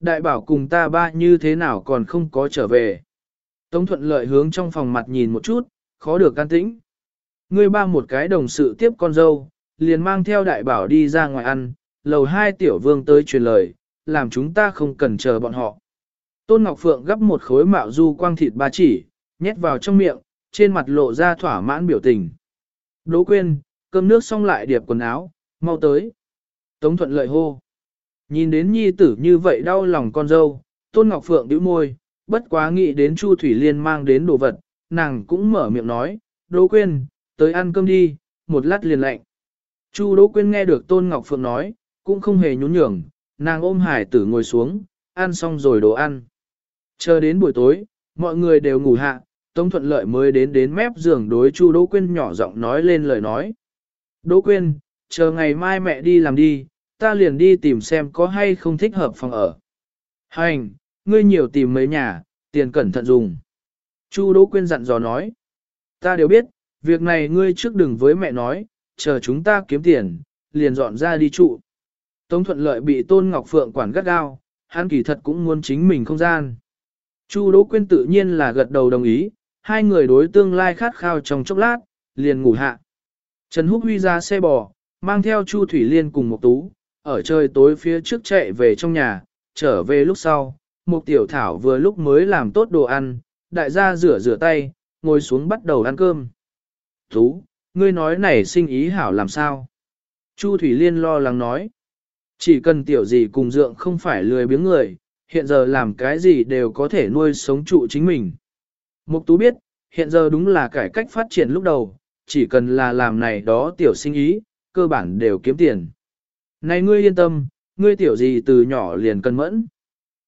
Đại bảo cùng ta ba như thế nào còn không có trở về. Tống thuận lợi hướng trong phòng mặt nhìn một chút, khó được can tĩnh. Ngươi ba một cái đồng sự tiếp con dâu, liền mang theo đại bảo đi ra ngoài ăn, lầu hai tiểu vương tới truyền lời, làm chúng ta không cần chờ bọn họ. Tôn Ngọc Phượng gấp một khối mạo du quang thịt ba chỉ, nhét vào trong miệng, trên mặt lộ ra thỏa mãn biểu tình. Đỗ quên, cơm nước xong lại điệp quần áo, mau tới. Tống thuận lợi hô. Nhìn đến nhi tử như vậy đau lòng con dâu, Tôn Ngọc Phượng đứa môi, bất quá nghĩ đến Chu Thủy Liên mang đến đồ vật, nàng cũng mở miệng nói, Đỗ quyên tới ăn cơm đi, một lát liền lạnh. Chu Đỗ quyên nghe được Tôn Ngọc Phượng nói, cũng không hề nhún nhường, nàng ôm hải tử ngồi xuống, ăn xong rồi đồ ăn. Chờ đến buổi tối, mọi người đều ngủ hạ, Tống Thuận Lợi mới đến đến mép giường đối Chu Đỗ Quyên nhỏ giọng nói lên lời nói. Đỗ Quyên, chờ ngày mai mẹ đi làm đi, ta liền đi tìm xem có hay không thích hợp phòng ở. Hành, ngươi nhiều tìm mấy nhà, tiền cẩn thận dùng. Chu Đỗ Quyên dặn dò nói. Ta đều biết, việc này ngươi trước đừng với mẹ nói, chờ chúng ta kiếm tiền, liền dọn ra đi trụ. Tống Thuận Lợi bị Tôn Ngọc Phượng quản gắt gao, hắn kỳ thật cũng muốn chính mình không gian. Chu Đỗ Quyên tự nhiên là gật đầu đồng ý, hai người đối tương lai khát khao trong chốc lát, liền ngủ hạ. Trần Húc Huy ra xe bò, mang theo Chu Thủy Liên cùng một tú, ở trời tối phía trước chạy về trong nhà, trở về lúc sau, một tiểu thảo vừa lúc mới làm tốt đồ ăn, đại gia rửa rửa tay, ngồi xuống bắt đầu ăn cơm. Tú, ngươi nói này sinh ý hảo làm sao? Chu Thủy Liên lo lắng nói. Chỉ cần tiểu gì cùng dượng không phải lười biếng người, hiện giờ làm cái gì đều có thể nuôi sống trụ chính mình. Mục Tú biết, hiện giờ đúng là cải cách phát triển lúc đầu, chỉ cần là làm này đó tiểu sinh ý, cơ bản đều kiếm tiền. Này ngươi yên tâm, ngươi tiểu gì từ nhỏ liền cần mẫn.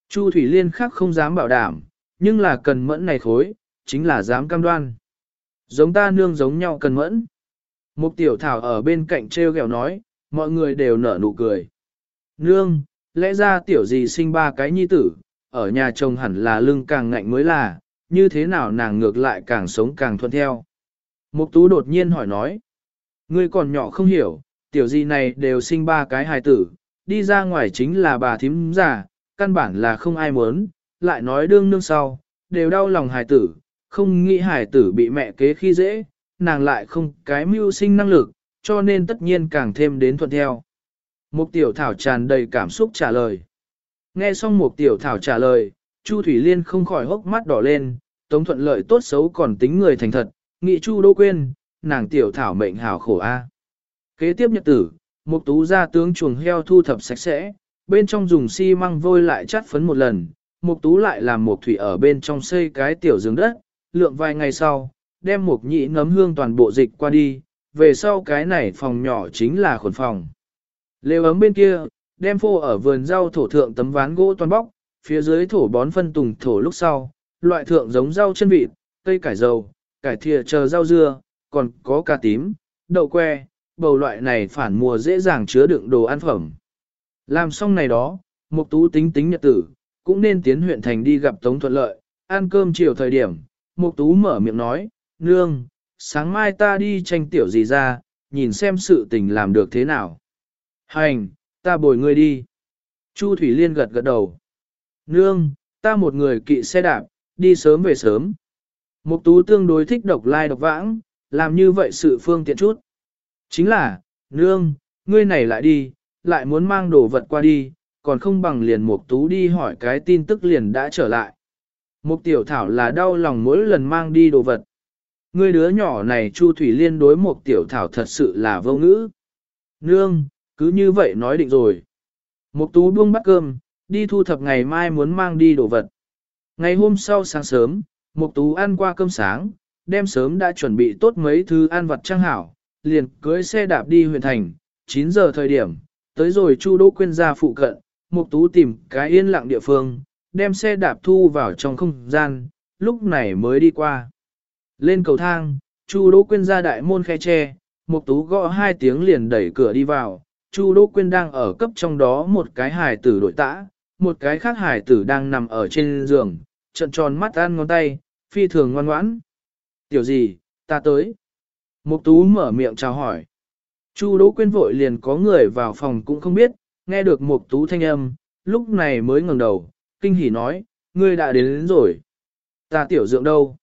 Chu Thủy Liên khác không dám bảo đảm, nhưng là cần mẫn này khối, chính là dám cam đoan. Giống ta nương giống nhau cần mẫn. Mục tiểu thảo ở bên cạnh treo gẹo nói, mọi người đều nở nụ cười. Nương, lẽ ra tiểu gì sinh ba cái nhi tử, ở nhà chồng hẳn là lưng càng ngạnh mới là, như thế nào nàng ngược lại càng sống càng thuận theo. Mục tú đột nhiên hỏi nói, ngươi còn nhỏ không hiểu, tiểu gì này đều sinh ba cái hài tử, đi ra ngoài chính là bà thím già, căn bản là không ai muốn, lại nói đương nương sau, đều đau lòng hài tử, không nghĩ hài tử bị mẹ kế khi dễ, nàng lại không cái mưu sinh năng lực, cho nên tất nhiên càng thêm đến thuận theo. Mục tiểu thảo tràn đầy cảm xúc trả lời. Nghe xong mục tiểu thảo trả lời, Chu Thủy Liên không khỏi hốc mắt đỏ lên, tống thuận lợi tốt xấu còn tính người thành thật, nghị Chu Đô quên, nàng tiểu thảo mệnh hảo khổ a. Kế tiếp nhật tử, mục tú ra tướng chuồng heo thu thập sạch sẽ, bên trong dùng xi măng vôi lại chắt phấn một lần, mục tú lại làm mục thủy ở bên trong xây cái tiểu giường đất, lượng vài ngày sau, đem mục nhị nấm hương toàn bộ dịch qua đi, về sau cái này phòng nhỏ chính là khuẩn phòng. Lều ấm bên kia, đem phô ở vườn rau thổ thượng tấm ván gỗ toàn bóc, phía dưới thổ bón phân tùng thổ lúc sau, loại thượng giống rau chân vịt, cây cải dầu, cải thìa chờ rau dưa, còn có cà tím, đậu que, bầu loại này phản mùa dễ dàng chứa đựng đồ ăn phẩm. Làm xong này đó, Mục Tú tính tính nhật tử, cũng nên tiến huyện thành đi gặp Tống Thuận Lợi, ăn cơm chiều thời điểm, Mục Tú mở miệng nói, "Nương, sáng mai ta đi tranh tiểu gì ra, nhìn xem sự tình làm được thế nào." Hành, ta bồi ngươi đi. Chu Thủy Liên gật gật đầu. Nương, ta một người kỵ xe đạp, đi sớm về sớm. Mục tú tương đối thích độc lai độc vãng, làm như vậy sự phương tiện chút. Chính là, nương, ngươi này lại đi, lại muốn mang đồ vật qua đi, còn không bằng liền mục tú đi hỏi cái tin tức liền đã trở lại. Mục tiểu thảo là đau lòng mỗi lần mang đi đồ vật. Ngươi đứa nhỏ này Chu Thủy Liên đối mục tiểu thảo thật sự là vô ngữ. Nương, cứ như vậy nói định rồi. Mục tú buông bát cơm, đi thu thập ngày mai muốn mang đi đồ vật. Ngày hôm sau sáng sớm, Mục tú ăn qua cơm sáng, đem sớm đã chuẩn bị tốt mấy thứ ăn vặt trang hảo, liền cưỡi xe đạp đi huyện thành, 9 giờ thời điểm, tới rồi Chu Đỗ Quyên ra phụ cận, Mục tú tìm cái yên lặng địa phương, đem xe đạp thu vào trong không gian, lúc này mới đi qua. Lên cầu thang, Chu Đỗ Quyên ra đại môn khe tre, Mục tú gõ hai tiếng liền đẩy cửa đi vào, Chu Đỗ Quyên đang ở cấp trong đó một cái hài tử đội tã, một cái khác hài tử đang nằm ở trên giường, trợn tròn mắt ăn ngón tay, phi thường ngoan ngoãn. Tiểu gì, ta tới. Mục tú mở miệng chào hỏi. Chu Đỗ Quyên vội liền có người vào phòng cũng không biết, nghe được Mục tú thanh âm, lúc này mới ngẩng đầu, kinh hỉ nói, ngươi đã đến, đến rồi. Ta tiểu dượng đâu?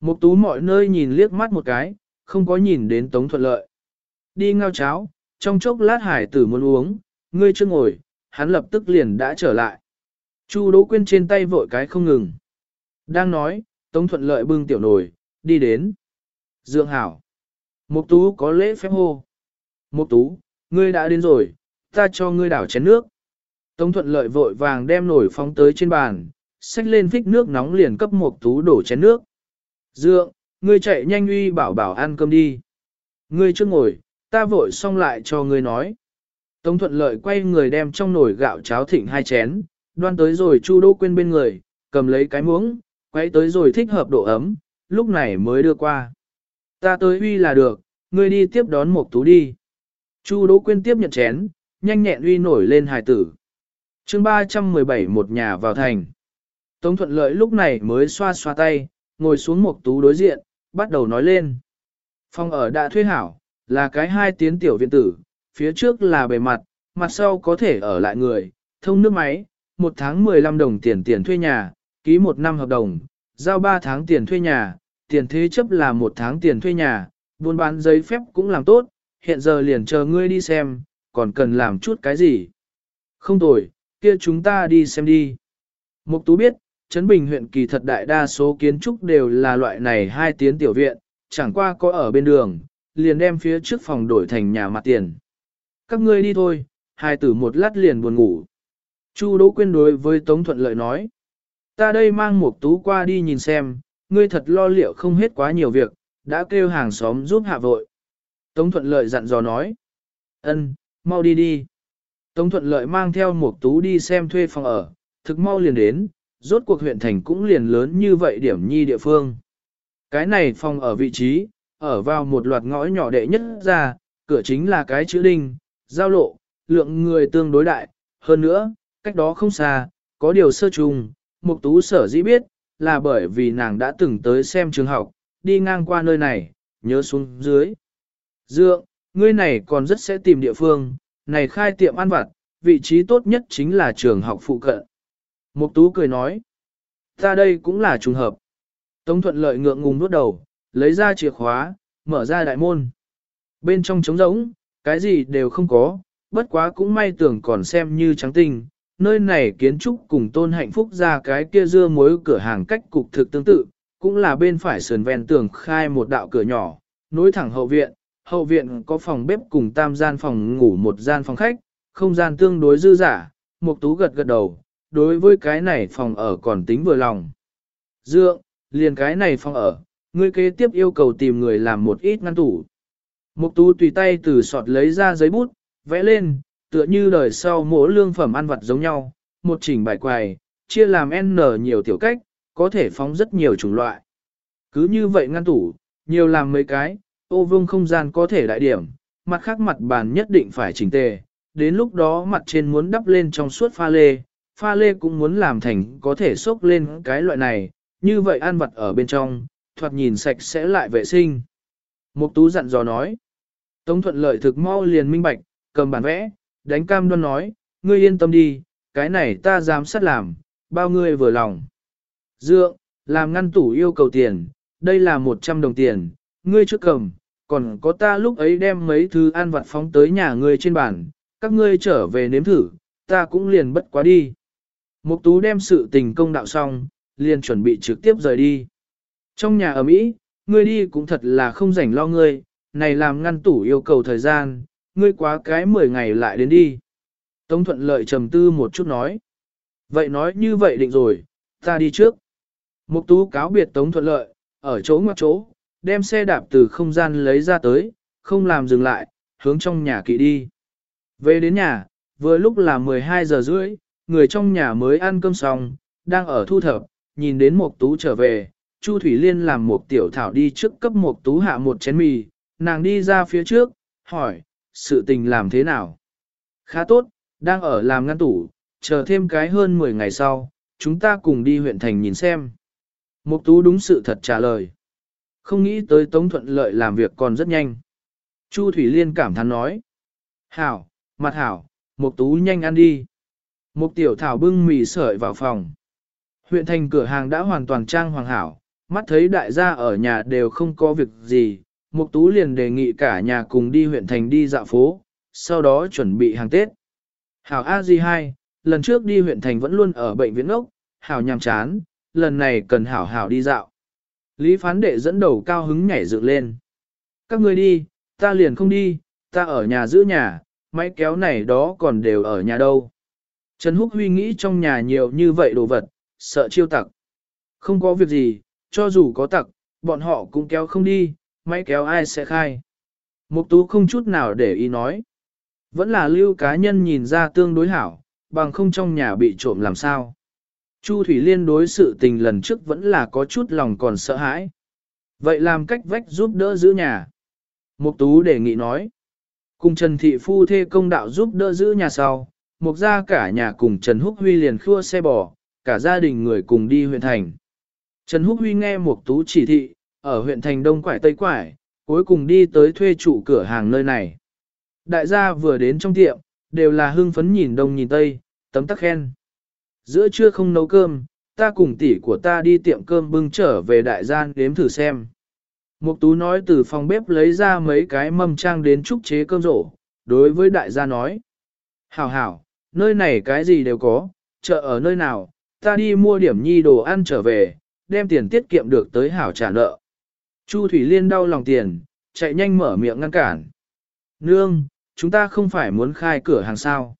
Mục tú mọi nơi nhìn liếc mắt một cái, không có nhìn đến Tống Thuận Lợi. Đi ngao cháo, trong chốc lát hải tử muốn uống, ngươi chưa ngồi, hắn lập tức liền đã trở lại. Chu Đỗ Quyên trên tay vội cái không ngừng. Đang nói, Tống Thuận Lợi bưng tiểu nồi, đi đến. Dượng hảo. Mục tú có lễ phép hô. Mục tú, ngươi đã đến rồi, ta cho ngươi đảo chén nước. Tống Thuận Lợi vội vàng đem nồi phóng tới trên bàn, xách lên phích nước nóng liền cấp Mục tú đổ chén nước. Dượng, ngươi chạy nhanh uy bảo bảo ăn cơm đi. Ngươi chưa ngồi, ta vội xong lại cho ngươi nói. Tống thuận lợi quay người đem trong nồi gạo cháo thịnh hai chén, đoan tới rồi Chu Đỗ quên bên người, cầm lấy cái muỗng, quay tới rồi thích hợp độ ấm, lúc này mới đưa qua. Ta tới uy là được, ngươi đi tiếp đón một tú đi. Chu Đỗ Quyên tiếp nhận chén, nhanh nhẹn uy nổi lên hài tử. chương 317 một nhà vào thành. Tống thuận lợi lúc này mới xoa xoa tay, ngồi xuống một tú đối diện, bắt đầu nói lên. Phòng ở đã thuê hảo, là cái hai tiến tiểu viện tử, phía trước là bề mặt, mặt sau có thể ở lại người, thông nước máy, một tháng 15 đồng tiền tiền thuê nhà, ký một năm hợp đồng, giao 3 tháng tiền thuê nhà, tiền thế chấp là một tháng tiền thuê nhà, buôn bán giấy phép cũng làm tốt, hiện giờ liền chờ ngươi đi xem, còn cần làm chút cái gì. Không tồi, kia chúng ta đi xem đi. Mục Tú biết, Trấn Bình huyện kỳ thật đại đa số kiến trúc đều là loại này hai tiến tiểu viện, chẳng qua có ở bên đường, liền đem phía trước phòng đổi thành nhà mặt tiền. Các ngươi đi thôi, hai tử một lát liền buồn ngủ. Chu Đỗ Quyên đối với Tống Thuận Lợi nói, ta đây mang Mục tú qua đi nhìn xem, ngươi thật lo liệu không hết quá nhiều việc, đã kêu hàng xóm giúp hạ vội. Tống Thuận Lợi dặn dò nói, ân, mau đi đi. Tống Thuận Lợi mang theo một tú đi xem thuê phòng ở, thực mau liền đến, rốt cuộc huyện thành cũng liền lớn như vậy điểm nhi địa phương. Cái này phòng ở vị trí, ở vào một loạt ngõ nhỏ đệ nhất ra, cửa chính là cái chữ đinh, giao lộ, lượng người tương đối đại, hơn nữa, cách đó không xa, có điều sơ trùng, mục tú sở dĩ biết, là bởi vì nàng đã từng tới xem trường học, đi ngang qua nơi này, nhớ xuống dưới. Dượng, ngươi này còn rất sẽ tìm địa phương, này khai tiệm ăn vặt, vị trí tốt nhất chính là trường học phụ cận. Mục tú cười nói, ta đây cũng là trùng hợp. Tống thuận lợi ngượng ngùng nuốt đầu, lấy ra chìa khóa, mở ra đại môn. Bên trong trống rỗng, cái gì đều không có, bất quá cũng may tưởng còn xem như trắng tinh. Nơi này kiến trúc cùng tôn hạnh phúc ra cái kia dưa mối cửa hàng cách cục thực tương tự, cũng là bên phải sườn ven tường khai một đạo cửa nhỏ, nối thẳng hậu viện. Hậu viện có phòng bếp cùng tam gian phòng ngủ một gian phòng khách, không gian tương đối dư giả, Mục Tú gật gật đầu, đối với cái này phòng ở còn tính vừa lòng. Dượng, liền cái này phòng ở, ngươi kế tiếp yêu cầu tìm người làm một ít ngăn tủ. Mục tú tùy tay từ sọt lấy ra giấy bút, vẽ lên, tựa như đời sau mỗi lương phẩm ăn vặt giống nhau, một chỉnh bài quài, chia làm N nhiều tiểu cách, có thể phóng rất nhiều chủng loại. Cứ như vậy ngăn tủ, nhiều làm mấy cái, ô vương không gian có thể đại điểm, mặt khác mặt bàn nhất định phải chỉnh tề, đến lúc đó mặt trên muốn đắp lên trong suốt pha lê, pha lê cũng muốn làm thành có thể xốc lên cái loại này, như vậy ăn vặt ở bên trong, thoạt nhìn sạch sẽ lại vệ sinh. Mục tú dặn dò nói. Tống thuận lợi thực mau liền minh bạch, cầm bản vẽ, đánh cam đoan nói, ngươi yên tâm đi, cái này ta dám sát làm, bao ngươi vừa lòng. Dượng, làm ngăn tủ yêu cầu tiền, đây là 100 đồng tiền, ngươi trước cầm, còn có ta lúc ấy đem mấy thứ ăn vặt phóng tới nhà ngươi trên bàn, các ngươi trở về nếm thử, ta cũng liền bất quá đi. Mục tú đem sự tình công đạo xong, liền chuẩn bị trực tiếp rời đi. Trong nhà ở Mỹ, ngươi đi cũng thật là không rảnh lo ngươi, này làm ngăn tủ yêu cầu thời gian, ngươi quá cái 10 ngày lại đến đi. Tống thuận lợi trầm tư một chút nói. Vậy nói như vậy định rồi, ta đi trước. Mục tú cáo biệt tống thuận lợi, ở chỗ ngoặc chỗ, đem xe đạp từ không gian lấy ra tới, không làm dừng lại, hướng trong nhà kỵ đi. Về đến nhà, vừa lúc là 12 giờ rưỡi, người trong nhà mới ăn cơm xong, đang ở thu thập, nhìn đến Mục Tú trở về, Chu Thủy Liên làm một tiểu thảo đi trước cấp Mộc Tú hạ một chén mì, nàng đi ra phía trước, hỏi, sự tình làm thế nào? Khá tốt, đang ở làm ngăn tủ, chờ thêm cái hơn 10 ngày sau, chúng ta cùng đi huyện thành nhìn xem. Mục Tú đúng sự thật trả lời. Không nghĩ tới Tống Thuận Lợi làm việc còn rất nhanh. Chu Thủy Liên cảm thán nói. Hảo, mặt hảo, Mục Tú nhanh ăn đi. Mục tiểu thảo bưng mì sợi vào phòng. Huyện thành cửa hàng đã hoàn toàn trang hoàng hảo, mắt thấy đại gia ở nhà đều không có việc gì, Mục Tú liền đề nghị cả nhà cùng đi huyện thành đi dạo phố, sau đó chuẩn bị hàng Tết. Hảo A Di 2, lần trước đi huyện thành vẫn luôn ở bệnh viện ốc, Hảo nhàm chán, lần này cần Hảo Hảo đi dạo. Lý phán đệ dẫn đầu cao hứng nhảy dựng lên. Các người đi, ta liền không đi, ta ở nhà giữ nhà, máy kéo này đó còn đều ở nhà đâu. Trần Húc Huy nghĩ trong nhà nhiều như vậy đồ vật, sợ chiêu tặc. Không có việc gì, cho dù có tặc, bọn họ cũng kéo không đi, máy kéo ai sẽ khai. Mục tú không chút nào để ý nói. Vẫn là lưu cá nhân nhìn ra tương đối hảo, bằng không trong nhà bị trộm làm sao. Chu Thủy Liên đối sự tình lần trước vẫn là có chút lòng còn sợ hãi. Vậy làm cách vách giúp đỡ giữ nhà. Mục tú đề nghị nói. Cùng Trần Thị Phu thê công đạo giúp đỡ giữ nhà sau, mục ra cả nhà cùng Trần Húc Huy liền khua xe bò, cả gia đình người cùng đi huyện thành. Trần Húc Huy nghe mục tú chỉ thị, ở huyện thành Đông Quải Tây Quải, cuối cùng đi tới thuê chủ cửa hàng nơi này. Đại gia vừa đến trong tiệm, đều là hưng phấn nhìn đông nhìn tây, tấm tắc khen. Giữa trưa không nấu cơm, ta cùng tỷ của ta đi tiệm cơm bưng trở về đại gian đếm thử xem. Mục tú nói từ phòng bếp lấy ra mấy cái mâm trang đến trúc chế cơm rổ, đối với đại gia nói. Hảo hảo, nơi này cái gì đều có, chợ ở nơi nào, ta đi mua điểm nhi đồ ăn trở về, đem tiền tiết kiệm được tới hảo trả nợ. Chu Thủy Liên đau lòng tiền, chạy nhanh mở miệng ngăn cản. Nương, chúng ta không phải muốn khai cửa hàng sao.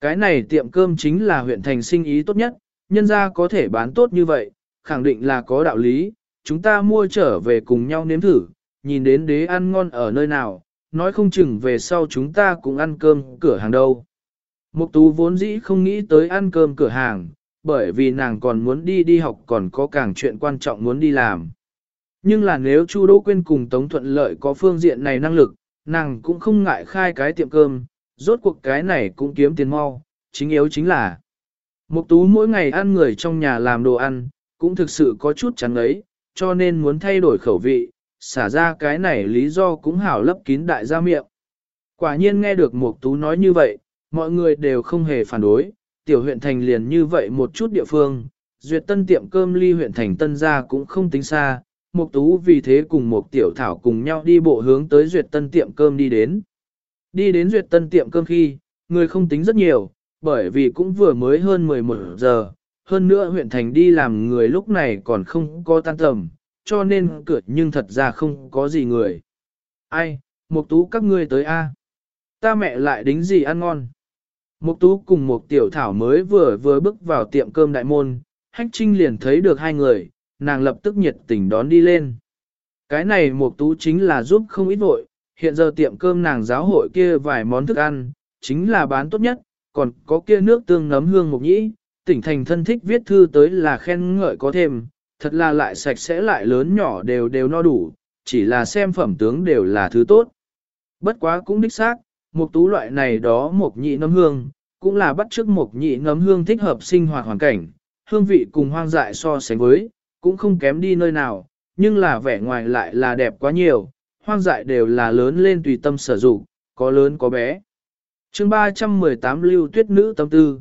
Cái này tiệm cơm chính là huyện thành sinh ý tốt nhất, nhân ra có thể bán tốt như vậy, khẳng định là có đạo lý, chúng ta mua trở về cùng nhau nếm thử, nhìn đến đế ăn ngon ở nơi nào, nói không chừng về sau chúng ta cũng ăn cơm cửa hàng đâu. Mục tú vốn dĩ không nghĩ tới ăn cơm cửa hàng, bởi vì nàng còn muốn đi đi học còn có càng chuyện quan trọng muốn đi làm. Nhưng là nếu Chu Đỗ Quyên cùng Tống Thuận Lợi có phương diện này năng lực, nàng cũng không ngại khai cái tiệm cơm, rốt cuộc cái này cũng kiếm tiền mau, chính yếu chính là. Mục tú mỗi ngày ăn người trong nhà làm đồ ăn, cũng thực sự có chút chán ấy, cho nên muốn thay đổi khẩu vị, xả ra cái này lý do cũng hảo lấp kín đại gia miệng. Quả nhiên nghe được Mục tú nói như vậy, mọi người đều không hề phản đối, tiểu huyện thành liền như vậy một chút địa phương, duyệt tân tiệm cơm ly huyện thành tân gia cũng không tính xa, Mục Tú vì thế cùng một tiểu thảo cùng nhau đi bộ hướng tới duyệt tân tiệm cơm đi đến. Đi đến duyệt tân tiệm cơm khi, người không tính rất nhiều, bởi vì cũng vừa mới hơn 11 giờ, hơn nữa huyện thành đi làm người lúc này còn không có tan tầm, cho nên cửa nhưng thật ra không có gì người. Ai, Mục Tú các ngươi tới a? Ta mẹ lại đính gì ăn ngon? Mục Tú cùng một tiểu thảo mới vừa vừa bước vào tiệm cơm đại môn, Hách Trinh liền thấy được hai người, nàng lập tức nhiệt tình đón đi lên. Cái này Mục tú chính là giúp không ít vội, hiện giờ tiệm cơm nàng giáo hội kia vài món thức ăn, chính là bán tốt nhất, còn có kia nước tương nấm hương mục nhĩ, tỉnh thành thân thích viết thư tới là khen ngợi có thêm, thật là lại sạch sẽ lại lớn nhỏ đều đều no đủ, chỉ là xem phẩm tướng đều là thứ tốt. Bất quá cũng đích xác, mục tú loại này đó mục nhị nấm hương, cũng là bắt chước mục nhị nấm hương thích hợp sinh hoạt hoàn cảnh, hương vị cùng hoang dại so sánh với, cũng không kém đi nơi nào, nhưng là vẻ ngoài lại là đẹp quá nhiều, hoang dại đều là lớn lên tùy tâm sở dụng, có lớn có bé. chương 318 lưu tuyết nữ tâm tư.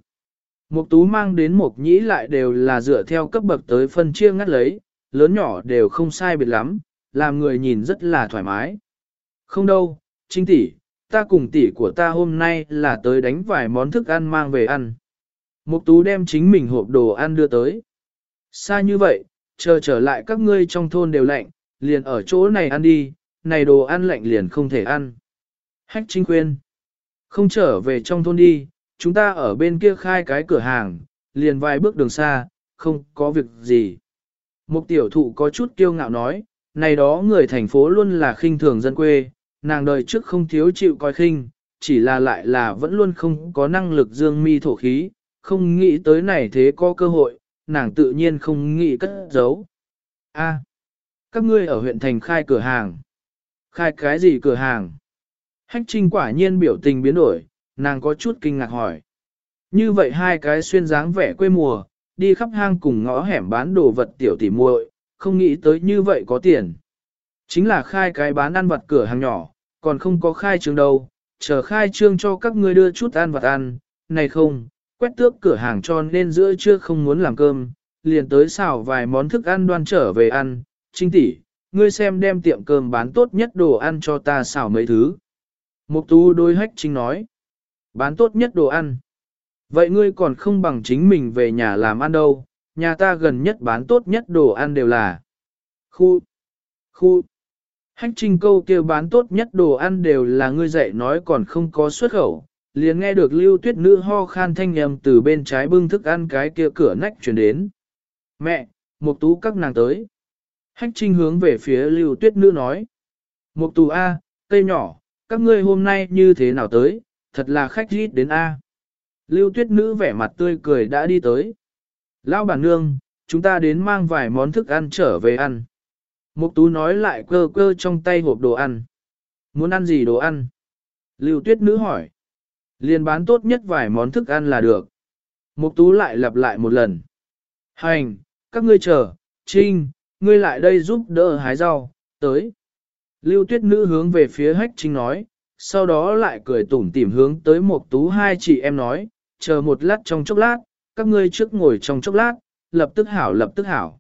Mục tú mang đến mục nhĩ lại đều là dựa theo cấp bậc tới phân chia ngắt lấy, lớn nhỏ đều không sai biệt lắm, làm người nhìn rất là thoải mái. Không đâu, trinh tỷ, ta cùng tỷ của ta hôm nay là tới đánh vài món thức ăn mang về ăn. Mục tú đem chính mình hộp đồ ăn đưa tới. Xa như vậy, chờ trở lại các ngươi trong thôn đều lạnh, liền ở chỗ này ăn đi, này đồ ăn lạnh liền không thể ăn. Hách Trinh khuyên, không trở về trong thôn đi, chúng ta ở bên kia khai cái cửa hàng, liền vài bước đường xa, không có việc gì. Một tiểu thụ có chút kiêu ngạo nói, này đó người thành phố luôn là khinh thường dân quê, nàng đời trước không thiếu chịu coi khinh, chỉ là lại là vẫn luôn không có năng lực dương mi thổ khí, không nghĩ tới này thế có cơ hội, nàng tự nhiên không nghĩ cất giấu. A, các ngươi ở huyện thành khai cửa hàng. Khai cái gì cửa hàng? Hách trinh quả nhiên biểu tình biến đổi, nàng có chút kinh ngạc hỏi. Như vậy hai cái xuyên dáng vẻ quê mùa, đi khắp hang cùng ngõ hẻm bán đồ vật tiểu tỉ muội, không nghĩ tới như vậy có tiền. Chính là khai cái bán ăn vật cửa hàng nhỏ, còn không có khai trương đâu, chờ khai trương cho các ngươi đưa chút ăn vật ăn, này không, quét tước cửa hàng cho nên giữa trưa không muốn làm cơm, liền tới xào vài món thức ăn đoan trở về ăn, trinh tỷ, ngươi xem đem tiệm cơm bán tốt nhất đồ ăn cho ta xào mấy thứ. Mục tú đôi hách trinh nói, bán tốt nhất đồ ăn. Vậy ngươi còn không bằng chính mình về nhà làm ăn đâu, nhà ta gần nhất bán tốt nhất đồ ăn đều là khu, khu. Hách trinh câu kêu bán tốt nhất đồ ăn đều là ngươi dạy nói còn không có xuất khẩu, liền nghe được lưu tuyết nữ ho khan thanh nhầm từ bên trái bưng thức ăn cái kia cửa nách chuyển đến. Mẹ, một tú các nàng tới. Hách trinh hướng về phía lưu tuyết nữ nói. Một tú A, cây nhỏ, các ngươi hôm nay như thế nào tới, thật là khách rít đến A. Lưu tuyết nữ vẻ mặt tươi cười đã đi tới. Lão bản nương, chúng ta đến mang vài món thức ăn trở về ăn. Mục tú nói lại cơ cơ trong tay hộp đồ ăn. Muốn ăn gì đồ ăn? Lưu tuyết nữ hỏi. Liên bán tốt nhất vài món thức ăn là được. Mục tú lại lặp lại một lần. Hành, các ngươi chờ, trinh, ngươi lại đây giúp đỡ hái rau, tới. Lưu tuyết nữ hướng về phía hách trinh nói, sau đó lại cười tủm tỉm hướng tới mục tú hai chị em nói, chờ một lát trong chốc lát, các ngươi trước ngồi trong chốc lát, lập tức hảo lập tức hảo.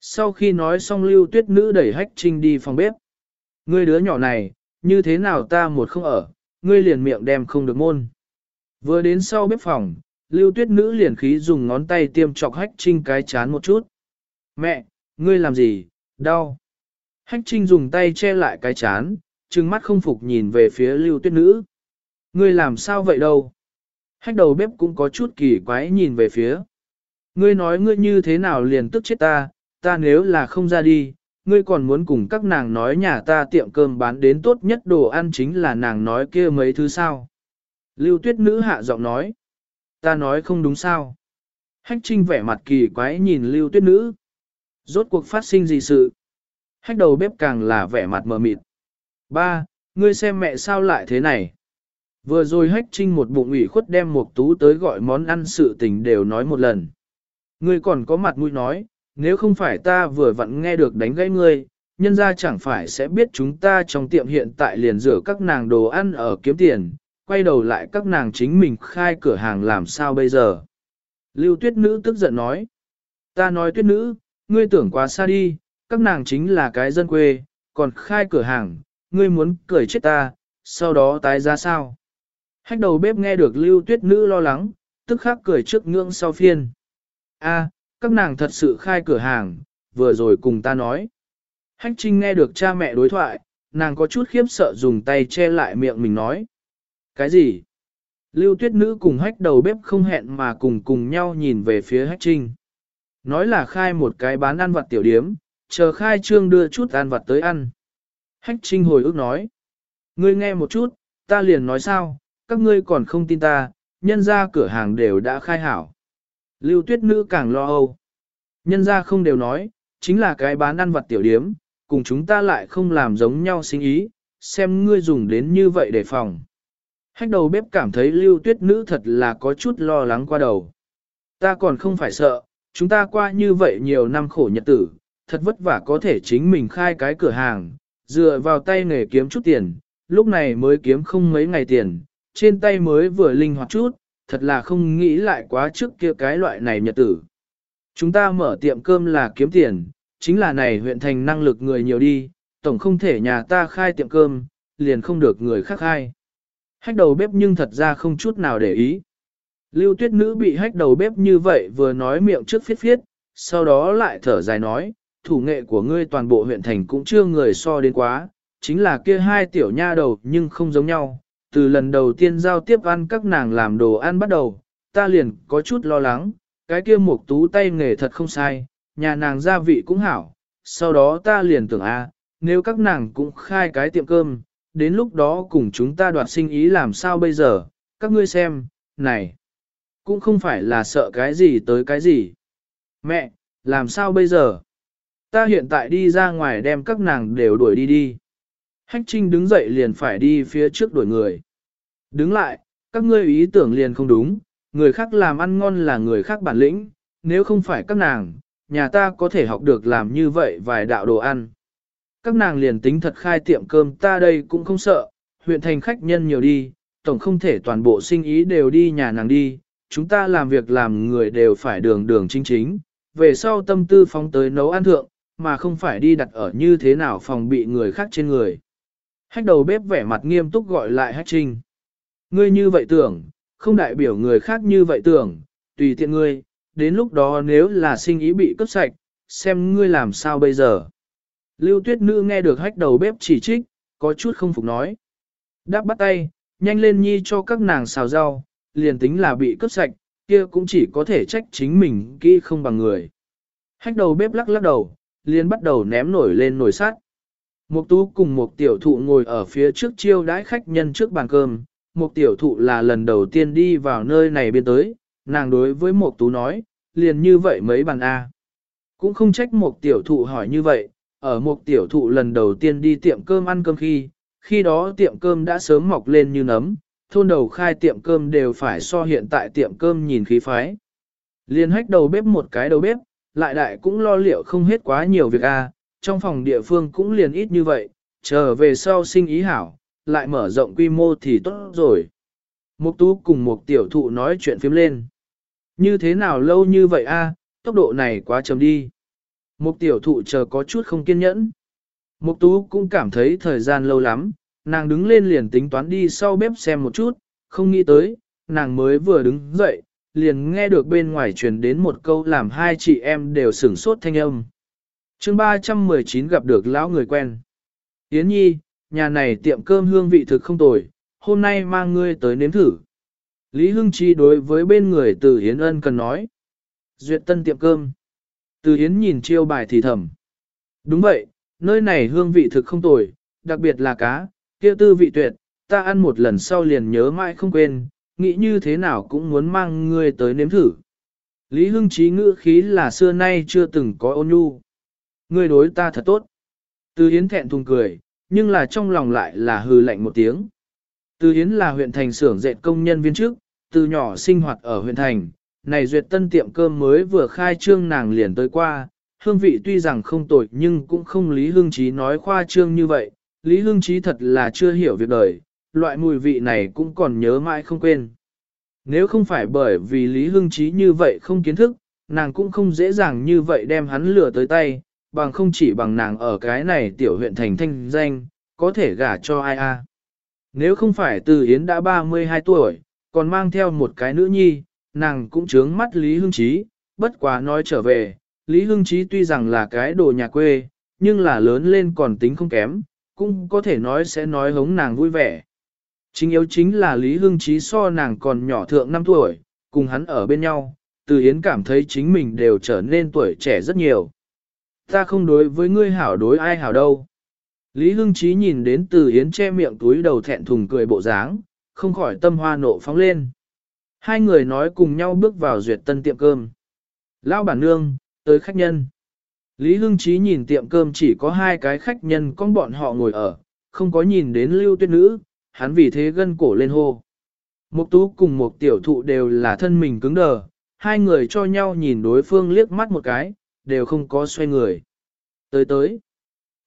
Sau khi nói xong lưu tuyết nữ đẩy hách trinh đi phòng bếp. Ngươi đứa nhỏ này, như thế nào ta một không ở, ngươi liền miệng đem không được môn. Vừa đến sau bếp phòng, lưu tuyết nữ liền khí dùng ngón tay tiêm chọc hách trinh cái chán một chút. Mẹ, ngươi làm gì, đau. Hách trinh dùng tay che lại cái chán, trừng mắt không phục nhìn về phía lưu tuyết nữ. Ngươi làm sao vậy đâu? Hách đầu bếp cũng có chút kỳ quái nhìn về phía. Ngươi nói ngươi như thế nào liền tức chết ta, ta nếu là không ra đi, ngươi còn muốn cùng các nàng nói nhà ta tiệm cơm bán đến tốt nhất đồ ăn chính là nàng nói kia mấy thứ sao. Lưu tuyết nữ hạ giọng nói. Ta nói không đúng sao. Hách trinh vẻ mặt kỳ quái nhìn lưu tuyết nữ. Rốt cuộc phát sinh gì sự? Hách đầu bếp càng là vẻ mặt mờ mịt. Ba, ngươi xem mẹ sao lại thế này? Vừa rồi hách trinh một bụng ủy khuất đem một tú tới gọi món ăn sự tình đều nói một lần. Ngươi còn có mặt mũi nói, nếu không phải ta vừa vặn nghe được đánh gãy ngươi, nhân ra chẳng phải sẽ biết chúng ta trong tiệm hiện tại liền rửa các nàng đồ ăn ở kiếm tiền, quay đầu lại các nàng chính mình khai cửa hàng làm sao bây giờ. Lưu tuyết nữ tức giận nói, ta nói tuyết nữ, ngươi tưởng quá xa đi, các nàng chính là cái dân quê, còn khai cửa hàng, ngươi muốn cười chết ta, sau đó tái ra sao. Hách đầu bếp nghe được lưu tuyết nữ lo lắng, tức khắc cười trước ngưỡng sau phiên. A, các nàng thật sự khai cửa hàng, vừa rồi cùng ta nói. Hách trinh nghe được cha mẹ đối thoại, nàng có chút khiếp sợ dùng tay che lại miệng mình nói. Cái gì? Lưu tuyết nữ cùng hách đầu bếp không hẹn mà cùng cùng nhau nhìn về phía hách trinh. Nói là khai một cái bán ăn vặt tiểu điếm, chờ khai trương đưa chút ăn vặt tới ăn. Hách trinh hồi ức nói. Ngươi nghe một chút, ta liền nói sao, các ngươi còn không tin ta, nhân ra cửa hàng đều đã khai hảo. Lưu tuyết nữ càng lo âu. Nhân ra không đều nói, chính là cái bán ăn vặt tiểu điếm, cùng chúng ta lại không làm giống nhau sinh ý, xem ngươi dùng đến như vậy để phòng. Hách đầu bếp cảm thấy lưu tuyết nữ thật là có chút lo lắng qua đầu. Ta còn không phải sợ, chúng ta qua như vậy nhiều năm khổ nhật tử, thật vất vả có thể chính mình khai cái cửa hàng, dựa vào tay nghề kiếm chút tiền, lúc này mới kiếm không mấy ngày tiền, trên tay mới vừa linh hoạt chút, thật là không nghĩ lại quá trước kia cái loại này nhật tử. Chúng ta mở tiệm cơm là kiếm tiền, chính là này huyện thành năng lực người nhiều đi, tổng không thể nhà ta khai tiệm cơm, liền không được người khác khai. Hách đầu bếp nhưng thật ra không chút nào để ý. Lưu tuyết nữ bị hách đầu bếp như vậy vừa nói miệng trước phiết phiết, sau đó lại thở dài nói, thủ nghệ của ngươi toàn bộ huyện thành cũng chưa người so đến quá, chính là kia hai tiểu nha đầu nhưng không giống nhau. Từ lần đầu tiên giao tiếp ăn các nàng làm đồ ăn bắt đầu, ta liền có chút lo lắng, cái kia mục tú tay nghề thật không sai, nhà nàng gia vị cũng hảo. Sau đó ta liền tưởng a, nếu các nàng cũng khai cái tiệm cơm, đến lúc đó cùng chúng ta đoạt sinh ý làm sao bây giờ, các ngươi xem, này, cũng không phải là sợ cái gì tới cái gì. Mẹ, làm sao bây giờ? Ta hiện tại đi ra ngoài đem các nàng đều đuổi đi đi. Hách Trinh đứng dậy liền phải đi phía trước đuổi người. Đứng lại, các ngươi ý tưởng liền không đúng, người khác làm ăn ngon là người khác bản lĩnh, nếu không phải các nàng, nhà ta có thể học được làm như vậy vài đạo đồ ăn. Các nàng liền tính thật khai tiệm cơm ta đây cũng không sợ, huyện thành khách nhân nhiều đi, tổng không thể toàn bộ sinh ý đều đi nhà nàng đi, chúng ta làm việc làm người đều phải đường đường chính chính, về sau tâm tư phóng tới nấu ăn thượng, mà không phải đi đặt ở như thế nào phòng bị người khác trên người. Hách đầu bếp vẻ mặt nghiêm túc gọi lại hách trinh. Ngươi như vậy tưởng, không đại biểu người khác như vậy tưởng, tùy tiện ngươi, đến lúc đó nếu là sinh ý bị cấp sạch, xem ngươi làm sao bây giờ. Lưu tuyết nữ nghe được hách đầu bếp chỉ trích, có chút không phục nói. Đáp bắt tay, nhanh lên nhi cho các nàng xào rau, liền tính là bị cấp sạch, kia cũng chỉ có thể trách chính mình kỹ không bằng người. Hách đầu bếp lắc lắc đầu, liền bắt đầu ném nổi lên nồi sắt. Mục tú cùng một tiểu thụ ngồi ở phía trước chiêu đãi khách nhân trước bàn cơm. Một tiểu thụ là lần đầu tiên đi vào nơi này biên tới, nàng đối với một tú nói, liền như vậy mấy bàn A. Cũng không trách một tiểu thụ hỏi như vậy, ở một tiểu thụ lần đầu tiên đi tiệm cơm ăn cơm khi, khi đó tiệm cơm đã sớm mọc lên như nấm, thôn đầu khai tiệm cơm đều phải so hiện tại tiệm cơm nhìn khí phái. Liên hách đầu bếp một cái đầu bếp, lại đại cũng lo liệu không hết quá nhiều việc a, trong phòng địa phương cũng liền ít như vậy, chờ về sau sinh ý hảo, lại mở rộng quy mô thì tốt rồi. Mục tú cùng một tiểu thụ nói chuyện phím lên. Như thế nào lâu như vậy a, tốc độ này quá chậm đi. Mục tiểu thụ chờ có chút không kiên nhẫn. Mục tú cũng cảm thấy thời gian lâu lắm, nàng đứng lên liền tính toán đi sau bếp xem một chút, không nghĩ tới, nàng mới vừa đứng dậy, liền nghe được bên ngoài truyền đến một câu làm hai chị em đều sửng sốt thanh âm chương 319 gặp được lão người quen. Yến Nhi, nhà này tiệm cơm hương vị thực không tồi, hôm nay mang ngươi tới nếm thử. Lý Hưng Chi đối với bên người từ Yến Ân cần nói. Duyệt tân tiệm cơm. Từ Yến nhìn chiêu bài thì thầm. Đúng vậy, nơi này hương vị thực không tồi, đặc biệt là cá, kia tư vị tuyệt, ta ăn một lần sau liền nhớ mãi không quên, nghĩ như thế nào cũng muốn mang ngươi tới nếm thử. Lý Hưng Chí ngữ khí là xưa nay chưa từng có ôn nhu. Ngươi đối ta thật tốt. Từ Yến thẹn thùng cười, nhưng là trong lòng lại là hừ lạnh một tiếng. Từ Yến là huyện thành xưởng dệt công nhân viên trước, từ nhỏ sinh hoạt ở huyện thành, này duyệt tân tiệm cơm mới vừa khai trương nàng liền tới qua, hương vị tuy rằng không tồi nhưng cũng không Lý hương Chí nói khoa trương như vậy, Lý hương Chí thật là chưa hiểu việc đời, loại mùi vị này cũng còn nhớ mãi không quên. Nếu không phải bởi vì Lý hương Chí như vậy không kiến thức, nàng cũng không dễ dàng như vậy đem hắn lừa tới tay, bằng không chỉ bằng nàng ở cái này tiểu huyện thành thanh danh, có thể gả cho ai a. Nếu không phải từ Yến đã 32 tuổi, còn mang theo một cái nữ nhi, nàng cũng chướng mắt Lý Hưng Chí, bất quá nói trở về, Lý Hưng Chí tuy rằng là cái đồ nhà quê, nhưng là lớn lên còn tính không kém, cũng có thể nói sẽ nói hống nàng vui vẻ. Chính yếu chính là Lý Hưng Chí so nàng còn nhỏ thượng 5 tuổi, cùng hắn ở bên nhau, từ Yến cảm thấy chính mình đều trở nên tuổi trẻ rất nhiều. Ta không đối với ngươi hảo đối ai hảo đâu. Lý Hưng Chí nhìn đến từ Yến che miệng túi đầu thẹn thùng cười bộ dáng, không khỏi tâm hoa nộ phóng lên. Hai người nói cùng nhau bước vào duyệt tân tiệm cơm. Lão bản nương, tới khách nhân. Lý Hưng Chí nhìn tiệm cơm chỉ có hai cái khách nhân con bọn họ ngồi ở, không có nhìn đến lưu tuyết nữ, hắn vì thế gân cổ lên hô. Mục tú cùng một tiểu thụ đều là thân mình cứng đờ, hai người cho nhau nhìn đối phương liếc mắt một cái, đều không có xoay người. Tới tới,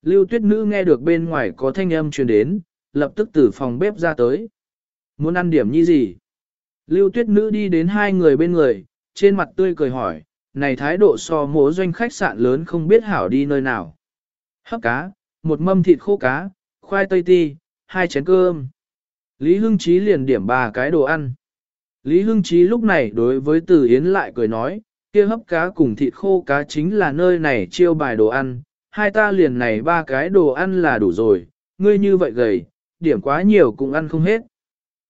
lưu tuyết nữ nghe được bên ngoài có thanh âm truyền đến, lập tức từ phòng bếp ra tới. Muốn ăn điểm như gì? Lưu tuyết nữ đi đến hai người bên người, trên mặt tươi cười hỏi, này thái độ so mố doanh khách sạn lớn không biết hảo đi nơi nào. Hấp cá, một mâm thịt khô cá, khoai tây ti, hai chén cơm. Lý Hưng Chí liền điểm ba cái đồ ăn. Lý Hưng Chí lúc này đối với Từ Yến lại cười nói, kia hấp cá cùng thịt khô cá chính là nơi này chiêu bài đồ ăn, hai ta liền này ba cái đồ ăn là đủ rồi, ngươi như vậy gầy, điểm quá nhiều cũng ăn không hết.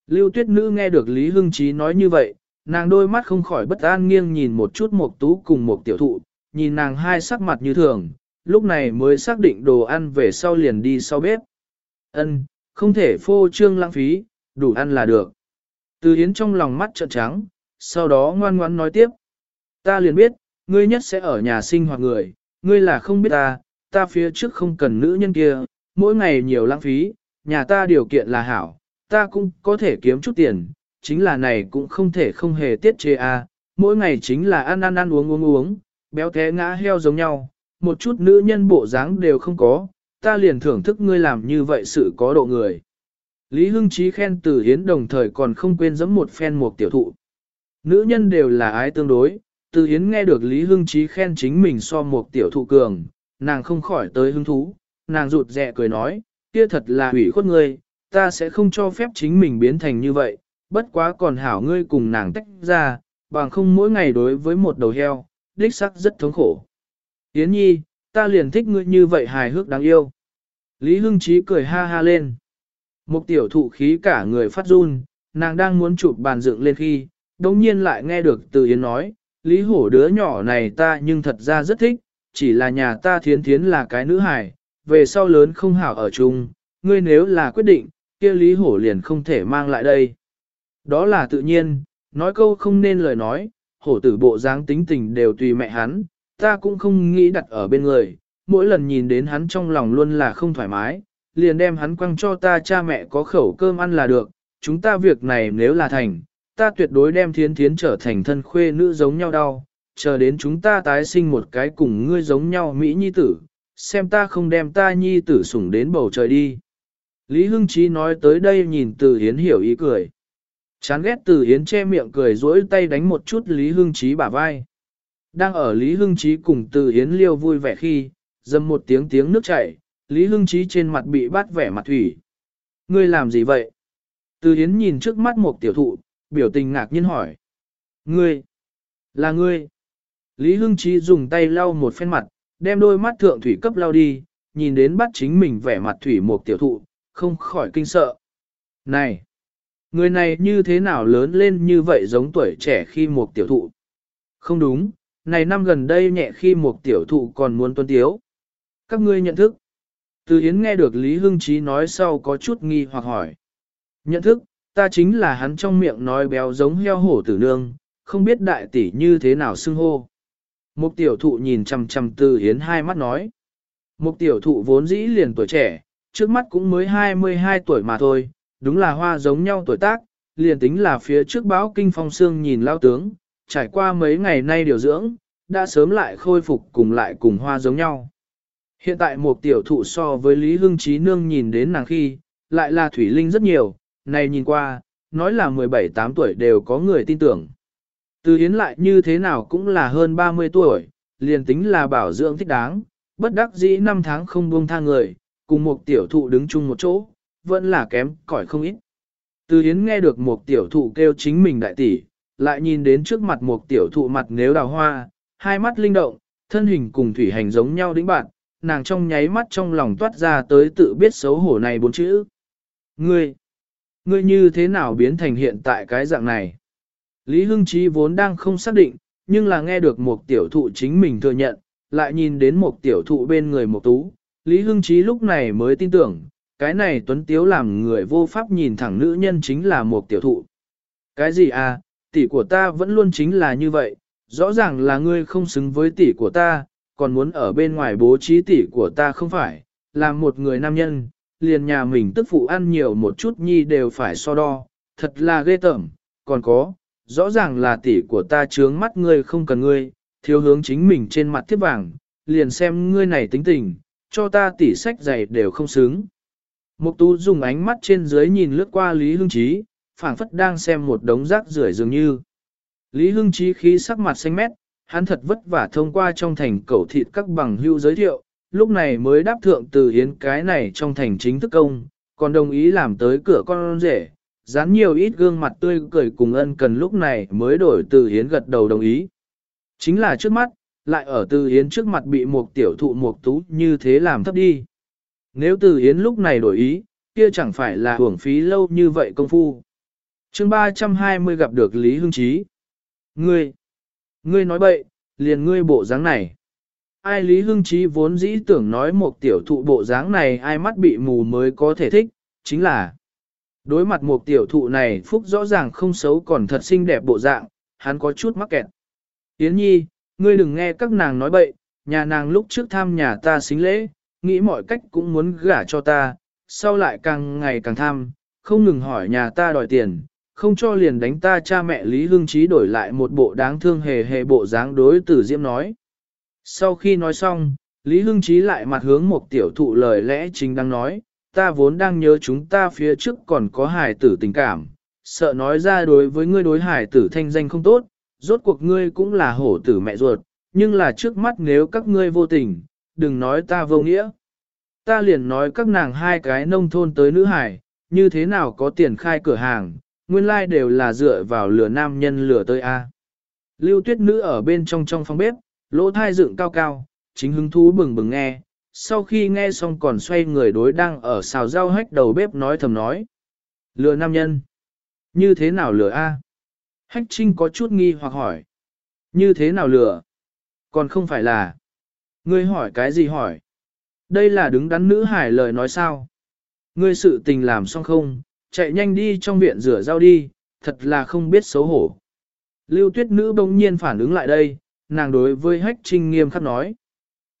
Lưu tuyết nữ nghe được Lý Hưng Chí nói như vậy, nàng đôi mắt không khỏi bất an nghiêng nhìn một chút một tú cùng một tiểu thụ, nhìn nàng hai sắc mặt như thường, lúc này mới xác định đồ ăn về sau liền đi sau bếp. Ân, không thể phô trương lãng phí, đủ ăn là được. Từ Yến trong lòng mắt trợn trắng, sau đó ngoan ngoãn nói tiếp. Ta liền biết, ngươi nhất sẽ ở nhà sinh hoạt người, ngươi là không biết ta, ta phía trước không cần nữ nhân kia, mỗi ngày nhiều lãng phí, nhà ta điều kiện là hảo, ta cũng có thể kiếm chút tiền, chính là này cũng không thể không hề tiết chế a, mỗi ngày chính là ăn ăn ăn uống uống uống, béo té ngã heo giống nhau, một chút nữ nhân bộ dáng đều không có, ta liền thưởng thức ngươi làm như vậy sự có độ người. Lý Hưng Chí khen Từ Hiến đồng thời còn không quên giẫm một phen một tiểu thụ. Nữ nhân đều là ái tương đối, từ Yến nghe được Lý Hưng Chí khen chính mình so một tiểu thụ cường, nàng không khỏi tới hứng thú, nàng rụt rẹ cười nói, kia thật là hủy khuất ngươi, ta sẽ không cho phép chính mình biến thành như vậy, bất quá còn hảo ngươi cùng nàng tách ra, bằng không mỗi ngày đối với một đầu heo, đích sắc rất thống khổ. Yến nhi, ta liền thích ngươi như vậy hài hước đáng yêu. Lý Hưng Chí cười ha ha lên. Một tiểu thụ khí cả người phát run, nàng đang muốn chụp bàn dựng lên khi, đồng nhiên lại nghe được từ Yến nói, Lý Hổ đứa nhỏ này ta nhưng thật ra rất thích, chỉ là nhà ta thiến thiến là cái nữ hài, về sau lớn không hảo ở chung, ngươi nếu là quyết định, kia Lý Hổ liền không thể mang lại đây. Đó là tự nhiên, nói câu không nên lời nói, hổ tử bộ dáng tính tình đều tùy mẹ hắn, ta cũng không nghĩ đặt ở bên người, mỗi lần nhìn đến hắn trong lòng luôn là không thoải mái, liền đem hắn quăng cho ta cha mẹ có khẩu cơm ăn là được, chúng ta việc này nếu là thành, ta tuyệt đối đem thiến thiến trở thành thân khuê nữ giống nhau đau, chờ đến chúng ta tái sinh một cái cùng ngươi giống nhau Mỹ Nhi tử, xem ta không đem ta Nhi tử sủng đến bầu trời đi. Lý Hưng Chí nói tới đây nhìn Từ Hiến hiểu ý cười. Chán ghét Từ Hiến che miệng cười rỗi tay đánh một chút Lý Hưng Chí bả vai. Đang ở Lý Hưng Chí cùng Từ Hiến liêu vui vẻ khi, dầm một tiếng tiếng nước chảy, Lý Hưng Chí trên mặt bị bắt vẻ mặt thủy. Ngươi làm gì vậy? Từ Hiến nhìn trước mắt một tiểu thụ, biểu tình ngạc nhiên hỏi. Ngươi, là ngươi. Lý Hưng Chí dùng tay lau một phen mặt, đem đôi mắt thượng thủy cấp lau đi, nhìn đến bắt chính mình vẻ mặt thủy một tiểu thụ, không khỏi kinh sợ. Này, người này như thế nào lớn lên như vậy giống tuổi trẻ khi một tiểu thụ? Không đúng, này năm gần đây nhẹ khi một tiểu thụ còn muốn tuân tiếu. Các ngươi nhận thức. Từ Yến nghe được Lý Hưng Chí nói sau có chút nghi hoặc hỏi. Nhận thức, ta chính là hắn trong miệng nói béo giống heo hổ tử nương, không biết đại tỷ như thế nào xưng hô. Mục tiểu thụ nhìn chằm chằm từ hiến hai mắt nói. Mục tiểu thụ vốn dĩ liền tuổi trẻ, trước mắt cũng mới 22 tuổi mà thôi, đúng là hoa giống nhau tuổi tác, liền tính là phía trước báo kinh phong xương nhìn lao tướng, trải qua mấy ngày nay điều dưỡng, đã sớm lại khôi phục cùng lại cùng hoa giống nhau. Hiện tại một tiểu thụ so với Lý Hưng Trí Nương nhìn đến nàng khi, lại là Thủy Linh rất nhiều, này nhìn qua, nói là 17-8 tuổi đều có người tin tưởng. Từ Yến lại như thế nào cũng là hơn 30 tuổi, liền tính là bảo dưỡng thích đáng, bất đắc dĩ năm tháng không buông tha người, cùng một tiểu thụ đứng chung một chỗ, vẫn là kém cỏi không ít. Từ Yến nghe được một tiểu thụ kêu chính mình đại tỷ, lại nhìn đến trước mặt một tiểu thụ mặt nếu đào hoa, hai mắt linh động, thân hình cùng thủy hành giống nhau đĩnh bạn, nàng trong nháy mắt trong lòng toát ra tới tự biết xấu hổ này bốn chữ. Ngươi, ngươi như thế nào biến thành hiện tại cái dạng này? Lý Hưng Chí vốn đang không xác định, nhưng là nghe được một tiểu thụ chính mình thừa nhận, lại nhìn đến một tiểu thụ bên người một tú, Lý Hưng Chí lúc này mới tin tưởng, cái này tuấn tiếu làm người vô pháp nhìn thẳng nữ nhân chính là một tiểu thụ. Cái gì à, tỷ của ta vẫn luôn chính là như vậy, rõ ràng là ngươi không xứng với tỷ của ta, còn muốn ở bên ngoài bố trí tỷ của ta không phải, là một người nam nhân, liền nhà mình tức phụ ăn nhiều một chút nhi đều phải so đo, thật là ghê tởm, còn có, rõ ràng là tỷ của ta trướng mắt ngươi không cần ngươi, thiếu hướng chính mình trên mặt thiết vàng, liền xem ngươi này tính tình, cho ta tỷ sách giày đều không xứng. Mục tú dùng ánh mắt trên dưới nhìn lướt qua Lý Hưng Chí, phảng phất đang xem một đống rác rưởi dường như. Lý Hưng Chí khí sắc mặt xanh mét, hắn thật vất vả thông qua trong thành cẩu thịt các bằng hưu giới thiệu, lúc này mới đáp thượng từ hiến cái này trong thành chính thức công, còn đồng ý làm tới cửa con rể, dán nhiều ít gương mặt tươi cười cùng ân cần lúc này mới đổi từ hiến gật đầu đồng ý. Chính là trước mắt, lại ở từ hiến trước mặt bị một tiểu thụ một tú như thế làm thấp đi. Nếu từ hiến lúc này đổi ý, kia chẳng phải là hưởng phí lâu như vậy công phu. chương 320 gặp được Lý Hưng Chí. Ngươi, ngươi nói bậy, liền ngươi bộ dáng này. Ai Lý Hưng Chí vốn dĩ tưởng nói một tiểu thụ bộ dáng này ai mắt bị mù mới có thể thích, chính là đối mặt một tiểu thụ này phúc rõ ràng không xấu còn thật xinh đẹp bộ dạng, hắn có chút mắc kẹt. Yến Nhi, ngươi đừng nghe các nàng nói bậy, nhà nàng lúc trước tham nhà ta xính lễ, nghĩ mọi cách cũng muốn gả cho ta, sau lại càng ngày càng tham, không ngừng hỏi nhà ta đòi tiền, không cho liền đánh ta cha mẹ Lý Hưng Chí đổi lại một bộ đáng thương hề hề bộ dáng đối tử Diễm nói. Sau khi nói xong, Lý Hưng Chí lại mặt hướng một tiểu thụ lời lẽ chính đang nói, ta vốn đang nhớ chúng ta phía trước còn có hài tử tình cảm, sợ nói ra đối với ngươi đối hải tử thanh danh không tốt, rốt cuộc ngươi cũng là hổ tử mẹ ruột, nhưng là trước mắt nếu các ngươi vô tình, đừng nói ta vô nghĩa. Ta liền nói các nàng hai cái nông thôn tới nữ hải, như thế nào có tiền khai cửa hàng, nguyên lai like đều là dựa vào lửa nam nhân lửa tới A. Lưu tuyết nữ ở bên trong trong phòng bếp, lỗ thai dựng cao cao, chính hứng thú bừng bừng nghe, sau khi nghe xong còn xoay người đối đang ở xào rau hách đầu bếp nói thầm nói. Lừa nam nhân. Như thế nào lừa A? Hách trinh có chút nghi hoặc hỏi. Như thế nào lừa? Còn không phải là. Ngươi hỏi cái gì hỏi? Đây là đứng đắn nữ hải lời nói sao? Ngươi sự tình làm xong không? Chạy nhanh đi trong viện rửa rau đi, thật là không biết xấu hổ. Lưu tuyết nữ bỗng nhiên phản ứng lại đây, nàng đối với hách trinh nghiêm khắc nói.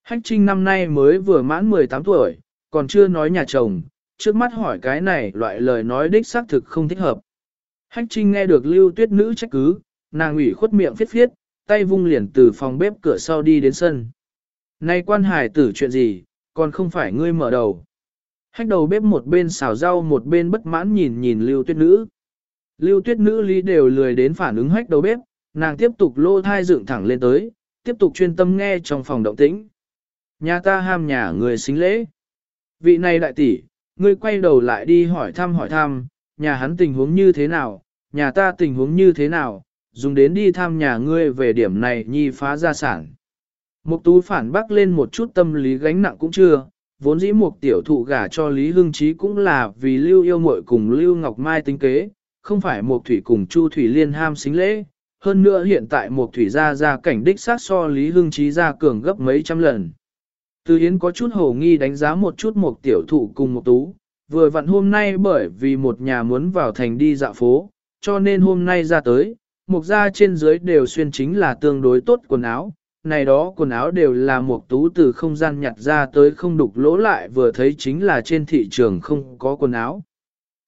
Hách trinh năm nay mới vừa mãn 18 tuổi, còn chưa nói nhà chồng, trước mắt hỏi cái này loại lời nói đích xác thực không thích hợp. Hách trinh nghe được lưu tuyết nữ trách cứ, nàng ủy khuất miệng phiết phiết, tay vung liền từ phòng bếp cửa sau đi đến sân. Này quan hải tử chuyện gì, còn không phải ngươi mở đầu. Hách đầu bếp một bên xào rau một bên bất mãn nhìn nhìn lưu tuyết nữ. Lưu tuyết nữ lý đều lười đến phản ứng hách đầu bếp, nàng tiếp tục lô thai dựng thẳng lên tới, tiếp tục chuyên tâm nghe trong phòng động tĩnh. Nhà ta ham nhà người xính lễ. Vị này đại tỷ, ngươi quay đầu lại đi hỏi thăm hỏi thăm, nhà hắn tình huống như thế nào, nhà ta tình huống như thế nào, dùng đến đi thăm nhà ngươi về điểm này nhi phá gia sản. Mục tú phản bác lên một chút tâm lý gánh nặng cũng chưa, vốn dĩ mục tiểu thụ gả cho Lý Hưng Chí cũng là vì Lưu Yêu Muội cùng Lưu Ngọc Mai tính kế, không phải mục thủy cùng Chu Thủy Liên ham xính lễ. Hơn nữa hiện tại một thủy gia gia cảnh đích sát so Lý Hưng trí gia cường gấp mấy trăm lần. Từ Yến có chút hồ nghi đánh giá một chút một tiểu thụ cùng một tú, vừa vặn hôm nay bởi vì một nhà muốn vào thành đi dạo phố, cho nên hôm nay ra tới, một gia trên dưới đều xuyên chính là tương đối tốt quần áo, này đó quần áo đều là một tú từ không gian nhặt ra tới không đục lỗ lại vừa thấy chính là trên thị trường không có quần áo.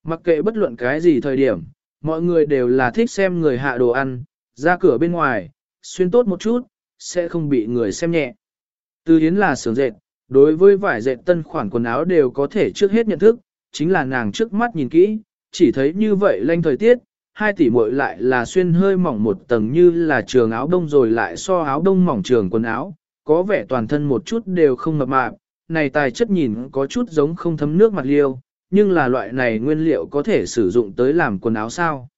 Mặc kệ bất luận cái gì thời điểm, mọi người đều là thích xem người hạ đồ ăn, ra cửa bên ngoài, xuyên tốt một chút, sẽ không bị người xem nhẹ. Từ Yến là sướng dệt, đối với vải dệt tân khoản quần áo đều có thể trước hết nhận thức, chính là nàng trước mắt nhìn kỹ, chỉ thấy như vậy lanh thời tiết, hai tỷ muội lại là xuyên hơi mỏng một tầng như là trường áo đông rồi lại so áo đông mỏng trường quần áo, có vẻ toàn thân một chút đều không mập mạp, này tài chất nhìn có chút giống không thấm nước mặt liêu, nhưng là loại này nguyên liệu có thể sử dụng tới làm quần áo sao.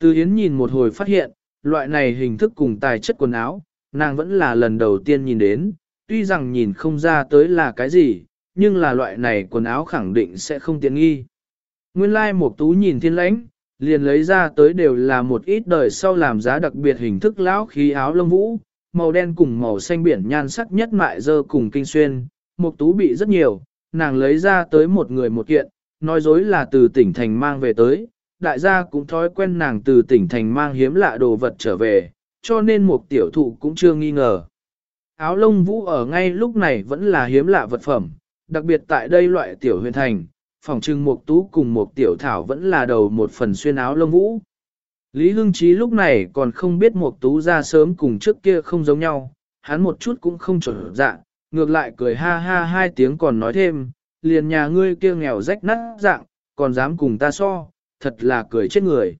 Từ Yến nhìn một hồi phát hiện, loại này hình thức cùng tài chất quần áo, nàng vẫn là lần đầu tiên nhìn đến, tuy rằng nhìn không ra tới là cái gì, nhưng là loại này quần áo khẳng định sẽ không tiện nghi. Nguyên lai like một tú nhìn thiên lãnh, liền lấy ra tới đều là một ít đời sau làm giá đặc biệt hình thức lão khí áo lông vũ, màu đen cùng màu xanh biển nhan sắc nhất mại dơ cùng kinh xuyên, một tú bị rất nhiều, nàng lấy ra tới một người một kiện, nói dối là từ tỉnh thành mang về tới, đại gia cũng thói quen nàng từ tỉnh thành mang hiếm lạ đồ vật trở về, cho nên một tiểu thụ cũng chưa nghi ngờ. Áo lông vũ ở ngay lúc này vẫn là hiếm lạ vật phẩm, đặc biệt tại đây loại tiểu huyền thành, phòng trưng một tú cùng một tiểu thảo vẫn là đầu một phần xuyên áo lông vũ. Lý Hưng Chí lúc này còn không biết một tú ra sớm cùng trước kia không giống nhau, hắn một chút cũng không trở dạng, ngược lại cười ha ha hai tiếng còn nói thêm, liền nhà ngươi kia nghèo rách nát dạng, còn dám cùng ta so, thật là cười chết người.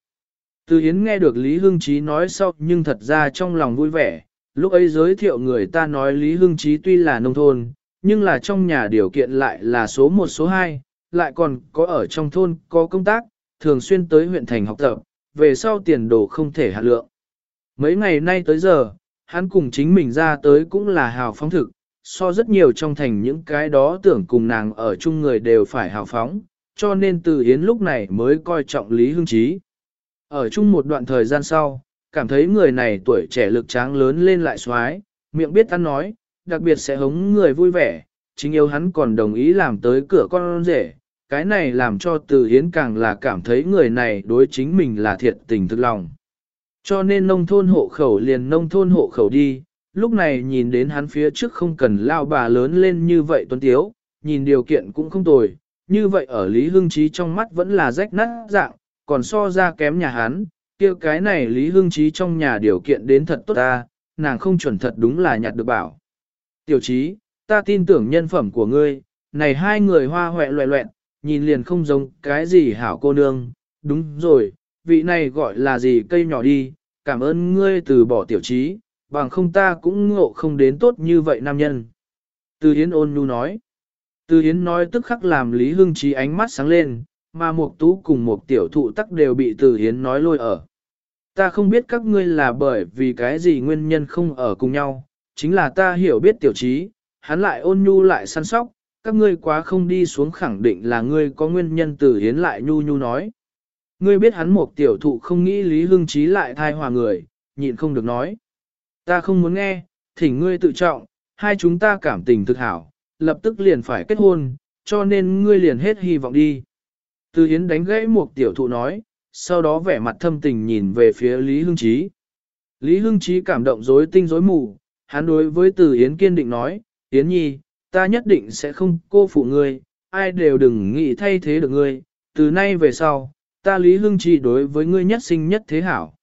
Từ Yến nghe được Lý Hưng Chí nói sau nhưng thật ra trong lòng vui vẻ, lúc ấy giới thiệu người ta nói Lý Hưng Chí tuy là nông thôn, nhưng là trong nhà điều kiện lại là số 1 số 2, lại còn có ở trong thôn có công tác, thường xuyên tới huyện thành học tập, về sau tiền đồ không thể hạ lượng. Mấy ngày nay tới giờ, hắn cùng chính mình ra tới cũng là hào phóng thực, so rất nhiều trong thành những cái đó tưởng cùng nàng ở chung người đều phải hào phóng, cho nên từ Yến lúc này mới coi trọng Lý Hưng Chí. Ở chung một đoạn thời gian sau, cảm thấy người này tuổi trẻ lực tráng lớn lên lại xoái, miệng biết ăn nói, đặc biệt sẽ hống người vui vẻ, chính yêu hắn còn đồng ý làm tới cửa con rể, cái này làm cho từ hiến càng là cảm thấy người này đối chính mình là thiệt tình thực lòng. Cho nên nông thôn hộ khẩu liền nông thôn hộ khẩu đi, lúc này nhìn đến hắn phía trước không cần lao bà lớn lên như vậy tuấn tiếu, nhìn điều kiện cũng không tồi, như vậy ở Lý Hưng Chí trong mắt vẫn là rách nát dạng, còn so ra kém nhà hắn, kia cái này Lý Hưng Chí trong nhà điều kiện đến thật tốt ta, nàng không chuẩn thật đúng là nhặt được bảo. Tiểu Chí ta tin tưởng nhân phẩm của ngươi, này hai người hoa hoẹ loẹ loẹn, nhìn liền không giống cái gì hảo cô nương, đúng rồi, vị này gọi là gì cây nhỏ đi, cảm ơn ngươi từ bỏ tiểu Chí bằng không ta cũng ngộ không đến tốt như vậy nam nhân. Từ Hiến ôn nhu nói. Từ Hiến nói tức khắc làm Lý Hưng Chí ánh mắt sáng lên, mà Mục tú cùng Mục tiểu thụ tắc đều bị Từ Hiến nói lôi ở. Ta không biết các ngươi là bởi vì cái gì nguyên nhân không ở cùng nhau, chính là ta hiểu biết tiểu Chí, hắn lại ôn nhu lại săn sóc, các ngươi quá không đi xuống khẳng định là ngươi có nguyên nhân Từ Hiến lại nhu nhu nói. Ngươi biết hắn Mục tiểu thụ không nghĩ Lý Hưng Chí lại thai hòa người, nhịn không được nói. Ta không muốn nghe, thỉnh ngươi tự trọng, hai chúng ta cảm tình thực hảo, lập tức liền phải kết hôn, cho nên ngươi liền hết hy vọng đi. Từ Hiến đánh gãy một tiểu thụ nói, sau đó vẻ mặt thâm tình nhìn về phía Lý Hưng Chí. Lý Hưng Chí cảm động rối tinh rối mù, hắn đối với Từ Hiến kiên định nói, Hiến nhi, ta nhất định sẽ không cô phụ ngươi, ai đều đừng nghĩ thay thế được ngươi, từ nay về sau, ta Lý Hưng Chí đối với ngươi nhất sinh nhất thế hảo.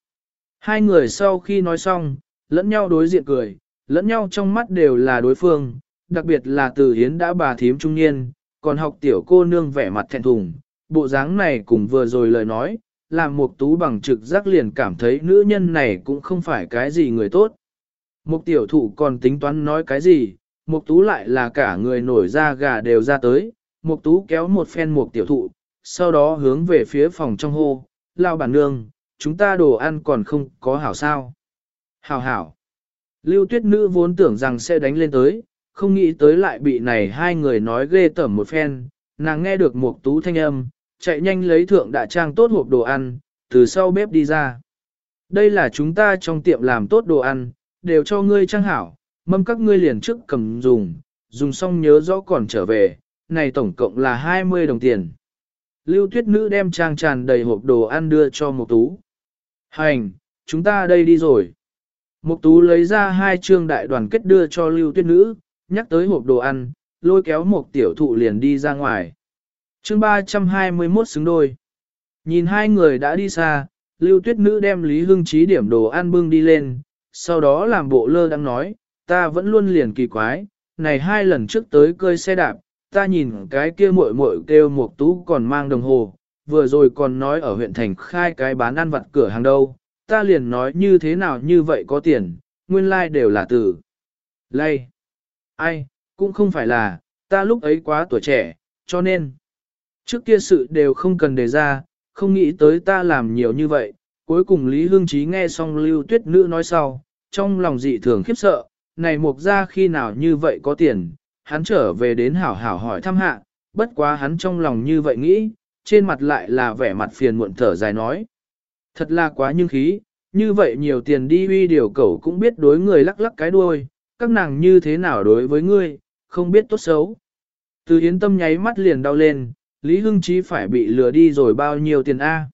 Hai người sau khi nói xong, lẫn nhau đối diện cười, lẫn nhau trong mắt đều là đối phương, đặc biệt là từ hiến đã bà thím trung niên, còn học tiểu cô nương vẻ mặt thẹn thùng, bộ dáng này cùng vừa rồi lời nói, làm một tú bằng trực giác liền cảm thấy nữ nhân này cũng không phải cái gì người tốt. Mục tiểu thụ còn tính toán nói cái gì, mục tú lại là cả người nổi da gà đều ra tới, mục tú kéo một phen mục tiểu thụ, sau đó hướng về phía phòng trong hô, lao bản nương, chúng ta đồ ăn còn không có hảo sao. Hảo hảo. Lưu tuyết nữ vốn tưởng rằng sẽ đánh lên tới, không nghĩ tới lại bị này hai người nói ghê tởm một phen, nàng nghe được một tú thanh âm, chạy nhanh lấy thượng đã trang tốt hộp đồ ăn, từ sau bếp đi ra. Đây là chúng ta trong tiệm làm tốt đồ ăn, đều cho ngươi trang hảo, mâm các ngươi liền trước cầm dùng, dùng xong nhớ rõ còn trở về, này tổng cộng là 20 đồng tiền. Lưu tuyết nữ đem trang tràn đầy hộp đồ ăn đưa cho một tú. Hành, chúng ta đây đi rồi. Mục tú lấy ra hai trương đại đoàn kết đưa cho lưu tuyết nữ, nhắc tới hộp đồ ăn, lôi kéo một tiểu thụ liền đi ra ngoài. Chương 321 xứng đôi. Nhìn hai người đã đi xa, lưu tuyết nữ đem Lý Hưng Chí điểm đồ ăn bưng đi lên, sau đó làm bộ lơ đang nói, ta vẫn luôn liền kỳ quái, này hai lần trước tới cơi xe đạp, ta nhìn cái kia muội muội kêu một tú còn mang đồng hồ, vừa rồi còn nói ở huyện thành khai cái bán ăn vặt cửa hàng đâu, ta liền nói như thế nào như vậy có tiền, nguyên lai like đều là từ. Lay. Ai, cũng không phải là, ta lúc ấy quá tuổi trẻ, cho nên. Trước kia sự đều không cần đề ra, không nghĩ tới ta làm nhiều như vậy. Cuối cùng Lý Hương Trí nghe xong lưu tuyết nữ nói sau, trong lòng dị thường khiếp sợ, này mục ra khi nào như vậy có tiền, hắn trở về đến hảo hảo hỏi thăm hạ, bất quá hắn trong lòng như vậy nghĩ, trên mặt lại là vẻ mặt phiền muộn thở dài nói. Thật là quá nhưng khí, như vậy nhiều tiền đi uy điều cẩu cũng biết đối người lắc lắc cái đuôi, các nàng như thế nào đối với ngươi, không biết tốt xấu. Từ Yến Tâm nháy mắt liền đau lên, Lý Hưng Chí phải bị lừa đi rồi bao nhiêu tiền A.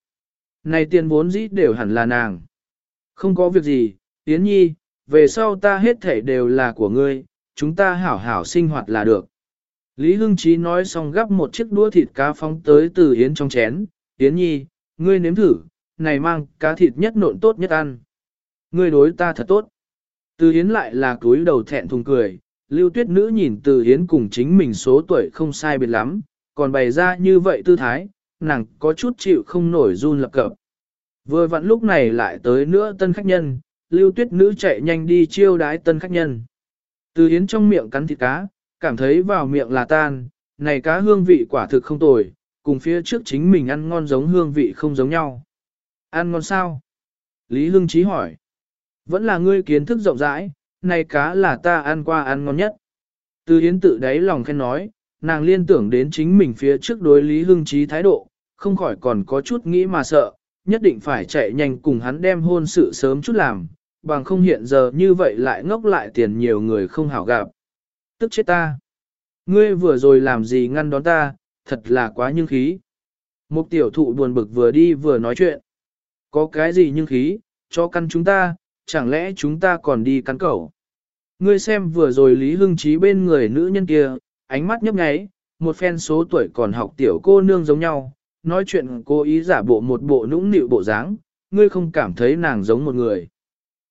Này tiền vốn dĩ đều hẳn là nàng. Không có việc gì, Yến Nhi, về sau ta hết thể đều là của ngươi, chúng ta hảo hảo sinh hoạt là được. Lý Hưng Chí nói xong gắp một chiếc đũa thịt cá phóng tới từ Yến trong chén, Yến Nhi, ngươi nếm thử, này mang cá thịt nhất nộn tốt nhất ăn. Ngươi đối ta thật tốt. Từ Yến lại là túi đầu thẹn thùng cười, lưu tuyết nữ nhìn từ Yến cùng chính mình số tuổi không sai biệt lắm, còn bày ra như vậy tư thái, nàng có chút chịu không nổi run lập cập. Vừa vặn lúc này lại tới nữa tân khách nhân, lưu tuyết nữ chạy nhanh đi chiêu đái tân khách nhân. Từ Yến trong miệng cắn thịt cá, cảm thấy vào miệng là tan, này cá hương vị quả thực không tồi, cùng phía trước chính mình ăn ngon giống hương vị không giống nhau. Ăn ngon sao? Lý Hưng Chí hỏi. Vẫn là ngươi kiến thức rộng rãi, này cá là ta ăn qua ăn ngon nhất. Từ Yến tự đáy lòng khen nói, nàng liên tưởng đến chính mình phía trước đối Lý Hưng Chí thái độ, không khỏi còn có chút nghĩ mà sợ, nhất định phải chạy nhanh cùng hắn đem hôn sự sớm chút làm, bằng không hiện giờ như vậy lại ngốc lại tiền nhiều người không hảo gặp. Tức chết ta! Ngươi vừa rồi làm gì ngăn đón ta, thật là quá nhưng khí. Một tiểu thụ buồn bực vừa đi vừa nói chuyện. Có cái gì nhưng khí, cho căn chúng ta, chẳng lẽ chúng ta còn đi cắn cẩu. Ngươi xem vừa rồi Lý Hưng Chí bên người nữ nhân kia, ánh mắt nhấp nháy, một phen số tuổi còn học tiểu cô nương giống nhau, nói chuyện cô ý giả bộ một bộ nũng nịu bộ dáng, ngươi không cảm thấy nàng giống một người.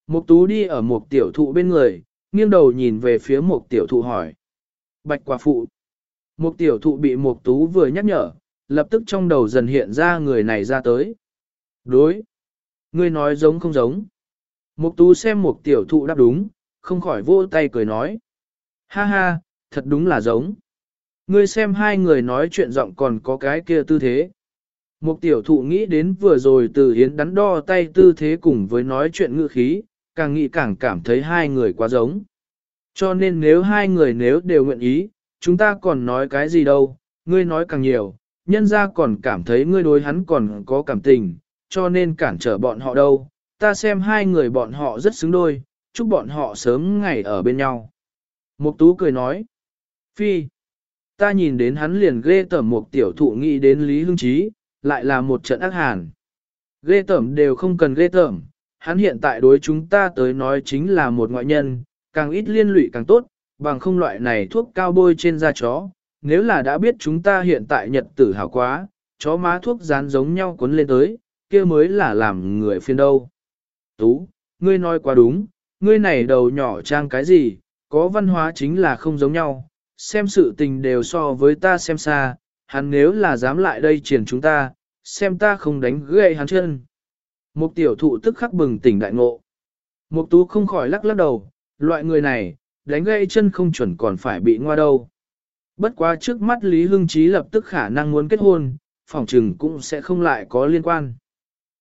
Mục tú đi ở một tiểu thụ bên người, nghiêng đầu nhìn về phía một tiểu thụ hỏi. Bạch quả phụ. Một tiểu thụ bị một tú vừa nhắc nhở, lập tức trong đầu dần hiện ra người này ra tới. Đối. Ngươi nói giống không giống. Mục tú xem mục tiểu thụ đáp đúng, không khỏi vô tay cười nói. Ha ha, thật đúng là giống. Ngươi xem hai người nói chuyện giọng còn có cái kia tư thế. Mục tiểu thụ nghĩ đến vừa rồi từ hiến đắn đo tay tư thế cùng với nói chuyện ngữ khí, càng nghĩ càng cảm thấy hai người quá giống. Cho nên nếu hai người nếu đều nguyện ý, chúng ta còn nói cái gì đâu, ngươi nói càng nhiều, nhân ra còn cảm thấy ngươi đối hắn còn có cảm tình, cho nên cản trở bọn họ đâu. Ta xem hai người bọn họ rất xứng đôi, chúc bọn họ sớm ngày ở bên nhau. Mục tú cười nói, Phi, ta nhìn đến hắn liền ghê tởm một tiểu thụ nghĩ đến Lý Hưng Chí, lại là một trận ác hàn. Ghê tởm đều không cần ghê tởm, hắn hiện tại đối chúng ta tới nói chính là một ngoại nhân, càng ít liên lụy càng tốt, bằng không loại này thuốc cao bôi trên da chó. Nếu là đã biết chúng ta hiện tại nhật tử hảo quá, chó má thuốc dán giống nhau cuốn lên tới, kia mới là làm người phiền đâu. Tú, ngươi nói quá đúng, ngươi này đầu nhỏ trang cái gì, có văn hóa chính là không giống nhau, xem sự tình đều so với ta xem xa, hắn nếu là dám lại đây triển chúng ta, xem ta không đánh gãy hắn chân. Mục tiểu thụ tức khắc bừng tỉnh đại ngộ. Mục tú không khỏi lắc lắc đầu, loại người này, đánh gãy chân không chuẩn còn phải bị ngoa đâu. Bất quá trước mắt Lý Hưng Chí lập tức khả năng muốn kết hôn, phòng trừng cũng sẽ không lại có liên quan.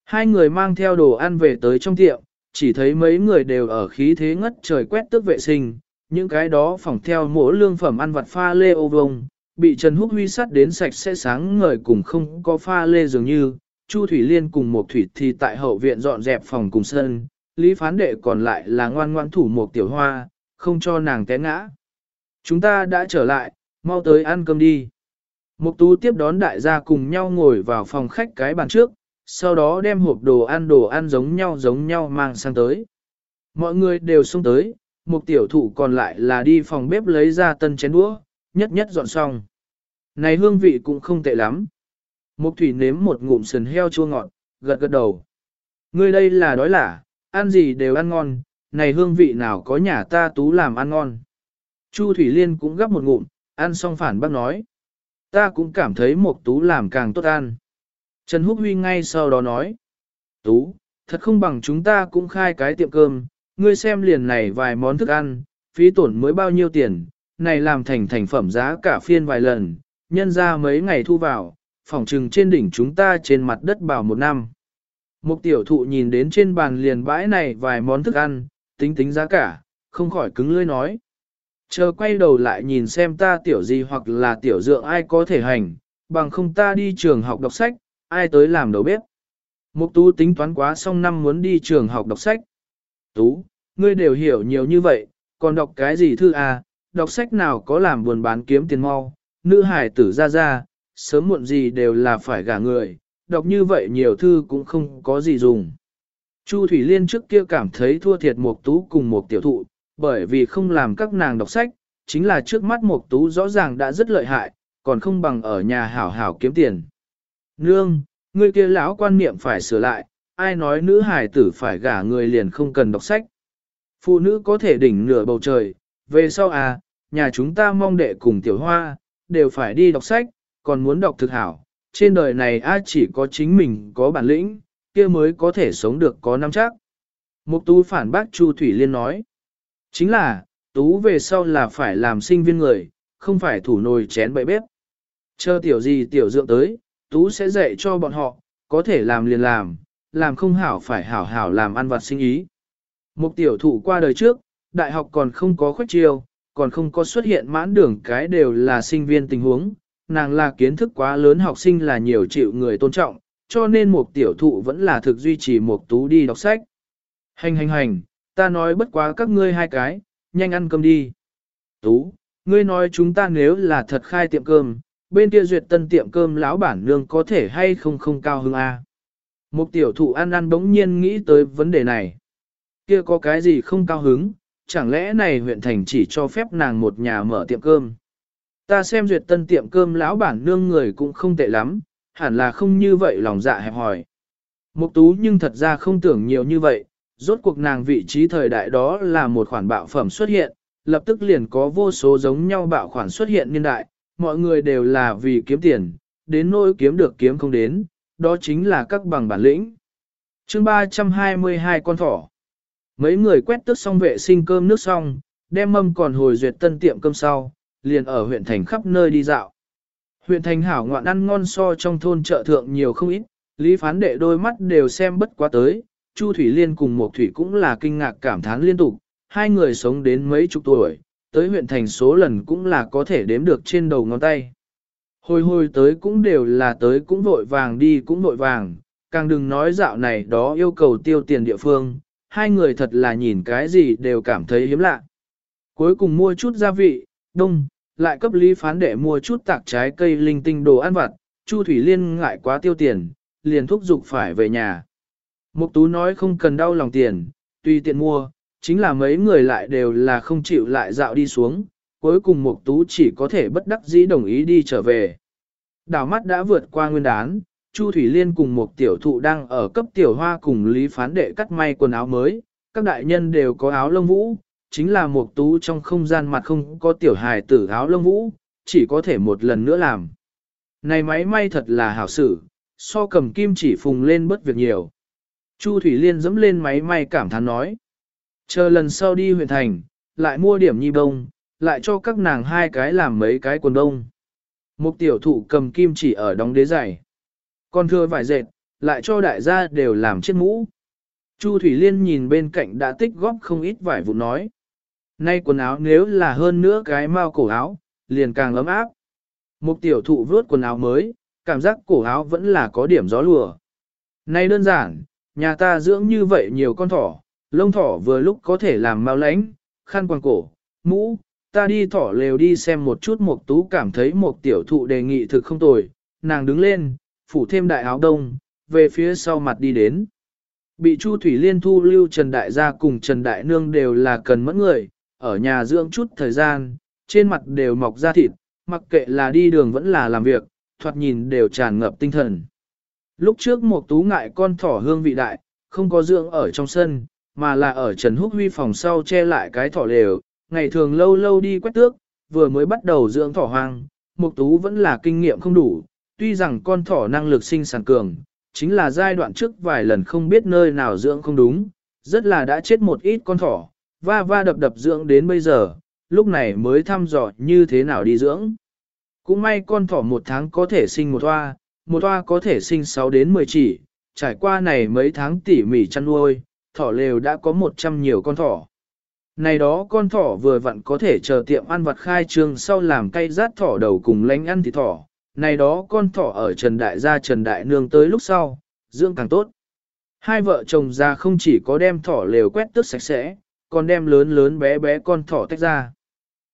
Hai người mang theo đồ ăn về tới trong tiệm, chỉ thấy mấy người đều ở khí thế ngất trời quét tước vệ sinh, những cái đó phỏng theo mỗi lương phẩm ăn vặt pha lê ô vông, bị Trần Húc Huy sắt đến sạch sẽ sáng ngời cùng không có pha lê dường như, Chu Thủy Liên cùng một thủy thì tại hậu viện dọn dẹp phòng cùng sân, Lý Phán Đệ còn lại là ngoan ngoan thủ một tiểu hoa, không cho nàng té ngã. Chúng ta đã trở lại, mau tới ăn cơm đi. Mục tú tiếp đón đại gia cùng nhau ngồi vào phòng khách cái bàn trước, sau đó đem hộp đồ ăn đồ ăn giống nhau giống nhau mang sang tới. Mọi người đều xông tới, một tiểu thủ còn lại là đi phòng bếp lấy ra tân chén đũa, nhất nhất dọn xong. Này hương vị cũng không tệ lắm. Mục thủy nếm một ngụm sườn heo chua ngọt, gật gật đầu. Ngươi đây là đói lả, ăn gì đều ăn ngon, này hương vị nào có nhà ta tú làm ăn ngon. Chu Thủy Liên cũng gắp một ngụm, ăn xong phản bác nói. Ta cũng cảm thấy một tú làm càng tốt ăn. Trần Húc Huy ngay sau đó nói. Tú, thật không bằng chúng ta cũng khai cái tiệm cơm, ngươi xem liền này vài món thức ăn, phí tổn mới bao nhiêu tiền, này làm thành thành phẩm giá cả phiên vài lần, nhân ra mấy ngày thu vào, phòng trừng trên đỉnh chúng ta trên mặt đất bảo một năm. Một tiểu thụ nhìn đến trên bàn liền bãi này vài món thức ăn, tính tính giá cả, không khỏi cứng lưỡi nói. Chờ quay đầu lại nhìn xem ta tiểu gì hoặc là tiểu dượng ai có thể hành, bằng không ta đi trường học đọc sách, ai tới làm đầu bếp. Mục tú tính toán quá xong năm muốn đi trường học đọc sách. Tú, ngươi đều hiểu nhiều như vậy, còn đọc cái gì thư à, đọc sách nào có làm buồn bán kiếm tiền mau, nữ hải tử ra ra, sớm muộn gì đều là phải gả người, đọc như vậy nhiều thư cũng không có gì dùng. Chu Thủy Liên trước kia cảm thấy thua thiệt Mục tú cùng Mục tiểu thụ, bởi vì không làm các nàng đọc sách, chính là trước mắt Mục tú rõ ràng đã rất lợi hại, còn không bằng ở nhà hảo hảo kiếm tiền. Nương, người kia lão quan niệm phải sửa lại, ai nói nữ hài tử phải gả người liền không cần đọc sách. Phụ nữ có thể đỉnh nửa bầu trời, về sau à, nhà chúng ta mong đệ cùng tiểu hoa, đều phải đi đọc sách, còn muốn đọc thực hảo. Trên đời này ai chỉ có chính mình có bản lĩnh, kia mới có thể sống được có năm chắc. Mục tú phản bác Chu Thủy Liên nói. Chính là, tú về sau là phải làm sinh viên người, không phải thủ nồi chén bậy bếp. Chờ tiểu gì tiểu dượng tới, tú sẽ dạy cho bọn họ, có thể làm liền làm, làm không hảo phải hảo hảo làm ăn vặt sinh ý. Mục tiểu thủ qua đời trước, đại học còn không có khuếch chiêu, còn không có xuất hiện mãn đường cái đều là sinh viên tình huống, nàng là kiến thức quá lớn học sinh là nhiều chịu người tôn trọng, cho nên một tiểu thụ vẫn là thực duy trì một tú đi đọc sách. Hành hành hành, ta nói bất quá các ngươi hai cái, nhanh ăn cơm đi. Tú, ngươi nói chúng ta nếu là thật khai tiệm cơm, bên kia duyệt tân tiệm cơm lão bản nương có thể hay không không cao hứng à? a. Một tiểu thụ ăn ăn bỗng nhiên nghĩ tới vấn đề này. Kia có cái gì không cao hứng, chẳng lẽ này huyện thành chỉ cho phép nàng một nhà mở tiệm cơm. Ta xem duyệt tân tiệm cơm lão bản nương người cũng không tệ lắm, hẳn là không như vậy lòng dạ hẹp hỏi. Mục tú nhưng thật ra không tưởng nhiều như vậy, rốt cuộc nàng vị trí thời đại đó là một khoản bạo phẩm xuất hiện, lập tức liền có vô số giống nhau bạo khoản xuất hiện niên đại, mọi người đều là vì kiếm tiền, đến nỗi kiếm được kiếm không đến, đó chính là các bằng bản lĩnh. chương 322 con thỏ. Mấy người quét tước xong vệ sinh cơm nước xong, đem mâm còn hồi duyệt tân tiệm cơm sau, liền ở huyện thành khắp nơi đi dạo. Huyện thành hảo ngoạn ăn ngon so trong thôn chợ thượng nhiều không ít, lý phán đệ đôi mắt đều xem bất quá tới, Chu Thủy Liên cùng một Thủy cũng là kinh ngạc cảm thán liên tục, hai người sống đến mấy chục tuổi, tới huyện thành số lần cũng là có thể đếm được trên đầu ngón tay. Hồi hồi tới cũng đều là tới cũng vội vàng đi cũng vội vàng, càng đừng nói dạo này đó yêu cầu tiêu tiền địa phương, hai người thật là nhìn cái gì đều cảm thấy hiếm lạ. Cuối cùng mua chút gia vị, đông, lại cấp lý phán để mua chút tạc trái cây linh tinh đồ ăn vặt, Chu Thủy Liên ngại quá tiêu tiền, liền thúc giục phải về nhà. Mục Tú nói không cần đau lòng tiền, tùy tiện mua, chính là mấy người lại đều là không chịu lại dạo đi xuống, cuối cùng Mục Tú chỉ có thể bất đắc dĩ đồng ý đi trở về. Đảo mắt đã vượt qua nguyên đán, Chu Thủy Liên cùng một tiểu thụ đang ở cấp tiểu hoa cùng Lý Phán Đệ cắt may quần áo mới, các đại nhân đều có áo lông vũ, chính là một tú trong không gian mặt không có tiểu hài tử áo lông vũ, chỉ có thể một lần nữa làm. Này máy may thật là hảo sự, so cầm kim chỉ phùng lên bất việc nhiều. Chu Thủy Liên dẫm lên máy may cảm thán nói. Chờ lần sau đi huyện thành, lại mua điểm nhi bông, lại cho các nàng hai cái làm mấy cái quần đông. Một tiểu thụ cầm kim chỉ ở đóng đế giày. Còn thưa vải dệt, lại cho đại gia đều làm chiếc mũ. Chu Thủy Liên nhìn bên cạnh đã tích góp không ít vải vụ nói. Nay quần áo nếu là hơn nữa cái mao cổ áo, liền càng ấm áp. Một tiểu thụ vớt quần áo mới, cảm giác cổ áo vẫn là có điểm gió lùa. Nay đơn giản, nhà ta dưỡng như vậy nhiều con thỏ, lông thỏ vừa lúc có thể làm mao lãnh, khăn quàng cổ, mũ, ta đi thỏ lều đi xem một chút một tú cảm thấy một tiểu thụ đề nghị thực không tồi, nàng đứng lên, phủ thêm đại áo đông, về phía sau mặt đi đến. Bị Chu Thủy Liên thu lưu Trần Đại gia cùng Trần Đại Nương đều là cần mẫn người, ở nhà dưỡng chút thời gian, trên mặt đều mọc ra thịt, mặc kệ là đi đường vẫn là làm việc, thoạt nhìn đều tràn ngập tinh thần. Lúc trước một tú ngại con thỏ hương vị đại, không có dưỡng ở trong sân, mà là ở Trần Húc Huy phòng sau che lại cái thỏ lều, ngày thường lâu lâu đi quét tước, vừa mới bắt đầu dưỡng thỏ hoang, Mục Tú vẫn là kinh nghiệm không đủ, tuy rằng con thỏ năng lực sinh sản cường, chính là giai đoạn trước vài lần không biết nơi nào dưỡng không đúng, rất là đã chết một ít con thỏ, va va đập đập dưỡng đến bây giờ, lúc này mới thăm dò như thế nào đi dưỡng. Cũng may con thỏ một tháng có thể sinh một toa, một toa có thể sinh 6 đến 10 chỉ, trải qua này mấy tháng tỉ mỉ chăn nuôi, thỏ lều đã có 100 nhiều con thỏ. Này đó con thỏ vừa vặn có thể chờ tiệm ăn vặt khai trương sau làm cây rát thỏ đầu cùng lánh ăn thịt thỏ. Này đó con thỏ ở Trần Đại gia Trần Đại Nương tới lúc sau, dưỡng càng tốt. Hai vợ chồng ra không chỉ có đem thỏ lều quét tước sạch sẽ, còn đem lớn lớn bé bé con thỏ tách ra.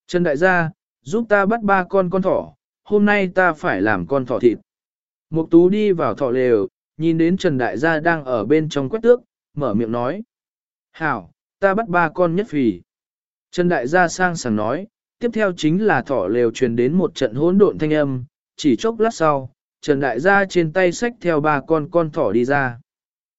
Trần Đại gia, giúp ta bắt ba con con thỏ, hôm nay ta phải làm con thỏ thịt. Mục tú đi vào thỏ lều, nhìn đến Trần Đại gia đang ở bên trong quét tước, mở miệng nói. Hảo, ta bắt ba con nhất phì. Trần Đại gia sang sảng nói, tiếp theo chính là thỏ lều truyền đến một trận hỗn độn thanh âm, chỉ chốc lát sau, Trần Đại gia trên tay xách theo ba con con thỏ đi ra.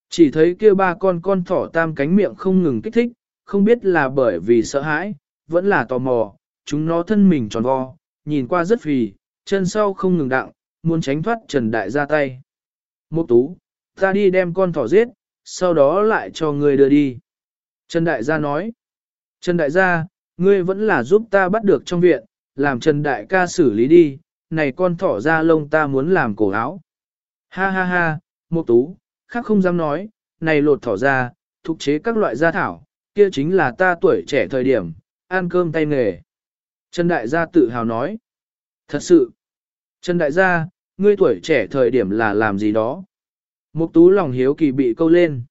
Chỉ thấy kia ba con con thỏ tam cánh miệng không ngừng kích thích, không biết là bởi vì sợ hãi, vẫn là tò mò, chúng nó thân mình tròn vo, nhìn qua rất phì, chân sau không ngừng đặng, muốn tránh thoát Trần Đại gia tay. Mục tú, ta đi đem con thỏ giết, sau đó lại cho ngươi đưa đi. Trần Đại gia nói, Trần Đại gia, ngươi vẫn là giúp ta bắt được trong viện, làm Trần Đại ca xử lý đi, này con thỏ ra lông ta muốn làm cổ áo. Ha ha ha, Mục tú, khác không dám nói, này lột thỏ ra, thúc chế các loại gia thảo, kia chính là ta tuổi trẻ thời điểm, ăn cơm tay nghề. Trần Đại gia tự hào nói, thật sự, Trần Đại gia, ngươi tuổi trẻ thời điểm là làm gì đó? Mục tú lòng hiếu kỳ bị câu lên.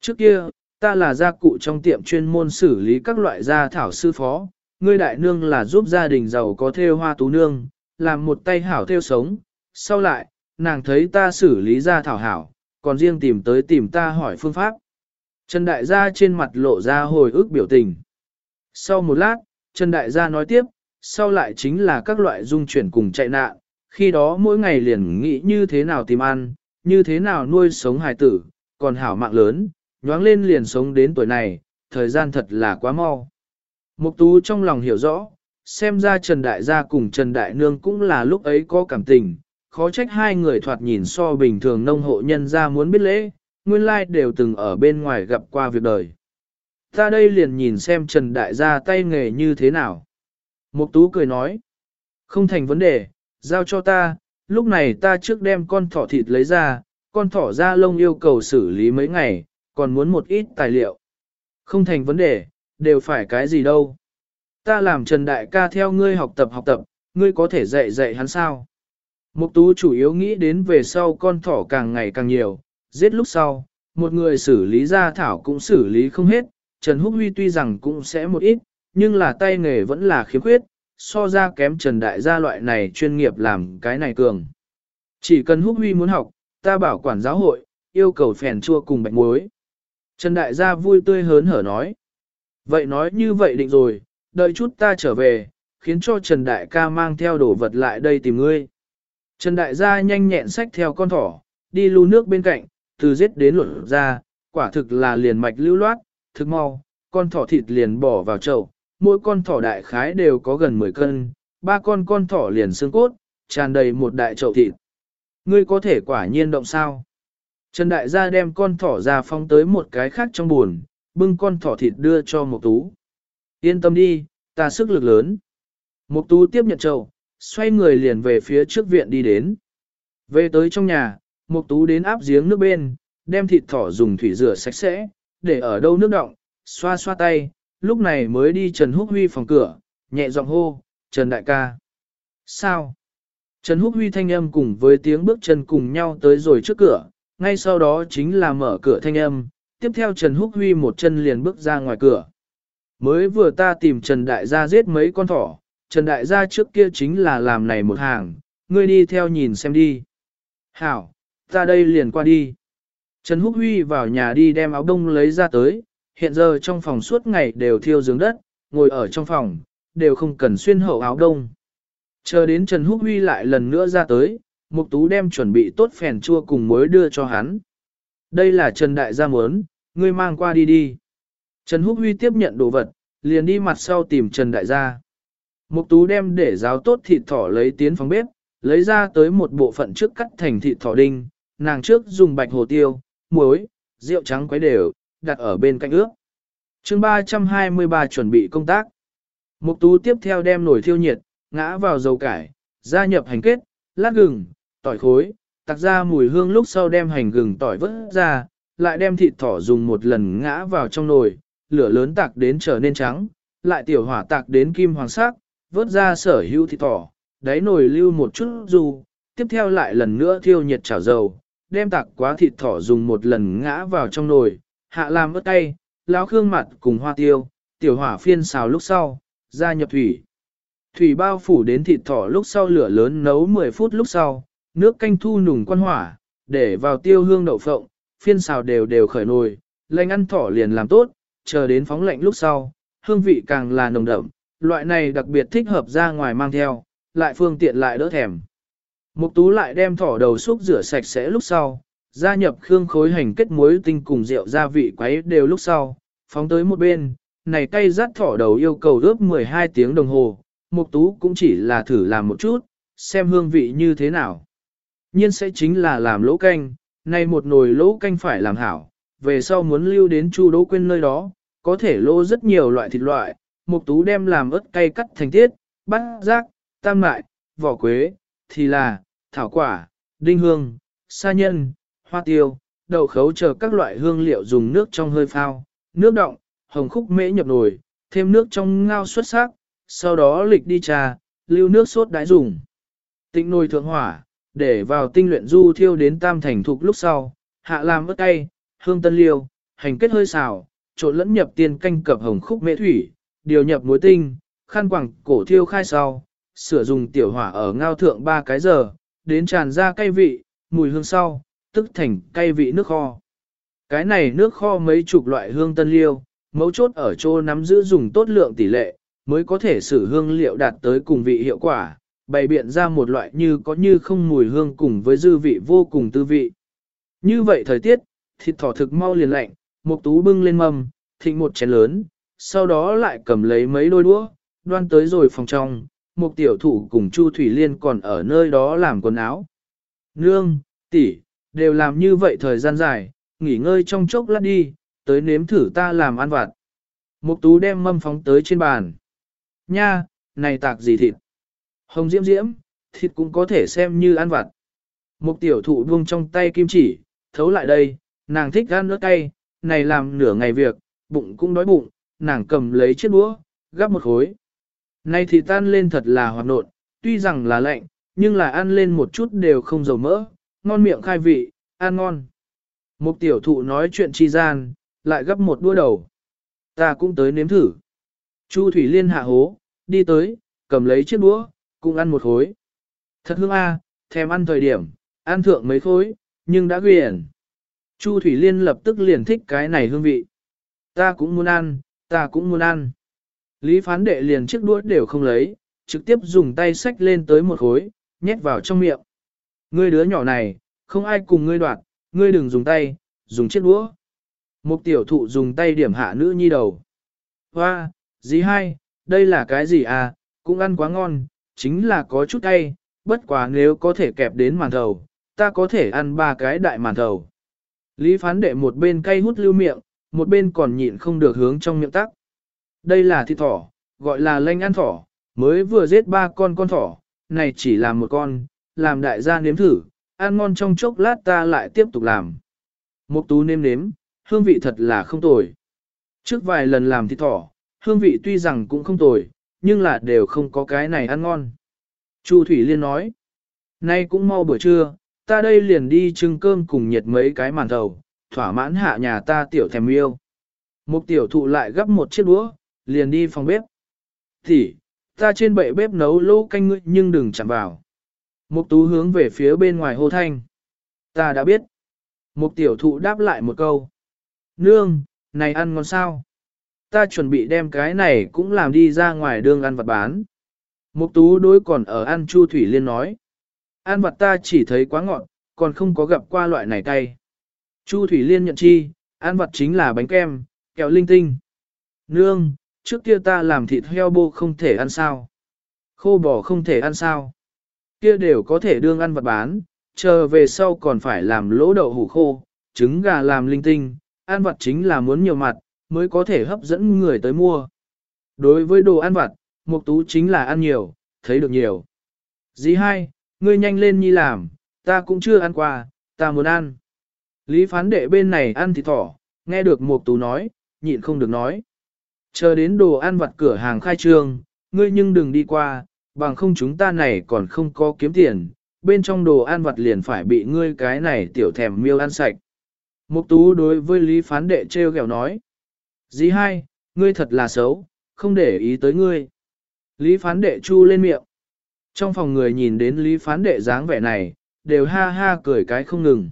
Trước kia, ta là gia cụ trong tiệm chuyên môn xử lý các loại gia thảo sư phó, ngươi đại nương là giúp gia đình giàu có theo hoa tú nương, làm một tay hảo theo sống. Sau lại, nàng thấy ta xử lý gia thảo hảo, còn riêng tìm tới tìm ta hỏi phương pháp. Trần Đại gia trên mặt lộ ra hồi ức biểu tình. Sau một lát, Trần Đại gia nói tiếp, sau lại chính là các loại dung chuyển cùng chạy nạn, khi đó mỗi ngày liền nghĩ như thế nào tìm ăn, như thế nào nuôi sống hài tử, còn hảo mạng lớn, nhoáng lên liền sống đến tuổi này, thời gian thật là quá mau. Mục tú trong lòng hiểu rõ, xem ra Trần Đại gia cùng Trần Đại Nương cũng là lúc ấy có cảm tình, khó trách hai người thoạt nhìn so bình thường nông hộ nhân gia muốn biết lễ, nguyên lai đều từng ở bên ngoài gặp qua việc đời. Ta đây liền nhìn xem Trần Đại gia tay nghề như thế nào. Mục Tú cười nói, không thành vấn đề, giao cho ta, lúc này ta trước đem con thỏ thịt lấy ra, con thỏ da lông yêu cầu xử lý mấy ngày, còn muốn một ít tài liệu. Không thành vấn đề, đều phải cái gì đâu. Ta làm Trần Đại ca theo ngươi học tập học tập, ngươi có thể dạy dạy hắn sao. Mục tú chủ yếu nghĩ đến về sau con thỏ càng ngày càng nhiều, giết lúc sau, một người xử lý ra thảo cũng xử lý không hết, Trần Húc Huy tuy rằng cũng sẽ một ít, nhưng là tay nghề vẫn là khiếm khuyết, so ra kém Trần Đại gia loại này chuyên nghiệp làm cái này cường. Chỉ cần Húc Huy muốn học, ta bảo quản giáo hội, yêu cầu phèn chua cùng bạch muối. Trần Đại gia vui tươi hớn hở nói. Vậy nói như vậy định rồi, đợi chút ta trở về, khiến cho Trần Đại ca mang theo đồ vật lại đây tìm ngươi. Trần Đại gia nhanh nhẹn xách theo con thỏ, đi lưu nước bên cạnh, từ giết đến luận ra, quả thực là liền mạch lưu loát, thực mau, con thỏ thịt liền bỏ vào chậu, mỗi con thỏ đại khái đều có gần 10 cân, ba con con thỏ liền xương cốt, tràn đầy một đại chậu thịt. Ngươi có thể quả nhiên động sao? Trần Đại gia đem con thỏ ra phong tới một cái khác trong buồn, bưng con thỏ thịt đưa cho Mộc Tú. Yên tâm đi, ta sức lực lớn. Mộc Tú tiếp nhận chậu, xoay người liền về phía trước viện đi đến. Về tới trong nhà, Mộc Tú đến áp giếng nước bên, đem thịt thỏ dùng thủy rửa sạch sẽ, để ở đâu nước động, xoa xoa tay, lúc này mới đi Trần Húc Huy phòng cửa, nhẹ giọng hô, Trần Đại ca. Sao? Trần Húc Huy thanh âm cùng với tiếng bước chân cùng nhau tới rồi trước cửa, ngay sau đó chính là mở cửa thanh âm, tiếp theo Trần Húc Huy một chân liền bước ra ngoài cửa. Mới vừa ta tìm Trần Đại gia giết mấy con thỏ, Trần Đại gia trước kia chính là làm này một hàng, ngươi đi theo nhìn xem đi. Hảo, ta đây liền qua đi. Trần Húc Huy vào nhà đi đem áo đông lấy ra tới, hiện giờ trong phòng suốt ngày đều thiêu giường đất, ngồi ở trong phòng, đều không cần xuyên hậu áo đông. Chờ đến Trần Húc Huy lại lần nữa ra tới, Mục Tú đem chuẩn bị tốt phèn chua cùng muối đưa cho hắn. Đây là Trần Đại gia muốn, ngươi mang qua đi đi. Trần Húc Huy tiếp nhận đồ vật, liền đi mặt sau tìm Trần Đại gia. Mục Tú đem để ráo tốt thịt thỏ lấy tiến phòng bếp, lấy ra tới một bộ phận trước cắt thành thịt thỏ đinh, nàng trước dùng bạch hồ tiêu, muối, rượu trắng quấy đều, đặt ở bên cạnh ước. Chương 323 chuẩn bị công tác. Mục Tú tiếp theo đem nồi thiêu nhiệt, ngã vào dầu cải, gia nhập hành kết, lát gừng, tỏi khối, tạc ra mùi hương lúc sau đem hành gừng tỏi vớt ra, lại đem thịt thỏ dùng một lần ngã vào trong nồi, lửa lớn tạc đến trở nên trắng, lại tiểu hỏa tạc đến kim hoàng sắc, vớt ra sở hữu thịt thỏ, đáy nồi lưu một chút dù, tiếp theo lại lần nữa thiêu nhiệt chảo dầu, đem tạc quá thịt thỏ dùng một lần ngã vào trong nồi, hạ làm ớt tay, lão khương mặt cùng hoa tiêu, tiểu hỏa phiên xào lúc sau, gia nhập thủy. Thủy bao phủ đến thịt thỏ lúc sau lửa lớn nấu 10 phút lúc sau, nước canh thu nùng quan hỏa, để vào tiêu hương đậu phộng, phiên xào đều đều khởi nồi, lạnh ăn thỏ liền làm tốt, chờ đến phóng lạnh lúc sau, hương vị càng là nồng đậm, loại này đặc biệt thích hợp ra ngoài mang theo, lại phương tiện lại đỡ thèm. Mục tú lại đem thỏ đầu xúc rửa sạch sẽ lúc sau, gia nhập khương khối hành kết muối tinh cùng rượu gia vị quấy đều lúc sau, phóng tới một bên, này cay rát thỏ đầu yêu cầu ướp 12 tiếng đồng hồ, mục tú cũng chỉ là thử làm một chút, xem hương vị như thế nào. Nhiên sẽ chính là làm lỗ canh, này một nồi lỗ canh phải làm hảo, về sau muốn lưu đến chu đỗ quên nơi đó, có thể lô rất nhiều loại thịt loại, mục tú đem làm ớt cay cắt thành tiết, bát giác, tam mại, vỏ quế, thì là, thảo quả, đinh hương, sa nhân, hoa tiêu, đậu khấu chờ các loại hương liệu dùng nước trong hơi phao, nước động, hồng khúc mễ nhập nồi, thêm nước trong ngao xuất sắc, sau đó lịch đi trà, lưu nước sốt đãi dùng. Tịnh nồi thượng hỏa, để vào tinh luyện du thiêu đến tam thành thục lúc sau, hạ làm ớt cay, hương tân liêu, hành kết hơi xào, trộn lẫn nhập tiên canh cập hồng khúc mễ thủy, điều nhập muối tinh, khăn quẳng cổ thiêu khai sau, sửa dùng tiểu hỏa ở ngao thượng ba cái giờ, đến tràn ra cay vị, mùi hương sau, tức thành cay vị nước kho. Cái này nước kho mấy chục loại hương tân liêu, mấu chốt ở chỗ nắm giữ dùng tốt lượng tỷ lệ, mới có thể sử hương liệu đạt tới cùng vị hiệu quả, bày biện ra một loại như có như không mùi hương cùng với dư vị vô cùng tư vị. Như vậy thời tiết, thịt thỏ thực mau liền lạnh, một tú bưng lên mâm, thịnh một chén lớn, sau đó lại cầm lấy mấy đôi đũa, đoan tới rồi phòng trong, một tiểu thủ cùng Chu Thủy Liên còn ở nơi đó làm quần áo. Nương, tỷ, đều làm như vậy thời gian dài, nghỉ ngơi trong chốc lát đi, tới nếm thử ta làm ăn vặt. Mục tú đem mâm phóng tới trên bàn. Nha, này tạc gì thịt? Hồng diễm diễm, thịt cũng có thể xem như ăn vặt. Mục tiểu thụ buông trong tay kim chỉ, thấu lại đây, nàng thích ăn nước cay, này làm nửa ngày việc, bụng cũng đói bụng, nàng cầm lấy chiếc đũa, gắp một khối. Này thì tan lên thật là hoạt nộn, tuy rằng là lạnh, nhưng là ăn lên một chút đều không dầu mỡ, ngon miệng khai vị, ăn ngon. Mục tiểu thụ nói chuyện chi gian, lại gấp một đua đầu. Ta cũng tới nếm thử. Chu Thủy Liên hạ hố, đi tới, cầm lấy chiếc đũa, cũng ăn một khối. Thật hương a, thèm ăn thời điểm, ăn thượng mấy khối, nhưng đã quyển. Chu Thủy Liên lập tức liền thích cái này hương vị. Ta cũng muốn ăn, ta cũng muốn ăn. Lý phán đệ liền chiếc đũa đều không lấy, trực tiếp dùng tay xách lên tới một khối, nhét vào trong miệng. Ngươi đứa nhỏ này, không ai cùng ngươi đoạt, ngươi đừng dùng tay, dùng chiếc đũa. Một tiểu thụ dùng tay điểm hạ nữ nhi đầu. Hoa, dì hai, đây là cái gì à, cũng ăn quá ngon, chính là có chút cay, bất quá nếu có thể kẹp đến màn thầu, ta có thể ăn ba cái đại màn thầu. Lý phán đệ một bên cay hút lưu miệng, một bên còn nhịn không được hướng trong miệng tắc. Đây là thịt thỏ, gọi là lanh ăn thỏ, mới vừa giết ba con con thỏ, này chỉ là một con, làm đại gia nếm thử, ăn ngon trong chốc lát ta lại tiếp tục làm. Mục tú nếm nếm, hương vị thật là không tồi. Trước vài lần làm thịt thỏ, hương vị tuy rằng cũng không tồi, nhưng là đều không có cái này ăn ngon. Chu Thủy Liên nói, nay cũng mau buổi trưa, ta đây liền đi trưng cơm cùng nhiệt mấy cái màn thầu, thỏa mãn hạ nhà ta tiểu thèm yêu. Mục tiểu thụ lại gấp một chiếc đũa, liền đi phòng bếp. Thì, ta trên bệ bếp nấu lô canh ngươi nhưng đừng chạm vào. Mục tú hướng về phía bên ngoài hô thanh. Ta đã biết. Mục tiểu thụ đáp lại một câu. Nương, này ăn ngon sao? Ta chuẩn bị đem cái này cũng làm đi ra ngoài đường ăn vật bán. Mục tú đối còn ở ăn Chu Thủy Liên nói. Ăn vật ta chỉ thấy quá ngọt, còn không có gặp qua loại này cay. Chu Thủy Liên nhận chi, ăn vật chính là bánh kem, kẹo linh tinh. Nương, trước kia ta làm thịt heo bô không thể ăn sao. Khô bò không thể ăn sao. Kia đều có thể đương ăn vật bán, chờ về sau còn phải làm lỗ đậu hủ khô, trứng gà làm linh tinh, ăn vật chính là muốn nhiều mặt, mới có thể hấp dẫn người tới mua. Đối với đồ ăn vặt, mục tú chính là ăn nhiều, thấy được nhiều. Dì hai, ngươi nhanh lên nhi làm, ta cũng chưa ăn qua, ta muốn ăn. Lý phán đệ bên này ăn thịt thỏ, nghe được mục tú nói, nhịn không được nói. Chờ đến đồ ăn vặt cửa hàng khai trương, ngươi nhưng đừng đi qua, bằng không chúng ta này còn không có kiếm tiền, bên trong đồ ăn vặt liền phải bị ngươi cái này tiểu thèm miêu ăn sạch. Mục tú đối với Lý phán đệ treo gẹo nói. Dì hai, ngươi thật là xấu, không để ý tới ngươi. Lý phán đệ chu lên miệng. Trong phòng người nhìn đến Lý phán đệ dáng vẻ này, đều ha ha cười cái không ngừng.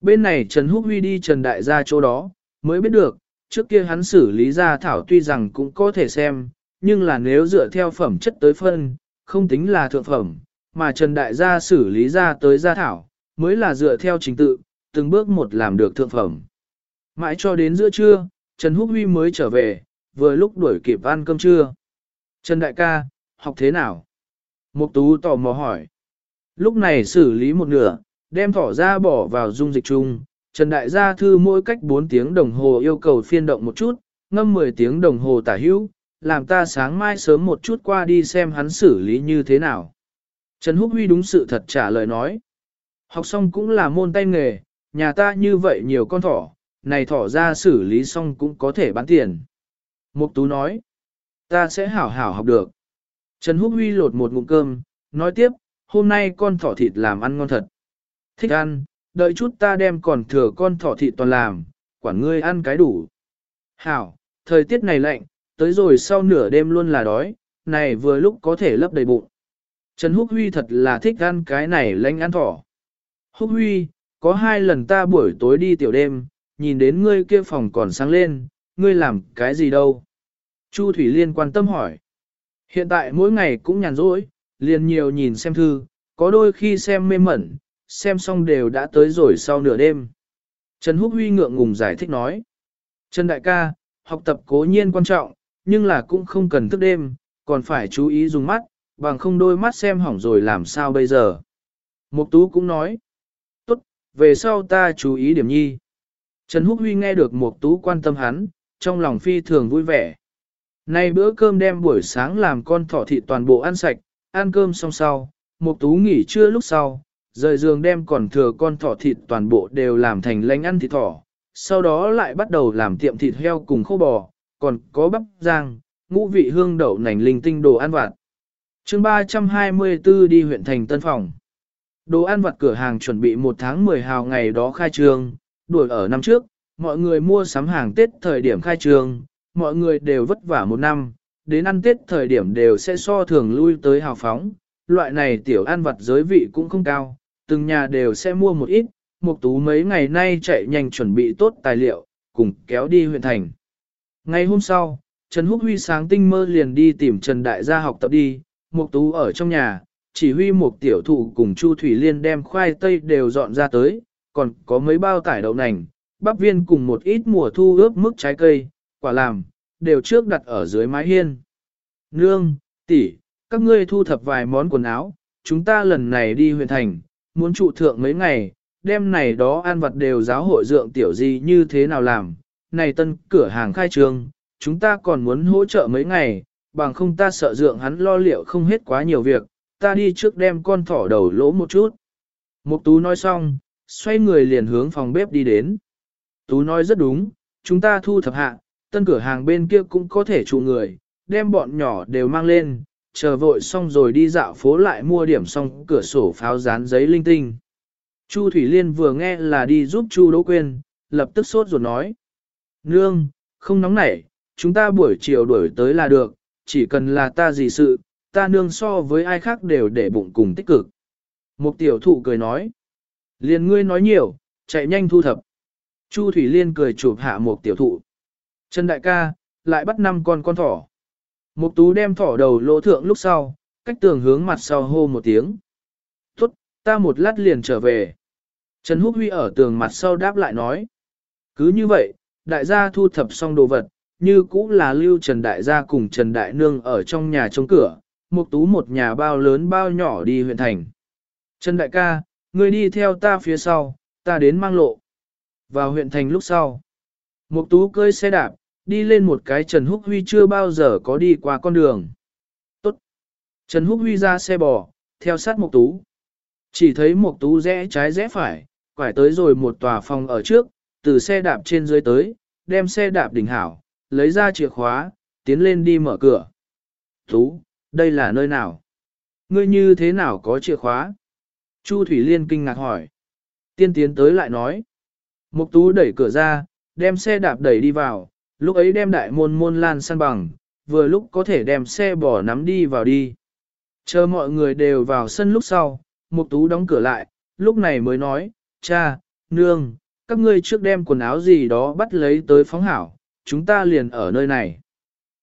Bên này Trần Húc Huy đi Trần Đại gia chỗ đó, mới biết được, trước kia hắn xử lý gia thảo tuy rằng cũng có thể xem, nhưng là nếu dựa theo phẩm chất tới phân, không tính là thượng phẩm, mà Trần Đại gia xử lý ra tới gia thảo, mới là dựa theo trình tự, từng bước một làm được thượng phẩm. Mãi cho đến giữa trưa, Trần Húc Huy mới trở về, vừa lúc đuổi kịp ăn cơm trưa. Trần Đại ca, học thế nào? Mục Tú tò mò hỏi. Lúc này xử lý một nửa, đem thỏ ra bỏ vào dung dịch chung, Trần Đại gia thư mỗi cách 4 tiếng đồng hồ yêu cầu phiên động một chút, ngâm 10 tiếng đồng hồ tả hữu, làm ta sáng mai sớm một chút qua đi xem hắn xử lý như thế nào. Trần Húc Huy đúng sự thật trả lời nói. Học xong cũng là môn tay nghề, nhà ta như vậy nhiều con thỏ, này thỏ ra xử lý xong cũng có thể bán tiền. Mục Tú nói, ta sẽ hảo hảo học được. Trần Húc Huy lột một ngụm cơm, nói tiếp, hôm nay con thỏ thịt làm ăn ngon thật. Thích ăn, đợi chút ta đem còn thừa con thỏ thịt toàn làm, quản ngươi ăn cái đủ. Hảo, thời tiết này lạnh, tới rồi sau nửa đêm luôn là đói, này vừa lúc có thể lấp đầy bụng. Trần Húc Huy thật là thích ăn cái này lanh ăn thỏ. Húc Huy, có hai lần ta buổi tối đi tiểu đêm, nhìn đến ngươi kia phòng còn sáng lên, ngươi làm cái gì đâu? Chu Thủy Liên quan tâm hỏi. Hiện tại mỗi ngày cũng nhàn rỗi, liền nhiều nhìn xem thư, có đôi khi xem mê mẩn, xem xong đều đã tới rồi sau nửa đêm. Trần Húc Huy ngượng ngùng giải thích nói. Trần Đại ca, học tập cố nhiên quan trọng, nhưng là cũng không cần thức đêm, còn phải chú ý dùng mắt, bằng không đôi mắt xem hỏng rồi làm sao bây giờ. Mục Tú cũng nói. Tốt, về sau ta chú ý điểm nhi. Trần Húc Huy nghe được Mục Tú quan tâm hắn, trong lòng phi thường vui vẻ. Nay bữa cơm đem buổi sáng làm con thỏ thịt toàn bộ ăn sạch, ăn cơm xong sau, Mục Tú nghỉ trưa lúc sau, rời giường đem còn thừa con thỏ thịt toàn bộ đều làm thành lánh ăn thịt thỏ, sau đó lại bắt đầu làm tiệm thịt heo cùng khô bò, còn có bắp rang, ngũ vị hương đậu nành linh tinh đồ ăn vặt. Chương 324 đi huyện thành Tân Phòng. Đồ ăn vặt cửa hàng chuẩn bị một tháng 10 hào ngày đó khai trương, đuổi ở năm trước, mọi người mua sắm hàng Tết thời điểm khai trương, mọi người đều vất vả một năm, đến ăn Tết thời điểm đều sẽ so thường lui tới hào phóng, loại này tiểu ăn vặt giới vị cũng không cao, từng nhà đều sẽ mua một ít, Mục Tú mấy ngày nay chạy nhanh chuẩn bị tốt tài liệu, cùng kéo đi huyện thành. Ngày hôm sau, Trần Húc Huy sáng tinh mơ liền đi tìm Trần Đại gia học tập đi, Mục Tú ở trong nhà, chỉ huy một tiểu thụ cùng Chu Thủy Liên đem khoai tây đều dọn ra tới, còn có mấy bao tải đậu nành, bắp viên cùng một ít mùa thu ướp mức trái cây, quả làm, đều trước đặt ở dưới mái hiên. Nương, tỷ, các ngươi thu thập vài món quần áo, chúng ta lần này đi huyện thành, muốn trụ thượng mấy ngày, đêm này đó ăn vật đều giáo hội dượng tiểu gì như thế nào làm, này tân cửa hàng khai trương, chúng ta còn muốn hỗ trợ mấy ngày, bằng không ta sợ dượng hắn lo liệu không hết quá nhiều việc, ta đi trước đem con thỏ đầu lỗ một chút. Mục tú nói xong, xoay người liền hướng phòng bếp đi đến. Tú nói rất đúng, chúng ta thu thập hạ, tân cửa hàng bên kia cũng có thể trụ người, đem bọn nhỏ đều mang lên, chờ vội xong rồi đi dạo phố lại mua điểm xong cửa sổ pháo dán giấy linh tinh. Chu Thủy Liên vừa nghe là đi giúp Chu Đỗ Quyên, lập tức sốt ruột nói. Nương, không nóng nảy, chúng ta buổi chiều đuổi tới là được, chỉ cần là ta gì sự, ta nương so với ai khác đều để bụng cùng tích cực. Một tiểu thụ cười nói. liền ngươi nói nhiều, chạy nhanh thu thập. Chu Thủy Liên cười chụp hạ một tiểu thụ. Trần đại ca, lại bắt năm con con thỏ. Mục tú đem thỏ đầu lỗ thượng lúc sau, cách tường hướng mặt sau hô một tiếng. Tốt, ta một lát liền trở về. Trần Húc Huy ở tường mặt sau đáp lại nói. Cứ như vậy, đại gia thu thập xong đồ vật, như cũ là lưu Trần Đại gia cùng Trần Đại Nương ở trong nhà trông cửa, mục tú một nhà bao lớn bao nhỏ đi huyện thành. Trần Đại ca, ngươi đi theo ta phía sau, ta đến mang lộ. Vào huyện thành lúc sau, mục tú cơi xe đạp, đi lên một cái Trần Húc Huy chưa bao giờ có đi qua con đường. Tốt. Trần Húc Huy ra xe bò, theo sát Mộc Tú. Chỉ thấy Mộc Tú rẽ trái rẽ phải, quải tới rồi một tòa phòng ở trước, từ xe đạp trên dưới tới, đem xe đạp đỉnh hảo, lấy ra chìa khóa, tiến lên đi mở cửa. Tú, đây là nơi nào? Ngươi như thế nào có chìa khóa? Chu Thủy Liên kinh ngạc hỏi. Tiên tiến tới lại nói. Mục Tú đẩy cửa ra, đem xe đạp đẩy đi vào, lúc ấy đem đại môn môn lan san bằng, vừa lúc có thể đem xe bỏ nắm đi vào đi. Chờ mọi người đều vào sân lúc sau, Mục Tú đóng cửa lại, lúc này mới nói, cha, nương, các ngươi trước đem quần áo gì đó bắt lấy tới phóng hảo, chúng ta liền ở nơi này.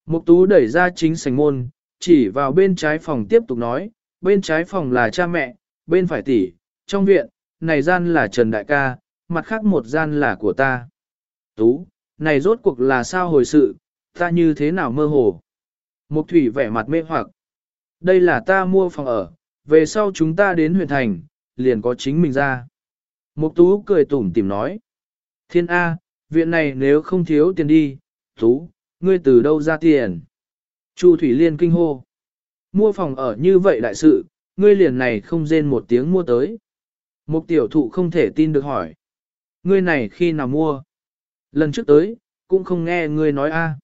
Mục Tú đẩy ra chính sảnh môn, chỉ vào bên trái phòng tiếp tục nói, bên trái phòng là cha mẹ, bên phải tỷ, trong viện, này gian là Trần Đại ca, mặt khác một gian là của ta. Tú, này rốt cuộc là sao hồi sự, ta như thế nào mơ hồ. Mục thủy vẻ mặt mê hoặc. Đây là ta mua phòng ở, về sau chúng ta đến huyện thành, liền có chính mình ra. Mục tú cười tủm tỉm nói. Thiên A, viện này nếu không thiếu tiền đi, tú, ngươi từ đâu ra tiền? Chu Thủy Liên kinh hô. Mua phòng ở như vậy đại sự, ngươi liền này không rên một tiếng mua tới. Mục tiểu thụ không thể tin được hỏi. Ngươi này khi nào mua? Lần trước tới, cũng không nghe ngươi nói a.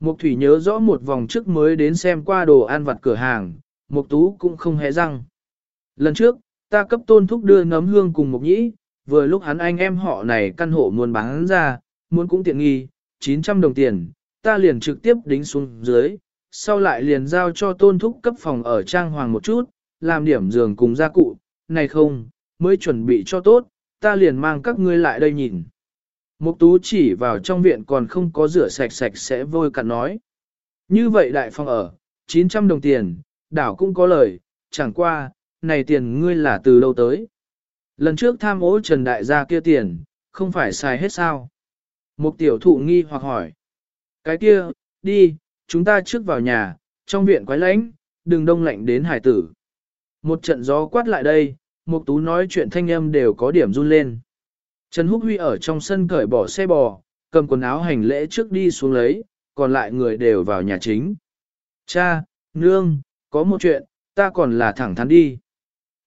Mục thủy nhớ rõ một vòng trước mới đến xem qua đồ ăn vặt cửa hàng, mục tú cũng không hé răng. Lần trước, ta cấp tôn thúc đưa nấm hương cùng mục nhĩ, vừa lúc hắn anh em họ này căn hộ muốn bán ra, muốn cũng tiện nghi, 900 đồng tiền, ta liền trực tiếp đính xuống dưới, sau lại liền giao cho tôn thúc cấp phòng ở trang hoàng một chút, làm điểm giường cùng gia cụ, này không, mới chuẩn bị cho tốt, ta liền mang các ngươi lại đây nhìn. Mục tú chỉ vào trong viện còn không có rửa sạch sạch sẽ vôi cặn nói. Như vậy đại phòng ở, 900 đồng tiền, đảo cũng có lời, chẳng qua, này tiền ngươi là từ đâu tới. Lần trước tham ô trần đại gia kia tiền, không phải xài hết sao. Mục tiểu thụ nghi hoặc hỏi. Cái kia, đi, chúng ta trước vào nhà, trong viện quái lãnh, đừng đông lạnh đến hải tử. Một trận gió quát lại đây, mục tú nói chuyện thanh âm đều có điểm run lên. Trần Húc Huy ở trong sân cởi bỏ xe bò, cầm quần áo hành lễ trước đi xuống lấy, còn lại người đều vào nhà chính. Cha, nương, có một chuyện, ta còn là thẳng thắn đi.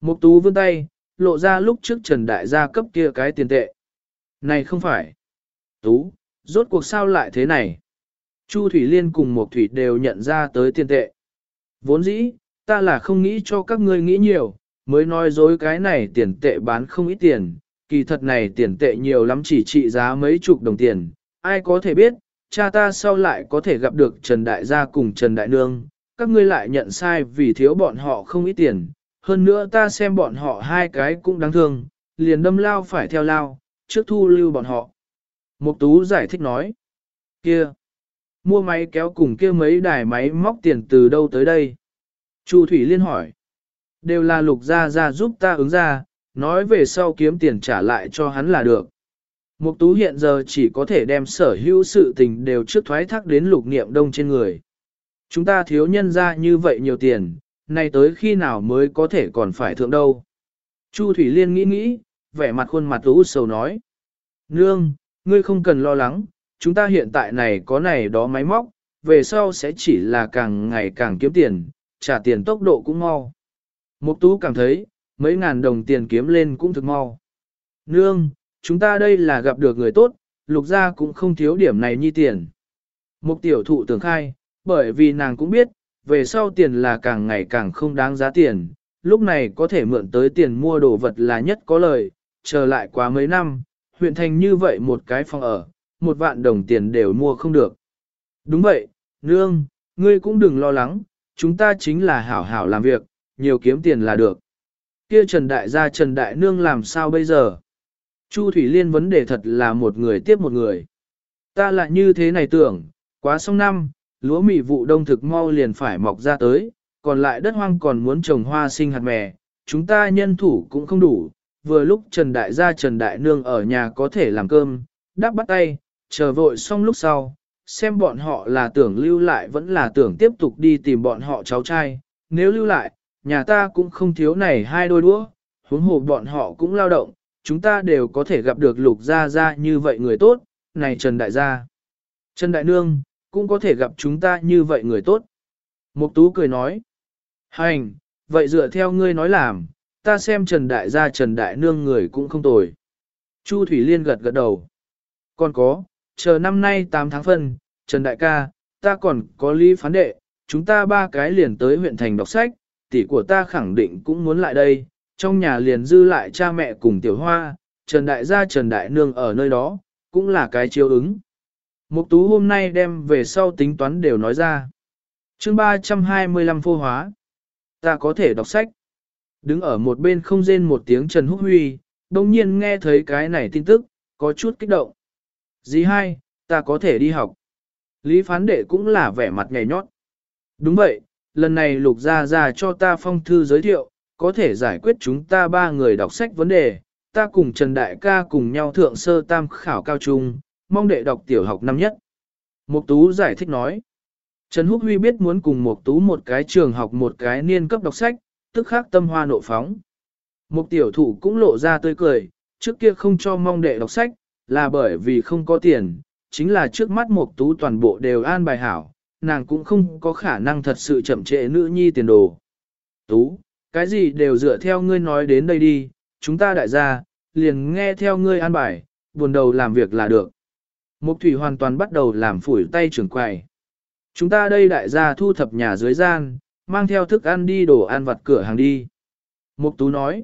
Mục tú vươn tay, lộ ra lúc trước Trần Đại gia cấp kia cái tiền tệ. Này không phải. Tú, rốt cuộc sao lại thế này? Chu Thủy Liên cùng Mục Thủy đều nhận ra tới tiền tệ. Vốn dĩ, ta là không nghĩ cho các ngươi nghĩ nhiều, mới nói dối cái này tiền tệ bán không ít tiền, kỳ thật này tiền tệ nhiều lắm chỉ trị giá mấy chục đồng tiền, ai có thể biết, cha ta sau lại có thể gặp được Trần Đại gia cùng Trần Đại Nương, các ngươi lại nhận sai vì thiếu bọn họ không ít tiền, hơn nữa ta xem bọn họ hai cái cũng đáng thương, liền đâm lao phải theo lao, trước thu lưu bọn họ. Mục Tú giải thích nói, kia, mua máy kéo cùng kia mấy đài máy móc tiền từ đâu tới đây? Chu Thủy Liên hỏi, đều là lục gia gia giúp ta ứng ra, nói về sau kiếm tiền trả lại cho hắn là được. Mục Tú hiện giờ chỉ có thể đem sở hữu sự tình đều trước thoái thác đến lục niệm đông trên người. Chúng ta thiếu nhân ra như vậy nhiều tiền, nay tới khi nào mới có thể còn phải thượng đâu. Chu Thủy Liên nghĩ nghĩ, vẻ mặt khuôn mặt u sầu nói. Nương, ngươi không cần lo lắng, chúng ta hiện tại này có này đó máy móc, về sau sẽ chỉ là càng ngày càng kiếm tiền, trả tiền tốc độ cũng mau. Mục Tú cảm thấy, mấy ngàn đồng tiền kiếm lên cũng thực mau. Nương, chúng ta đây là gặp được người tốt, lục gia cũng không thiếu điểm này nhi tiền. Mục tiểu thụ tưởng khai, bởi vì nàng cũng biết, về sau tiền là càng ngày càng không đáng giá tiền, lúc này có thể mượn tới tiền mua đồ vật là nhất có lời, chờ lại quá mấy năm, huyện thành như vậy một cái phòng ở, một vạn đồng tiền đều mua không được. Đúng vậy, nương, ngươi cũng đừng lo lắng, chúng ta chính là hảo hảo làm việc, nhiều kiếm tiền là được. Kia Trần Đại gia Trần Đại Nương làm sao bây giờ? Chu Thủy Liên vấn đề thật là một người tiếp một người. Ta lại như thế này tưởng, quá xong năm, lúa mì vụ đông thực mau liền phải mọc ra tới, còn lại đất hoang còn muốn trồng hoa sinh hạt mè, chúng ta nhân thủ cũng không đủ, vừa lúc Trần Đại gia Trần Đại Nương ở nhà có thể làm cơm, đáp bắt tay, chờ vội xong lúc sau, xem bọn họ là tưởng lưu lại vẫn là tưởng tiếp tục đi tìm bọn họ cháu trai, nếu lưu lại, nhà ta cũng không thiếu này hai đôi đũa, huống hồ bọn họ cũng lao động, chúng ta đều có thể gặp được lục gia gia như vậy người tốt, này Trần Đại gia. Trần Đại Nương, cũng có thể gặp chúng ta như vậy người tốt. Mục Tú cười nói, hành, vậy dựa theo ngươi nói làm, ta xem Trần Đại gia Trần Đại Nương người cũng không tồi. Chu Thủy Liên gật gật đầu. Còn có, chờ năm nay 8 tháng phân, Trần Đại ca, ta còn có lý phán đệ, chúng ta ba cái liền tới huyện thành đọc sách, tỷ của ta khẳng định cũng muốn lại đây, trong nhà liền dư lại cha mẹ cùng tiểu hoa, Trần Đại gia Trần Đại Nương ở nơi đó, cũng là cái chiêu ứng. Mục tú hôm nay đem về sau tính toán đều nói ra. chương 325 phô hóa. Ta có thể đọc sách. Đứng ở một bên không rên một tiếng Trần Húc Huy, đồng nhiên nghe thấy cái này tin tức, có chút kích động. Dì hai, ta có thể đi học. Lý phán đệ cũng là vẻ mặt nhảy nhót. Đúng vậy, lần này lục ra ra cho ta phong thư giới thiệu, có thể giải quyết chúng ta ba người đọc sách vấn đề. Ta cùng Trần Đại ca cùng nhau thượng sơ tam khảo cao trung, mong đệ đọc tiểu học năm nhất. Mục Tú giải thích nói. Trần Húc Huy biết muốn cùng Mục Tú một cái trường học một cái niên cấp đọc sách, tức khắc tâm hoa nộ phóng. Mục tiểu thủ cũng lộ ra tươi cười, trước kia không cho mong đệ đọc sách, là bởi vì không có tiền, chính là trước mắt Mục Tú toàn bộ đều an bài hảo, nàng cũng không có khả năng thật sự chậm trễ nữ nhi tiền đồ. Tú, cái gì đều dựa theo ngươi nói đến đây đi, chúng ta đại gia, liền nghe theo ngươi an bài, buồn đầu làm việc là được. Mục thủy hoàn toàn bắt đầu làm phủi tay trưởng quầy. Chúng ta đây đại gia thu thập nhà dưới gian, mang theo thức ăn đi đồ ăn vặt cửa hàng đi. Mục tú nói.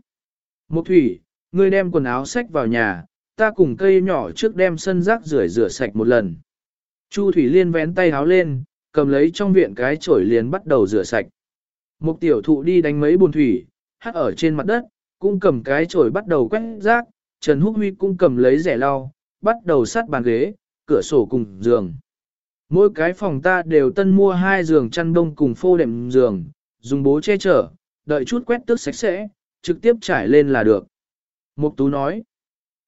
Mục thủy, ngươi đem quần áo xách vào nhà, ta cùng cây nhỏ trước đem sân rác rửa rửa sạch một lần. Chu thủy liên vén tay áo lên, cầm lấy trong viện cái chổi liền bắt đầu rửa sạch. Mục tiểu thụ đi đánh mấy bồn thủy, hát ở trên mặt đất, cũng cầm cái chổi bắt đầu quét rác, Trần Húc Huy cũng cầm lấy rẻ lau, bắt đầu sát bàn ghế, cửa sổ cùng giường. Mỗi cái phòng ta đều tân mua hai giường chăn đông cùng phô đệm giường, dùng bố che chở, đợi chút quét tước sạch sẽ, trực tiếp trải lên là được. Mục Tú nói,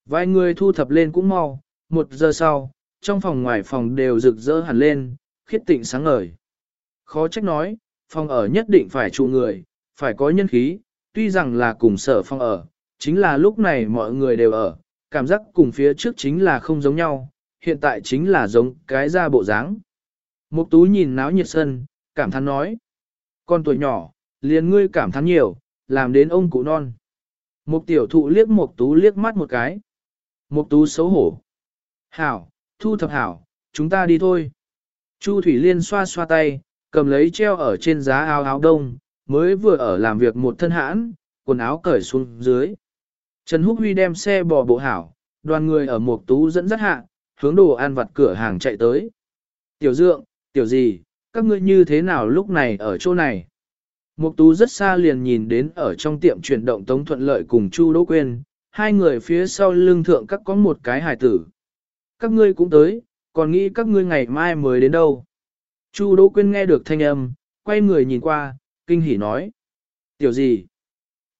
vài người thu thập lên cũng mau, một giờ sau, trong phòng ngoài phòng đều rực rỡ hẳn lên, khiết tịnh sáng ngời. Khó trách nói, phòng ở nhất định phải trụ người, phải có nhân khí, tuy rằng là cùng sở phòng ở, chính là lúc này mọi người đều ở, cảm giác cùng phía trước chính là không giống nhau, hiện tại chính là giống cái da bộ dáng. Mục tú nhìn náo nhiệt sân, cảm thán nói. Con tuổi nhỏ, liền ngươi cảm thán nhiều, làm đến ông cụ non. Mục tiểu thụ liếc mục tú liếc mắt một cái. Mục tú xấu hổ. Hảo, thu thập hảo, chúng ta đi thôi. Chu Thủy Liên xoa xoa tay, cầm lấy treo ở trên giá áo áo đông, mới vừa ở làm việc một thân hãn, quần áo cởi xuống dưới. Trần Húc Huy đem xe bò bộ hảo, đoàn người ở Mộc tú dẫn dắt hạ, hướng đồ ăn vặt cửa hàng chạy tới. Tiểu dượng, tiểu gì, các ngươi như thế nào lúc này ở chỗ này? Mục tú rất xa liền nhìn đến ở trong tiệm chuyển động tống thuận lợi cùng Chu Đỗ Quyên, hai người phía sau lưng thượng các có một cái hài tử. Các ngươi cũng tới, còn nghĩ các ngươi ngày mai mới đến đâu. Chu Đỗ Quyên nghe được thanh âm, quay người nhìn qua, kinh hỉ nói. Tiểu gì?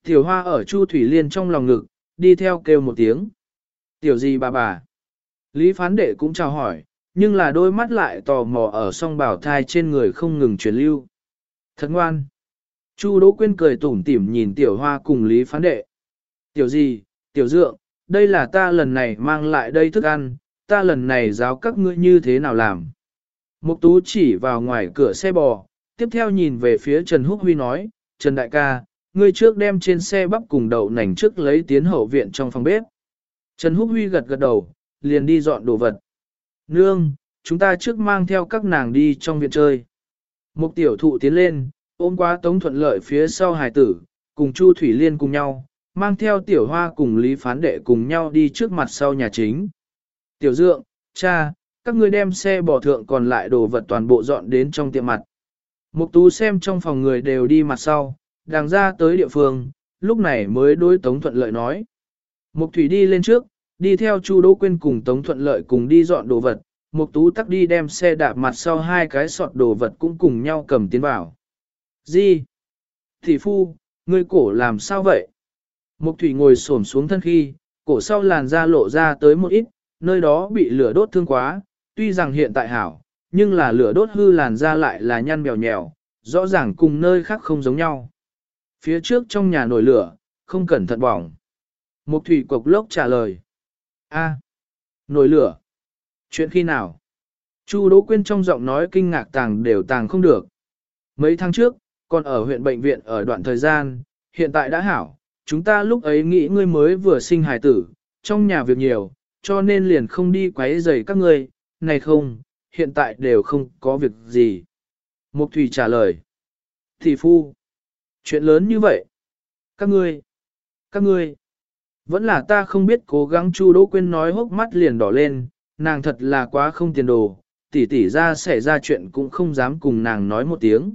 Tiểu hoa ở Chu Thủy Liên trong lòng ngực, đi theo kêu một tiếng. Tiểu gì bà bà? Lý phán đệ cũng chào hỏi, nhưng là đôi mắt lại tò mò ở song bảo thai trên người không ngừng truyền lưu. Thật ngoan. Chu Đỗ Quyên cười tủm tỉm nhìn tiểu hoa cùng Lý phán đệ. Tiểu gì, tiểu dượng, đây là ta lần này mang lại đây thức ăn, ta lần này giáo các ngươi như thế nào làm. Mục tú chỉ vào ngoài cửa xe bò, tiếp theo nhìn về phía Trần Húc Huy nói, Trần Đại ca, ngươi trước đem trên xe bắp cùng đậu nành trước lấy tiến hậu viện trong phòng bếp. Trần Húc Huy gật gật đầu, liền đi dọn đồ vật. Nương, chúng ta trước mang theo các nàng đi trong viện chơi. Mục tiểu thụ tiến lên, ôm qua tống thuận lợi phía sau hải tử, cùng Chu Thủy Liên cùng nhau, mang theo tiểu hoa cùng Lý Phán Đệ cùng nhau đi trước mặt sau nhà chính. Tiểu dượng, cha, các ngươi đem xe bỏ thượng còn lại đồ vật toàn bộ dọn đến trong tiệm mặt. Mục tú xem trong phòng người đều đi mặt sau, đang ra tới địa phương, lúc này mới đối Tống Thuận Lợi nói. Mục Thủy đi lên trước, đi theo Chu Đỗ Quyên cùng Tống Thuận Lợi cùng đi dọn đồ vật, Mục Tú tắc đi đem xe đạp mặt sau hai cái sọt đồ vật cũng cùng nhau cầm tiến vào. Gì? Thị phu, ngươi cổ làm sao vậy? Mục Thủy ngồi xổm xuống thân khi, cổ sau làn da lộ ra tới một ít, nơi đó bị lửa đốt thương quá, tuy rằng hiện tại hảo, nhưng là lửa đốt hư làn da lại là nhăn bèo nhèo, rõ ràng cùng nơi khác không giống nhau. Phía trước trong nhà nổi lửa, không cẩn thận bỏng. Mục thủy cục lốc trả lời. A, nổi lửa. Chuyện khi nào? Chu Đỗ Quyên trong giọng nói kinh ngạc tàng đều tàng không được. Mấy tháng trước, còn ở huyện bệnh viện ở đoạn thời gian, hiện tại đã hảo. Chúng ta lúc ấy nghĩ ngươi mới vừa sinh hài tử, trong nhà việc nhiều, cho nên liền không đi quấy rầy các ngươi, này không, hiện tại đều không có việc gì. Mục Thủy trả lời. Thì phu, chuyện lớn như vậy. Các ngươi, các ngươi, vẫn là ta không biết cố gắng Chu Đỗ Quyên nói hốc mắt liền đỏ lên, nàng thật là quá không tiền đồ, tỷ tỷ ra xảy ra chuyện cũng không dám cùng nàng nói một tiếng.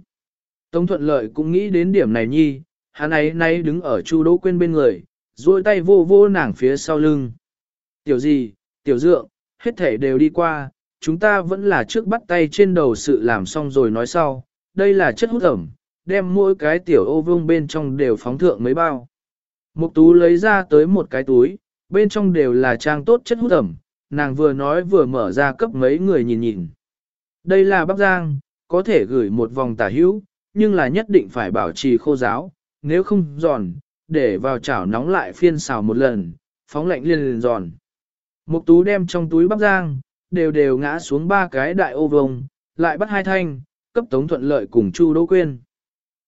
Tống thuận lợi cũng nghĩ đến điểm này nhi, hắn ấy nay đứng ở Chu Đỗ Quyên bên người, duỗi tay vô vô nàng phía sau lưng. Tiểu gì, tiểu dượng, hết thể đều đi qua, chúng ta vẫn là trước bắt tay trên đầu sự làm xong rồi nói sau, đây là chất hút ẩm, đem mỗi cái tiểu ô vương bên trong đều phóng thượng mấy bao. Mục tú lấy ra tới một cái túi, bên trong đều là trang tốt chất hút ẩm, nàng vừa nói vừa mở ra cấp mấy người nhìn nhìn. Đây là bắp giang, có thể gửi một vòng tả hữu, nhưng là nhất định phải bảo trì khô giáo, nếu không giòn, để vào chảo nóng lại phiên xào một lần, phóng lạnh liền liền giòn. Mục tú đem trong túi bắp giang, đều đều ngã xuống ba cái đại ô vông, lại bắt hai thanh, cấp Tống Thuận Lợi cùng Chu Đỗ Quyên.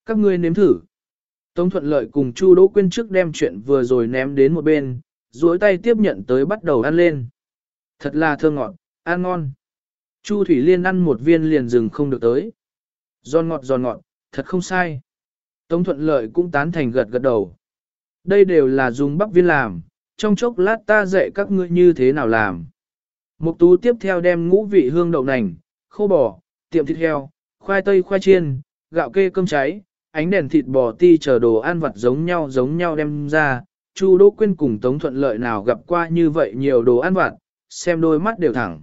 Các ngươi nếm thử. Tống Thuận Lợi cùng Chu Đỗ Quyên trước đem chuyện vừa rồi ném đến một bên, duỗi tay tiếp nhận tới bắt đầu ăn lên. Thật là thơm ngọt, ăn ngon. Chu Thủy Liên ăn một viên liền dừng không được tới. Giòn ngọt giòn ngọt, thật không sai. Tống Thuận Lợi cũng tán thành gật gật đầu. Đây đều là dùng bắp viên làm, trong chốc lát ta dạy các ngươi như thế nào làm. Mục tú tiếp theo đem ngũ vị hương đậu nành, khô bò, tiệm thịt heo, khoai tây khoai chiên, gạo kê cơm cháy, ánh đèn thịt bò ti chờ đồ ăn vặt giống nhau giống nhau đem ra. Chu Đỗ Quyên cùng Tống Thuận Lợi nào gặp qua như vậy nhiều đồ ăn vặt, xem đôi mắt đều thẳng.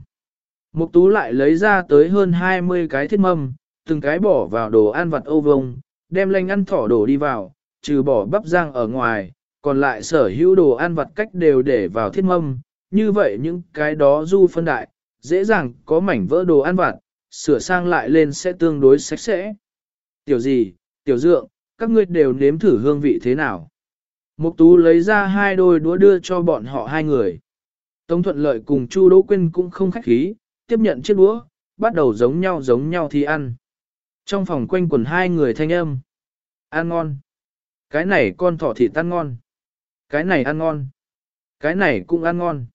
Mục tú lại lấy ra tới hơn 20 cái thiết mâm, từng cái bỏ vào đồ ăn vặt ô vông, đem lanh ăn thỏ đổ đi vào, trừ bỏ bắp rang ở ngoài, còn lại sở hữu đồ ăn vặt cách đều để vào thiết mâm, như vậy những cái đó du phân đại, dễ dàng có mảnh vỡ đồ ăn vặt, sửa sang lại lên sẽ tương đối sạch sẽ. Tiểu gì, tiểu dượng, các ngươi đều nếm thử hương vị thế nào. Mục tú lấy ra hai đôi đũa đưa cho bọn họ hai người. Tống thuận lợi cùng Chu Đỗ Quyên cũng không khách khí, tiếp nhận chiếc đũa, bắt đầu giống nhau giống nhau thì ăn. Trong phòng quanh quần hai người thanh âm. Ăn ngon. Cái này con thỏ thịt ăn ngon. Cái này ăn ngon. Cái này cũng ăn ngon.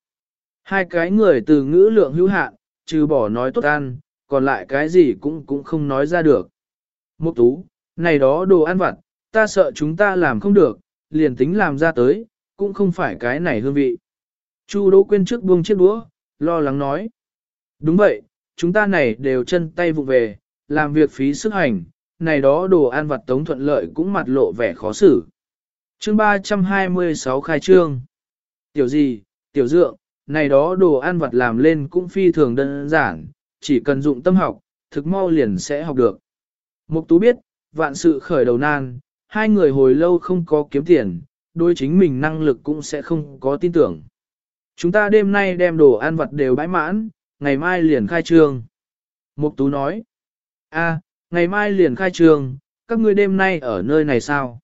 Hai cái người từ ngữ lượng hữu hạn, trừ bỏ nói tốt ăn, còn lại cái gì cũng cũng không nói ra được. Mục tú, này đó đồ ăn vặt, ta sợ chúng ta làm không được, liền tính làm ra tới, cũng không phải cái này hương vị. Chu Đỗ Quyên trước buông chiếc đũa, lo lắng nói. Đúng vậy, chúng ta này đều chân tay vụ về, làm việc phí sức hành, này đó đồ ăn vặt tống thuận lợi cũng mặt lộ vẻ khó xử. Chương 326 khai trương. Tiểu gì, tiểu dượng, này đó đồ ăn vặt làm lên cũng phi thường đơn giản, chỉ cần dụng tâm học, thực mau liền sẽ học được. Mục tú biết, vạn sự khởi đầu nan, hai người hồi lâu không có kiếm tiền, đối chính mình năng lực cũng sẽ không có tin tưởng. Chúng ta đêm nay đem đồ ăn vặt đều bãi mãn, ngày mai liền khai trương. Mục tú nói, a, ngày mai liền khai trương, các ngươi đêm nay ở nơi này sao?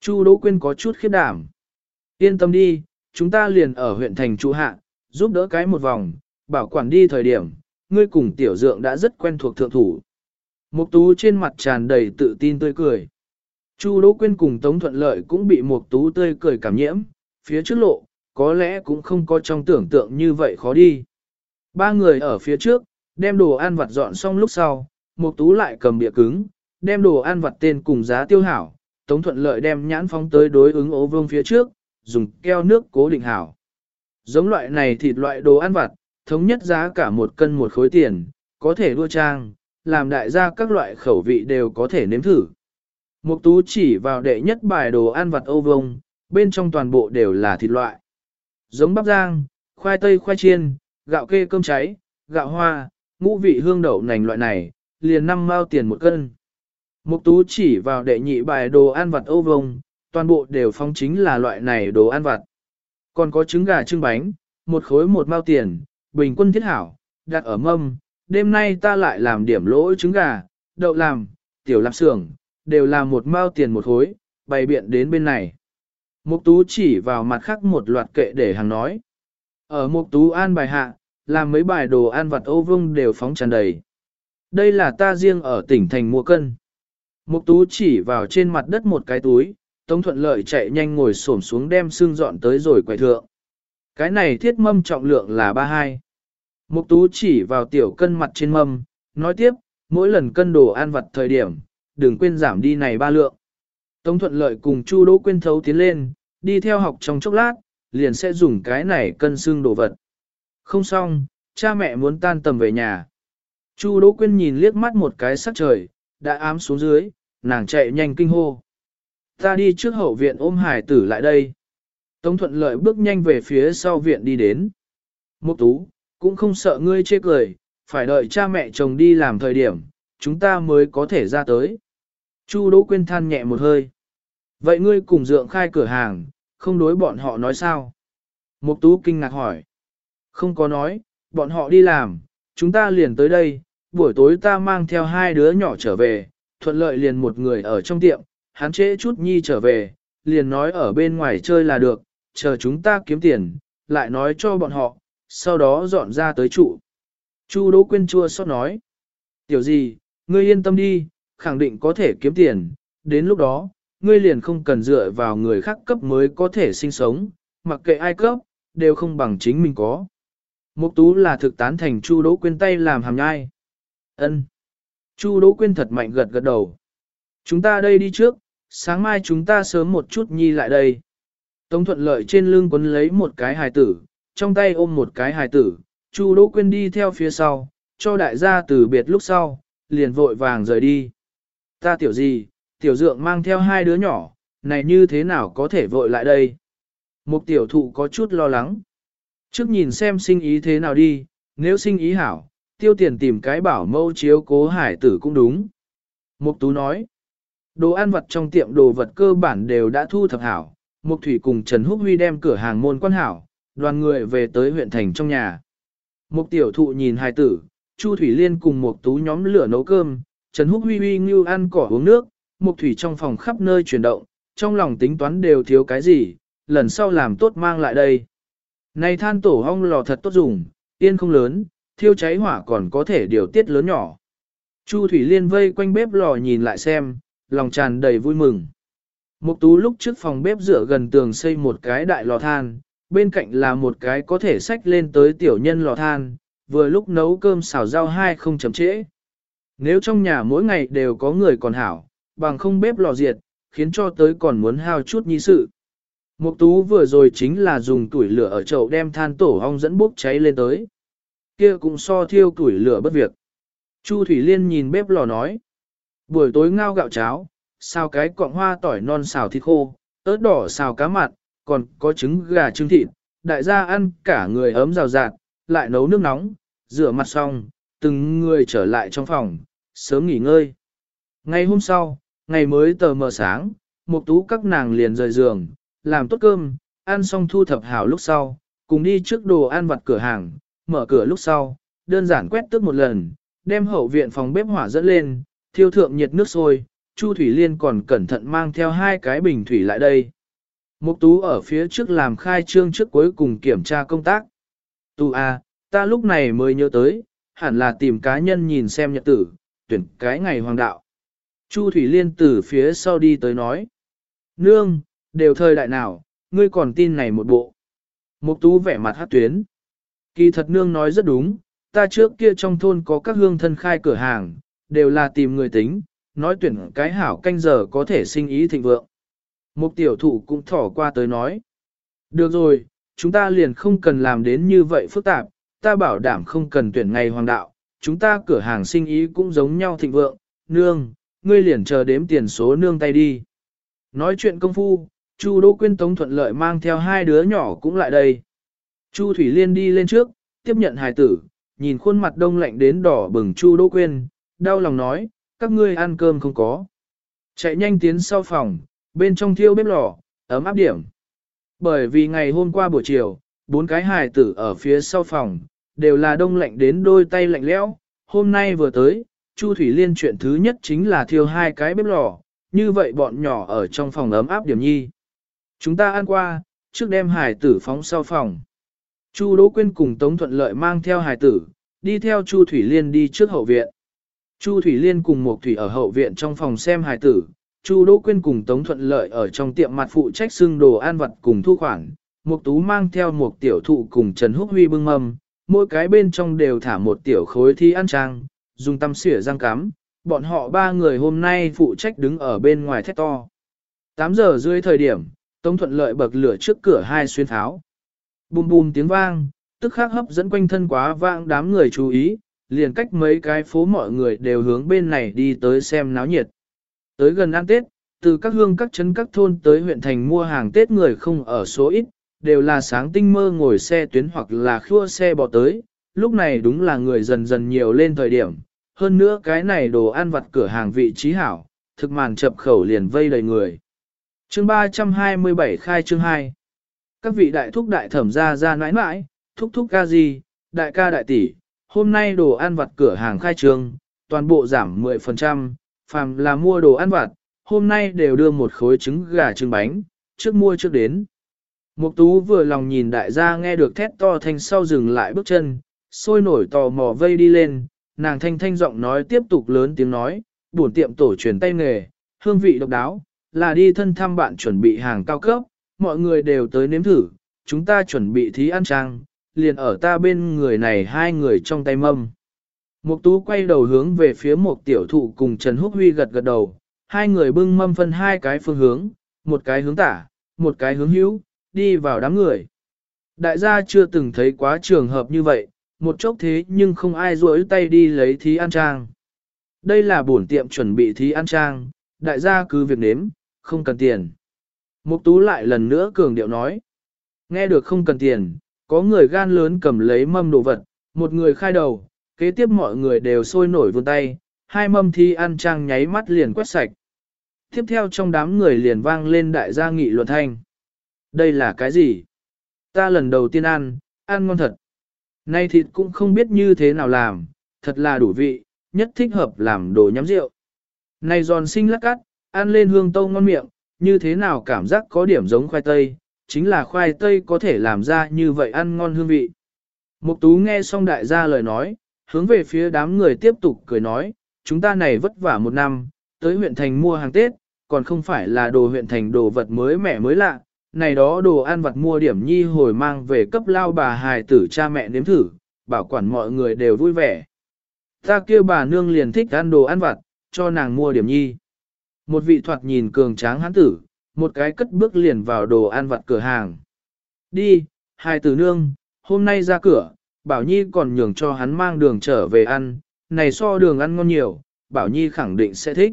Chu Đỗ Quyên có chút khiếp đảm. Yên tâm đi, chúng ta liền ở huyện thành trụ hạ, giúp đỡ cái một vòng, bảo quản đi thời điểm, ngươi cùng tiểu dượng đã rất quen thuộc thượng thủ. Mục tú trên mặt tràn đầy tự tin tươi cười. Chu Đỗ Quyên cùng Tống Thuận Lợi cũng bị Mục tú tươi cười cảm nhiễm, phía trước lộ, có lẽ cũng không có trong tưởng tượng như vậy khó đi. Ba người ở phía trước, đem đồ ăn vặt dọn xong lúc sau, Mục tú lại cầm bìa cứng, đem đồ ăn vặt tên cùng giá tiêu hảo, Tống Thuận Lợi đem nhãn phóng tới đối ứng ố vương phía trước, dùng keo nước cố định hảo. Giống loại này thịt loại đồ ăn vặt, thống nhất giá cả một cân một khối tiền, có thể đua trang, làm đại gia các loại khẩu vị đều có thể nếm thử. Mục tú chỉ vào đệ nhất bài đồ ăn vặt Âu Vông, bên trong toàn bộ đều là thịt loại. Giống bắp rang, khoai tây khoai chiên, gạo kê cơm cháy, gạo hoa, ngũ vị hương đậu nành loại này, liền năm mao tiền một cân. Mục tú chỉ vào đệ nhị bài đồ ăn vặt Âu Vông, toàn bộ đều phong chính là loại này đồ ăn vặt. Còn có trứng gà trưng bánh, một khối một mao tiền, bình quân thiết hảo, đặt ở mâm, đêm nay ta lại làm điểm lỗ trứng gà, đậu làm, tiểu làm xưởng, đều là một mao tiền một hối, bày biện đến bên này. Mục tú chỉ vào mặt khác một loạt kệ để hàng nói. Ở mục tú an bài hạ, làm mấy bài đồ ăn vặt ô vương đều phóng tràn đầy. Đây là ta riêng ở tỉnh thành mua cân. Mục tú chỉ vào trên mặt đất một cái túi, Tống Thuận Lợi chạy nhanh ngồi xổm xuống đem xương dọn tới rồi quay thượng. Cái này thiết mâm trọng lượng là 32. Mục tú chỉ vào tiểu cân mặt trên mâm, nói tiếp, mỗi lần cân đồ ăn vặt thời điểm, đừng quên giảm đi này ba lượng. Tống thuận lợi cùng Chu Đỗ Quyên thấu tiến lên, đi theo học trong chốc lát, liền sẽ dùng cái này cân xương đồ vật. Không xong, cha mẹ muốn tan tầm về nhà. Chu Đỗ Quyên nhìn liếc mắt một cái sắc trời, đã ám xuống dưới, nàng chạy nhanh kinh hô. Ta đi trước hậu viện ôm hải tử lại đây. Tống thuận lợi bước nhanh về phía sau viện đi đến. Mục tú, cũng không sợ ngươi chê cười, phải đợi cha mẹ chồng đi làm thời điểm, chúng ta mới có thể ra tới. Chu Đỗ Quyên than nhẹ một hơi. Vậy ngươi cùng dượng khai cửa hàng, không đối bọn họ nói sao? Mục tú kinh ngạc hỏi. Không có nói, bọn họ đi làm, chúng ta liền tới đây, buổi tối ta mang theo hai đứa nhỏ trở về, thuận lợi liền một người ở trong tiệm, hắn trễ chút nhi trở về, liền nói ở bên ngoài chơi là được, chờ chúng ta kiếm tiền, lại nói cho bọn họ, sau đó dọn ra tới trụ. Chu Đỗ Quyên chua xót nói, tiểu gì, ngươi yên tâm đi, khẳng định có thể kiếm tiền, đến lúc đó, ngươi liền không cần dựa vào người khác cấp mới có thể sinh sống, mặc kệ ai cấp, đều không bằng chính mình có. Mục tú là thực tán thành Chu Đỗ Quyên tay làm hàm nhai. Ân. Chu Đỗ Quyên thật mạnh gật gật đầu. Chúng ta đây đi trước, sáng mai chúng ta sớm một chút nhi lại đây. Tống thuận lợi trên lưng quấn lấy một cái hài tử, trong tay ôm một cái hài tử, Chu Đỗ Quyên đi theo phía sau, cho đại gia từ biệt lúc sau, liền vội vàng rời đi. Ta tiểu gì, tiểu dượng mang theo hai đứa nhỏ, này như thế nào có thể vội lại đây? Một tiểu thụ có chút lo lắng. Trước nhìn xem sinh ý thế nào đi, nếu sinh ý hảo, tiêu tiền tìm cái bảo mâu chiếu cố hải tử cũng đúng. Mục tú nói, đồ ăn vật trong tiệm đồ vật cơ bản đều đã thu thập hảo, Mục thủy cùng Trần Húc Huy đem cửa hàng môn quan hảo, đoàn người về tới huyện thành trong nhà. Mục tiểu thụ nhìn hai tử, Chu Thủy Liên cùng một tú nhóm lửa nấu cơm, Trần Húc Huy Huy ngưu ăn cỏ uống nước, Mục Thủy trong phòng khắp nơi chuyển động, trong lòng tính toán đều thiếu cái gì, lần sau làm tốt mang lại đây. Này than tổ hong lò thật tốt dùng, yên không lớn, thiêu cháy hỏa còn có thể điều tiết lớn nhỏ. Chu Thủy Liên vây quanh bếp lò nhìn lại xem, lòng tràn đầy vui mừng. Mục tú lúc trước phòng bếp dựa gần tường xây một cái đại lò than, bên cạnh là một cái có thể xách lên tới tiểu nhân lò than, vừa lúc nấu cơm xào rau hai không chấm trễ. Nếu trong nhà mỗi ngày đều có người còn hảo, bằng không bếp lò diệt, khiến cho tới còn muốn hao chút nhi sự. Mục tú vừa rồi chính là dùng tuổi lửa ở chậu đem than tổ ong dẫn bốc cháy lên tới. Kia cũng so thiêu tuổi lửa bất việc. Chu Thủy Liên nhìn bếp lò nói. Buổi tối ngao gạo cháo, xào cái cọng hoa tỏi non xào thịt khô, ớt đỏ xào cá mặn, còn có trứng gà trứng thịt, đại gia ăn cả người ấm rào rạt, lại nấu nước nóng, rửa mặt xong, từng người trở lại trong phòng, sớm nghỉ ngơi. Ngày hôm sau, ngày mới tờ mờ sáng, một tú các nàng liền rời giường, làm tốt cơm, ăn xong thu thập hảo lúc sau, cùng đi trước đồ ăn vặt cửa hàng, mở cửa lúc sau, đơn giản quét tước một lần, đem hậu viện phòng bếp hỏa dẫn lên, thiêu thượng nhiệt nước sôi, Chu Thủy Liên còn cẩn thận mang theo hai cái bình thủy lại đây. Mục tú ở phía trước làm khai trương trước cuối cùng kiểm tra công tác. Tu a, à, ta lúc này mới nhớ tới, hẳn là tìm cá nhân nhìn xem nhật tử, tuyển cái ngày hoàng đạo. Chu Thủy Liên từ phía sau đi tới nói. Nương, đều thời đại nào, ngươi còn tin này một bộ. Mục tú vẻ mặt hát tuyến. Kỳ thật nương nói rất đúng, ta trước kia trong thôn có các hương thân khai cửa hàng, đều là tìm người tính, nói tuyển cái hảo canh giờ có thể sinh ý thịnh vượng. Mục tiểu thụ cũng thỏ qua tới nói. Được rồi, chúng ta liền không cần làm đến như vậy phức tạp, ta bảo đảm không cần tuyển ngày hoàng đạo, chúng ta cửa hàng sinh ý cũng giống nhau thịnh vượng, nương, ngươi liền chờ đếm tiền số nương tay đi. Nói chuyện công phu, Chu Đỗ Quyên Tống thuận lợi mang theo hai đứa nhỏ cũng lại đây. Chu Thủy Liên đi lên trước, tiếp nhận hài tử, nhìn khuôn mặt đông lạnh đến đỏ bừng Chu Đỗ Quyên, đau lòng nói, các ngươi ăn cơm không có. Chạy nhanh tiến sau phòng, bên trong thiêu bếp lò, ấm áp điểm. Bởi vì ngày hôm qua buổi chiều, bốn cái hài tử ở phía sau phòng, đều là đông lạnh đến đôi tay lạnh lẽo. Hôm nay vừa tới, Chu Thủy Liên chuyện thứ nhất chính là thiêu hai cái bếp lò, như vậy bọn nhỏ ở trong phòng ấm áp điểm nhi. Chúng ta ăn qua, trước đem hài tử phóng sau phòng. Chu Đỗ Quyên cùng Tống Thuận Lợi mang theo hài tử, đi theo Chu Thủy Liên đi trước hậu viện. Chu Thủy Liên cùng một Thủy ở hậu viện trong phòng xem hài tử, Chu Đỗ Quyên cùng Tống Thuận Lợi ở trong tiệm mặt phụ trách xưng đồ ăn vật cùng thu khoản. Mục Tú mang theo một tiểu thụ cùng Trần Húc Huy bưng mâm, mỗi cái bên trong đều thả một tiểu khối thi ăn trang, dùng tăm xỉa răng cắm. Bọn họ ba người hôm nay phụ trách đứng ở bên ngoài thét to. 8 giờ rưỡi thời điểm, Tống Thuận Lợi bậc lửa trước cửa hai xuyên tháo. Bùm bùm tiếng vang, tức khắc hấp dẫn quanh thân quá vang đám người chú ý, liền cách mấy cái phố mọi người đều hướng bên này đi tới xem náo nhiệt. Tới gần ăn Tết, từ các hương các trấn các thôn tới huyện thành mua hàng Tết người không ở số ít, đều là sáng tinh mơ ngồi xe tuyến hoặc là khua xe bò tới, lúc này đúng là người dần dần nhiều lên thời điểm. Hơn nữa cái này đồ ăn vặt cửa hàng vị trí hảo, thực màn chập khẩu liền vây đầy người. Chương 327 khai chương 2 Các vị đại thúc đại thẩm ra ra nãi nãi, thúc thúc ca gì, đại ca đại tỷ, hôm nay đồ ăn vặt cửa hàng khai trương, toàn bộ giảm 10%, phàm là mua đồ ăn vặt, hôm nay đều đưa một khối trứng gà trứng bánh, trước mua trước đến. Mục tú vừa lòng nhìn đại gia nghe được thét to thanh sau dừng lại bước chân, sôi nổi tò mò vây đi lên, nàng thanh thanh giọng nói tiếp tục lớn tiếng nói, buồn tiệm tổ truyền tay nghề, hương vị độc đáo, là đi thân thăm bạn chuẩn bị hàng cao cấp, mọi người đều tới nếm thử, chúng ta chuẩn bị thí ăn trang, liền ở ta bên người này hai người trong tay mâm. Mục tú quay đầu hướng về phía một tiểu thụ cùng Trần Húc Huy gật gật đầu, hai người bưng mâm phân hai cái phương hướng, một cái hướng tả, một cái hướng hữu, đi vào đám người. Đại gia chưa từng thấy quá trường hợp như vậy, một chốc thế nhưng không ai rỗi tay đi lấy thí ăn trang. Đây là bổn tiệm chuẩn bị thí ăn trang, đại gia cứ việc nếm, không cần tiền. Mục tú lại lần nữa cường điệu nói. Nghe được không cần tiền, có người gan lớn cầm lấy mâm đồ vật, một người khai đầu, kế tiếp mọi người đều sôi nổi vươn tay, hai mâm thi ăn trang nháy mắt liền quét sạch. Tiếp theo trong đám người liền vang lên đại gia nghị luận thanh. Đây là cái gì? Ta lần đầu tiên ăn, ăn ngon thật. Nay thịt cũng không biết như thế nào làm, thật là đủ vị, nhất thích hợp làm đồ nhắm rượu. Này giòn xinh lắc cắt, ăn lên hương tâu ngon miệng, như thế nào cảm giác có điểm giống khoai tây, chính là khoai tây có thể làm ra như vậy ăn ngon hương vị. Mục tú nghe xong đại gia lời nói, hướng về phía đám người tiếp tục cười nói, chúng ta này vất vả một năm, tới huyện thành mua hàng Tết, còn không phải là đồ huyện thành đồ vật mới mẻ mới lạ, này đó đồ ăn vặt mua điểm nhi hồi mang về cấp lao bà hài tử cha mẹ nếm thử, bảo quản mọi người đều vui vẻ. Ta kêu bà nương liền thích ăn đồ ăn vặt, cho nàng mua điểm nhi. Một vị thoạt nhìn cường tráng hán tử, một cái cất bước liền vào đồ ăn vặt cửa hàng. Đi, hài tử nương, hôm nay ra cửa, Bảo Nhi còn nhường cho hắn mang đường trở về ăn, này so đường ăn ngon nhiều, Bảo Nhi khẳng định sẽ thích.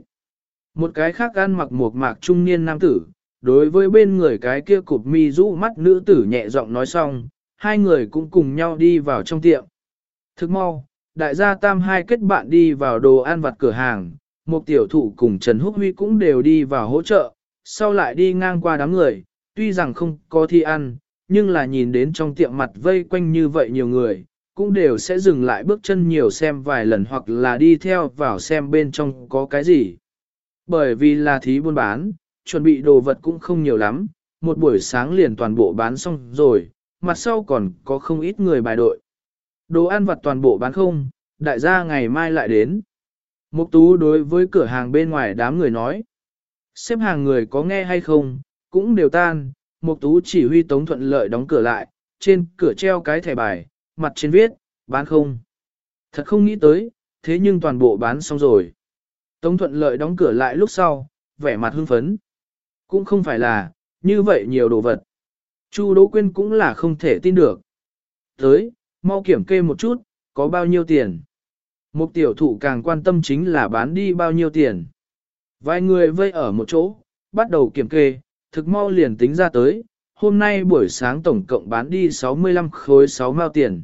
Một cái khác ăn mặc một mạc trung niên nam tử, đối với bên người cái kia cụp mi rũ mắt nữ tử nhẹ giọng nói xong, hai người cũng cùng nhau đi vào trong tiệm. Thức mau, đại gia tam hai kết bạn đi vào đồ ăn vặt cửa hàng, một tiểu thủ cùng Trần Húc Huy cũng đều đi vào hỗ trợ, sau lại đi ngang qua đám người, tuy rằng không có thi ăn, nhưng là nhìn đến trong tiệm mặt vây quanh như vậy nhiều người, cũng đều sẽ dừng lại bước chân nhiều xem vài lần hoặc là đi theo vào xem bên trong có cái gì. Bởi vì là thí buôn bán, chuẩn bị đồ vật cũng không nhiều lắm, một buổi sáng liền toàn bộ bán xong rồi, mặt sau còn có không ít người bài đội. Đồ ăn vặt toàn bộ bán không, đại gia ngày mai lại đến. Mục tú đối với cửa hàng bên ngoài đám người nói. Xếp hàng người có nghe hay không, cũng đều tan, Mục tú chỉ huy Tống Thuận Lợi đóng cửa lại, trên cửa treo cái thẻ bài, mặt trên viết, bán không. Thật không nghĩ tới, thế nhưng toàn bộ bán xong rồi. Tống Thuận Lợi đóng cửa lại lúc sau, vẻ mặt hưng phấn. Cũng không phải là, như vậy nhiều đồ vật. Chu Đỗ Quyên cũng là không thể tin được. Tới, mau kiểm kê một chút, có bao nhiêu tiền. Một tiểu thủ càng quan tâm chính là bán đi bao nhiêu tiền. Vài người vây ở một chỗ, bắt đầu kiểm kê, thực mau liền tính ra tới, hôm nay buổi sáng tổng cộng bán đi 65 khối 6 mao tiền.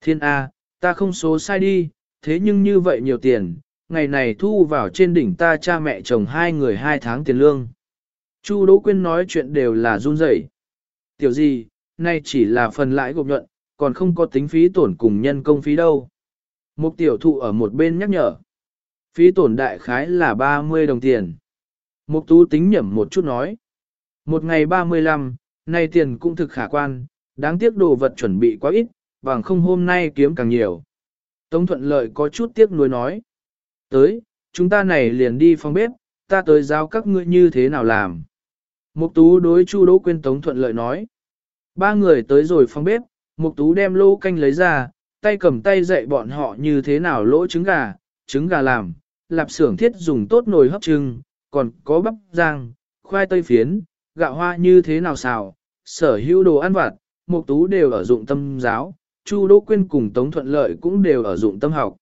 Thiên A, ta không số sai đi, thế nhưng như vậy nhiều tiền, ngày này thu vào trên đỉnh ta cha mẹ chồng hai người hai tháng tiền lương. Chu Đỗ Quyên nói chuyện đều là run rẩy. Tiểu gì, nay chỉ là phần lãi gộp nhuận, còn không có tính phí tổn cùng nhân công phí đâu. Một tiểu thụ ở một bên nhắc nhở. Phí tổn đại khái là 30 đồng tiền. Mục tú tính nhẩm một chút nói. Một ngày 35, nay tiền cũng thực khả quan, đáng tiếc đồ vật chuẩn bị quá ít, bằng không hôm nay kiếm càng nhiều. Tống thuận lợi có chút tiếc nuối nói. Tới, chúng ta này liền đi phòng bếp, ta tới giao các ngươi như thế nào làm. Mục tú đối Chu Đỗ Quyên Tống thuận lợi nói. Ba người tới rồi phòng bếp, Mục tú đem lô canh lấy ra, tay cầm tay dạy bọn họ như thế nào lỗ trứng gà, trứng gà làm, lạp xưởng thiết dùng tốt nồi hấp trưng, còn có bắp rang, khoai tây phiến, gạo hoa như thế nào xào, sở hữu đồ ăn vặt, Mục Tú đều ở dụng tâm giáo, Chu Đỗ Quyên cùng Tống Thuận Lợi cũng đều ở dụng tâm học.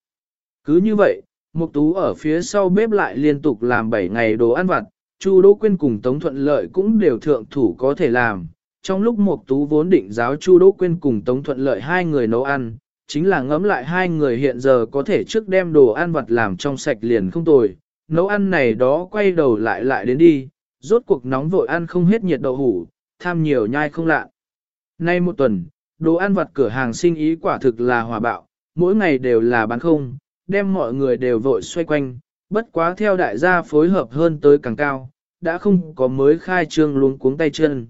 Cứ như vậy, Mục Tú ở phía sau bếp lại liên tục làm 7 ngày đồ ăn vặt, Chu Đỗ Quyên cùng Tống Thuận Lợi cũng đều thượng thủ có thể làm. Trong lúc Mục Tú vốn định giáo Chu Đỗ Quyên cùng Tống Thuận Lợi hai người nấu ăn, chính là ngẫm lại hai người hiện giờ có thể trước đem đồ ăn vặt làm trong sạch liền không tồi, nấu ăn này đó quay đầu lại lại đến đi, rốt cuộc nóng vội ăn không hết nhiệt đậu hủ, tham nhiều nhai không lạ. Nay một tuần, đồ ăn vặt cửa hàng sinh ý quả thực là hòa bạo, mỗi ngày đều là bán không, đem mọi người đều vội xoay quanh, bất quá theo đại gia phối hợp hơn tới càng cao, đã không có mới khai trương luống cuống tay chân.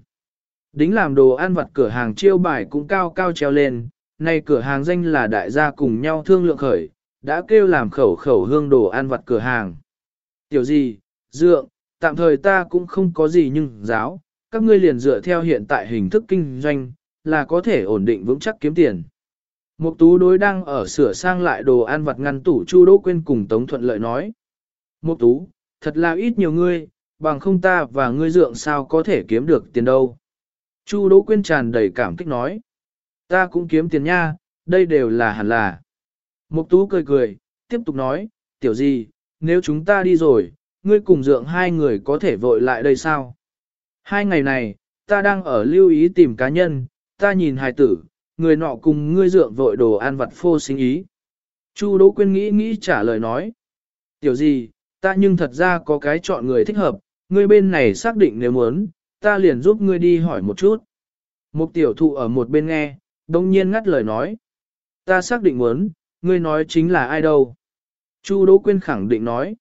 Đính làm đồ ăn vặt cửa hàng chiêu bài cũng cao cao treo lên, nay cửa hàng danh là đại gia cùng nhau thương lượng khởi, đã kêu làm khẩu khẩu hương đồ ăn vặt cửa hàng. Tiểu gì, dượng, tạm thời ta cũng không có gì nhưng giáo, các ngươi liền dựa theo hiện tại hình thức kinh doanh, là có thể ổn định vững chắc kiếm tiền. Mục tú đối đang ở sửa sang lại đồ ăn vặt ngăn tủ Chu Đỗ Quyên cùng Tống Thuận Lợi nói. Mục tú, thật là ít nhiều ngươi, bằng không ta và ngươi dượng sao có thể kiếm được tiền đâu. Chu Đỗ Quyên tràn đầy cảm kích nói. Ta cũng kiếm tiền nha, đây đều là hẳn là. Mục tú cười cười, tiếp tục nói, tiểu gì, nếu chúng ta đi rồi, ngươi cùng dượng hai người có thể vội lại đây sao? Hai ngày này, ta đang ở lưu ý tìm cá nhân, ta nhìn hài tử, người nọ cùng ngươi dượng vội đồ ăn vặt phô sinh ý. Chu Đỗ Quyên nghĩ nghĩ trả lời nói. Tiểu gì, ta nhưng thật ra có cái chọn người thích hợp, ngươi bên này xác định nếu muốn, ta liền giúp ngươi đi hỏi một chút. Một tiểu thụ ở một bên nghe, đồng nhiên ngắt lời nói. Ta xác định muốn, ngươi nói chính là ai đâu. Chu Đỗ Quyên khẳng định nói.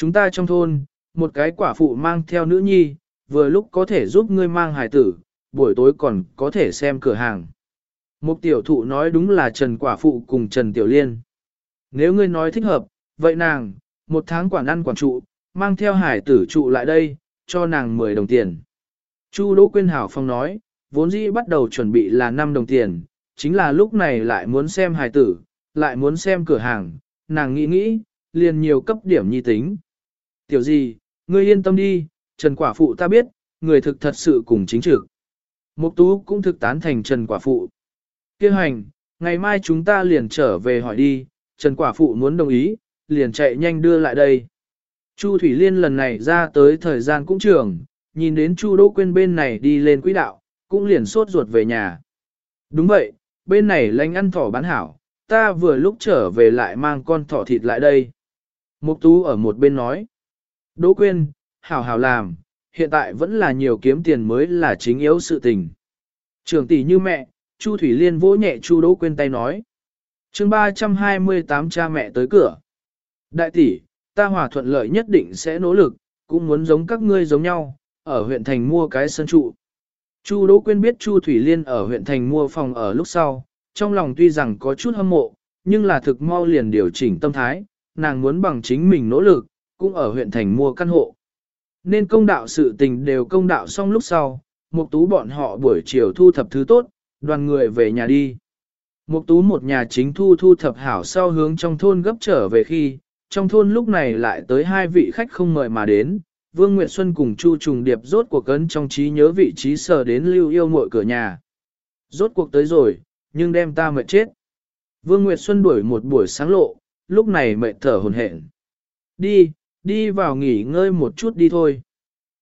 Chúng ta trong thôn, một cái quả phụ mang theo nữ nhi, vừa lúc có thể giúp ngươi mang hài tử, buổi tối còn có thể xem cửa hàng. Mục tiểu thụ nói đúng là Trần Quả Phụ cùng Trần Tiểu Liên. Nếu ngươi nói thích hợp, vậy nàng, một tháng quản ăn quản trụ, mang theo hải tử trụ lại đây, cho nàng 10 đồng tiền. Chu Đỗ Quyên Hảo Phong nói, vốn dĩ bắt đầu chuẩn bị là 5 đồng tiền, chính là lúc này lại muốn xem hải tử, lại muốn xem cửa hàng, nàng nghĩ nghĩ, liền nhiều cấp điểm nhi tính. Tiểu gì, ngươi yên tâm đi, Trần Quả Phụ ta biết, người thực thật sự cùng chính trực. Mục Tú cũng thực tán thành Trần Quả Phụ. Kêu hành, ngày mai chúng ta liền trở về hỏi đi, Trần Quả Phụ muốn đồng ý, liền chạy nhanh đưa lại đây. Chu Thủy Liên lần này ra tới thời gian cũng trường, nhìn đến Chu Đỗ Quyên bên này đi lên quỹ đạo, cũng liền sốt ruột về nhà. Đúng vậy, bên này lánh ăn thỏ bán hảo, ta vừa lúc trở về lại mang con thỏ thịt lại đây. Mục Tú ở một bên nói. Đỗ Quyên, hảo hảo làm, hiện tại vẫn là nhiều kiếm tiền mới là chính yếu sự tình. Trường tỷ như mẹ, Chu Thủy Liên vỗ nhẹ Chu Đỗ Quyên tay nói. chương 328 cha mẹ tới cửa. Đại tỷ, ta hòa thuận lợi nhất định sẽ nỗ lực, cũng muốn giống các ngươi giống nhau, ở huyện thành mua cái sân trụ. Chu Đỗ Quyên biết Chu Thủy Liên ở huyện thành mua phòng ở lúc sau, trong lòng tuy rằng có chút hâm mộ, nhưng là thực mau liền điều chỉnh tâm thái, nàng muốn bằng chính mình nỗ lực, cũng ở huyện thành mua căn hộ. Nên công đạo sự tình đều công đạo xong lúc sau, Mục Tú bọn họ buổi chiều thu thập thứ tốt, đoàn người về nhà đi. Mục Tú một nhà chính thu thu thập hảo sau hướng trong thôn gấp trở về khi, trong thôn lúc này lại tới hai vị khách không mời mà đến, Vương Nguyệt Xuân cùng Chu Trùng Điệp rốt cuộc cấn trong trí nhớ vị trí sở đến lưu yêu muội cửa nhà. Rốt cuộc tới rồi, nhưng đem ta mệt chết. Vương Nguyệt Xuân đuổi một buổi sáng lộ, lúc này mệt thở hồn hển. Đi, đi vào nghỉ ngơi một chút đi thôi.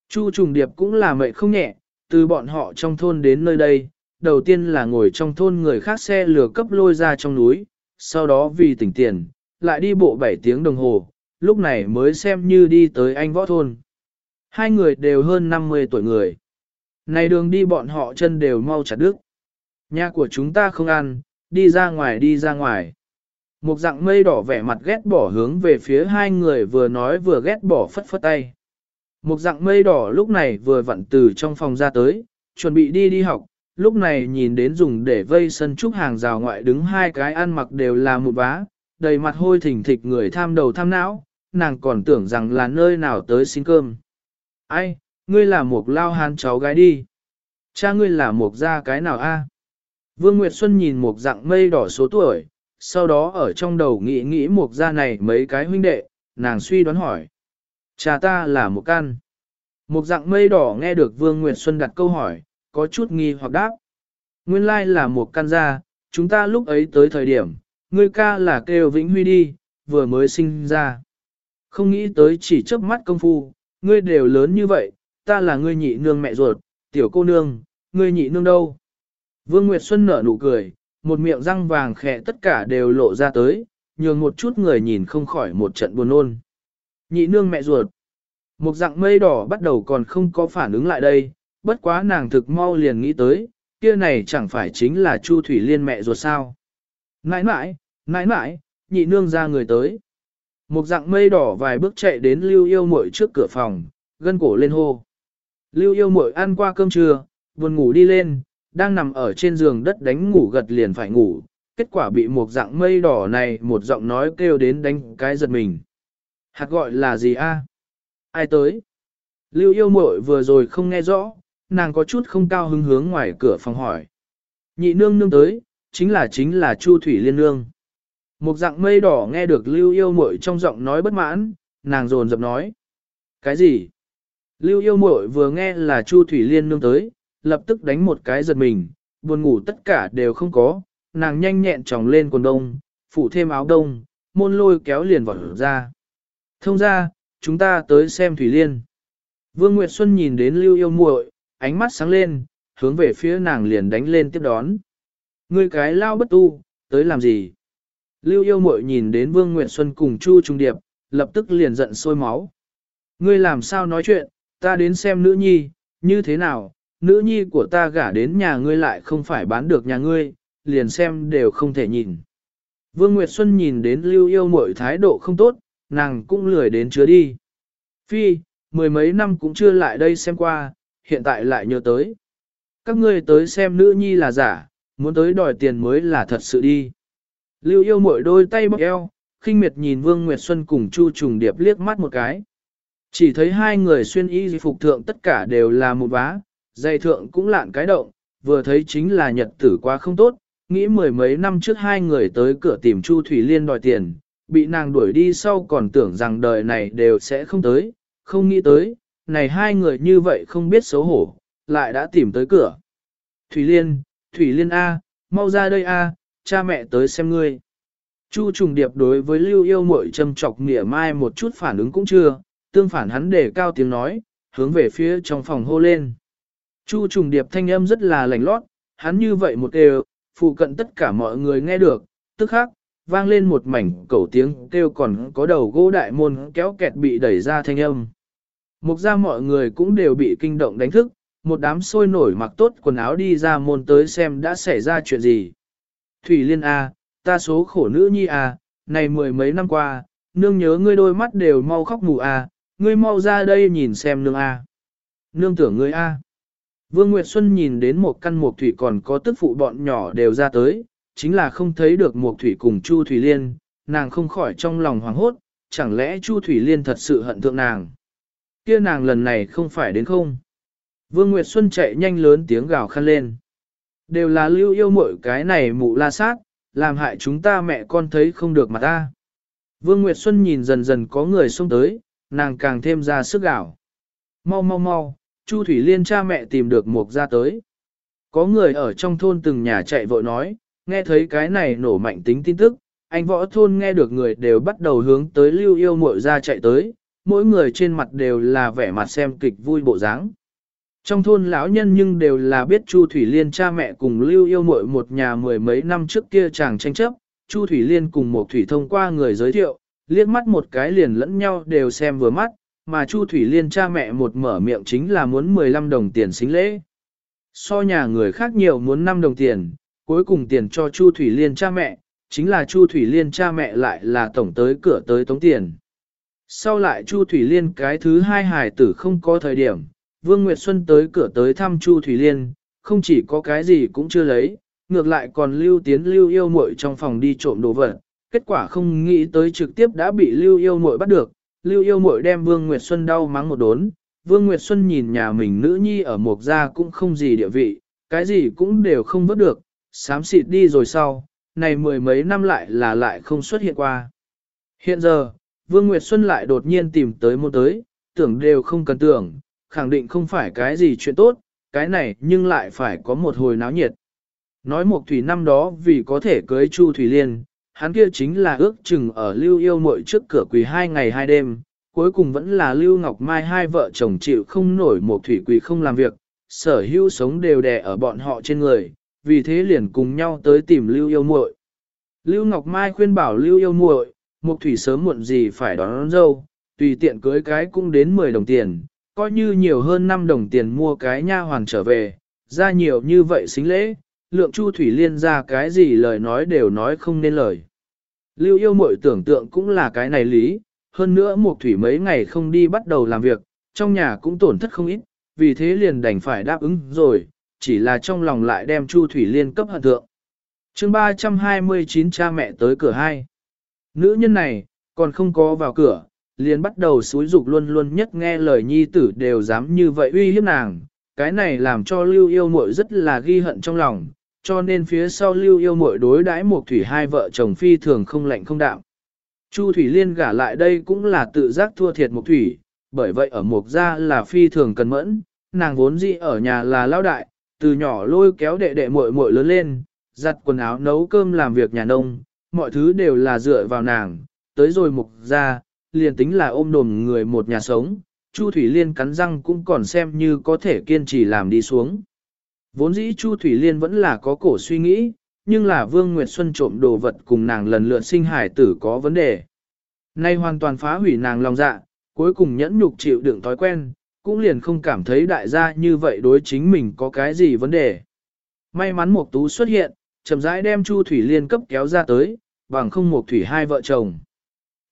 Chu Trùng Điệp cũng là mệt không nhẹ, từ bọn họ trong thôn đến nơi đây, đầu tiên là ngồi trong thôn người khác xe lửa cấp lôi ra trong núi, sau đó vì tỉnh tiền, lại đi bộ 7 tiếng đồng hồ, lúc này mới xem như đi tới anh võ thôn. Hai người đều hơn 50 tuổi người. Này đường đi bọn họ chân đều mau chặt đứt. Nhà của chúng ta không ăn, đi ra ngoài đi ra ngoài. Một dạng mây đỏ vẻ mặt ghét bỏ hướng về phía hai người vừa nói vừa ghét bỏ phất phất tay. Một dạng mây đỏ lúc này vừa vặn từ trong phòng ra tới, chuẩn bị đi đi học, lúc này nhìn đến dùng để vây sân trúc hàng rào ngoại đứng hai cái ăn mặc đều là một bá, đầy mặt hôi thỉnh thịch người tham đầu tham não, nàng còn tưởng rằng là nơi nào tới xin cơm. Ai, ngươi là một lao hán cháu gái đi. Cha ngươi là một gia cái nào a? Vương Nguyệt Xuân nhìn một dạng mây đỏ số tuổi, sau đó ở trong đầu nghĩ nghĩ một gia này mấy cái huynh đệ, nàng suy đoán hỏi. Cha ta là một căn. Một dạng mây đỏ nghe được Vương Nguyệt Xuân đặt câu hỏi, có chút nghi hoặc đáp. Nguyên lai là một căn gia, chúng ta lúc ấy tới thời điểm, ngươi ca là kêu Vĩnh Huy đi, vừa mới sinh ra. Không nghĩ tới chỉ chớp mắt công phu, ngươi đều lớn như vậy, ta là ngươi nhị nương mẹ ruột, tiểu cô nương, ngươi nhị nương đâu? Vương Nguyệt Xuân nở nụ cười, một miệng răng vàng khẽ tất cả đều lộ ra tới, nhường một chút người nhìn không khỏi một trận buồn nôn. Nhị nương mẹ ruột. Một dạng mây đỏ bắt đầu còn không có phản ứng lại đây, bất quá nàng thực mau liền nghĩ tới, kia này chẳng phải chính là Chu Thủy Liên mẹ ruột sao. Nãi nãi, nãi nãi, nhị nương ra người tới. Một dạng mây đỏ vài bước chạy đến lưu yêu muội trước cửa phòng, gân cổ lên hô. Lưu yêu muội ăn qua cơm trưa, buồn ngủ đi lên, đang nằm ở trên giường đất đánh ngủ gật liền phải ngủ, kết quả bị một dạng mây đỏ này một giọng nói kêu đến đánh cái giật mình. Hạt gọi là gì a? Ai tới? Lưu yêu muội vừa rồi không nghe rõ, nàng có chút không cao hứng hướng ngoài cửa phòng hỏi. Nhị nương nương tới, chính là chính là Chu Thủy Liên nương. Một dạng mây đỏ nghe được Lưu yêu muội trong giọng nói bất mãn, nàng rồn dập nói. Cái gì? Lưu yêu muội vừa nghe là Chu Thủy Liên nương tới, lập tức đánh một cái giật mình, buồn ngủ tất cả đều không có, nàng nhanh nhẹn tròng lên quần đông, phủ thêm áo đông, môn lôi kéo liền vào ra. Thông ra, chúng ta tới xem Thủy Liên. Vương Nguyệt Xuân nhìn đến Lưu yêu muội, ánh mắt sáng lên, hướng về phía nàng liền đánh lên tiếp đón. Ngươi cái lao bất tu, tới làm gì? Lưu yêu muội nhìn đến Vương Nguyệt Xuân cùng Chu Trung Điệp, lập tức liền giận sôi máu. Ngươi làm sao nói chuyện, ta đến xem nữ nhi, như thế nào, nữ nhi của ta gả đến nhà ngươi lại không phải bán được nhà ngươi, liền xem đều không thể nhìn. Vương Nguyệt Xuân nhìn đến lưu yêu Mội thái độ không tốt, nàng cũng lười đến chứa đi. Phi, mười mấy năm cũng chưa lại đây xem qua, hiện tại lại nhớ tới. các ngươi tới xem nữ nhi là giả, muốn tới đòi tiền mới là thật sự đi. Lưu yêu mội đôi tay bóc eo, khinh miệt nhìn Vương Nguyệt Xuân cùng Chu Trùng Điệp liếc mắt một cái. Chỉ thấy hai người xuyên y phục thượng tất cả đều là một vá, dây thượng cũng lạn cái động, vừa thấy chính là nhật tử quá không tốt, nghĩ mười mấy năm trước hai người tới cửa tìm Chu Thủy Liên đòi tiền, bị nàng đuổi đi sau còn tưởng rằng đời này đều sẽ không tới, không nghĩ tới, này hai người như vậy không biết xấu hổ, lại đã tìm tới cửa. Thủy Liên, Thủy Liên A, mau ra đây A, cha mẹ tới xem ngươi. Chu trùng điệp đối với lưu yêu mội châm chọc nghĩa mai một chút phản ứng cũng chưa, tương phản hắn để cao tiếng nói, hướng về phía trong phòng hô lên. Chu trùng điệp thanh âm rất là lành lót, hắn như vậy một đều, phụ cận tất cả mọi người nghe được, tức khắc vang lên một mảnh cầu tiếng kêu còn có đầu gỗ đại môn kéo kẹt bị đẩy ra thanh âm. Mục ra mọi người cũng đều bị kinh động đánh thức, một đám sôi nổi mặc tốt quần áo đi ra môn tới xem đã xảy ra chuyện gì. Thủy Liên A, ta số khổ nữ nhi A, này mười mấy năm qua, nương nhớ ngươi đôi mắt đều mau khóc mù A, ngươi mau ra đây nhìn xem nương A. Nương tưởng ngươi A. Vương Nguyệt Xuân nhìn đến một căn mục thủy còn có tức phụ bọn nhỏ đều ra tới, chính là không thấy được mục thủy cùng Chu Thủy Liên, nàng không khỏi trong lòng hoảng hốt, chẳng lẽ Chu Thủy Liên thật sự hận thượng nàng. Kia nàng lần này không phải đến không. Vương Nguyệt Xuân chạy nhanh lớn tiếng gào khăn lên. Đều là lưu yêu mội cái này mụ la sát, làm hại chúng ta mẹ con thấy không được mà ta. Vương Nguyệt Xuân nhìn dần dần có người xông tới, nàng càng thêm ra sức gào. Mau mau mau, Chu Thủy Liên cha mẹ tìm được một ra tới. Có người ở trong thôn từng nhà chạy vội nói, nghe thấy cái này nổ mạnh tính tin tức, anh võ thôn nghe được người đều bắt đầu hướng tới lưu yêu mội ra chạy tới, mỗi người trên mặt đều là vẻ mặt xem kịch vui bộ dáng. Trong thôn lão nhân nhưng đều là biết Chu Thủy Liên cha mẹ cùng lưu yêu mội một nhà mười mấy năm trước kia chàng tranh chấp, Chu Thủy Liên cùng một thủy thông qua người giới thiệu, liếc mắt một cái liền lẫn nhau đều xem vừa mắt, mà Chu Thủy Liên cha mẹ một mở miệng chính là muốn 15 đồng tiền xính lễ. So nhà người khác nhiều muốn 5 đồng tiền, cuối cùng tiền cho Chu Thủy Liên cha mẹ, chính là Chu Thủy Liên cha mẹ lại là tổng tới cửa tới tống tiền. Sau lại Chu Thủy Liên cái thứ hai hài tử không có thời điểm, Vương Nguyệt Xuân tới cửa tới thăm Chu Thủy Liên, không chỉ có cái gì cũng chưa lấy, ngược lại còn lưu tiến lưu yêu muội trong phòng đi trộm đồ vật. Kết quả không nghĩ tới trực tiếp đã bị lưu yêu muội bắt được, lưu yêu muội đem Vương Nguyệt Xuân đau mắng một đốn. Vương Nguyệt Xuân nhìn nhà mình nữ nhi ở một gia cũng không gì địa vị, cái gì cũng đều không vớt được, sám xịt đi rồi sau, này mười mấy năm lại là lại không xuất hiện qua. Hiện giờ, Vương Nguyệt Xuân lại đột nhiên tìm tới một tới, tưởng đều không cần tưởng, khẳng định không phải cái gì chuyện tốt, cái này nhưng lại phải có một hồi náo nhiệt. Nói một thủy năm đó vì có thể cưới Chu Thủy Liên, hắn kia chính là ước chừng ở lưu yêu Mội trước cửa quỳ hai ngày hai đêm, cuối cùng vẫn là lưu ngọc mai hai vợ chồng chịu không nổi một thủy quỳ không làm việc, sở hữu sống đều đè ở bọn họ trên người, vì thế liền cùng nhau tới tìm lưu yêu muội. Lưu Ngọc Mai khuyên bảo lưu yêu muội, một thủy sớm muộn gì phải đón, đón dâu, tùy tiện cưới cái cũng đến 10 đồng tiền, coi như nhiều hơn 5 đồng tiền mua cái nha hoàn trở về, ra nhiều như vậy xính lễ, lượng Chu Thủy Liên ra cái gì lời nói đều nói không nên lời. Lưu yêu mội tưởng tượng cũng là cái này lý, hơn nữa một thủy mấy ngày không đi bắt đầu làm việc, trong nhà cũng tổn thất không ít, vì thế liền đành phải đáp ứng rồi, chỉ là trong lòng lại đem Chu Thủy Liên cấp hận thượng. chương 329 cha mẹ tới cửa hai. Nữ nhân này, còn không có vào cửa, liền bắt đầu xúi dục luôn luôn nhất nghe lời nhi tử đều dám như vậy uy hiếp nàng, cái này làm cho lưu yêu muội rất là ghi hận trong lòng, cho nên phía sau lưu yêu muội đối đãi một thủy hai vợ chồng phi thường không lạnh không đạm. Chu Thủy Liên gả lại đây cũng là tự giác thua thiệt một thủy, bởi vậy ở mục gia là phi thường cần mẫn, nàng vốn dĩ ở nhà là lao đại, từ nhỏ lôi kéo đệ đệ muội muội lớn lên, giặt quần áo nấu cơm làm việc nhà nông, mọi thứ đều là dựa vào nàng, tới rồi mục gia, liền tính là ôm đồm người một nhà sống, Chu Thủy Liên cắn răng cũng còn xem như có thể kiên trì làm đi xuống. Vốn dĩ Chu Thủy Liên vẫn là có cổ suy nghĩ, nhưng là Vương Nguyệt Xuân trộm đồ vật cùng nàng lần lượt sinh hải tử có vấn đề. Nay hoàn toàn phá hủy nàng lòng dạ, cuối cùng nhẫn nhục chịu đựng thói quen, cũng liền không cảm thấy đại gia như vậy đối chính mình có cái gì vấn đề. May mắn Mộc Tú xuất hiện, chậm rãi đem Chu Thủy Liên cấp kéo ra tới, bằng không Mộc Thủy hai vợ chồng.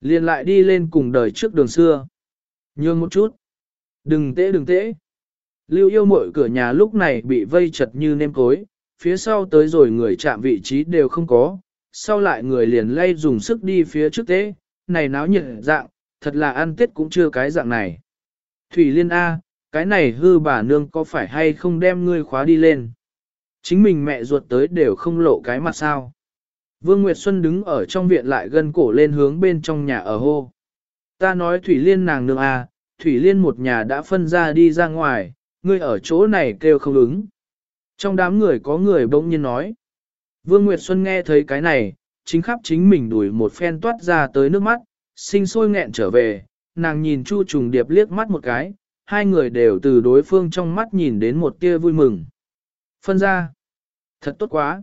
Liên lại đi lên cùng đời trước đường xưa. Nhường một chút. Đừng tễ đừng tễ. Lưu yêu mội cửa nhà lúc này bị vây chật như nêm cối, phía sau tới rồi người chạm vị trí đều không có, sau lại người liền lay dùng sức đi phía trước tế, này náo nhiệt dạng, thật là ăn tết cũng chưa cái dạng này. Thủy Liên A, cái này hư bà nương có phải hay không đem ngươi khóa đi lên? Chính mình mẹ ruột tới đều không lộ cái mặt sao. Vương Nguyệt Xuân đứng ở trong viện lại gân cổ lên hướng bên trong nhà ở hô. Ta nói Thủy Liên nàng nương à, Thủy Liên một nhà đã phân ra đi ra ngoài, ngươi ở chỗ này kêu không ứng. Trong đám người có người bỗng nhiên nói. Vương Nguyệt Xuân nghe thấy cái này, chính khắp chính mình đuổi một phen toát ra tới nước mắt, sinh sôi nghẹn trở về, nàng nhìn Chu Trùng Điệp liếc mắt một cái, hai người đều từ đối phương trong mắt nhìn đến một tia vui mừng. Phân ra. Thật tốt quá.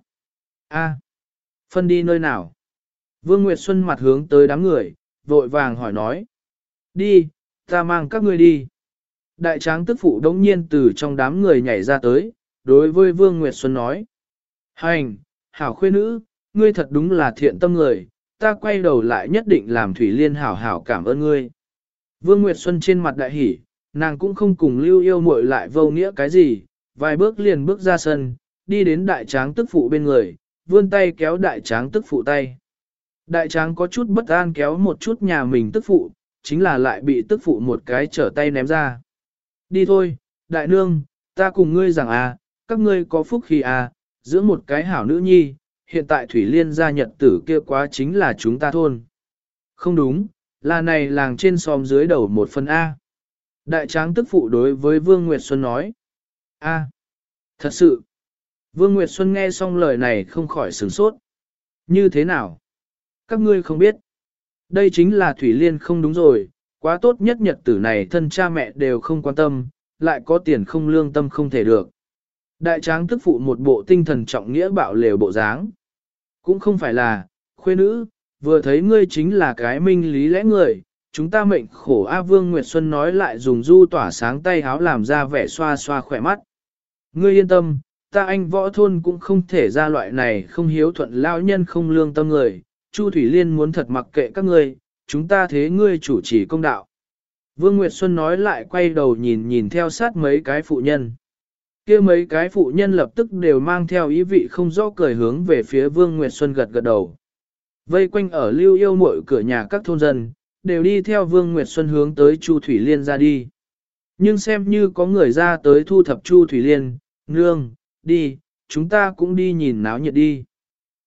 A. Phân đi nơi nào? Vương Nguyệt Xuân mặt hướng tới đám người, vội vàng hỏi nói. Đi, ta mang các ngươi đi. Đại tráng tức phụ đống nhiên từ trong đám người nhảy ra tới, đối với Vương Nguyệt Xuân nói. Hành, hảo khuê nữ, ngươi thật đúng là thiện tâm người, ta quay đầu lại nhất định làm Thủy Liên hảo hảo cảm ơn ngươi. Vương Nguyệt Xuân trên mặt đại hỉ, nàng cũng không cùng lưu yêu muội lại vô nghĩa cái gì, vài bước liền bước ra sân, đi đến đại tráng tức phụ bên người, vươn tay kéo đại tráng tức phụ tay. Đại tráng có chút bất an kéo một chút nhà mình tức phụ, chính là lại bị tức phụ một cái trở tay ném ra. Đi thôi, đại nương, ta cùng ngươi rằng à, các ngươi có phúc khi à, giữa một cái hảo nữ nhi, hiện tại Thủy Liên gia nhật tử kia quá chính là chúng ta thôn. Không đúng, là này làng trên xóm dưới đầu một phần A. Đại tráng tức phụ đối với Vương Nguyệt Xuân nói. A. thật sự. Vương Nguyệt Xuân nghe xong lời này không khỏi sửng sốt. Như thế nào? Các ngươi không biết. Đây chính là Thủy Liên không đúng rồi, quá tốt nhất nhật tử này thân cha mẹ đều không quan tâm, lại có tiền không lương tâm không thể được. Đại tráng tức phụ một bộ tinh thần trọng nghĩa bạo lều bộ dáng. Cũng không phải là, khuê nữ, vừa thấy ngươi chính là cái minh lý lẽ người, chúng ta mệnh khổ A Vương Nguyệt Xuân nói lại dùng du tỏa sáng tay háo làm ra vẻ xoa xoa khỏe mắt. Ngươi yên tâm, ta anh võ thôn cũng không thể ra loại này không hiếu thuận lao nhân không lương tâm người, Chu Thủy Liên muốn thật mặc kệ các ngươi, chúng ta thế ngươi chủ trì công đạo. Vương Nguyệt Xuân nói lại quay đầu nhìn nhìn theo sát mấy cái phụ nhân kia mấy cái phụ nhân lập tức đều mang theo ý vị không rõ cười hướng về phía Vương Nguyệt Xuân gật gật đầu. Vây quanh ở lưu yêu mội cửa nhà các thôn dân, đều đi theo Vương Nguyệt Xuân hướng tới Chu Thủy Liên ra đi. Nhưng xem như có người ra tới thu thập Chu Thủy Liên, nương, đi, chúng ta cũng đi nhìn náo nhiệt đi.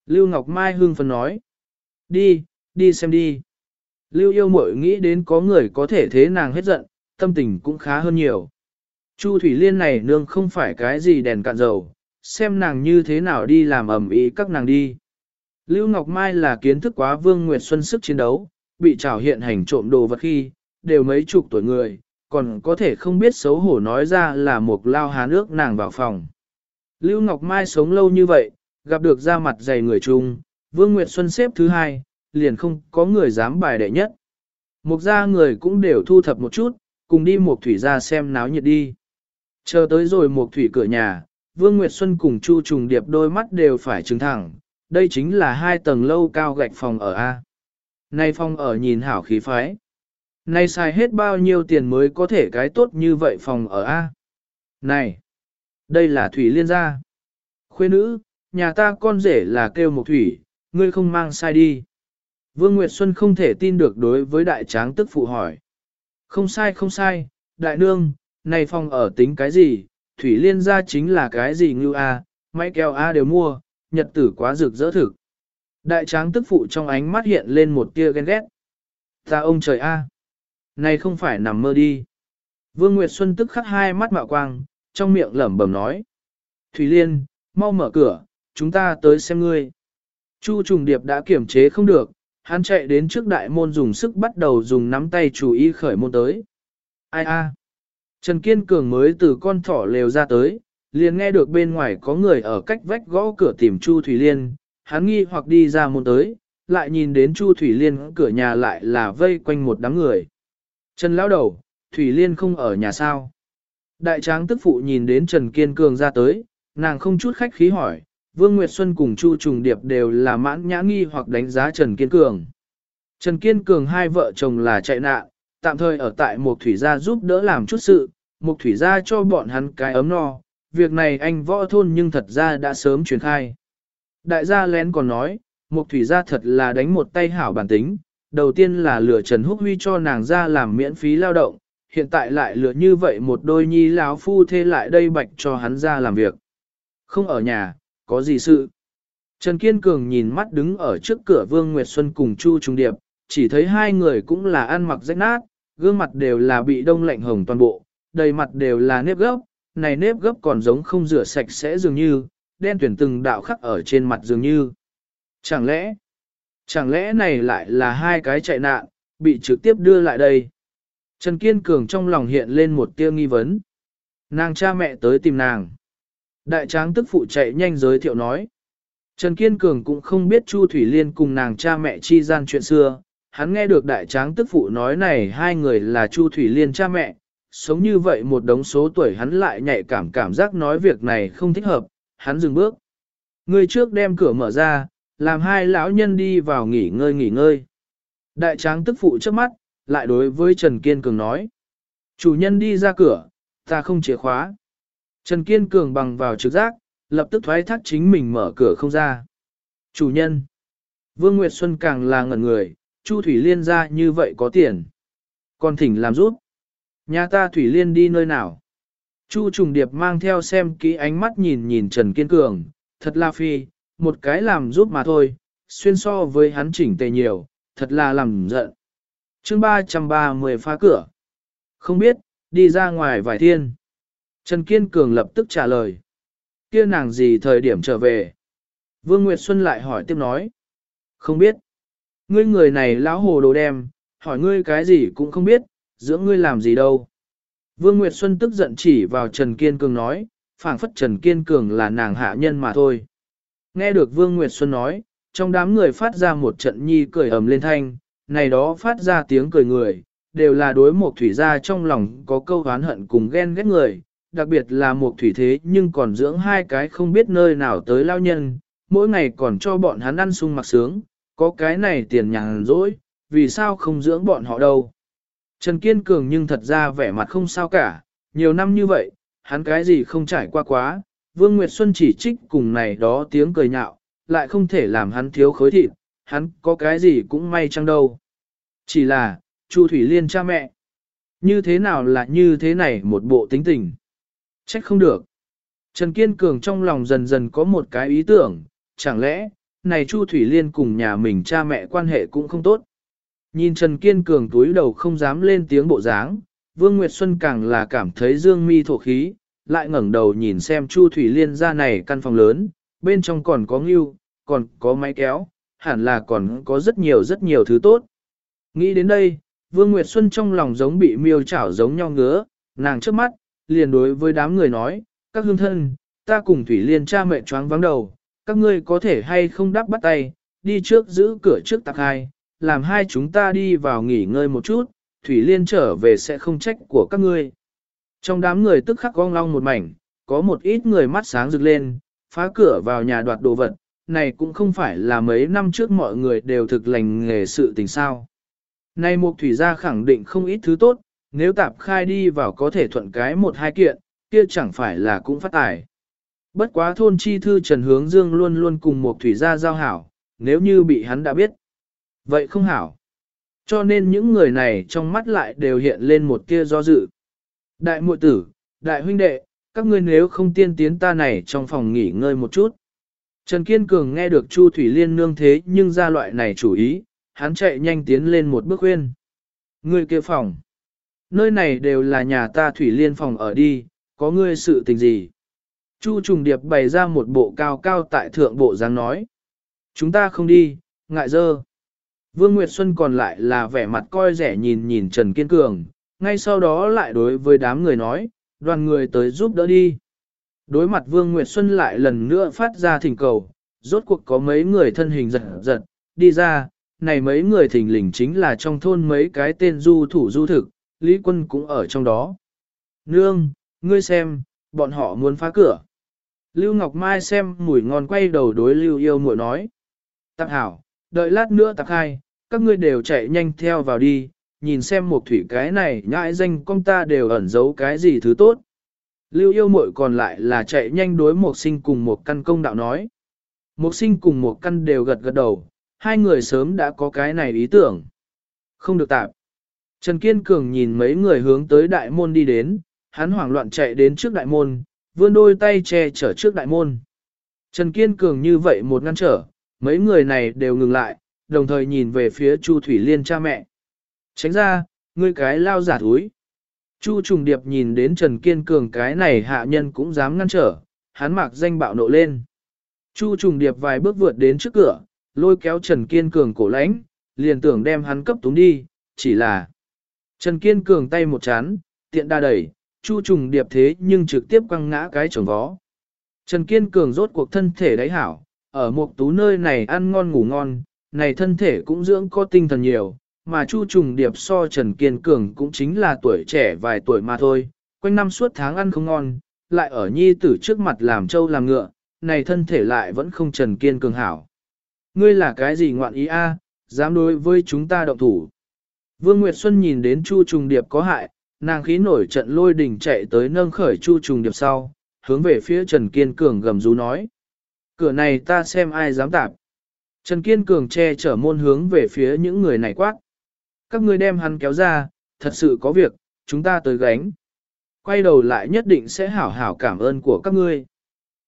Lưu Ngọc Mai hương phân nói, đi, đi xem đi. Lưu yêu mội nghĩ đến có người có thể thế nàng hết giận, tâm tình cũng khá hơn nhiều. Chu Thủy Liên này nương không phải cái gì đèn cạn dầu, xem nàng như thế nào đi làm ẩm ý các nàng đi. Lưu Ngọc Mai là kiến thức quá Vương Nguyệt Xuân sức chiến đấu, bị trảo hiện hành trộm đồ vật khi, đều mấy chục tuổi người, còn có thể không biết xấu hổ nói ra là một lao há nước nàng vào phòng. Lưu Ngọc Mai sống lâu như vậy, gặp được ra mặt dày người chung, Vương Nguyệt Xuân xếp thứ hai, liền không có người dám bài đệ nhất. Một gia người cũng đều thu thập một chút, cùng đi một thủy ra xem náo nhiệt đi. Chờ tới rồi một thủy cửa nhà, Vương Nguyệt Xuân cùng Chu Trùng Điệp đôi mắt đều phải trừng thẳng, đây chính là hai tầng lâu cao gạch phòng ở A. Nay phòng ở nhìn hảo khí phái. Nay xài hết bao nhiêu tiền mới có thể cái tốt như vậy phòng ở A. Này, đây là Thủy Liên gia. Khuê nữ, nhà ta con rể là kêu một thủy, ngươi không mang sai đi. Vương Nguyệt Xuân không thể tin được đối với đại tráng tức phụ hỏi. Không sai không sai, đại nương, này phòng ở tính cái gì, thủy liên gia chính là cái gì ngưu a, máy keo a đều mua, nhật tử quá rực rỡ thực. Đại tráng tức phụ trong ánh mắt hiện lên một tia ghen ghét. Ta ông trời a, này không phải nằm mơ đi. Vương Nguyệt Xuân tức khắc hai mắt mạo quang, trong miệng lẩm bẩm nói. Thủy Liên, mau mở cửa, chúng ta tới xem ngươi. Chu trùng điệp đã kiểm chế không được, hắn chạy đến trước đại môn dùng sức bắt đầu dùng nắm tay chủ y khởi môn tới. Ai a? Trần Kiên Cường mới từ con thỏ lều ra tới, liền nghe được bên ngoài có người ở cách vách gõ cửa tìm Chu Thủy Liên, hắn nghi hoặc đi ra môn tới, lại nhìn đến Chu Thủy Liên cửa nhà lại là vây quanh một đám người. Trần lão đầu, Thủy Liên không ở nhà sao? Đại tráng tức phụ nhìn đến Trần Kiên Cường ra tới, nàng không chút khách khí hỏi, Vương Nguyệt Xuân cùng Chu Trùng Điệp đều là mãn nhã nghi hoặc đánh giá Trần Kiên Cường. Trần Kiên Cường hai vợ chồng là chạy nạn, tạm thời ở tại một thủy gia giúp đỡ làm chút sự, Mục thủy Gia cho bọn hắn cái ấm no, việc này anh võ thôn nhưng thật ra đã sớm truyền khai. Đại gia lén còn nói, Mục thủy Gia thật là đánh một tay hảo bản tính, đầu tiên là lừa Trần Húc Huy cho nàng ra làm miễn phí lao động, hiện tại lại lừa như vậy một đôi nhi lão phu thê lại đây bạch cho hắn ra làm việc. Không ở nhà, có gì sự? Trần Kiên Cường nhìn mắt đứng ở trước cửa Vương Nguyệt Xuân cùng Chu Trung Điệp, chỉ thấy hai người cũng là ăn mặc rách nát, gương mặt đều là bị đông lạnh hồng toàn bộ, đầy mặt đều là nếp gấp, này nếp gấp còn giống không rửa sạch sẽ dường như, đen tuyển từng đạo khắc ở trên mặt dường như. Chẳng lẽ, chẳng lẽ này lại là hai cái chạy nạn, bị trực tiếp đưa lại đây? Trần Kiên Cường trong lòng hiện lên một tia nghi vấn. Nàng cha mẹ tới tìm nàng. Đại tráng tức phụ chạy nhanh giới thiệu nói. Trần Kiên Cường cũng không biết Chu Thủy Liên cùng nàng cha mẹ chi gian chuyện xưa. Hắn nghe được đại tráng tức phụ nói này hai người là Chu Thủy Liên cha mẹ. Sống như vậy một đống số tuổi hắn lại nhạy cảm cảm giác nói việc này không thích hợp. Hắn dừng bước. Người trước đem cửa mở ra, làm hai lão nhân đi vào nghỉ ngơi nghỉ ngơi. Đại tráng tức phụ trước mắt, lại đối với Trần Kiên Cường nói. Chủ nhân đi ra cửa, ta không chìa khóa. Trần Kiên Cường bằng vào trực giác, lập tức thoái thác chính mình mở cửa không ra. Chủ nhân. Vương Nguyệt Xuân càng là ngẩn người, Chu Thủy Liên ra như vậy có tiền. Còn thỉnh làm giúp. Nhà ta Thủy Liên đi nơi nào? Chu Trùng Điệp mang theo xem kỹ ánh mắt nhìn nhìn Trần Kiên Cường, thật là phi, một cái làm giúp mà thôi, xuyên so với hắn chỉnh tề nhiều, thật là làm giận. chương 330 phá cửa. Không biết, đi ra ngoài vài thiên. Trần Kiên Cường lập tức trả lời. kia nàng gì thời điểm trở về? Vương Nguyệt Xuân lại hỏi tiếp nói. Không biết. Ngươi người này lão hồ đồ đem, hỏi ngươi cái gì cũng không biết, dưỡng ngươi làm gì đâu. Vương Nguyệt Xuân tức giận chỉ vào Trần Kiên Cường nói, phảng phất Trần Kiên Cường là nàng hạ nhân mà thôi. Nghe được Vương Nguyệt Xuân nói, trong đám người phát ra một trận nhi cười ầm lên thanh, này đó phát ra tiếng cười người, đều là đối một thủy gia trong lòng có câu oán hận cùng ghen ghét người, đặc biệt là một thủy thế nhưng còn dưỡng hai cái không biết nơi nào tới lao nhân, mỗi ngày còn cho bọn hắn ăn sung mặc sướng, có cái này tiền nhàn rỗi, vì sao không dưỡng bọn họ đâu. Trần Kiên Cường nhưng thật ra vẻ mặt không sao cả, nhiều năm như vậy, hắn cái gì không trải qua quá, Vương Nguyệt Xuân chỉ trích cùng này đó tiếng cười nhạo, lại không thể làm hắn thiếu khối thịt, hắn có cái gì cũng may chăng đâu. Chỉ là, Chu Thủy Liên cha mẹ, như thế nào là như thế này một bộ tính tình. Trách không được. Trần Kiên Cường trong lòng dần dần có một cái ý tưởng, chẳng lẽ, này Chu Thủy Liên cùng nhà mình cha mẹ quan hệ cũng không tốt. Nhìn Trần Kiên Cường túi đầu không dám lên tiếng bộ dáng, Vương Nguyệt Xuân càng là cảm thấy dương mi thổ khí, lại ngẩng đầu nhìn xem Chu Thủy Liên ra này căn phòng lớn, bên trong còn có ngưu, còn có máy kéo, hẳn là còn có rất nhiều rất nhiều thứ tốt. Nghĩ đến đây, Vương Nguyệt Xuân trong lòng giống bị miêu chảo giống nhau ngứa, nàng trước mắt, liền đối với đám người nói, các hương thân, ta cùng Thủy Liên cha mẹ choáng vắng đầu, các ngươi có thể hay không đắp bắt tay, đi trước giữ cửa trước tạc hai, làm hai chúng ta đi vào nghỉ ngơi một chút, Thủy Liên trở về sẽ không trách của các ngươi. Trong đám người tức khắc gong long một mảnh, có một ít người mắt sáng rực lên, phá cửa vào nhà đoạt đồ vật, này cũng không phải là mấy năm trước mọi người đều thực lành nghề sự tình sao. Này một thủy gia khẳng định không ít thứ tốt, nếu tạp khai đi vào có thể thuận cái một hai kiện, kia chẳng phải là cũng phát tài. Bất quá thôn chi thư Trần Hướng Dương luôn luôn cùng một thủy gia giao hảo, nếu như bị hắn đã biết. Vậy không hảo. Cho nên những người này trong mắt lại đều hiện lên một tia do dự. Đại muội tử, đại huynh đệ, các ngươi nếu không tiên tiến ta này trong phòng nghỉ ngơi một chút. Trần Kiên Cường nghe được Chu Thủy Liên nương thế nhưng ra loại này chủ ý, hắn chạy nhanh tiến lên một bước khuyên. Ngươi kia phòng. Nơi này đều là nhà ta Thủy Liên phòng ở đi, có ngươi sự tình gì? Chu Trùng Điệp bày ra một bộ cao cao tại thượng bộ dáng nói. Chúng ta không đi, ngại dơ. Vương Nguyệt Xuân còn lại là vẻ mặt coi rẻ nhìn nhìn Trần Kiên Cường, ngay sau đó lại đối với đám người nói, đoàn người tới giúp đỡ đi. Đối mặt Vương Nguyệt Xuân lại lần nữa phát ra thỉnh cầu, rốt cuộc có mấy người thân hình giật giật, đi ra, này mấy người thỉnh lình chính là trong thôn mấy cái tên du thủ du thực, Lý Quân cũng ở trong đó. Nương, ngươi xem, bọn họ muốn phá cửa. Lưu Ngọc Mai xem mùi ngon quay đầu đối Lưu Yêu muội nói. Tạc hảo, đợi lát nữa tạc hai, các ngươi đều chạy nhanh theo vào đi, nhìn xem một thủy cái này nhãi danh con ta đều ẩn giấu cái gì thứ tốt. Lưu yêu muội còn lại là chạy nhanh đối một sinh cùng một căn công đạo nói. Một sinh cùng một căn đều gật gật đầu, hai người sớm đã có cái này ý tưởng. Không được tạp. Trần Kiên Cường nhìn mấy người hướng tới đại môn đi đến, hắn hoảng loạn chạy đến trước đại môn, vươn đôi tay che chở trước đại môn. Trần Kiên Cường như vậy một ngăn trở, mấy người này đều ngừng lại, đồng thời nhìn về phía Chu Thủy Liên cha mẹ. Tránh ra, ngươi cái lao giả thúi. Chu Trùng Điệp nhìn đến Trần Kiên Cường cái này hạ nhân cũng dám ngăn trở, hắn mặc danh bạo nộ lên. Chu Trùng Điệp vài bước vượt đến trước cửa, lôi kéo Trần Kiên Cường cổ lãnh, liền tưởng đem hắn cấp túng đi, chỉ là Trần Kiên Cường tay một chán, tiện đa đẩy, Chu Trùng Điệp thế nhưng trực tiếp quăng ngã cái chồng vó. Trần Kiên Cường rốt cuộc thân thể đáy hảo, ở một tú nơi này ăn ngon ngủ ngon, này thân thể cũng dưỡng có tinh thần nhiều, mà Chu Trùng Điệp so Trần Kiên Cường cũng chính là tuổi trẻ vài tuổi mà thôi, quanh năm suốt tháng ăn không ngon, lại ở nhi tử trước mặt làm trâu làm ngựa, này thân thể lại vẫn không Trần Kiên Cường hảo. Ngươi là cái gì ngoạn ý a, dám đối với chúng ta động thủ. Vương Nguyệt Xuân nhìn đến Chu Trùng Điệp có hại, nàng khí nổi trận lôi đình chạy tới nâng khởi Chu Trùng Điệp sau, hướng về phía Trần Kiên Cường gầm rú nói. Cửa này ta xem ai dám tạp. Trần Kiên Cường che chở môn hướng về phía những người này quát. Các ngươi đem hắn kéo ra, thật sự có việc, chúng ta tới gánh. Quay đầu lại nhất định sẽ hảo hảo cảm ơn của các ngươi.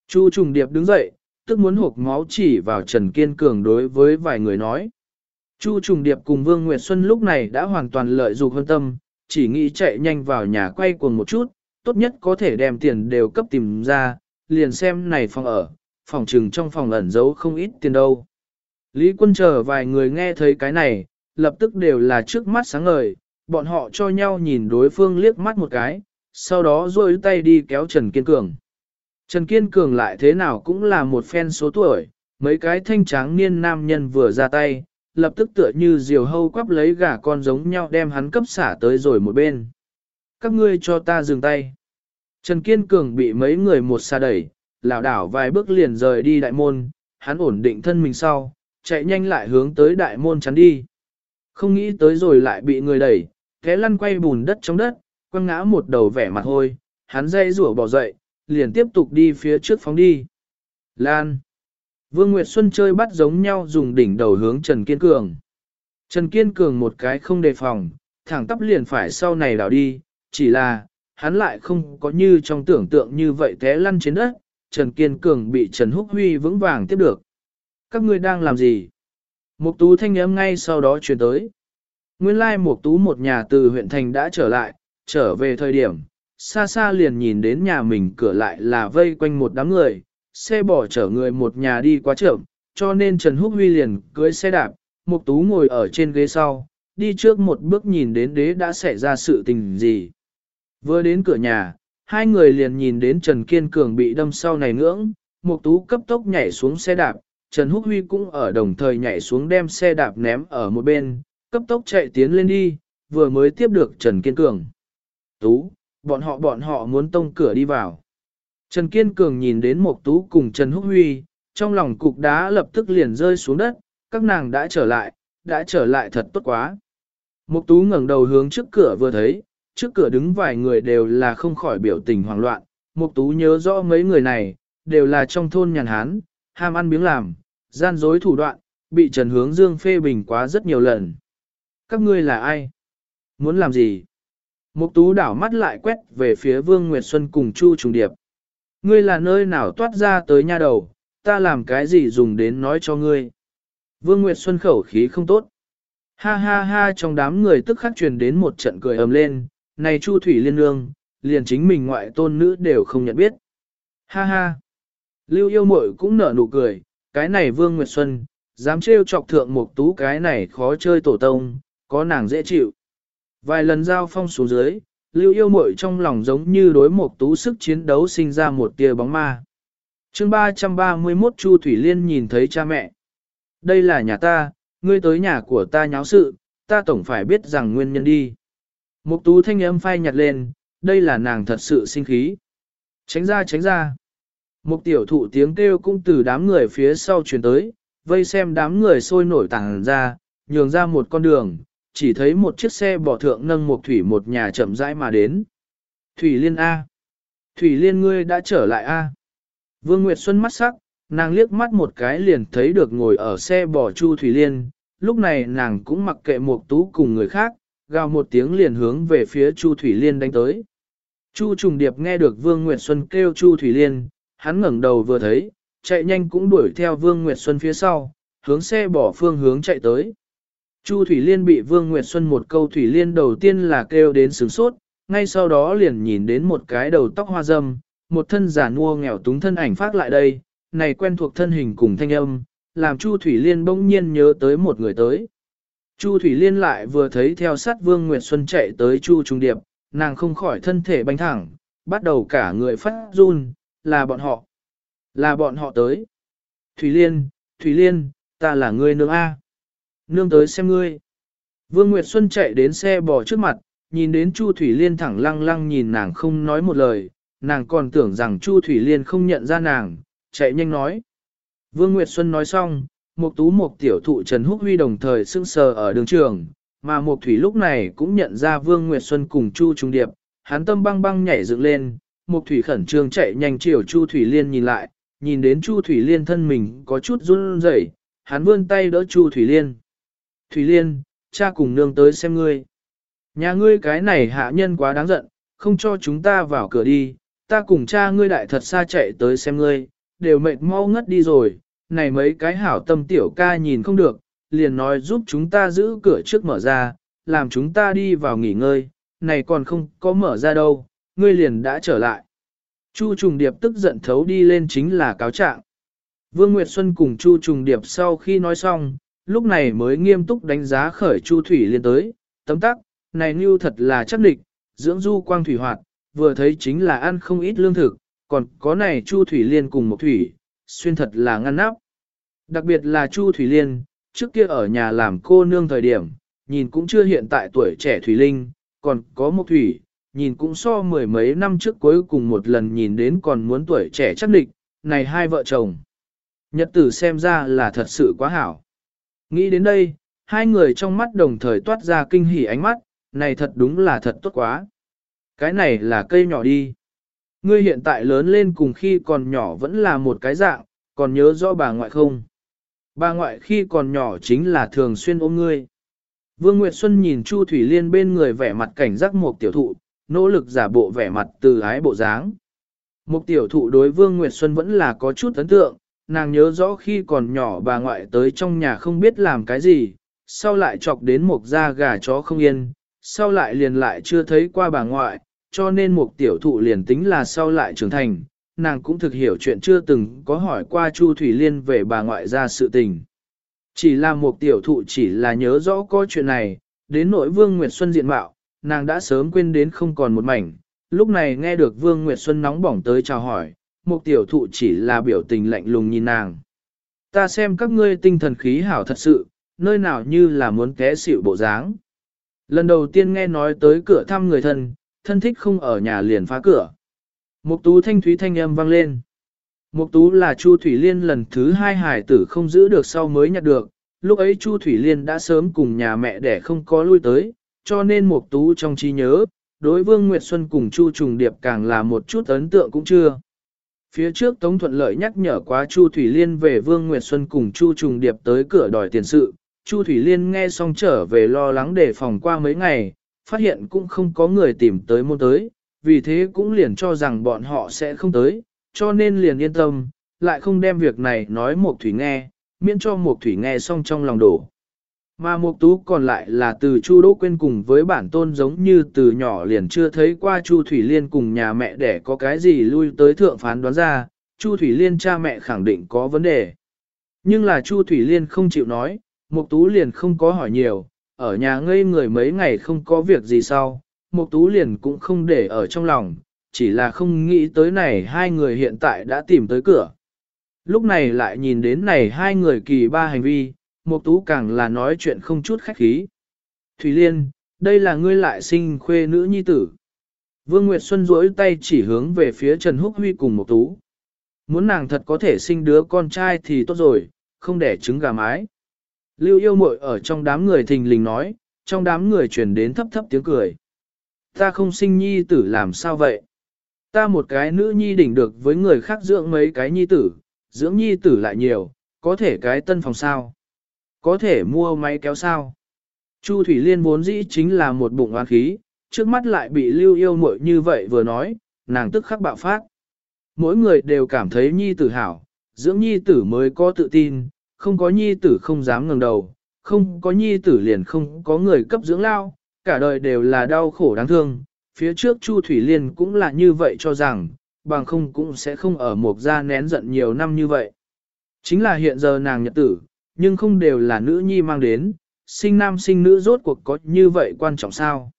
Chu Trùng Điệp đứng dậy, tức muốn hộp máu chỉ vào Trần Kiên Cường đối với vài người nói. Chu Trùng Điệp cùng Vương Nguyệt Xuân lúc này đã hoàn toàn lợi dụng hơn tâm, chỉ nghĩ chạy nhanh vào nhà quay cuồng một chút, tốt nhất có thể đem tiền đều cấp tìm ra, liền xem này phòng ở, phòng trừng trong phòng ẩn giấu không ít tiền đâu. Lý quân chờ vài người nghe thấy cái này, lập tức đều là trước mắt sáng ngời, bọn họ cho nhau nhìn đối phương liếc mắt một cái, sau đó rôi tay đi kéo Trần Kiên Cường. Trần Kiên Cường lại thế nào cũng là một phen số tuổi, mấy cái thanh tráng niên nam nhân vừa ra tay, lập tức tựa như diều hâu quắp lấy gà con giống nhau đem hắn cấp xả tới rồi một bên. Các ngươi cho ta dừng tay. Trần Kiên Cường bị mấy người một xa đẩy, lảo đảo vài bước liền rời đi đại môn, hắn ổn định thân mình sau, chạy nhanh lại hướng tới đại môn chắn đi. Không nghĩ tới rồi lại bị người đẩy, thế lăn quay bùn đất trong đất, quăng ngã một đầu vẻ mặt hôi, hắn dây rủa bỏ dậy, liền tiếp tục đi phía trước phóng đi. Lan. Vương Nguyệt Xuân chơi bắt giống nhau dùng đỉnh đầu hướng Trần Kiên Cường. Trần Kiên Cường một cái không đề phòng, thẳng tắp liền phải sau này đảo đi, chỉ là, hắn lại không có như trong tưởng tượng như vậy té lăn trên đất, Trần Kiên Cường bị Trần Húc Huy vững vàng tiếp được. Các ngươi đang làm gì? Mục tú thanh âm ngay sau đó truyền tới. Nguyên lai mục tú một nhà từ huyện thành đã trở lại, trở về thời điểm, xa xa liền nhìn đến nhà mình cửa lại là vây quanh một đám người, xe bỏ chở người một nhà đi quá chậm, cho nên Trần Húc Huy liền cưới xe đạp, mục tú ngồi ở trên ghế sau, đi trước một bước nhìn đến đế đã xảy ra sự tình gì. Vừa đến cửa nhà, hai người liền nhìn đến Trần Kiên Cường bị đâm sau này ngưỡng, Mục Tú cấp tốc nhảy xuống xe đạp, Trần Húc Huy cũng ở đồng thời nhảy xuống đem xe đạp ném ở một bên, cấp tốc chạy tiến lên đi, vừa mới tiếp được Trần Kiên Cường. Tú, bọn họ bọn họ muốn tông cửa đi vào. Trần Kiên Cường nhìn đến Mộc Tú cùng Trần Húc Huy, trong lòng cục đá lập tức liền rơi xuống đất, các nàng đã trở lại, đã trở lại thật tốt quá. Mộc Tú ngẩng đầu hướng trước cửa vừa thấy, trước cửa đứng vài người đều là không khỏi biểu tình hoảng loạn, Mộc Tú nhớ rõ mấy người này, đều là trong thôn nhàn hán, ham ăn miếng làm, gian dối thủ đoạn, bị Trần Hướng Dương phê bình quá rất nhiều lần. Các ngươi là ai? Muốn làm gì? Mục Tú đảo mắt lại quét về phía Vương Nguyệt Xuân cùng Chu Trùng Điệp. Ngươi là nơi nào toát ra tới nha đầu, ta làm cái gì dùng đến nói cho ngươi? Vương Nguyệt Xuân khẩu khí không tốt. Ha ha ha trong đám người tức khắc truyền đến một trận cười ầm lên, này Chu Thủy Liên Nương, liền chính mình ngoại tôn nữ đều không nhận biết. Ha ha! Lưu yêu mội cũng nở nụ cười, cái này Vương Nguyệt Xuân, dám trêu chọc thượng một tú cái này khó chơi tổ tông, có nàng dễ chịu. Vài lần giao phong xuống dưới, lưu yêu mội trong lòng giống như đối một tú sức chiến đấu sinh ra một tia bóng ma. chương 331 Chu Thủy Liên nhìn thấy cha mẹ. Đây là nhà ta, ngươi tới nhà của ta nháo sự, ta tổng phải biết rằng nguyên nhân đi. Mục tú thanh âm phai nhạt lên, đây là nàng thật sự sinh khí. Tránh ra tránh ra. Mục tiểu thụ tiếng kêu cũng từ đám người phía sau truyền tới, vây xem đám người sôi nổi tàng ra, nhường ra một con đường, chỉ thấy một chiếc xe bỏ thượng nâng một thủy một nhà chậm rãi mà đến. Thủy Liên A. Thủy Liên ngươi đã trở lại A. Vương Nguyệt Xuân mắt sắc, nàng liếc mắt một cái liền thấy được ngồi ở xe bỏ Chu Thủy Liên, lúc này nàng cũng mặc kệ một tú cùng người khác, gào một tiếng liền hướng về phía Chu Thủy Liên đánh tới. Chu Trùng Điệp nghe được Vương Nguyệt Xuân kêu Chu Thủy Liên, hắn ngẩng đầu vừa thấy, chạy nhanh cũng đuổi theo Vương Nguyệt Xuân phía sau, hướng xe bỏ phương hướng chạy tới. Chu Thủy Liên bị Vương Nguyệt Xuân một câu Thủy Liên đầu tiên là kêu đến sướng sốt, ngay sau đó liền nhìn đến một cái đầu tóc hoa dâm, một thân giả nua nghèo túng thân ảnh phát lại đây, này quen thuộc thân hình cùng thanh âm, làm Chu Thủy Liên bỗng nhiên nhớ tới một người tới. Chu Thủy Liên lại vừa thấy theo sát Vương Nguyệt Xuân chạy tới Chu Trung Điệp, nàng không khỏi thân thể bánh thẳng, bắt đầu cả người phát run, là bọn họ. Là bọn họ tới. Thủy Liên, Thủy Liên, ta là người nương A. Nương tới xem ngươi. Vương Nguyệt Xuân chạy đến xe bò trước mặt, nhìn đến Chu Thủy Liên thẳng lăng lăng nhìn nàng không nói một lời, nàng còn tưởng rằng Chu Thủy Liên không nhận ra nàng, chạy nhanh nói. Vương Nguyệt Xuân nói xong, một tú một tiểu thụ Trần Húc Huy đồng thời sững sờ ở đường trường, mà một thủy lúc này cũng nhận ra Vương Nguyệt Xuân cùng Chu Trung Điệp, hắn tâm băng băng nhảy dựng lên, một thủy khẩn trương chạy nhanh chiều Chu Thủy Liên nhìn lại, nhìn đến Chu Thủy Liên thân mình có chút run rẩy, hắn vươn tay đỡ Chu Thủy Liên. Thủy Liên, cha cùng nương tới xem ngươi. Nhà ngươi cái này hạ nhân quá đáng giận, không cho chúng ta vào cửa đi, ta cùng cha ngươi đại thật xa chạy tới xem ngươi, đều mệt mau ngất đi rồi, này mấy cái hảo tâm tiểu ca nhìn không được, liền nói giúp chúng ta giữ cửa trước mở ra, làm chúng ta đi vào nghỉ ngơi, này còn không có mở ra đâu, ngươi liền đã trở lại. Chu Trùng Điệp tức giận thấu đi lên chính là cáo trạng. Vương Nguyệt Xuân cùng Chu Trùng Điệp sau khi nói xong, lúc này mới nghiêm túc đánh giá khởi Chu Thủy Liên tới, tấm tắc, này như thật là chắc địch, dưỡng du quang thủy hoạt, vừa thấy chính là ăn không ít lương thực, còn có này Chu Thủy Liên cùng một thủy, xuyên thật là ngăn nắp. Đặc biệt là Chu Thủy Liên, trước kia ở nhà làm cô nương thời điểm, nhìn cũng chưa hiện tại tuổi trẻ Thủy Linh, còn có một thủy, nhìn cũng so mười mấy năm trước cuối cùng một lần nhìn đến còn muốn tuổi trẻ chắc địch, này hai vợ chồng. Nhật tử xem ra là thật sự quá hảo. Nghĩ đến đây, hai người trong mắt đồng thời toát ra kinh hỉ ánh mắt, này thật đúng là thật tốt quá. Cái này là cây nhỏ đi. Ngươi hiện tại lớn lên cùng khi còn nhỏ vẫn là một cái dạng, còn nhớ rõ bà ngoại không? Bà ngoại khi còn nhỏ chính là thường xuyên ôm ngươi. Vương Nguyệt Xuân nhìn Chu Thủy Liên bên người vẻ mặt cảnh giác một tiểu thụ, nỗ lực giả bộ vẻ mặt từ ái bộ dáng. Một tiểu thụ đối Vương Nguyệt Xuân vẫn là có chút ấn tượng, nàng nhớ rõ khi còn nhỏ bà ngoại tới trong nhà không biết làm cái gì, sau lại chọc đến một da gà chó không yên, sau lại liền lại chưa thấy qua bà ngoại, cho nên một tiểu thụ liền tính là sau lại trưởng thành, nàng cũng thực hiểu chuyện chưa từng có hỏi qua Chu Thủy Liên về bà ngoại ra sự tình. Chỉ là một tiểu thụ chỉ là nhớ rõ có chuyện này, đến nội Vương Nguyệt Xuân diện mạo, nàng đã sớm quên đến không còn một mảnh, lúc này nghe được Vương Nguyệt Xuân nóng bỏng tới chào hỏi, một tiểu thụ chỉ là biểu tình lạnh lùng nhìn nàng. Ta xem các ngươi tinh thần khí hảo thật sự, nơi nào như là muốn té xỉu bộ dáng. Lần đầu tiên nghe nói tới cửa thăm người thân, thân thích không ở nhà liền phá cửa. Mục tú thanh thúy thanh âm vang lên. Mục tú là Chu Thủy Liên lần thứ hai hải tử không giữ được sau mới nhặt được, lúc ấy Chu Thủy Liên đã sớm cùng nhà mẹ đẻ không có lui tới, cho nên Mục tú trong trí nhớ, đối Vương Nguyệt Xuân cùng Chu Trùng Điệp càng là một chút ấn tượng cũng chưa. Phía trước Tống Thuận Lợi nhắc nhở quá Chu Thủy Liên về Vương Nguyệt Xuân cùng Chu Trùng Điệp tới cửa đòi tiền sự, Chu Thủy Liên nghe xong trở về lo lắng để phòng qua mấy ngày, phát hiện cũng không có người tìm tới môn tới, vì thế cũng liền cho rằng bọn họ sẽ không tới, cho nên liền yên tâm, lại không đem việc này nói mộc Thủy nghe, miễn cho mộc Thủy nghe xong trong lòng đổ. Mà Mục Tú còn lại là từ Chu Đỗ Quyên cùng với bản tôn giống như từ nhỏ liền chưa thấy qua Chu Thủy Liên cùng nhà mẹ để có cái gì lui tới thượng phán đoán ra, Chu Thủy Liên cha mẹ khẳng định có vấn đề. Nhưng là Chu Thủy Liên không chịu nói, Mục Tú liền không có hỏi nhiều, ở nhà ngây người mấy ngày không có việc gì sau, Mục Tú liền cũng không để ở trong lòng, chỉ là không nghĩ tới này hai người hiện tại đã tìm tới cửa. Lúc này lại nhìn đến này hai người kỳ ba hành vi, Mục Tú càng là nói chuyện không chút khách khí. Thủy Liên, đây là ngươi lại sinh khuê nữ nhi tử. Vương Nguyệt Xuân duỗi tay chỉ hướng về phía Trần Húc Huy cùng Mục Tú. Muốn nàng thật có thể sinh đứa con trai thì tốt rồi, không để trứng gà mái. Lưu yêu muội ở trong đám người thình lình nói, trong đám người truyền đến thấp thấp tiếng cười. Ta không sinh nhi tử làm sao vậy? Ta một cái nữ nhi đỉnh được với người khác dưỡng mấy cái nhi tử, dưỡng nhi tử lại nhiều, có thể cái tân phòng sao? Có thể mua máy kéo sao? Chu Thủy Liên vốn dĩ chính là một bụng oán khí, trước mắt lại bị lưu yêu muội như vậy vừa nói, nàng tức khắc bạo phát. Mỗi người đều cảm thấy nhi tử hảo, dưỡng nhi tử mới có tự tin, không có nhi tử không dám ngẩng đầu, không có nhi tử liền không có người cấp dưỡng lao, cả đời đều là đau khổ đáng thương. Phía trước Chu Thủy Liên cũng là như vậy cho rằng, bằng không cũng sẽ không ở một gia nén giận nhiều năm như vậy. Chính là hiện giờ nàng nhật tử, nhưng không đều là nữ nhi mang đến, sinh nam sinh nữ rốt cuộc có như vậy quan trọng sao?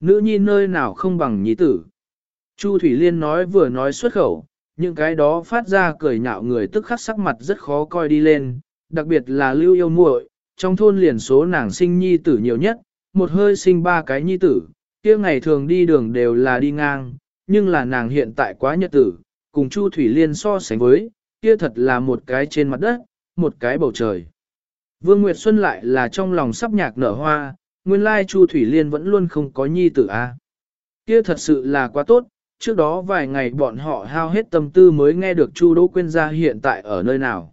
Nữ nhi nơi nào không bằng nhi tử? Chu Thủy Liên nói vừa nói xuất khẩu, những cái đó phát ra cười nhạo người tức khắc sắc mặt rất khó coi đi lên, đặc biệt là lưu yêu muội, trong thôn liền số nàng sinh nhi tử nhiều nhất, một hơi sinh ba cái nhi tử, kia ngày thường đi đường đều là đi ngang, nhưng là nàng hiện tại quá nhật tử, cùng Chu Thủy Liên so sánh với, kia thật là một cái trên mặt đất, một cái bầu trời. Vương Nguyệt Xuân lại là trong lòng sắp nhạc nở hoa, nguyên lai Chu Thủy Liên vẫn luôn không có nhi tử a. Kia thật sự là quá tốt, trước đó vài ngày bọn họ hao hết tâm tư mới nghe được Chu Đỗ Quyên ra hiện tại ở nơi nào.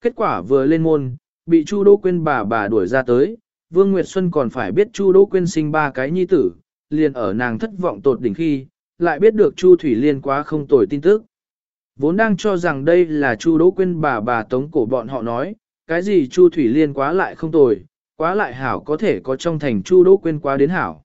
Kết quả vừa lên môn, bị Chu Đỗ Quyên bà bà đuổi ra tới, Vương Nguyệt Xuân còn phải biết Chu Đỗ Quyên sinh ba cái nhi tử, liền ở nàng thất vọng tột đỉnh khi, lại biết được Chu Thủy Liên quá không tồi tin tức. Vốn đang cho rằng đây là Chu Đỗ Quyên bà bà tống cổ bọn họ nói, cái gì Chu Thủy Liên quá lại không tồi, quá lại hảo có thể có trong thành Chu Đỗ Quyên quá đến hảo.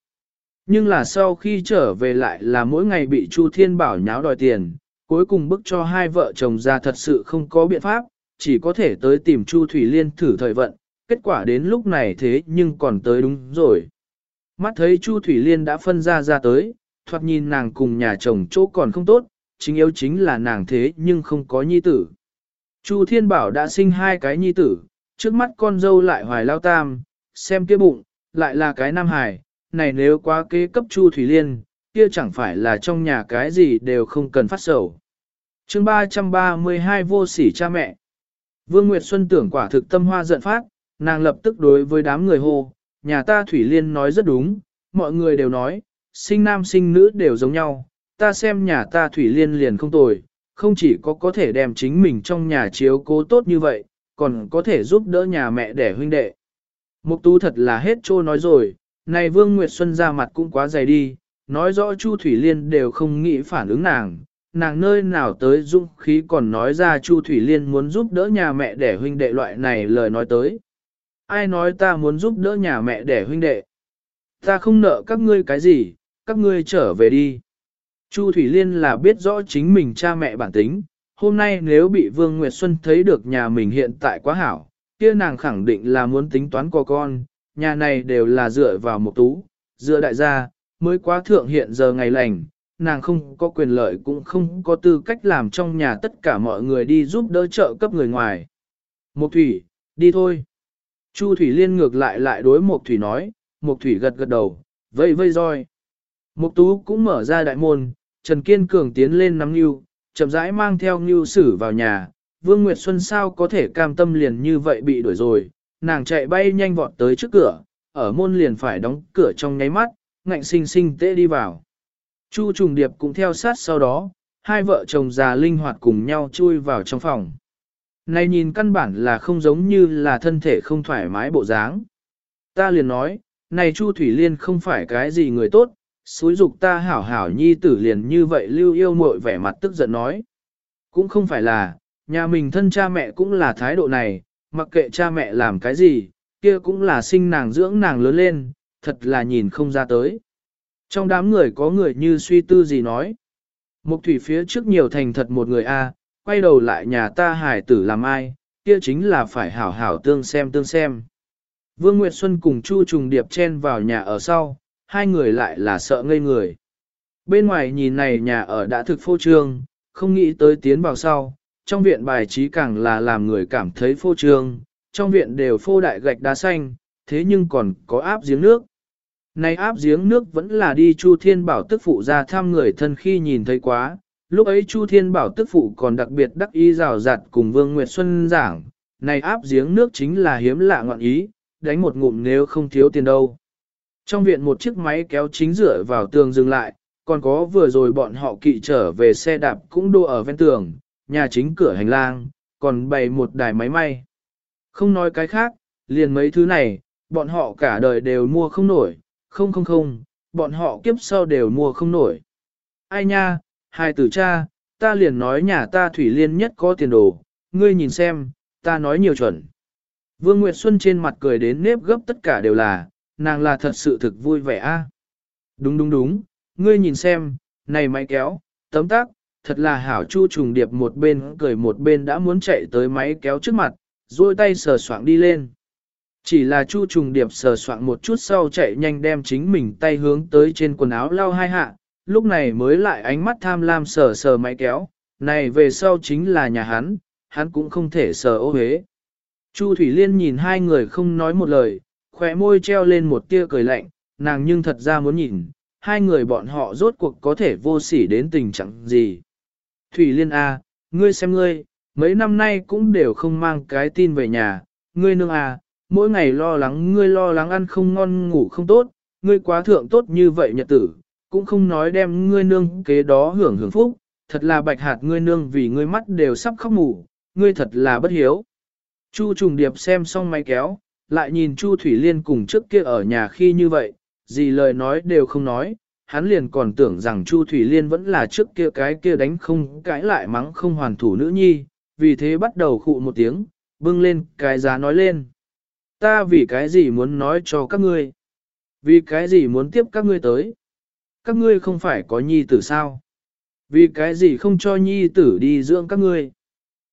Nhưng là sau khi trở về lại là mỗi ngày bị Chu Thiên Bảo nháo đòi tiền, cuối cùng bức cho hai vợ chồng ra thật sự không có biện pháp, chỉ có thể tới tìm Chu Thủy Liên thử thời vận, kết quả đến lúc này thế nhưng còn tới đúng rồi. Mắt thấy Chu Thủy Liên đã phân ra ra tới, thoạt nhìn nàng cùng nhà chồng chỗ còn không tốt, chính yếu chính là nàng thế nhưng không có nhi tử. Chu Thiên Bảo đã sinh hai cái nhi tử, trước mắt con dâu lại hoài lao tam, xem kia bụng, lại là cái nam Hải này nếu quá kế cấp Chu Thủy Liên, kia chẳng phải là trong nhà cái gì đều không cần phát sầu. chương 332 vô sỉ cha mẹ. Vương Nguyệt Xuân tưởng quả thực tâm hoa giận phát, nàng lập tức đối với đám người hô, nhà ta Thủy Liên nói rất đúng, mọi người đều nói, sinh nam sinh nữ đều giống nhau, ta xem nhà ta Thủy Liên liền không tồi, không chỉ có có thể đem chính mình trong nhà chiếu cố tốt như vậy, còn có thể giúp đỡ nhà mẹ đẻ huynh đệ. Mục tú thật là hết trô nói rồi, này Vương Nguyệt Xuân ra mặt cũng quá dày đi, nói rõ Chu Thủy Liên đều không nghĩ phản ứng nàng, nàng nơi nào tới dũng khí còn nói ra Chu Thủy Liên muốn giúp đỡ nhà mẹ đẻ huynh đệ loại này lời nói tới. Ai nói ta muốn giúp đỡ nhà mẹ đẻ huynh đệ? Ta không nợ các ngươi cái gì, các ngươi trở về đi. Chu Thủy Liên là biết rõ chính mình cha mẹ bản tính, hôm nay nếu bị Vương Nguyệt Xuân thấy được nhà mình hiện tại quá hảo, kia nàng khẳng định là muốn tính toán của con, nhà này đều là dựa vào một tú, dựa đại gia, mới quá thượng hiện giờ ngày lành, nàng không có quyền lợi cũng không có tư cách làm trong nhà tất cả mọi người đi giúp đỡ trợ cấp người ngoài. Mục Thủy, đi thôi. Chu Thủy Liên ngược lại lại đối Mục Thủy nói, Mục Thủy gật gật đầu, vây vây roi. Mục Tú cũng mở ra đại môn, Trần Kiên Cường tiến lên nắm Ngưu, chậm rãi mang theo Ngưu sử vào nhà. Vương Nguyệt Xuân sao có thể cam tâm liền như vậy bị đuổi rồi, nàng chạy bay nhanh vọt tới trước cửa, ở môn liền phải đóng cửa trong nháy mắt, ngạnh sinh sinh tê đi vào. Chu trùng điệp cũng theo sát sau đó, hai vợ chồng già linh hoạt cùng nhau chui vào trong phòng. Này nhìn căn bản là không giống như là thân thể không thoải mái bộ dáng. Ta liền nói, này Chu Thủy Liên không phải cái gì người tốt, xúi dục ta hảo hảo nhi tử liền như vậy lưu yêu muội vẻ mặt tức giận nói. Cũng không phải là, nhà mình thân cha mẹ cũng là thái độ này, mặc kệ cha mẹ làm cái gì, kia cũng là sinh nàng dưỡng nàng lớn lên, thật là nhìn không ra tới. Trong đám người có người như suy tư gì nói. Mục thủy phía trước nhiều thành thật một người A, quay đầu lại nhà ta hải tử làm ai, kia chính là phải hảo hảo tương xem tương xem. Vương Nguyệt Xuân cùng Chu Trùng Điệp chen vào nhà ở sau, hai người lại là sợ ngây người. Bên ngoài nhìn này nhà ở đã thực phô trương, không nghĩ tới tiến vào sau, trong viện bài trí càng là làm người cảm thấy phô trương, trong viện đều phô đại gạch đá xanh, thế nhưng còn có áp giếng nước. Này áp giếng nước vẫn là đi Chu Thiên Bảo tức phụ ra thăm người thân khi nhìn thấy quá, lúc ấy Chu Thiên Bảo tức phụ còn đặc biệt đắc ý rào rạt cùng Vương Nguyệt Xuân giảng, này áp giếng nước chính là hiếm lạ ngọn ý, đánh một ngụm nếu không thiếu tiền đâu. Trong viện một chiếc máy kéo chính dựa vào tường dừng lại, còn có vừa rồi bọn họ kỵ trở về xe đạp cũng đô ở ven tường, nhà chính cửa hành lang, còn bày một đài máy may. Không nói cái khác, liền mấy thứ này, bọn họ cả đời đều mua không nổi, không không không, bọn họ kiếp sau đều mua không nổi. Ai nha, hai tử cha, ta liền nói nhà ta Thủy Liên nhất có tiền đồ, ngươi nhìn xem, ta nói nhiều chuẩn. Vương Nguyệt Xuân trên mặt cười đến nếp gấp tất cả đều là, nàng là thật sự thực vui vẻ a. Đúng đúng đúng, ngươi nhìn xem, này máy kéo, tấm tác, thật là hảo chu trùng điệp một bên cười một bên đã muốn chạy tới máy kéo trước mặt, duỗi tay sờ soạng đi lên. Chỉ là chu trùng điệp sờ soạng một chút sau chạy nhanh đem chính mình tay hướng tới trên quần áo lau hai hạ, lúc này mới lại ánh mắt tham lam sờ sờ máy kéo, này về sau chính là nhà hắn, hắn cũng không thể sờ ô hế. Chu Thủy Liên nhìn hai người không nói một lời, khóe môi treo lên một tia cười lạnh, nàng nhưng thật ra muốn nhìn, hai người bọn họ rốt cuộc có thể vô sỉ đến tình trạng gì. Thủy Liên A, à, ngươi xem ngươi, mấy năm nay cũng đều không mang cái tin về nhà, ngươi nương A, à, mỗi ngày lo lắng ngươi lo lắng ăn không ngon ngủ không tốt, ngươi quá thượng tốt như vậy nhật tử, cũng không nói đem ngươi nương kế đó hưởng hưởng phúc, thật là bạch hạt ngươi nương vì ngươi mắt đều sắp khóc mù, ngươi thật là bất hiếu. Chu trùng điệp xem xong máy kéo, lại nhìn Chu Thủy Liên cùng trước kia ở nhà khi như vậy, gì lời nói đều không nói, hắn liền còn tưởng rằng Chu Thủy Liên vẫn là trước kia cái kia đánh không cãi lại mắng không hoàn thủ nữ nhi, vì thế bắt đầu khụ một tiếng, bưng lên cái giá nói lên. Ta vì cái gì muốn nói cho các ngươi? Vì cái gì muốn tiếp các ngươi tới? Các ngươi không phải có nhi tử sao? Vì cái gì không cho nhi tử đi dưỡng các ngươi?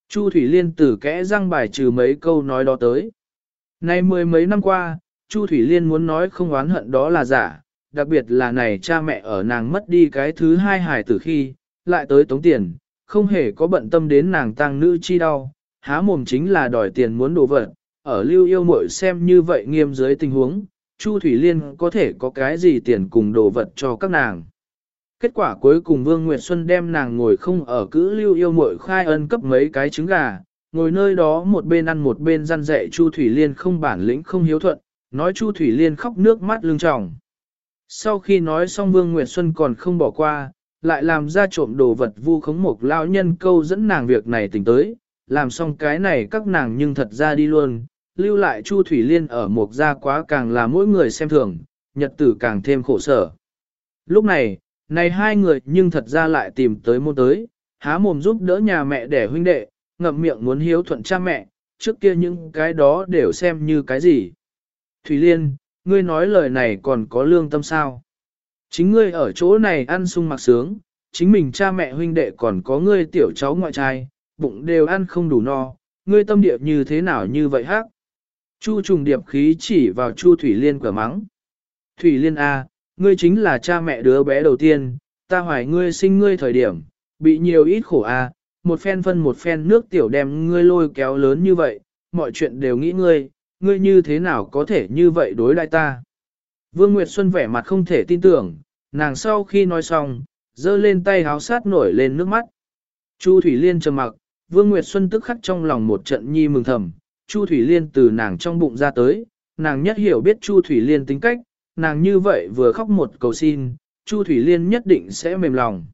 Chu Thủy Liên tử kẽ răng bài trừ mấy câu nói đó tới. Nay mười mấy năm qua, Chu Thủy Liên muốn nói không oán hận đó là giả, đặc biệt là này cha mẹ ở nàng mất đi cái thứ hai hài tử khi, lại tới tống tiền, không hề có bận tâm đến nàng tăng nữ chi đau, há mồm chính là đòi tiền muốn đổ vật, ở lưu yêu muội xem như vậy nghiêm dưới tình huống, Chu Thủy Liên có thể có cái gì tiền cùng đồ vật cho các nàng. Kết quả cuối cùng Vương Nguyệt Xuân đem nàng ngồi không ở cữ lưu yêu muội khai ân cấp mấy cái trứng gà, ngồi nơi đó một bên ăn một bên răn dạy Chu Thủy Liên không bản lĩnh không hiếu thuận, nói Chu Thủy Liên khóc nước mắt lưng tròng. Sau khi nói xong Vương Nguyệt Xuân còn không bỏ qua, lại làm ra trộm đồ vật vu khống một lão nhân câu dẫn nàng việc này tỉnh tới, làm xong cái này các nàng nhưng thật ra đi luôn, lưu lại Chu Thủy Liên ở một gia quá càng là mỗi người xem thường, nhật tử càng thêm khổ sở. Lúc này, này hai người nhưng thật ra lại tìm tới môn tới, há mồm giúp đỡ nhà mẹ để huynh đệ, ngậm miệng muốn hiếu thuận cha mẹ, trước kia những cái đó đều xem như cái gì. Thủy Liên, ngươi nói lời này còn có lương tâm sao? Chính ngươi ở chỗ này ăn sung mặc sướng, chính mình cha mẹ huynh đệ còn có ngươi tiểu cháu ngoại trai, bụng đều ăn không đủ no, ngươi tâm địa như thế nào như vậy hắc? Chu trùng điệp khí chỉ vào Chu Thủy Liên cửa mắng. Thủy Liên A, ngươi chính là cha mẹ đứa bé đầu tiên, ta hoài ngươi sinh ngươi thời điểm, bị nhiều ít khổ A, một phen phân một phen nước tiểu đem ngươi lôi kéo lớn như vậy, mọi chuyện đều nghĩ ngươi, ngươi như thế nào có thể như vậy đối lại ta. Vương Nguyệt Xuân vẻ mặt không thể tin tưởng, nàng sau khi nói xong, giơ lên tay háo sát nổi lên nước mắt. Chu Thủy Liên trầm mặc, Vương Nguyệt Xuân tức khắc trong lòng một trận nhi mừng thầm, Chu Thủy Liên từ nàng trong bụng ra tới, nàng nhất hiểu biết Chu Thủy Liên tính cách, nàng như vậy vừa khóc một cầu xin, Chu Thủy Liên nhất định sẽ mềm lòng.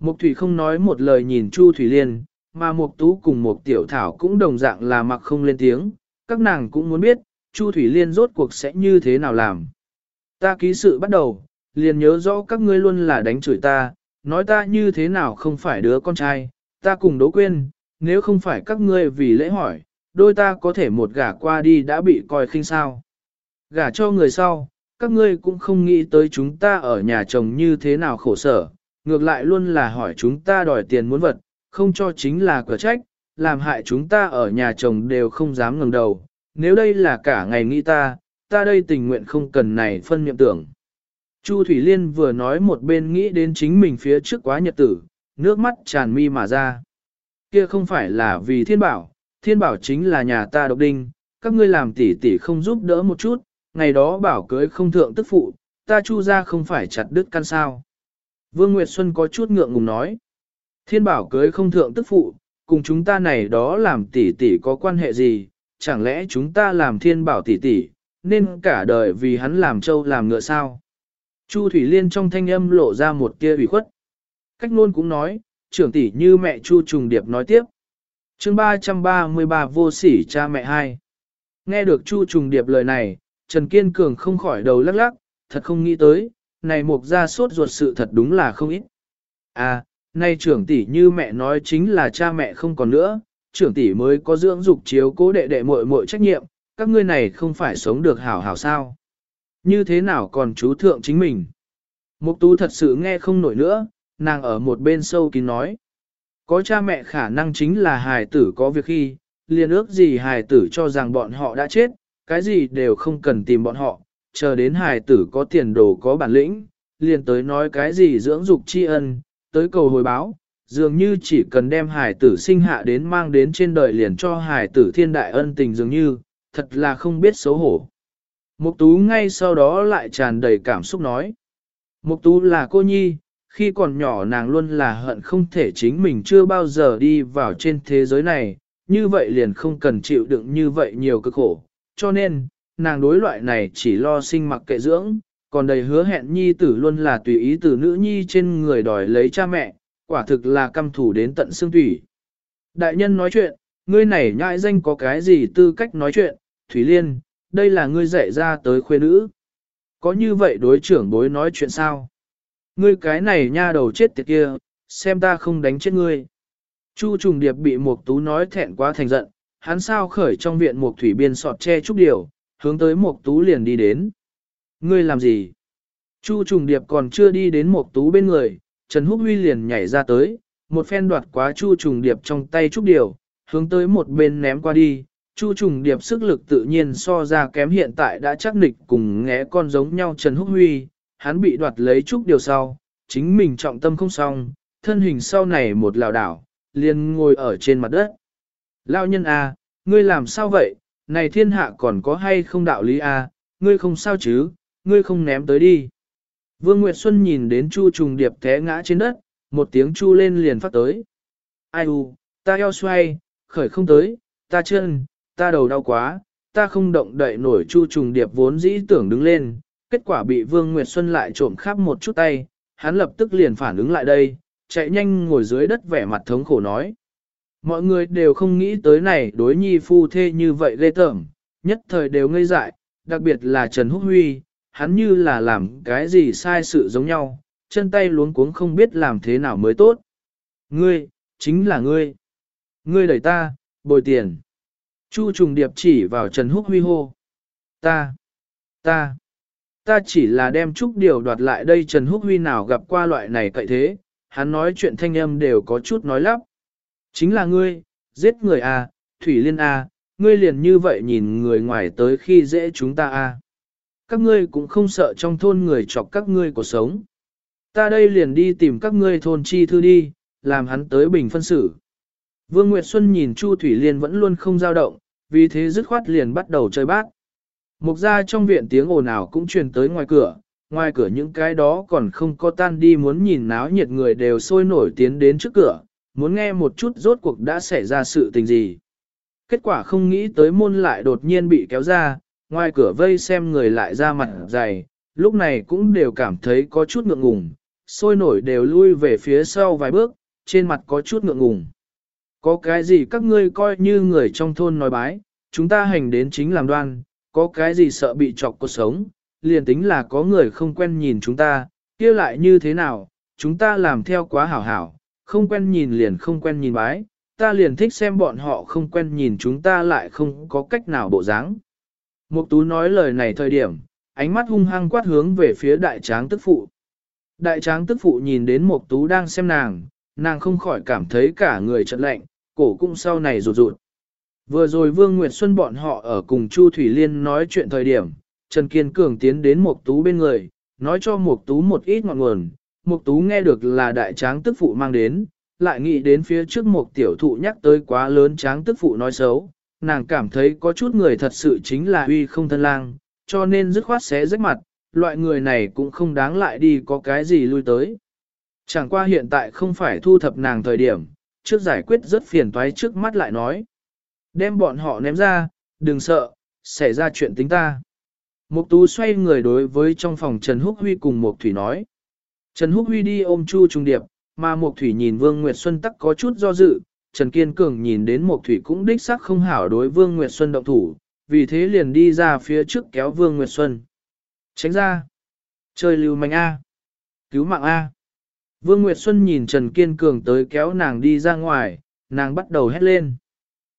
Mục Thủy không nói một lời nhìn Chu Thủy Liên, mà Mục Tú cùng Mục Tiểu Thảo cũng đồng dạng là mặc không lên tiếng, các nàng cũng muốn biết, Chu Thủy Liên rốt cuộc sẽ như thế nào làm. Ta ký sự bắt đầu, liền nhớ rõ các ngươi luôn là đánh chửi ta, nói ta như thế nào không phải đứa con trai, ta cùng đố quên, nếu không phải các ngươi vì lễ hỏi, đôi ta có thể một gả qua đi đã bị coi khinh sao. Gả cho người sau, các ngươi cũng không nghĩ tới chúng ta ở nhà chồng như thế nào khổ sở, ngược lại luôn là hỏi chúng ta đòi tiền muốn vật, không cho chính là cửa trách, làm hại chúng ta ở nhà chồng đều không dám ngẩng đầu. Nếu đây là cả ngày nghĩ ta, ta đây tình nguyện không cần này phân niệm tưởng. Chu Thủy Liên vừa nói một bên nghĩ đến chính mình phía trước quá nhật tử, nước mắt tràn mi mà ra. Kia không phải là vì thiên bảo, thiên bảo chính là nhà ta độc đinh, các ngươi làm tỉ tỉ không giúp đỡ một chút, ngày đó bảo cưới không thượng tức phụ, ta chu ra không phải chặt đứt căn sao. Vương Nguyệt Xuân có chút ngượng ngùng nói. Thiên bảo cưới không thượng tức phụ, cùng chúng ta này đó làm tỷ tỷ có quan hệ gì, chẳng lẽ chúng ta làm thiên bảo tỷ tỷ, nên cả đời vì hắn làm trâu làm ngựa sao. Chu Thủy Liên trong thanh âm lộ ra một tia ủy khuất. Cách luôn cũng nói, trưởng tỷ như mẹ Chu Trùng Điệp nói tiếp. chương 333 vô sỉ cha mẹ hai. Nghe được Chu Trùng Điệp lời này, Trần Kiên Cường không khỏi đầu lắc lắc, thật không nghĩ tới, này mục ra sốt ruột sự thật đúng là không ít. À, nay trưởng tỷ như mẹ nói chính là cha mẹ không còn nữa, trưởng tỷ mới có dưỡng dục chiếu cố đệ đệ muội muội trách nhiệm, các ngươi này không phải sống được hảo hảo sao. Như thế nào còn chú thượng chính mình? Mục tú thật sự nghe không nổi nữa, nàng ở một bên sâu kín nói. Có cha mẹ khả năng chính là hài tử có việc khi, liền ước gì hài tử cho rằng bọn họ đã chết, cái gì đều không cần tìm bọn họ, chờ đến hài tử có tiền đồ có bản lĩnh, liền tới nói cái gì dưỡng dục tri ân, tới cầu hồi báo, dường như chỉ cần đem hài tử sinh hạ đến mang đến trên đời liền cho hài tử thiên đại ân tình dường như, thật là không biết xấu hổ. Mục tú ngay sau đó lại tràn đầy cảm xúc nói. Mục tú là cô nhi, khi còn nhỏ nàng luôn là hận không thể chính mình chưa bao giờ đi vào trên thế giới này, như vậy liền không cần chịu đựng như vậy nhiều cực khổ. Cho nên, nàng đối loại này chỉ lo sinh mặc kệ dưỡng, còn đầy hứa hẹn nhi tử luôn là tùy ý từ nữ nhi trên người đòi lấy cha mẹ, quả thực là căm thủ đến tận xương thủy. Đại nhân nói chuyện, ngươi này nhãi danh có cái gì tư cách nói chuyện, Thủy Liên, đây là ngươi dạy ra tới khuê nữ. Có như vậy đối trưởng bối nói chuyện sao? Ngươi cái này nha đầu chết tiệt kia, xem ta không đánh chết ngươi. Chu trùng điệp bị Mục Tú nói thẹn quá thành giận, hắn sao khởi trong viện Mục Thủy Biên sọt che chút điều, hướng tới mộc Tú liền đi đến. Ngươi làm gì? Chu trùng điệp còn chưa đi đến mộc Tú bên người, Trần Húc Huy liền nhảy ra tới, một phen đoạt quá Chu trùng điệp trong tay trúc điều, hướng tới một bên ném qua đi. Chu trùng điệp sức lực tự nhiên so ra kém hiện tại đã chắc nịch cùng ngẽ con giống nhau Trần Húc Huy, hắn bị đoạt lấy trúc điều sau, chính mình trọng tâm không xong, thân hình sau này một lảo đảo, liền ngồi ở trên mặt đất. lão nhân A, à, ngươi làm sao vậy, này thiên hạ còn có hay không đạo lý A, à, ngươi không sao chứ, ngươi không ném tới đi. Vương Nguyệt Xuân nhìn đến Chu trùng điệp té ngã trên đất, một tiếng chu lên liền phát tới. Ai u, ta eo xoay, khởi không tới, ta chân, ta đầu đau quá, ta không động đậy nổi Chu trùng điệp vốn dĩ tưởng đứng lên, kết quả bị Vương Nguyệt Xuân lại trộm khắp một chút tay, hắn lập tức liền phản ứng lại đây, chạy nhanh ngồi dưới đất vẻ mặt thống khổ nói. Mọi người đều không nghĩ tới này đối nhi phu thê như vậy ghê tởm, nhất thời đều ngây dại, đặc biệt là Trần Húc Huy, hắn như là làm cái gì sai sự giống nhau, chân tay luống cuống không biết làm thế nào mới tốt. Ngươi, chính là ngươi. Ngươi đẩy ta, bồi tiền. Chu trùng điệp chỉ vào Trần Húc Huy hô. Ta, ta, ta chỉ là đem chút điều đoạt lại đây Trần Húc Huy nào gặp qua loại này cậy thế, hắn nói chuyện thanh âm đều có chút nói lắp. Chính là ngươi, giết người à, Thủy Liên à, ngươi liền như vậy nhìn người ngoài tới khi dễ chúng ta à. Các ngươi cũng không sợ trong thôn người chọc các ngươi cuộc sống. Ta đây liền đi tìm các ngươi thôn chi thư đi, làm hắn tới bình phân xử. Vương Nguyệt Xuân nhìn Chu Thủy Liên vẫn luôn không dao động, vì thế dứt khoát liền bắt đầu chơi bát. Mục ra trong viện tiếng ồn ào cũng truyền tới ngoài cửa, ngoài cửa những cái đó còn không có tan đi muốn nhìn náo nhiệt người đều sôi nổi tiến đến trước cửa, muốn nghe một chút rốt cuộc đã xảy ra sự tình gì. Kết quả không nghĩ tới môn lại đột nhiên bị kéo ra, ngoài cửa vây xem người lại ra mặt dày, lúc này cũng đều cảm thấy có chút ngượng ngùng, sôi nổi đều lui về phía sau vài bước, trên mặt có chút ngượng ngùng. Có cái gì các ngươi coi như người trong thôn nói bái, chúng ta hành đến chính làm đoan, có cái gì sợ bị chọc cuộc sống, liền tính là có người không quen nhìn chúng ta, kia lại như thế nào, chúng ta làm theo quá hảo hảo, không quen nhìn liền không quen nhìn bái, ta liền thích xem bọn họ không quen nhìn chúng ta lại không có cách nào bộ dáng. Mục tú nói lời này thời điểm, ánh mắt hung hăng quát hướng về phía đại tráng tức phụ. Đại tráng tức phụ nhìn đến mục tú đang xem nàng, nàng không khỏi cảm thấy cả người chợt lạnh, cổ cũng sau này rụt rụt. Vừa rồi Vương Nguyệt Xuân bọn họ ở cùng Chu Thủy Liên nói chuyện thời điểm, Trần Kiên Cường tiến đến Mục Tú bên người, nói cho Mục Tú một ít ngọn nguồn. Mục Tú nghe được là đại tráng tức phụ mang đến, lại nghĩ đến phía trước Mục tiểu thụ nhắc tới quá lớn tráng tức phụ nói xấu, nàng cảm thấy có chút người thật sự chính là uy không thân lang, cho nên dứt khoát xé rách mặt, loại người này cũng không đáng lại đi có cái gì lui tới. Chẳng qua hiện tại không phải thu thập nàng thời điểm, trước giải quyết rất phiền toái trước mắt lại nói. Đem bọn họ ném ra, đừng sợ, xảy ra chuyện tính ta. Mục Tú xoay người đối với trong phòng Trần Húc Huy cùng Mục Thủy nói. Trần Húc Huy đi ôm Chu Trung Điệp, mà Mục Thủy nhìn Vương Nguyệt Xuân tắc có chút do dự, Trần Kiên Cường nhìn đến Mục Thủy cũng đích xác không hảo đối Vương Nguyệt Xuân động thủ, vì thế liền đi ra phía trước kéo Vương Nguyệt Xuân. Tránh ra! Chơi lưu manh A! Cứu mạng A! Vương Nguyệt Xuân nhìn Trần Kiên Cường tới kéo nàng đi ra ngoài, nàng bắt đầu hét lên.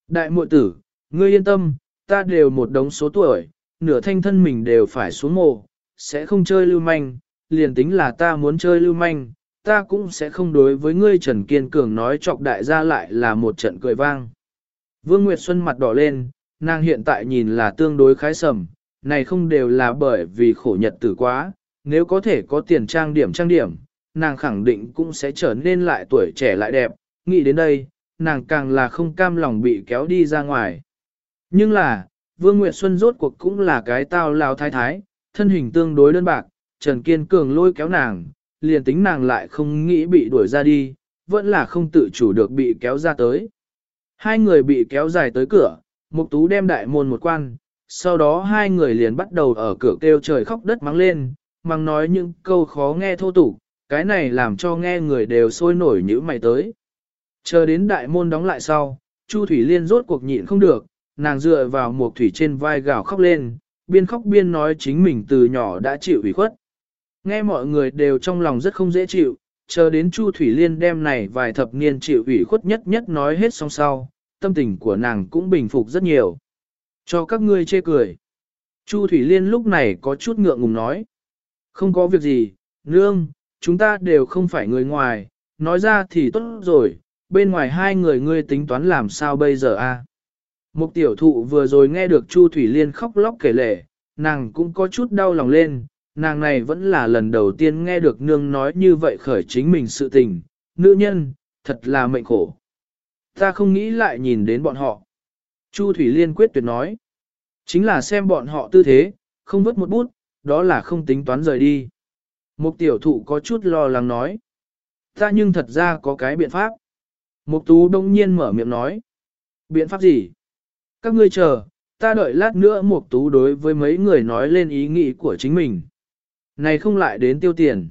Đại muội tử, ngươi yên tâm, ta đều một đống số tuổi, nửa thanh thân mình đều phải xuống mồ, sẽ không chơi lưu manh, liền tính là ta muốn chơi lưu manh, ta cũng sẽ không đối với ngươi Trần Kiên Cường nói chọc đại gia lại là một trận cười vang. Vương Nguyệt Xuân mặt đỏ lên, nàng hiện tại nhìn là tương đối khái sầm, này không đều là bởi vì khổ nhật tử quá, nếu có thể có tiền trang điểm trang điểm, nàng khẳng định cũng sẽ trở nên lại tuổi trẻ lại đẹp, nghĩ đến đây, nàng càng là không cam lòng bị kéo đi ra ngoài. Nhưng là, Vương Nguyệt Xuân rốt cuộc cũng là cái tao lao thái thái, thân hình tương đối đơn bạc, Trần Kiên Cường lôi kéo nàng, liền tính nàng lại không nghĩ bị đuổi ra đi, vẫn là không tự chủ được bị kéo ra tới. Hai người bị kéo dài tới cửa, Mục Tú đem đại môn một quan, sau đó hai người liền bắt đầu ở cửa kêu trời khóc đất mắng lên, mắng nói những câu khó nghe thô tục, cái này làm cho nghe người đều sôi nổi như mày tới. Chờ đến đại môn đóng lại sau, Chu Thủy Liên rốt cuộc nhịn không được, nàng dựa vào mục thủy trên vai gào khóc lên, biên khóc biên nói chính mình từ nhỏ đã chịu ủy khuất. Nghe mọi người đều trong lòng rất không dễ chịu, chờ đến Chu Thủy Liên đem này vài thập niên chịu ủy khuất nhất nhất nói hết xong sau, tâm tình của nàng cũng bình phục rất nhiều. Cho các ngươi chê cười. Chu Thủy Liên lúc này có chút ngượng ngùng nói. Không có việc gì, nương, chúng ta đều không phải người ngoài, nói ra thì tốt rồi, bên ngoài hai người ngươi tính toán làm sao bây giờ a? Mục tiểu thụ vừa rồi nghe được Chu Thủy Liên khóc lóc kể lể, nàng cũng có chút đau lòng lên, nàng này vẫn là lần đầu tiên nghe được nương nói như vậy khởi chính mình sự tình, nữ nhân, thật là mệnh khổ. Ta không nghĩ lại nhìn đến bọn họ. Chu Thủy Liên quyết tuyệt nói, chính là xem bọn họ tư thế, không vứt một bút, đó là không tính toán rời đi. Mục tiểu thụ có chút lo lắng nói, ta nhưng thật ra có cái biện pháp. Mục tú đông nhiên mở miệng nói, biện pháp gì? Các ngươi chờ, ta đợi lát nữa Mục tú đối với mấy người nói lên ý nghĩ của chính mình. Này không lại đến tiêu tiền.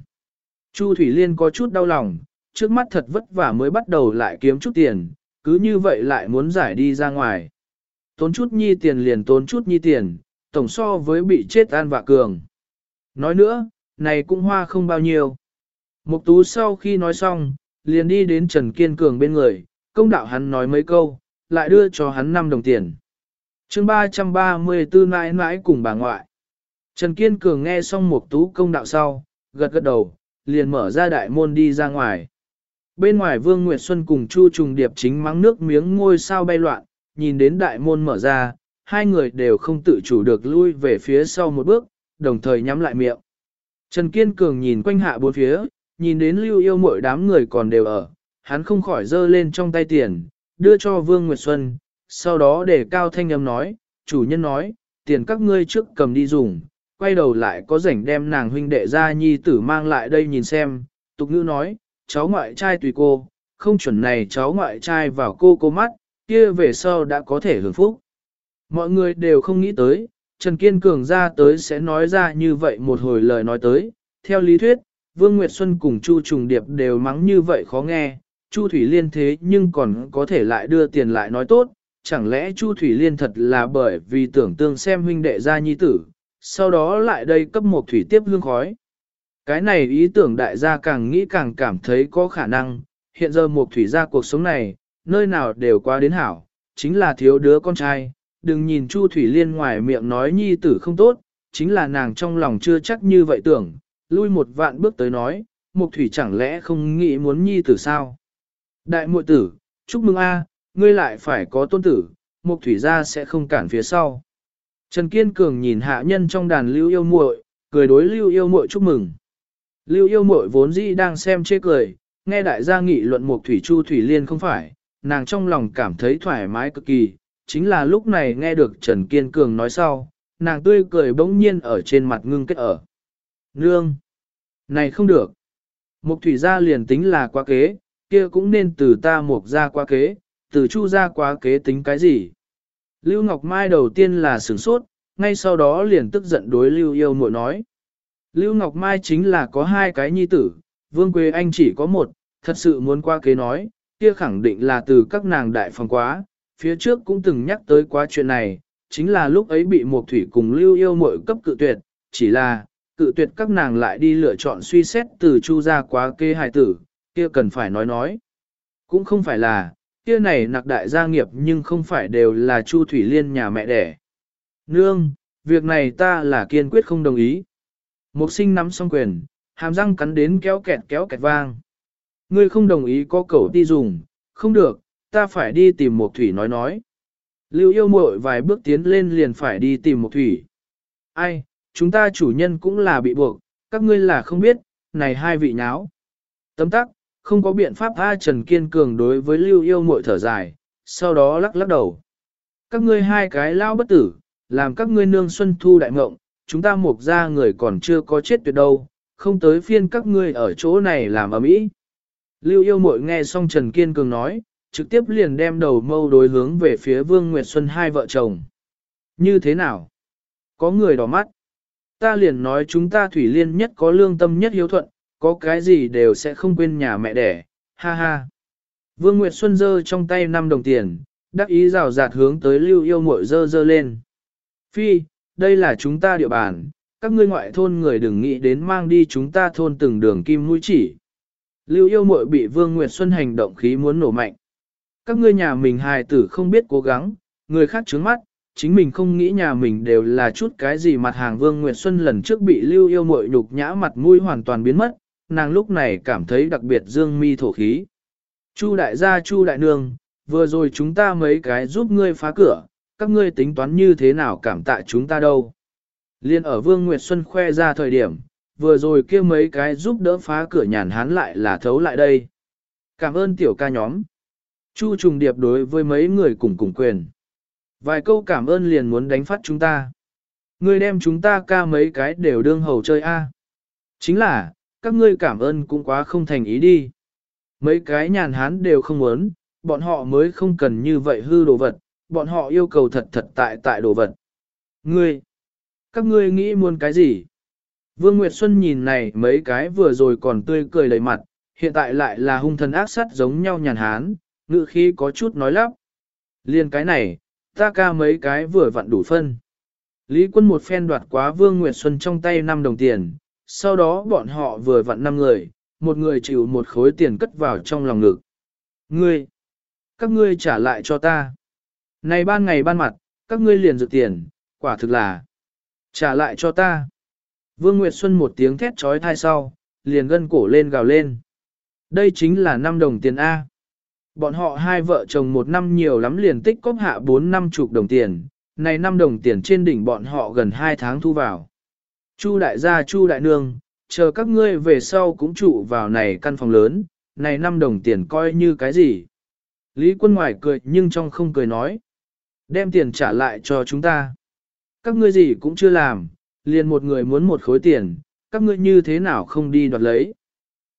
Chu Thủy Liên có chút đau lòng, trước mắt thật vất vả mới bắt đầu lại kiếm chút tiền, cứ như vậy lại muốn giải đi ra ngoài. Tốn chút nhi tiền liền tốn chút nhi tiền, tổng so với bị chết an vạ cường. Nói nữa, này cũng hoa không bao nhiêu. Mục tú sau khi nói xong, liền đi đến Trần Kiên Cường bên người, công đạo hắn nói mấy câu, lại đưa cho hắn 5 đồng tiền. chương 334 mãi mãi cùng bà ngoại. Trần Kiên Cường nghe xong một tú công đạo sau, gật gật đầu, liền mở ra đại môn đi ra ngoài. Bên ngoài Vương Nguyệt Xuân cùng Chu Trùng Điệp chính mắng nước miếng ngôi sao bay loạn, nhìn đến đại môn mở ra, hai người đều không tự chủ được lui về phía sau một bước, đồng thời nhắm lại miệng. Trần Kiên Cường nhìn quanh hạ bốn phía, nhìn đến lưu yêu mỗi đám người còn đều ở, hắn không khỏi giơ lên trong tay tiền, đưa cho Vương Nguyệt Xuân, sau đó để cao thanh âm nói, chủ nhân nói, tiền các ngươi trước cầm đi dùng, quay đầu lại có rảnh đem nàng huynh đệ ra nhi tử mang lại đây nhìn xem, tục ngữ nói, cháu ngoại trai tùy cô, không chuẩn này cháu ngoại trai vào cô cô mắt, kia về sau đã có thể hưởng phúc. Mọi người đều không nghĩ tới, Trần Kiên Cường ra tới sẽ nói ra như vậy một hồi lời nói tới, theo lý thuyết, Vương Nguyệt Xuân cùng Chu Trùng Điệp đều mắng như vậy khó nghe, Chu Thủy Liên thế nhưng còn có thể lại đưa tiền lại nói tốt, chẳng lẽ Chu Thủy Liên thật là bởi vì tưởng tương xem huynh đệ gia nhi tử, sau đó lại đây cấp một thủy tiếp hương khói. Cái này ý tưởng đại gia càng nghĩ càng cảm thấy có khả năng, hiện giờ một thủy gia cuộc sống này, nơi nào đều qua đến hảo, chính là thiếu đứa con trai, đừng nhìn Chu Thủy Liên ngoài miệng nói nhi tử không tốt, chính là nàng trong lòng chưa chắc như vậy tưởng, lui một vạn bước tới nói, Mục Thủy chẳng lẽ không nghĩ muốn nhi tử sao? Đại muội tử, chúc mừng a, ngươi lại phải có tôn tử, Mục Thủy gia sẽ không cản phía sau. Trần Kiên Cường nhìn hạ nhân trong đàn lưu yêu muội, cười đối lưu yêu muội chúc mừng. Lưu yêu muội vốn dĩ đang xem chê cười, nghe đại gia nghị luận một thủy chu thủy liên không phải, nàng trong lòng cảm thấy thoải mái cực kỳ, chính là lúc này nghe được Trần Kiên Cường nói sau, nàng tươi cười bỗng nhiên ở trên mặt ngưng kết ở. Nương! Này không được! Mục thủy gia liền tính là quá kế, kia cũng nên từ ta mục ra quá kế, từ chu ra quá kế tính cái gì? Lưu Ngọc Mai đầu tiên là sửng sốt, ngay sau đó liền tức giận đối Lưu Yêu Muội nói. Lưu Ngọc Mai chính là có hai cái nhi tử, Vương Quế Anh chỉ có một, thật sự muốn qua kế nói, kia khẳng định là từ các nàng đại phòng quá, phía trước cũng từng nhắc tới quá chuyện này, chính là lúc ấy bị Mộc thủy cùng Lưu Yêu Muội cấp cự tuyệt, chỉ là, cự tuyệt các nàng lại đi lựa chọn suy xét từ chu ra quá kế hài tử, kia cần phải nói nói. Cũng không phải là, kia này nặc đại gia nghiệp nhưng không phải đều là chu thủy liên nhà mẹ đẻ. Nương, việc này ta là kiên quyết không đồng ý. Mục sinh nắm xong quyền, hàm răng cắn đến kéo kẹt kéo kẹt vang. Ngươi không đồng ý có cầu đi dùng, không được, ta phải đi tìm một thủy nói nói. Lưu yêu muội vài bước tiến lên liền phải đi tìm một thủy. Ai, chúng ta chủ nhân cũng là bị buộc, các ngươi là không biết, này hai vị nháo. Tấm tắc, không có biện pháp A Trần Kiên Cường đối với lưu yêu muội thở dài, sau đó lắc lắc đầu. Các ngươi hai cái lao bất tử, làm các ngươi nương xuân thu đại mộng, chúng ta mục ra người còn chưa có chết tuyệt đâu, không tới phiên các ngươi ở chỗ này làm ở mỹ. Lưu yêu muội nghe xong Trần Kiên Cường nói, trực tiếp liền đem đầu mâu đối hướng về phía Vương Nguyệt Xuân hai vợ chồng. Như thế nào? Có người đỏ mắt. Ta liền nói chúng ta thủy liên nhất có lương tâm nhất hiếu thuận, có cái gì đều sẽ không quên nhà mẹ đẻ, ha ha. Vương Nguyệt Xuân giơ trong tay 5 đồng tiền, đắc ý rào rạt hướng tới lưu yêu mội dơ dơ lên. Phi, đây là chúng ta địa bàn, các ngươi ngoại thôn người đừng nghĩ đến mang đi chúng ta thôn từng đường kim mũi chỉ. Lưu yêu muội bị Vương Nguyệt Xuân hành động khí muốn nổ mạnh. Các ngươi nhà mình hài tử không biết cố gắng, người khác trướng mắt, chính mình không nghĩ nhà mình đều là chút cái gì mặt hàng Vương Nguyệt Xuân lần trước bị lưu yêu muội nhục nhã mặt mũi hoàn toàn biến mất, nàng lúc này cảm thấy đặc biệt dương mi thổ khí. Chu đại gia Chu đại nương, vừa rồi chúng ta mấy cái giúp ngươi phá cửa, các ngươi tính toán như thế nào cảm tạ chúng ta đâu. Liên ở Vương Nguyệt Xuân khoe ra thời điểm, vừa rồi kia mấy cái giúp đỡ phá cửa nhàn hán lại là thấu lại đây. Cảm ơn tiểu ca nhóm. Chu trùng điệp đối với mấy người cùng cùng quyền. Vài câu cảm ơn liền muốn đánh phát chúng ta. Ngươi đem chúng ta ca mấy cái đều đương hầu chơi a. Chính là, các ngươi cảm ơn cũng quá không thành ý đi. Mấy cái nhàn hán đều không muốn, bọn họ mới không cần như vậy hư đồ vật, bọn họ yêu cầu thật thật tại tại đồ vật. Ngươi, các ngươi nghĩ muốn cái gì? Vương Nguyệt Xuân nhìn này mấy cái vừa rồi còn tươi cười đầy mặt, hiện tại lại là hung thần ác sát giống nhau nhàn hán, ngự khi có chút nói lắp. Liên cái này, ta ca mấy cái vừa vặn đủ phân. Lý quân một phen đoạt quá Vương Nguyệt Xuân trong tay 5 đồng tiền, sau đó bọn họ vừa vặn năm người, một người chịu một khối tiền cất vào trong lòng ngực. Ngươi, các ngươi trả lại cho ta. Này ban ngày ban mặt, các ngươi liền dự tiền, quả thực là trả lại cho ta. Vương Nguyệt Xuân một tiếng thét trói thai sau, liền gân cổ lên gào lên. Đây chính là 5 đồng tiền A. Bọn họ hai vợ chồng một năm nhiều lắm liền tích cóp hạ 4 năm chục đồng tiền, này 5 đồng tiền trên đỉnh bọn họ gần 2 tháng thu vào. Chu đại gia Chu đại nương, chờ các ngươi về sau cũng trụ vào này căn phòng lớn, này 5 đồng tiền coi như cái gì. Lý quân ngoài cười nhưng trong không cười nói. Đem tiền trả lại cho chúng ta. Các ngươi gì cũng chưa làm, liền một người muốn một khối tiền, các ngươi như thế nào không đi đoạt lấy.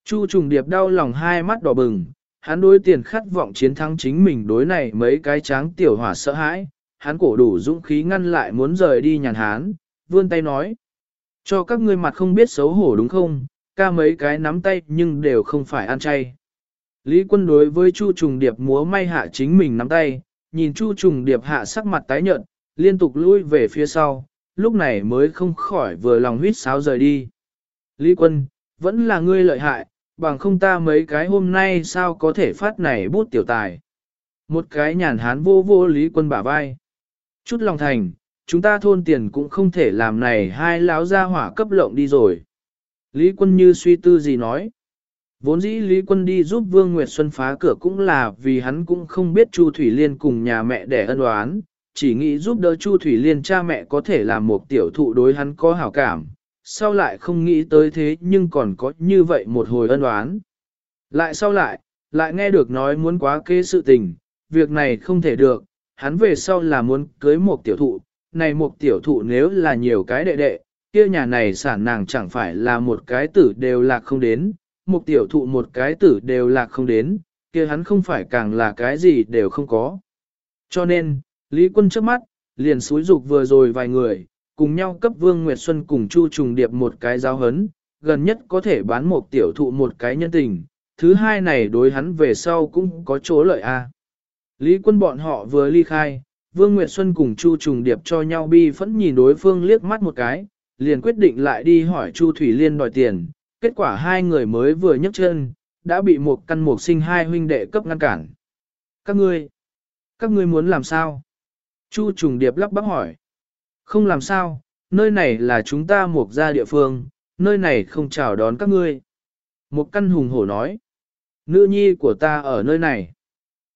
Chu trùng điệp đau lòng hai mắt đỏ bừng, hắn đối tiền khát vọng chiến thắng chính mình đối này mấy cái tráng tiểu hỏa sợ hãi, hắn cổ đủ dũng khí ngăn lại muốn rời đi nhàn hán, vươn tay nói. Cho các ngươi mặt không biết xấu hổ đúng không, ca mấy cái nắm tay nhưng đều không phải ăn chay. Lý quân đối với Chu trùng điệp múa may hạ chính mình nắm tay, nhìn Chu trùng điệp hạ sắc mặt tái nhợt, liên tục lui về phía sau, lúc này mới không khỏi vừa lòng huyết sáo rời đi. Lý quân, vẫn là ngươi lợi hại, bằng không ta mấy cái hôm nay sao có thể phát này bút tiểu tài. Một cái nhàn hán vô vô Lý quân bả vai. Chút lòng thành, chúng ta thôn tiền cũng không thể làm này hai lão gia hỏa cấp lộng đi rồi. Lý quân như suy tư gì nói. Vốn dĩ Lý quân đi giúp Vương Nguyệt Xuân phá cửa cũng là vì hắn cũng không biết Chu Thủy Liên cùng nhà mẹ đẻ ân oán, chỉ nghĩ giúp đỡ Chu Thủy Liên cha mẹ có thể làm một tiểu thụ đối hắn có hảo cảm, sau lại không nghĩ tới thế nhưng còn có như vậy một hồi ân oán. Lại sau lại, lại nghe được nói muốn quá kế sự tình, việc này không thể được, hắn về sau là muốn cưới một tiểu thụ, này một tiểu thụ nếu là nhiều cái đệ đệ, kia nhà này sản nàng chẳng phải là một cái tử đều là không đến, một tiểu thụ một cái tử đều là không đến, kia hắn không phải càng là cái gì đều không có. Cho nên, Lý quân trước mắt, liền xúi dục vừa rồi vài người, cùng nhau cấp Vương Nguyệt Xuân cùng Chu Trùng Điệp một cái giáo hấn, gần nhất có thể bán một tiểu thụ một cái nhân tình, thứ hai này đối hắn về sau cũng có chỗ lợi a. Lý quân bọn họ vừa ly khai, Vương Nguyệt Xuân cùng Chu Trùng Điệp cho nhau bi phẫn nhìn đối phương liếc mắt một cái, liền quyết định lại đi hỏi Chu Thủy Liên đòi tiền, kết quả hai người mới vừa nhấc chân, đã bị một căn mục sinh hai huynh đệ cấp ngăn cản. Các ngươi, các ngươi muốn làm sao? Chu Trùng Điệp lắp bắp hỏi. Không làm sao, nơi này là chúng ta mục gia địa phương, nơi này không chào đón các ngươi. Một căn hùng hổ nói. Nữ nhi của ta ở nơi này.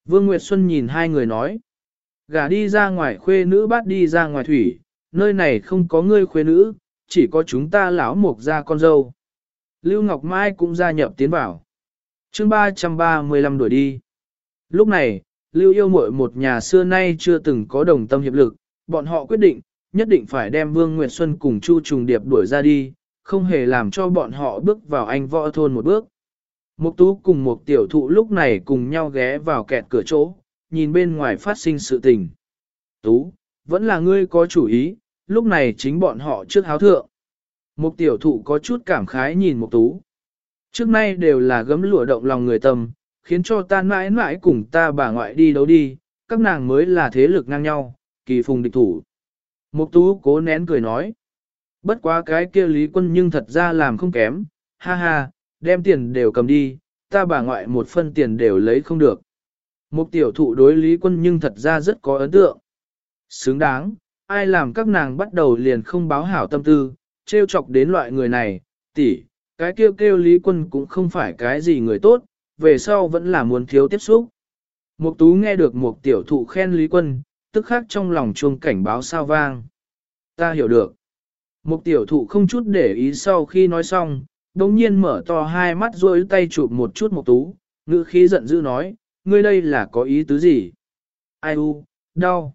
Vương Nguyệt Xuân nhìn hai người nói. Gả đi ra ngoài khuê nữ bắt đi ra ngoài thủy, nơi này không có ngươi khuê nữ, chỉ có chúng ta lão mục ra con dâu. Lưu Ngọc Mai cũng gia nhập tiến vào. chương 335 đuổi đi. Lúc này, Lưu yêu muội một nhà xưa nay chưa từng có đồng tâm hiệp lực, bọn họ quyết định, nhất định phải đem Vương Nguyệt Xuân cùng Chu Trùng Điệp đuổi ra đi, không hề làm cho bọn họ bước vào anh võ thôn một bước. Mục tú cùng một tiểu thụ lúc này cùng nhau ghé vào kẹt cửa chỗ, nhìn bên ngoài phát sinh sự tình. Tú, vẫn là ngươi có chủ ý, lúc này chính bọn họ trước háo thượng. Một tiểu thụ có chút cảm khái nhìn một tú. Trước nay đều là gấm lụa động lòng người tâm, khiến cho ta mãi mãi cùng ta bà ngoại đi đấu đi, các nàng mới là thế lực ngang nhau, kỳ phùng địch thủ. Mục tú cố nén cười nói. Bất quá cái kia lý quân nhưng thật ra làm không kém, ha ha, đem tiền đều cầm đi, ta bà ngoại một phân tiền đều lấy không được. Mục tiểu thụ đối lý quân nhưng thật ra rất có ấn tượng. Xứng đáng, ai làm các nàng bắt đầu liền không báo hảo tâm tư, trêu chọc đến loại người này, tỷ, cái kêu kêu lý quân cũng không phải cái gì người tốt, về sau vẫn là muốn thiếu tiếp xúc. Mục tú nghe được một tiểu thụ khen lý quân, tức khắc trong lòng chuông cảnh báo sao vang. Ta hiểu được. Một tiểu thụ không chút để ý sau khi nói xong, đồng nhiên mở to hai mắt rôi tay chụp một chút một tú, ngữ khí giận dữ nói, ngươi đây là có ý tứ gì? Ai u, đau.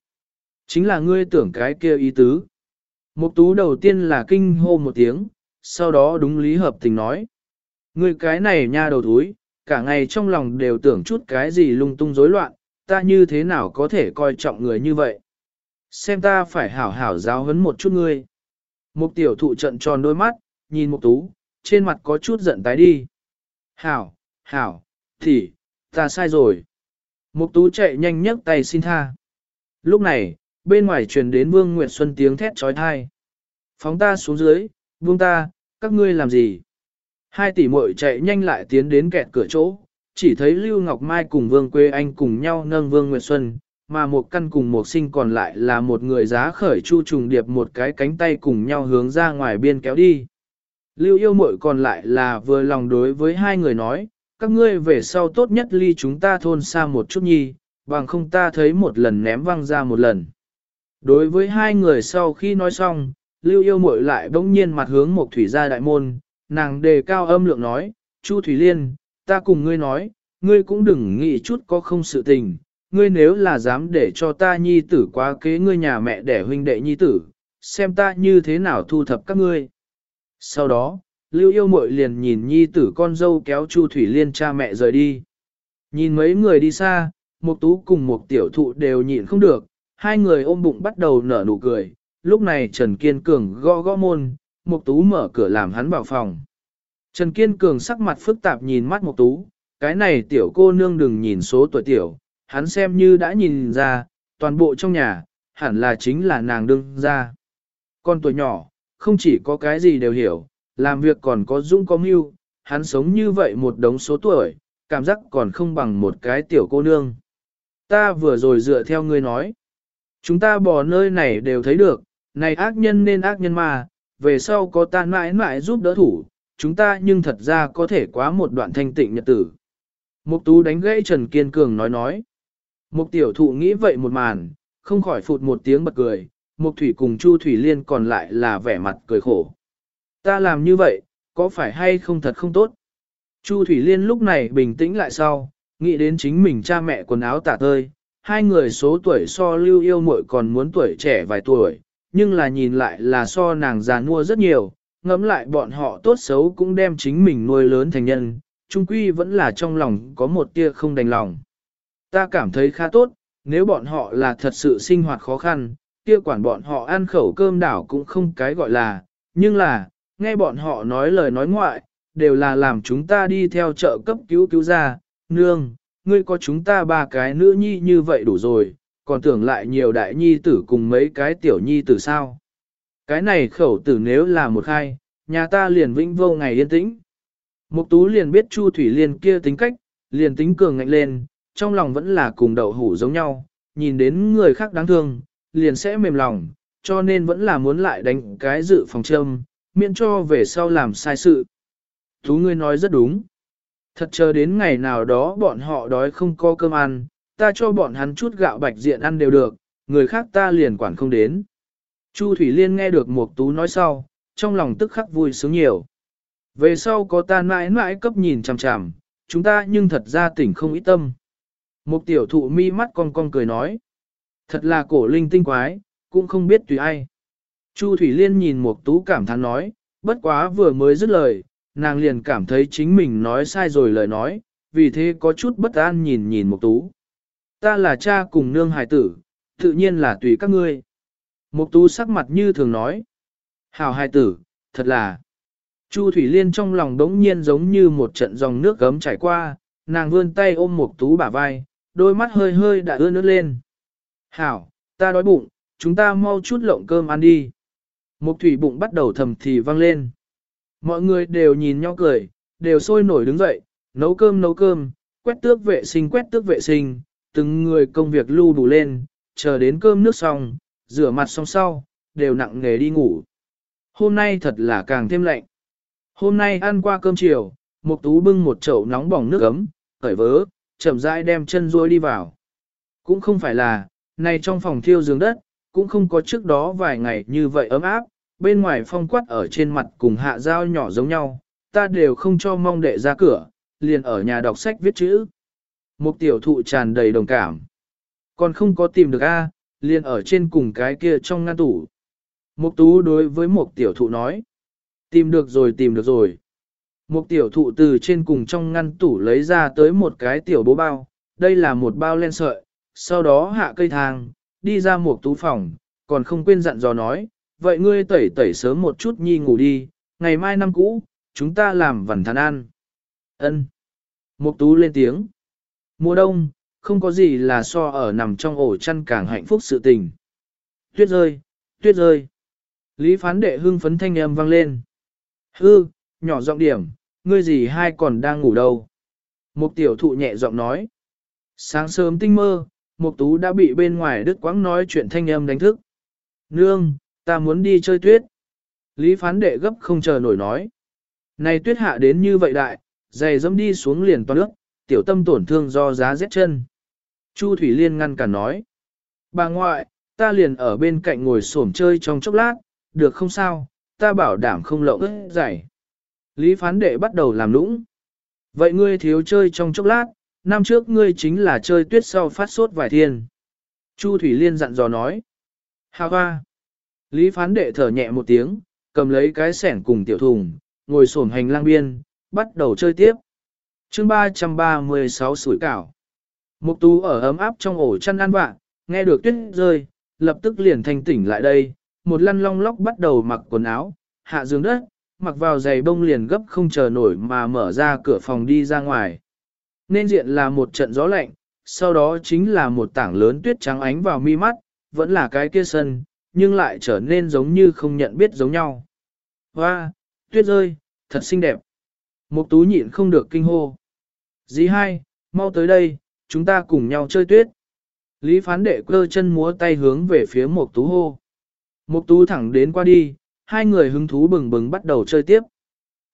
Chính là ngươi tưởng cái kia ý tứ. Mục tú đầu tiên là kinh hô một tiếng, sau đó đúng lý hợp tình nói. Ngươi cái này nha đầu thúi, cả ngày trong lòng đều tưởng chút cái gì lung tung rối loạn, ta như thế nào có thể coi trọng người như vậy. Xem ta phải hảo hảo giáo huấn một chút ngươi. Mục tiểu thụ trận tròn đôi mắt, nhìn mục tú, trên mặt có chút giận tái đi. Hảo, hảo, thì, ta sai rồi. Mục tú chạy nhanh nhấc tay xin tha. Lúc này, bên ngoài truyền đến Vương Nguyệt Xuân tiếng thét trói thai. Phóng ta xuống dưới, buông ta, các ngươi làm gì? Hai tỷ muội chạy nhanh lại tiến đến kẹt cửa chỗ, chỉ thấy Lưu Ngọc Mai cùng Vương Quê Anh cùng nhau nâng Vương Nguyệt Xuân, mà một căn cùng một sinh còn lại là một người giá khởi chu trùng điệp một cái cánh tay cùng nhau hướng ra ngoài biên kéo đi. Lưu yêu muội còn lại là vừa lòng đối với hai người nói, các ngươi về sau tốt nhất ly chúng ta thôn xa một chút nhi, bằng không ta thấy một lần ném văng ra một lần. Đối với hai người sau khi nói xong, Lưu yêu muội lại bỗng nhiên mặt hướng một thủy gia đại môn, nàng đề cao âm lượng nói, Chu Thủy Liên, ta cùng ngươi nói, ngươi cũng đừng nghĩ chút có không sự tình, ngươi nếu là dám để cho ta nhi tử quá kế ngươi nhà mẹ để huynh đệ nhi tử, xem ta như thế nào thu thập các ngươi. Sau đó, Lưu yêu mội liền nhìn nhi tử con dâu kéo Chu Thủy Liên cha mẹ rời đi. Nhìn mấy người đi xa, một tú cùng một tiểu thụ đều nhịn không được, hai người ôm bụng bắt đầu nở nụ cười. Lúc này Trần Kiên Cường gõ gõ môn, một tú mở cửa làm hắn vào phòng. Trần Kiên Cường sắc mặt phức tạp nhìn mắt một tú, cái này tiểu cô nương đừng nhìn số tuổi tiểu, hắn xem như đã nhìn ra, toàn bộ trong nhà, hẳn là chính là nàng đương ra. Con tuổi nhỏ, không chỉ có cái gì đều hiểu, làm việc còn có dũng có mưu, hắn sống như vậy một đống số tuổi, cảm giác còn không bằng một cái tiểu cô nương. Ta vừa rồi dựa theo ngươi nói, chúng ta bỏ nơi này đều thấy được, này ác nhân nên ác nhân mà, về sau có ta mãi mãi giúp đỡ thủ, chúng ta nhưng thật ra có thể quá một đoạn thanh tịnh nhật tử. Mục tú đánh gãy Trần Kiên Cường nói nói. Mục tiểu thụ nghĩ vậy một màn, không khỏi phụt một tiếng bật cười, mục thủy cùng Chu Thủy Liên còn lại là vẻ mặt cười khổ. Ta làm như vậy, có phải hay không thật không tốt? Chu Thủy Liên lúc này bình tĩnh lại sau, nghĩ đến chính mình cha mẹ quần áo tả tơi, hai người số tuổi so lưu yêu muội còn muốn tuổi trẻ vài tuổi, nhưng là nhìn lại là so nàng già nua rất nhiều, ngẫm lại bọn họ tốt xấu cũng đem chính mình nuôi lớn thành nhân, trung quy vẫn là trong lòng có một tia không đành lòng. Ta cảm thấy khá tốt, nếu bọn họ là thật sự sinh hoạt khó khăn, kia quản bọn họ ăn khẩu cơm đảo cũng không cái gọi là, nhưng là, nghe bọn họ nói lời nói ngoại, đều là làm chúng ta đi theo chợ cấp cứu cứu ra, nương, ngươi có chúng ta ba cái nữ nhi như vậy đủ rồi, còn tưởng lại nhiều đại nhi tử cùng mấy cái tiểu nhi tử sao. Cái này khẩu tử nếu là một khai, nhà ta liền vĩnh vô ngày yên tĩnh. Mục tú liền biết Chu Thủy Liên kia tính cách, liền tính cường ngạnh lên, trong lòng vẫn là cùng đậu hủ giống nhau, nhìn đến người khác đáng thương, liền sẽ mềm lòng, cho nên vẫn là muốn lại đánh cái dự phòng châm, miễn cho về sau làm sai sự. Thú ngươi nói rất đúng. Thật chờ đến ngày nào đó bọn họ đói không có cơm ăn, ta cho bọn hắn chút gạo bạch diện ăn đều được, người khác ta liền quản không đến. Chu Thủy Liên nghe được Mục Tú nói sau, trong lòng tức khắc vui sướng nhiều. Về sau có ta mãi mãi cấp nhìn chằm chằm, chúng ta nhưng thật ra tỉnh không ít tâm. mục tiểu thụ mi mắt con con cười nói. Thật là cổ linh tinh quái, cũng không biết tùy ai. Chu Thủy Liên nhìn Mục Tú cảm thán nói, bất quá vừa mới dứt lời, nàng liền cảm thấy chính mình nói sai rồi lời nói, vì thế có chút bất an nhìn nhìn Mục Tú. Ta là cha cùng nương hài tử, tự nhiên là tùy các ngươi. Mục Tú sắc mặt như thường nói. Hảo hài tử, thật là. Chu Thủy Liên trong lòng đống nhiên giống như một trận dòng nước gấm chảy qua, nàng vươn tay ôm Mục Tú bả vai, đôi mắt hơi hơi đã ướt nước lên. Hảo, ta đói bụng, chúng ta mau chút lộng cơm ăn đi. Mục thủy bụng bắt đầu thầm thì vang lên. Mọi người đều nhìn nhau cười, đều sôi nổi đứng dậy, nấu cơm nấu cơm, quét tước vệ sinh quét tước vệ sinh, từng người công việc lưu đủ lên, chờ đến cơm nước xong, rửa mặt xong sau, đều nặng nghề đi ngủ. Hôm nay thật là càng thêm lạnh. Hôm nay ăn qua cơm chiều, Mục Tú bưng một chậu nóng bỏng nước ấm, cởi vớ, chậm rãi đem chân duỗi đi vào. Cũng không phải là, này trong phòng thiêu giường đất, cũng không có trước đó vài ngày như vậy ấm áp, bên ngoài phong quát ở trên mặt cùng hạ dao nhỏ giống nhau, ta đều không cho mong đệ ra cửa, liền ở nhà đọc sách viết chữ. Một tiểu thụ tràn đầy đồng cảm. Còn không có tìm được A, liền ở trên cùng cái kia trong ngăn tủ. Mục tú đối với một tiểu thụ nói. Tìm được rồi tìm được rồi. Một tiểu thụ từ trên cùng trong ngăn tủ lấy ra tới một cái tiểu bố bao. Đây là một bao len sợi, sau đó hạ cây thang, đi ra một tú phòng, còn không quên dặn dò nói, vậy ngươi tẩy tẩy sớm một chút nhi ngủ đi, ngày mai năm cũ, chúng ta làm vần thán ăn. Ân. Mục tú lên tiếng. Mùa đông, không có gì là so ở nằm trong ổ chăn càng hạnh phúc sự tình. Tuyết rơi, tuyết rơi. Lý phán đệ hưng phấn thanh âm vang lên. Hư, nhỏ giọng điểm, ngươi gì hai còn đang ngủ đâu. Mục tiểu thụ nhẹ giọng nói. Sáng sớm tinh mơ, Mục tú đã bị bên ngoài đứt quãng nói chuyện thanh âm đánh thức. Nương, ta muốn đi chơi tuyết. Lý phán đệ gấp không chờ nổi nói. Này tuyết hạ đến như vậy đại, giày dẫm đi xuống liền toàn nước, tiểu tâm tổn thương do giá rét chân. Chu Thủy Liên ngăn cản nói. Bà ngoại, ta liền ở bên cạnh ngồi xổm chơi trong chốc lát, được không sao, ta bảo đảm không lộng ướt giày. Lý phán đệ bắt đầu làm lũng. Vậy ngươi thiếu chơi trong chốc lát, năm trước ngươi chính là chơi tuyết sau phát sốt vài thiên. Chu Thủy Liên dặn dò nói. Hà hoa. Lý phán đệ thở nhẹ một tiếng, cầm lấy cái sẻn cùng tiểu thùng, ngồi xổm hành lang biên, bắt đầu chơi tiếp. chương 336 sủi cảo. Mục tú ở ấm áp trong ổ chăn ăn vạ, nghe được tuyết rơi, lập tức liền thanh tỉnh lại đây, một lăn long lóc bắt đầu mặc quần áo, hạ giường đất, mặc vào giày bông liền gấp không chờ nổi mà mở ra cửa phòng đi ra ngoài. Nên diện là một trận gió lạnh, sau đó chính là một tảng lớn tuyết trắng ánh vào mi mắt, vẫn là cái kia sân, nhưng lại trở nên giống như không nhận biết giống nhau. Hoa, tuyết rơi, thật xinh đẹp. Mục tú nhịn không được kinh hô. Dì hai, mau tới đây, chúng ta cùng nhau chơi tuyết. Lý phán đệ cơ chân múa tay hướng về phía mục tú hô. Mục tú thẳng đến qua đi, hai người hứng thú bừng bừng bắt đầu chơi tiếp.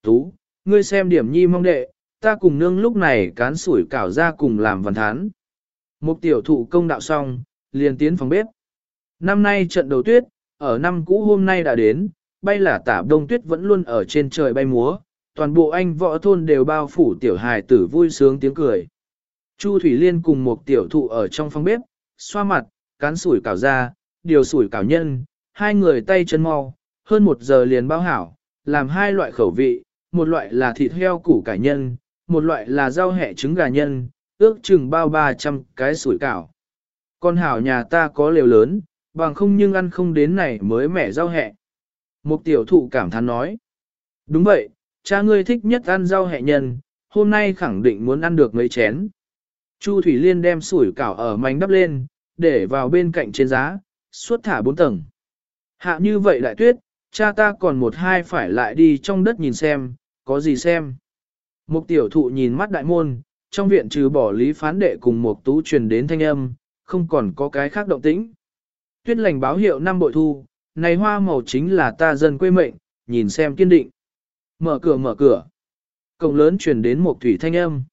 Tú, ngươi xem điểm nhi mong đệ, ta cùng nương lúc này cán sủi cảo ra cùng làm văn thán. Mục tiểu thụ công đạo xong, liền tiến phòng bếp. Năm nay trận đầu tuyết, ở năm cũ hôm nay đã đến, bay là tả đông tuyết vẫn luôn ở trên trời bay múa, toàn bộ anh võ thôn đều bao phủ tiểu hài tử vui sướng tiếng cười. Chu Thủy Liên cùng một tiểu thụ ở trong phòng bếp, xoa mặt, cán sủi cảo ra, điều sủi cảo nhân, hai người tay chân mau, hơn một giờ liền bao hảo, làm hai loại khẩu vị, một loại là thịt heo củ cải nhân, một loại là rau hẹ trứng gà nhân, ước chừng bao 300 cái sủi cảo. Con hảo nhà ta có lều lớn, bằng không nhưng ăn không đến này mới mẻ rau hẹ. Một tiểu thụ cảm thán nói. Đúng vậy, cha ngươi thích nhất ăn rau hẹ nhân, hôm nay khẳng định muốn ăn được mấy chén. Chu Thủy Liên đem sủi cảo ở mảnh đắp lên, để vào bên cạnh trên giá, suốt thả bốn tầng. Hạ như vậy đại tuyết, cha ta còn một hai phải lại đi trong đất nhìn xem, có gì xem. Một tiểu thụ nhìn mắt đại môn, trong viện trừ bỏ lý phán đệ cùng một tú truyền đến thanh âm, không còn có cái khác động tĩnh. Tuyết lành báo hiệu năm bội thu, này hoa màu chính là ta dân quê mệnh, nhìn xem kiên định. Mở cửa mở cửa. Cổng lớn truyền đến một thủy thanh âm.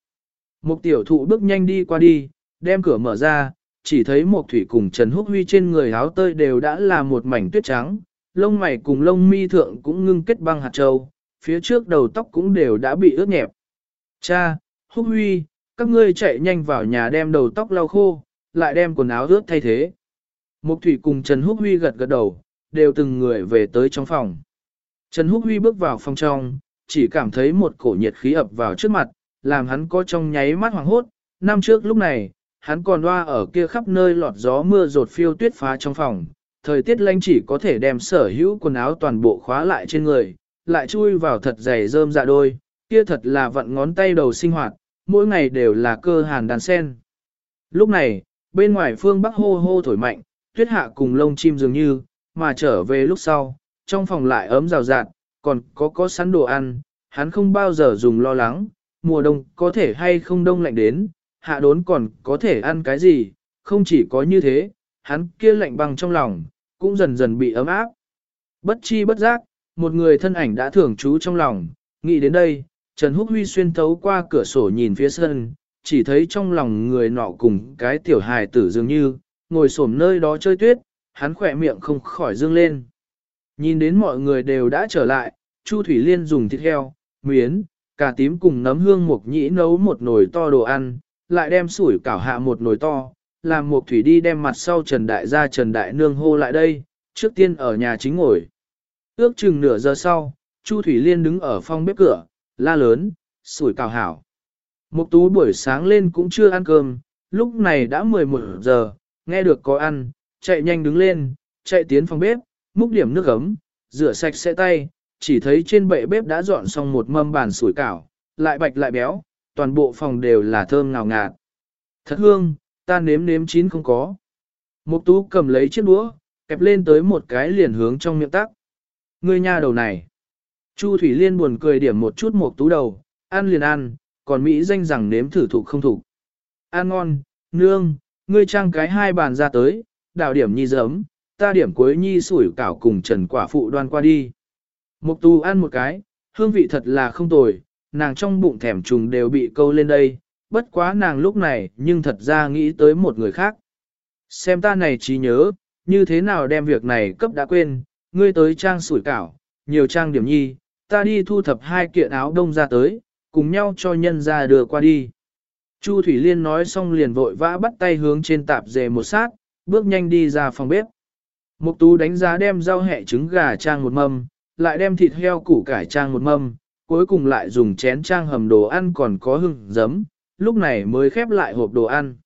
Một tiểu thụ bước nhanh đi qua đi, đem cửa mở ra, chỉ thấy một thủy cùng Trần Húc Huy trên người áo tơi đều đã là một mảnh tuyết trắng, lông mày cùng lông mi thượng cũng ngưng kết băng hạt châu, phía trước đầu tóc cũng đều đã bị ướt nhẹp. Cha, Húc Huy, các ngươi chạy nhanh vào nhà đem đầu tóc lau khô, lại đem quần áo ướt thay thế. Mục Thủy cùng Trần Húc Huy gật gật đầu, đều từng người về tới trong phòng. Trần Húc Huy bước vào phòng trong, chỉ cảm thấy một cổ nhiệt khí ập vào trước mặt, làm hắn có trong nháy mắt hoàng hốt. Năm trước lúc này, hắn còn loa ở kia khắp nơi lọt gió mưa rột phiêu tuyết phá trong phòng. Thời tiết lạnh chỉ có thể đem sở hữu quần áo toàn bộ khóa lại trên người, lại chui vào thật dày rơm dạ đôi, kia thật là vận ngón tay đầu sinh hoạt, mỗi ngày đều là cơ hàn đàn sen. Lúc này, bên ngoài phương bắc hô hô thổi mạnh, tuyết hạ cùng lông chim dường như, mà trở về lúc sau, trong phòng lại ấm rào rạt, còn có có sẵn đồ ăn, hắn không bao giờ dùng lo lắng, mùa đông có thể hay không đông lạnh đến, hạ đốn còn có thể ăn cái gì, không chỉ có như thế, hắn kia lạnh băng trong lòng, cũng dần dần bị ấm áp. Bất chi bất giác, một người thân ảnh đã thưởng trú trong lòng, nghĩ đến đây, Trần Húc Huy xuyên thấu qua cửa sổ nhìn phía sân, chỉ thấy trong lòng người nọ cùng cái tiểu hài tử dường như, ngồi xổm nơi đó chơi tuyết, hắn khỏe miệng không khỏi dương lên. Nhìn đến mọi người đều đã trở lại, Chu Thủy Liên dùng thịt heo, miến, cà tím cùng nấm hương mộc nhĩ nấu một nồi to đồ ăn, lại đem sủi cảo hạ một nồi to, làm một thủy đi đem mặt sau Trần Đại gia Trần Đại Nương hô lại đây, trước tiên ở nhà chính ngồi. Ước chừng nửa giờ sau, Chu Thủy Liên đứng ở phòng bếp cửa, la lớn, sủi cảo hảo. Mục tú buổi sáng lên cũng chưa ăn cơm, lúc này đã 11 giờ, nghe được có ăn, chạy nhanh đứng lên, chạy tiến phòng bếp, múc điểm nước ấm, rửa sạch sẽ tay, chỉ thấy trên bệ bếp đã dọn xong một mâm bàn sủi cảo, lại bạch lại béo, toàn bộ phòng đều là thơm ngào ngạt. Thật hương, ta nếm nếm chín không có. Mục tú cầm lấy chiếc đũa, kẹp lên tới một cái liền hướng trong miệng tắc. Ngươi nha đầu này. Chu Thủy Liên buồn cười điểm một chút mục tú đầu, ăn liền ăn, còn Mỹ danh rằng nếm thử thục không thục. Ăn ngon, nương, ngươi trang cái hai bàn ra tới, đào điểm nhi giấm, ta điểm cuối nhi sủi cảo cùng trần quả phụ đoan qua đi. Mục tu ăn một cái, hương vị thật là không tồi, nàng trong bụng thèm trùng đều bị câu lên đây, bất quá nàng lúc này nhưng thật ra nghĩ tới một người khác. Xem ta này trí nhớ, như thế nào đem việc này cấp đã quên, ngươi tới trang sủi cảo, nhiều trang điểm nhi, ta đi thu thập hai kiện áo đông ra tới, cùng nhau cho nhân ra đưa qua đi. Chu Thủy Liên nói xong liền vội vã bắt tay hướng trên tạp dề một sát, bước nhanh đi ra phòng bếp. Mục tú đánh giá đem rau hẹ trứng gà trang một mâm, lại đem thịt heo củ cải trang một mâm, cuối cùng lại dùng chén trang hầm đồ ăn còn có hương giấm, lúc này mới khép lại hộp đồ ăn.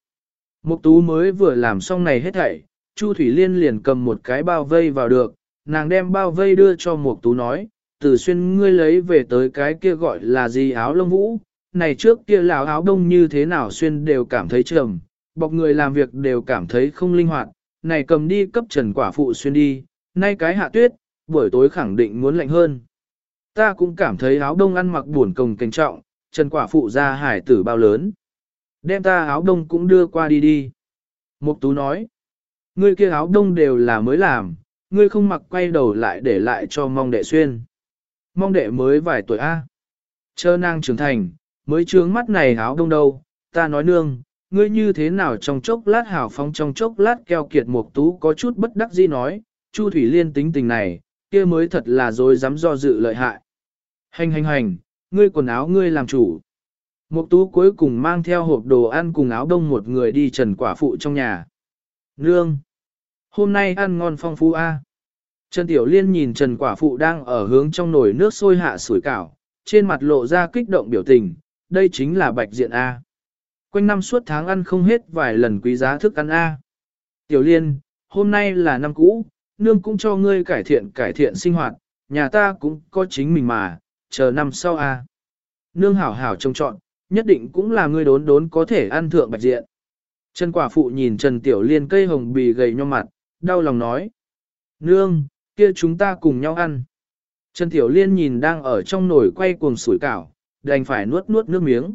Mục tú mới vừa làm xong này hết thảy, Chu Thủy Liên liền cầm một cái bao vây vào được, nàng đem bao vây đưa cho Mục tú nói, từ xuyên ngươi lấy về tới cái kia gọi là gì áo lông vũ, này trước kia lão áo đông như thế nào xuyên đều cảm thấy trầm, bọc người làm việc đều cảm thấy không linh hoạt, này cầm đi cấp trần quả phụ xuyên đi, nay cái hạ tuyết, buổi tối khẳng định muốn lạnh hơn. Ta cũng cảm thấy áo đông ăn mặc buồn công cảnh trọng, trần quả phụ ra hải tử bao lớn. Đem ta áo đông cũng đưa qua đi đi. Mục tú nói, ngươi kia áo đông đều là mới làm, ngươi không mặc quay đầu lại để lại cho mong đệ xuyên. Mong đệ mới vài tuổi A. Chờ nàng trưởng thành, mới trướng mắt này áo đông đâu, ta nói nương, ngươi như thế nào trong chốc lát hảo phong trong chốc lát keo kiệt mục tú có chút bất đắc dĩ nói, Chu Thủy Liên tính tình này, kia mới thật là dối dám do dự lợi hại. Hành hành hành, ngươi quần áo ngươi làm chủ. mục tú cuối cùng mang theo hộp đồ ăn cùng áo đông một người đi trần quả phụ trong nhà. Nương! Hôm nay ăn ngon phong phú a. Trần Tiểu Liên nhìn Trần Quả Phụ đang ở hướng trong nồi nước sôi hạ sủi cảo, trên mặt lộ ra kích động biểu tình, đây chính là bạch diện A. Quanh năm suốt tháng ăn không hết vài lần quý giá thức ăn A. Tiểu Liên, hôm nay là năm cũ, nương cũng cho ngươi cải thiện cải thiện sinh hoạt, nhà ta cũng có chính mình mà, chờ năm sau a. Nương hảo hảo trông trọn, nhất định cũng là ngươi đốn đốn có thể ăn thượng bạch diện. Trần quả phụ nhìn Trần Tiểu Liên cây hồng bì gầy nhom mặt, đau lòng nói. Nương, kia chúng ta cùng nhau ăn. Trần Tiểu Liên nhìn đang ở trong nồi quay cuồng sủi cảo, đành phải nuốt nuốt nước miếng.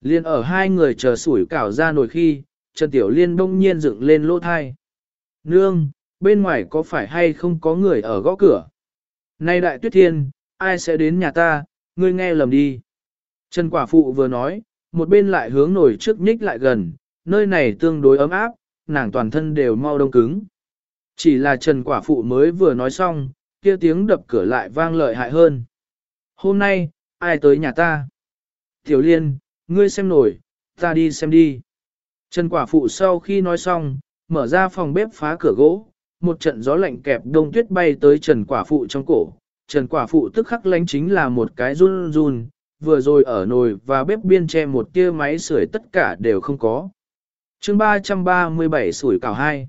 Liên ở hai người chờ sủi cảo ra nồi khi, Trần Tiểu Liên đông nhiên dựng lên lỗ thai. Nương, bên ngoài có phải hay không có người ở gõ cửa? Nay đại tuyết thiên, ai sẽ đến nhà ta, ngươi nghe lầm đi. Trần Quả Phụ vừa nói, một bên lại hướng nổi trước nhích lại gần, nơi này tương đối ấm áp, nàng toàn thân đều mau đông cứng. Chỉ là Trần Quả Phụ mới vừa nói xong, kia tiếng đập cửa lại vang lợi hại hơn. Hôm nay, ai tới nhà ta? Tiểu Liên, ngươi xem nổi, ta đi xem đi. Trần Quả Phụ sau khi nói xong, mở ra phòng bếp phá cửa gỗ, một trận gió lạnh kẹp đông tuyết bay tới Trần Quả Phụ trong cổ. Trần Quả Phụ tức khắc lánh chính là một cái run run, vừa rồi ở nồi và bếp biên che một tia máy sưởi tất cả đều không có. chương 337 sủi cảo hai.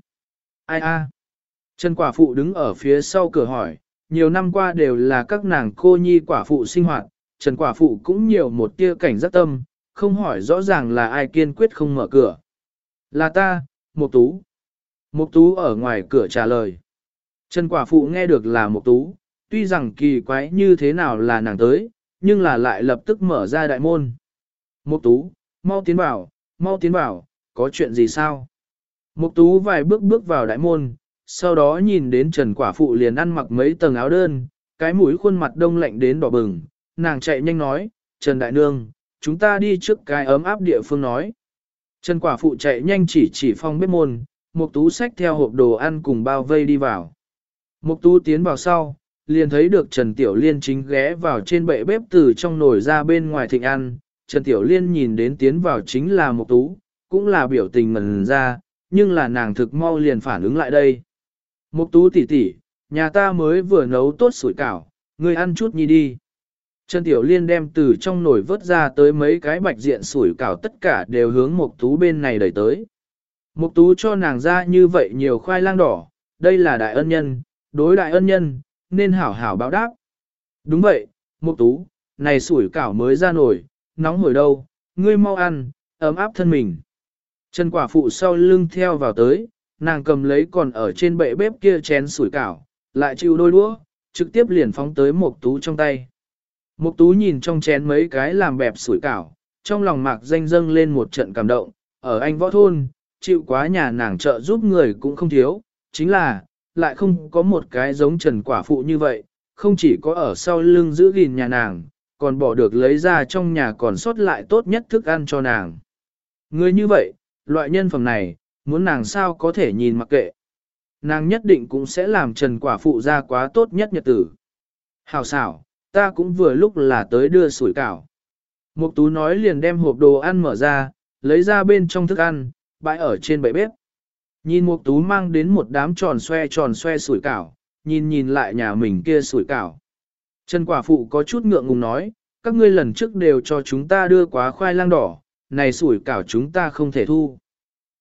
Ai a? Trần Quả Phụ đứng ở phía sau cửa hỏi, nhiều năm qua đều là các nàng cô nhi quả phụ sinh hoạt, Trần Quả Phụ cũng nhiều một tia cảnh giác tâm, không hỏi rõ ràng là ai kiên quyết không mở cửa. Là ta, Mục Tú. Mục Tú ở ngoài cửa trả lời. Trần Quả Phụ nghe được là Mục Tú, tuy rằng kỳ quái như thế nào là nàng tới, nhưng là lại lập tức mở ra đại môn. Mục Tú, mau tiến vào, mau tiến vào, có chuyện gì sao? Mục Tú vài bước bước vào đại môn, sau đó nhìn đến Trần Quả Phụ liền ăn mặc mấy tầng áo đơn, cái mũi khuôn mặt đông lạnh đến đỏ bừng, nàng chạy nhanh nói, Trần Đại Nương, chúng ta đi trước cái ấm áp địa phương nói. Trần Quả Phụ chạy nhanh chỉ chỉ phong bếp môn, Mục Tú xách theo hộp đồ ăn cùng bao vây đi vào. Mục Tú tiến vào sau, liền thấy được Trần Tiểu Liên chính ghé vào trên bệ bếp từ trong nồi ra bên ngoài thịnh ăn. Trần Tiểu Liên nhìn đến tiến vào chính là Mục Tú, cũng là biểu tình ngần ra, nhưng là nàng thực mau liền phản ứng lại đây. Mục Tú tỷ tỷ, nhà ta mới vừa nấu tốt sủi cảo, ngươi ăn chút nhi đi. Trần Tiểu Liên đem từ trong nồi vớt ra tới mấy cái bạch diện sủi cảo tất cả đều hướng Mục Tú bên này đẩy tới. Mục Tú cho nàng ra như vậy nhiều khoai lang đỏ, đây là đại ân nhân, đối đại ân nhân, nên hảo hảo báo đáp. Đúng vậy, Mục Tú, này sủi cảo mới ra nổi, nóng hổi đâu, ngươi mau ăn, ấm áp thân mình. Trần quả phụ sau lưng theo vào tới, nàng cầm lấy còn ở trên bệ bếp kia chén sủi cảo, lại chịu đôi đũa, trực tiếp liền phóng tới Mục Tú trong tay. Mục Tú nhìn trong chén mấy cái làm bẹp sủi cảo, trong lòng mạc danh dâng lên một trận cảm động, ở anh võ thôn, chịu quá nhà nàng trợ giúp người cũng không thiếu, chính là, lại không có một cái giống trần quả phụ như vậy, không chỉ có ở sau lưng giữ gìn nhà nàng, còn bỏ được lấy ra trong nhà còn sót lại tốt nhất thức ăn cho nàng. Người như vậy, loại nhân phẩm này, muốn nàng sao có thể nhìn mặc kệ. Nàng nhất định cũng sẽ làm trần quả phụ ra quá tốt nhất nhật tử. Hào xảo, ta cũng vừa lúc là tới đưa sủi cảo. Mục tú nói liền đem hộp đồ ăn mở ra, lấy ra bên trong thức ăn, bãi ở trên bệ bếp. Nhìn Mục Tú mang đến một đám tròn xoe tròn xoe sủi cảo, nhìn nhìn lại nhà mình kia sủi cảo. Trần Quả Phụ có chút ngượng ngùng nói, các ngươi lần trước đều cho chúng ta đưa quá khoai lang đỏ, này sủi cảo chúng ta không thể thu.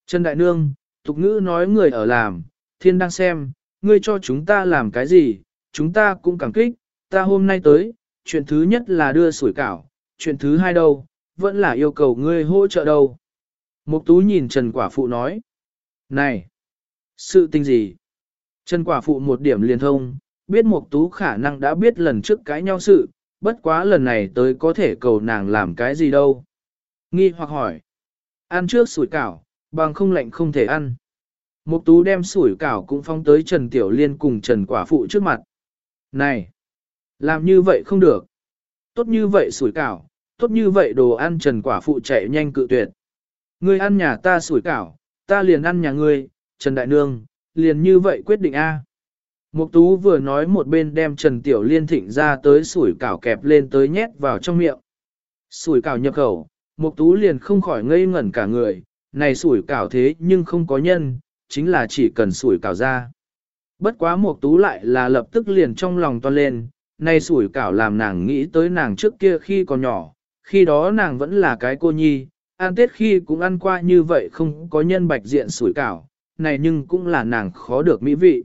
Trần Đại Nương, tục ngữ nói người ở làm, thiên đang xem, ngươi cho chúng ta làm cái gì, chúng ta cũng cảm kích, ta hôm nay tới, chuyện thứ nhất là đưa sủi cảo, chuyện thứ hai đâu, vẫn là yêu cầu ngươi hỗ trợ đâu. Mục Tú nhìn Trần Quả Phụ nói. Này! Sự tình gì? Trần Quả Phụ một điểm liền thông, biết Mục Tú khả năng đã biết lần trước cái nhau sự, bất quá lần này tới có thể cầu nàng làm cái gì đâu. Nghi hoặc hỏi. Ăn trước sủi cảo, bằng không lạnh không thể ăn. Mục Tú đem sủi cảo cũng phong tới Trần Tiểu Liên cùng Trần Quả Phụ trước mặt. Này! Làm như vậy không được. Tốt như vậy sủi cảo, tốt như vậy đồ ăn Trần Quả Phụ chạy nhanh cự tuyệt. Ngươi ăn nhà ta sủi cảo, ta liền ăn nhà ngươi, Trần Đại Nương, liền như vậy quyết định A. Mục Tú vừa nói một bên đem Trần Tiểu Liên thịnh ra tới sủi cảo kẹp lên tới nhét vào trong miệng. Sủi cảo nhập khẩu, Mục Tú liền không khỏi ngây ngẩn cả người, này sủi cảo thế nhưng không có nhân, chính là chỉ cần sủi cảo ra. Bất quá Mục Tú lại là lập tức liền trong lòng toan lên, nay sủi cảo làm nàng nghĩ tới nàng trước kia khi còn nhỏ, khi đó nàng vẫn là cái cô nhi, ăn tết khi cũng ăn qua như vậy không có nhân bạch diện sủi cảo, này nhưng cũng là nàng khó được mỹ vị.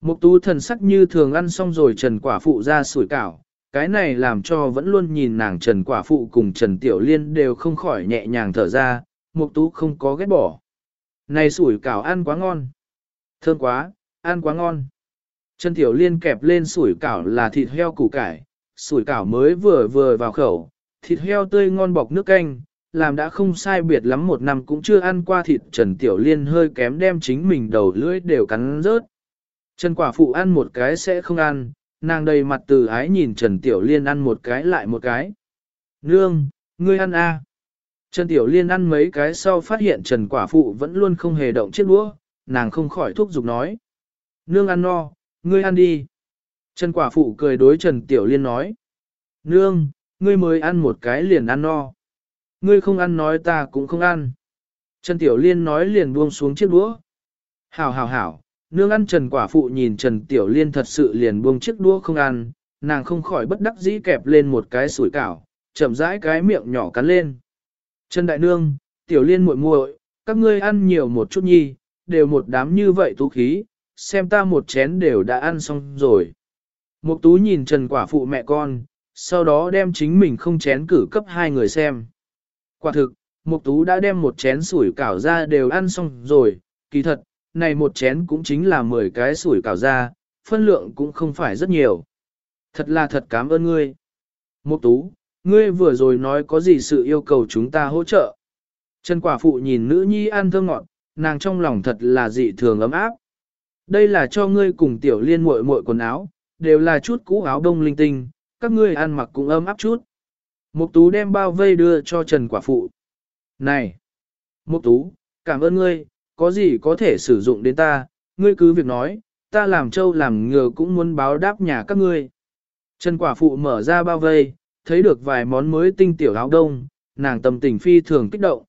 Mục tú thần sắc như thường ăn xong rồi Trần Quả Phụ ra sủi cảo, cái này làm cho vẫn luôn nhìn nàng Trần Quả Phụ cùng Trần Tiểu Liên đều không khỏi nhẹ nhàng thở ra, mục tú không có ghét bỏ. Này sủi cảo ăn quá ngon. Thơm quá, ăn quá ngon. Trần Tiểu Liên kẹp lên sủi cảo là thịt heo củ cải, sủi cảo mới vừa vừa vào khẩu, thịt heo tươi ngon bọc nước canh, làm đã không sai biệt lắm một năm cũng chưa ăn qua thịt Trần Tiểu Liên hơi kém đem chính mình đầu lưỡi đều cắn rớt. Trần Quả Phụ ăn một cái sẽ không ăn, nàng đầy mặt từ ái nhìn Trần Tiểu Liên ăn một cái lại một cái. Nương, ngươi ăn a? À. Trần Tiểu Liên ăn mấy cái sau phát hiện Trần Quả Phụ vẫn luôn không hề động chiếc đũa, nàng không khỏi thúc giục nói. Nương ăn no, ngươi ăn đi. Trần Quả Phụ cười đối Trần Tiểu Liên nói. Nương, ngươi mới ăn một cái liền ăn no. Ngươi không ăn nói ta cũng không ăn. Trần Tiểu Liên nói liền buông xuống chiếc đũa. Hảo hảo hảo, nương ăn Trần Quả Phụ nhìn Trần Tiểu Liên thật sự liền buông chiếc đũa không ăn, nàng không khỏi bất đắc dĩ kẹp lên một cái sủi cảo, chậm rãi cái miệng nhỏ cắn lên. Trần Đại Nương, Tiểu Liên muội muội, các ngươi ăn nhiều một chút nhi, đều một đám như vậy tú khí, xem ta một chén đều đã ăn xong rồi. Mục tú nhìn Trần Quả Phụ mẹ con, sau đó đem chính mình không chén cử cấp hai người xem. Quả thực, Mục Tú đã đem một chén sủi cảo ra đều ăn xong rồi, kỳ thật, này một chén cũng chính là 10 cái sủi cảo ra, phân lượng cũng không phải rất nhiều. Thật là thật cảm ơn ngươi. Mục Tú, ngươi vừa rồi nói có gì sự yêu cầu chúng ta hỗ trợ. Trần quả phụ nhìn nữ nhi ăn thơm ngọt, nàng trong lòng thật là dị thường ấm áp. Đây là cho ngươi cùng tiểu liên muội muội quần áo, đều là chút cũ áo đông linh tinh, các ngươi ăn mặc cũng ấm áp chút. Mục tú đem bao vây đưa cho Trần quả phụ. Này! Mục tú, cảm ơn ngươi, có gì có thể sử dụng đến ta, ngươi cứ việc nói, ta làm trâu làm ngựa cũng muốn báo đáp nhà các ngươi. Trần quả phụ mở ra bao vây, thấy được vài món mới tinh tiểu áo đông, nàng tâm tình phi thường kích động.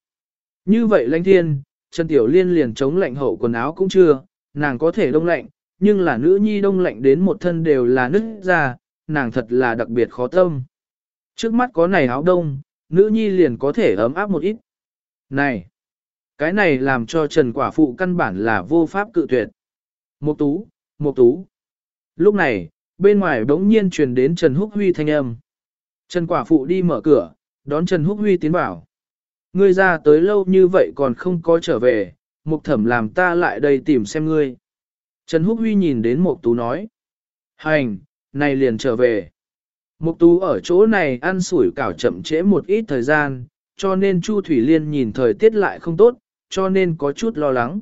Như vậy lãnh thiên, Trần Tiểu Liên liền chống lạnh hậu quần áo cũng chưa, nàng có thể đông lạnh, nhưng là nữ nhi đông lạnh đến một thân đều là nứt ra, nàng thật là đặc biệt khó tâm. Trước mắt có này áo đông, nữ nhi liền có thể ấm áp một ít. Này, cái này làm cho Trần Quả Phụ căn bản là vô pháp cự tuyệt. Một tú, một tú. Lúc này, bên ngoài đống nhiên truyền đến Trần Húc Huy thanh âm. Trần Quả Phụ đi mở cửa, đón Trần Húc Huy tiến vào. Ngươi ra tới lâu như vậy còn không có trở về, Mục Thẩm làm ta lại đây tìm xem ngươi. Trần Húc Huy nhìn đến Mục Tú nói. Hành, này liền trở về. Mục Tú ở chỗ này ăn sủi cảo chậm trễ một ít thời gian, cho nên Chu Thủy Liên nhìn thời tiết lại không tốt, cho nên có chút lo lắng.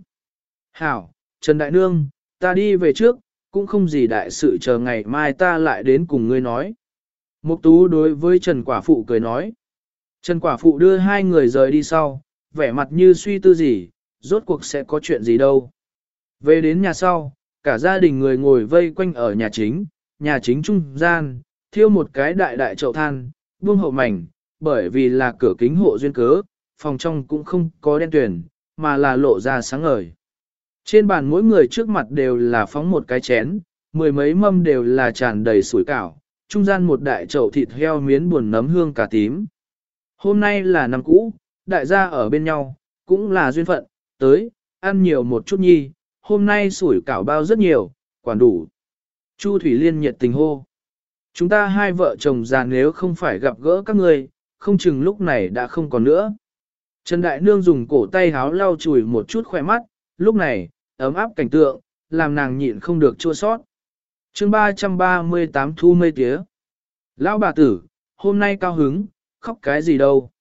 Hảo, Trần Đại Nương, ta đi về trước, cũng không gì đại sự chờ ngày mai ta lại đến cùng ngươi nói. Mục Tú đối với Trần Quả Phụ cười nói. Trần Quả Phụ đưa hai người rời đi sau, vẻ mặt như suy tư gì, rốt cuộc sẽ có chuyện gì đâu. Về đến nhà sau, cả gia đình người ngồi vây quanh ở nhà chính, nhà chính trung gian, thiêu một cái đại đại chậu than, buông hậu mảnh, bởi vì là cửa kính hộ duyên cớ, phòng trong cũng không có đen tuyển, mà là lộ ra sáng ngời. Trên bàn mỗi người trước mặt đều là phóng một cái chén, mười mấy mâm đều là tràn đầy sủi cảo, trung gian một đại chậu thịt heo miến buồn nấm hương cà tím. Hôm nay là năm cũ, đại gia ở bên nhau, cũng là duyên phận, tới, ăn nhiều một chút nhi, hôm nay sủi cảo bao rất nhiều, quản đủ. Chu Thủy Liên nhiệt tình hô. Chúng ta hai vợ chồng già nếu không phải gặp gỡ các người, không chừng lúc này đã không còn nữa. Trần Đại Nương dùng cổ tay háo lau chùi một chút khỏe mắt, lúc này, ấm áp cảnh tượng, làm nàng nhịn không được chua sót. chương 338 thu mây tía. Lão bà tử, hôm nay cao hứng, khóc cái gì đâu.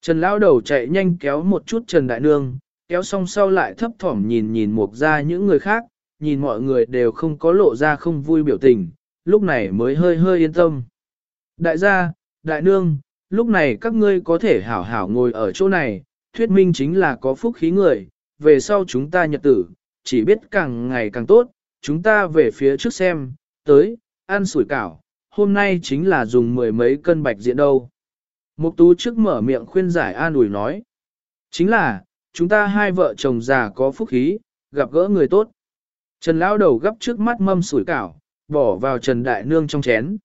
Trần Lão đầu chạy nhanh kéo một chút Trần Đại Nương, kéo xong sau lại thấp thỏm nhìn nhìn mục ra những người khác, nhìn mọi người đều không có lộ ra không vui biểu tình, lúc này mới hơi hơi yên tâm. Đại gia, đại nương, lúc này các ngươi có thể hảo hảo ngồi ở chỗ này, thuyết minh chính là có phúc khí người, về sau chúng ta nhật tử, chỉ biết càng ngày càng tốt, chúng ta về phía trước xem, tới, ăn sủi cảo, hôm nay chính là dùng mười mấy cân bạch diện đâu. Mục tú trước mở miệng khuyên giải an ủi nói. Chính là, chúng ta hai vợ chồng già có phúc khí, gặp gỡ người tốt. Trần lão đầu gấp trước mắt mâm sủi cảo, bỏ vào Trần Đại Nương trong chén.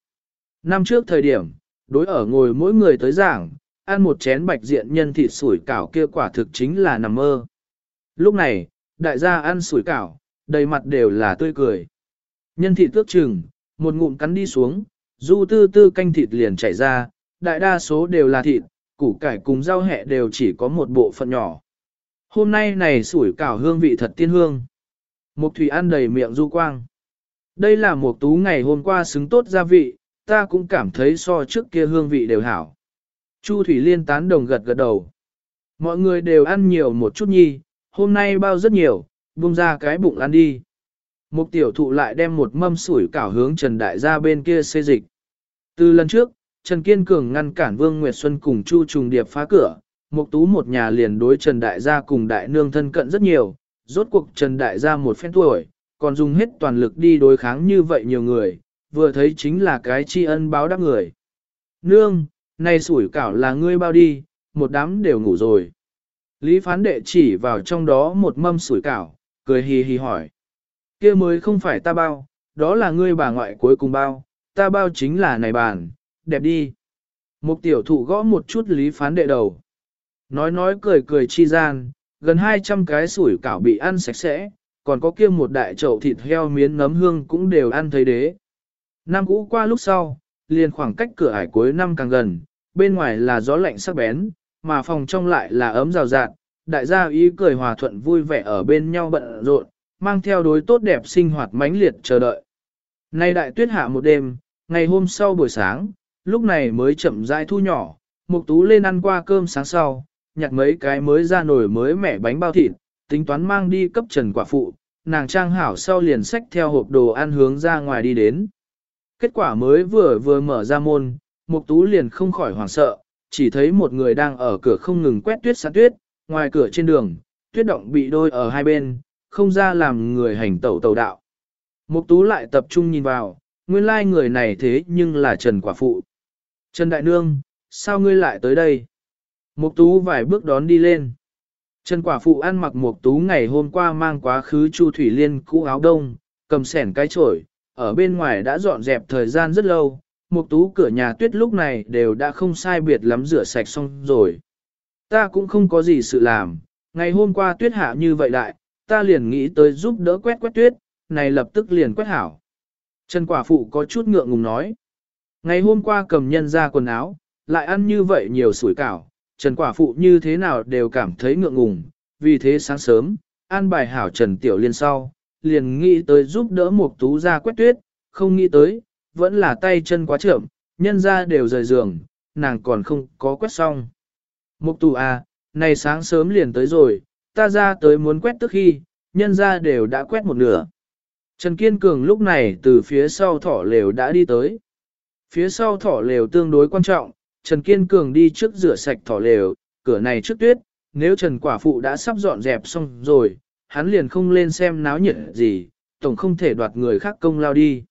Năm trước thời điểm, đối ở ngồi mỗi người tới giảng, ăn một chén bạch diện nhân thịt sủi cảo kia quả thực chính là nằm mơ. Lúc này, đại gia ăn sủi cảo, đầy mặt đều là tươi cười. Nhân thị tước chừng, một ngụm cắn đi xuống, du tư tư canh thịt liền chảy ra, đại đa số đều là thịt, củ cải cùng rau hẹ đều chỉ có một bộ phận nhỏ. Hôm nay này sủi cảo hương vị thật tiên hương. Mục thủy ăn đầy miệng du quang. Đây là một tú ngày hôm qua xứng tốt gia vị, ta cũng cảm thấy so trước kia hương vị đều hảo. Chu Thủy Liên tán đồng gật gật đầu. Mọi người đều ăn nhiều một chút nhi, hôm nay bao rất nhiều, buông ra cái bụng ăn đi. Mục tiểu thụ lại đem một mâm sủi cảo hướng Trần Đại gia bên kia xê dịch. Từ lần trước, Trần Kiên Cường ngăn cản Vương Nguyệt Xuân cùng Chu Trùng Điệp phá cửa, Mục Tú một nhà liền đối Trần Đại gia cùng Đại Nương thân cận rất nhiều, rốt cuộc Trần Đại gia một phen tuổi, còn dùng hết toàn lực đi đối kháng như vậy nhiều người, vừa thấy chính là cái tri ân báo đáp người. Nương, này sủi cảo là ngươi bao đi, một đám đều ngủ rồi. Lý phán đệ chỉ vào trong đó một mâm sủi cảo, cười hì hì hỏi. kia mới không phải ta bao, đó là ngươi bà ngoại cuối cùng bao, ta bao chính là này bàn, đẹp đi. Mục tiểu thụ gõ một chút lý phán đệ đầu. Nói nói cười cười chi gian, gần 200 cái sủi cảo bị ăn sạch sẽ, còn có kia một đại chậu thịt heo miến nấm hương cũng đều ăn thấy đế. Năm cũ qua lúc sau, liền khoảng cách cửa ải cuối năm càng gần, bên ngoài là gió lạnh sắc bén, mà phòng trong lại là ấm rào rạt, đại gia ý cười hòa thuận vui vẻ ở bên nhau bận rộn, mang theo đối tốt đẹp sinh hoạt mãnh liệt chờ đợi. Nay đại tuyết hạ một đêm, ngày hôm sau buổi sáng, lúc này mới chậm rãi thu nhỏ, Mục Tú lên ăn qua cơm sáng sau, nhặt mấy cái mới ra nồi mới mẻ bánh bao thịt, tính toán mang đi cấp Trần quả phụ, nàng trang hảo sau liền xách theo hộp đồ ăn hướng ra ngoài đi đến. Kết quả mới vừa vừa mở ra môn, Mục Tú liền không khỏi hoảng sợ, chỉ thấy một người đang ở cửa không ngừng quét tuyết sát tuyết, ngoài cửa trên đường, tuyết động bị đôi ở hai bên, không ra làm người hành tẩu tẩu đạo. Mục Tú lại tập trung nhìn vào, nguyên lai like người này thế nhưng là Trần Quả Phụ. Trần Đại Nương, sao ngươi lại tới đây? Mục Tú vài bước đón đi lên. Trần Quả Phụ ăn mặc Mục Tú ngày hôm qua mang quá khứ Chu Thủy Liên cũ áo đông, cầm sẻn cái chổi, ở bên ngoài đã dọn dẹp thời gian rất lâu, Mục Tú cửa nhà tuyết lúc này đều đã không sai biệt lắm rửa sạch xong rồi. Ta cũng không có gì sự làm, ngày hôm qua tuyết hạ như vậy lại, ta liền nghĩ tới giúp đỡ quét quét tuyết, này lập tức liền quét hảo. Trần Quả Phụ có chút ngượng ngùng nói. Ngày hôm qua cầm nhân ra quần áo, lại ăn như vậy nhiều sủi cảo, Trần Quả Phụ như thế nào đều cảm thấy ngượng ngùng, vì thế sáng sớm, an bài hảo Trần Tiểu Liên sau, liền nghĩ tới giúp đỡ Mục Tú ra quét tuyết, không nghĩ tới, vẫn là tay chân quá chậm, nhân ra đều rời giường, nàng còn không có quét xong. Mục Tú à, này sáng sớm liền tới rồi, ta ra tới muốn quét tức khi, nhân ra đều đã quét một nửa. Trần Kiên Cường lúc này từ phía sau thỏ lều đã đi tới. Phía sau thỏ lều tương đối quan trọng, Trần Kiên Cường đi trước rửa sạch thỏ lều, cửa này trước tuyết, nếu Trần Quả Phụ đã sắp dọn dẹp xong rồi, hắn liền không lên xem náo nhiệt gì, tổng không thể đoạt người khác công lao đi.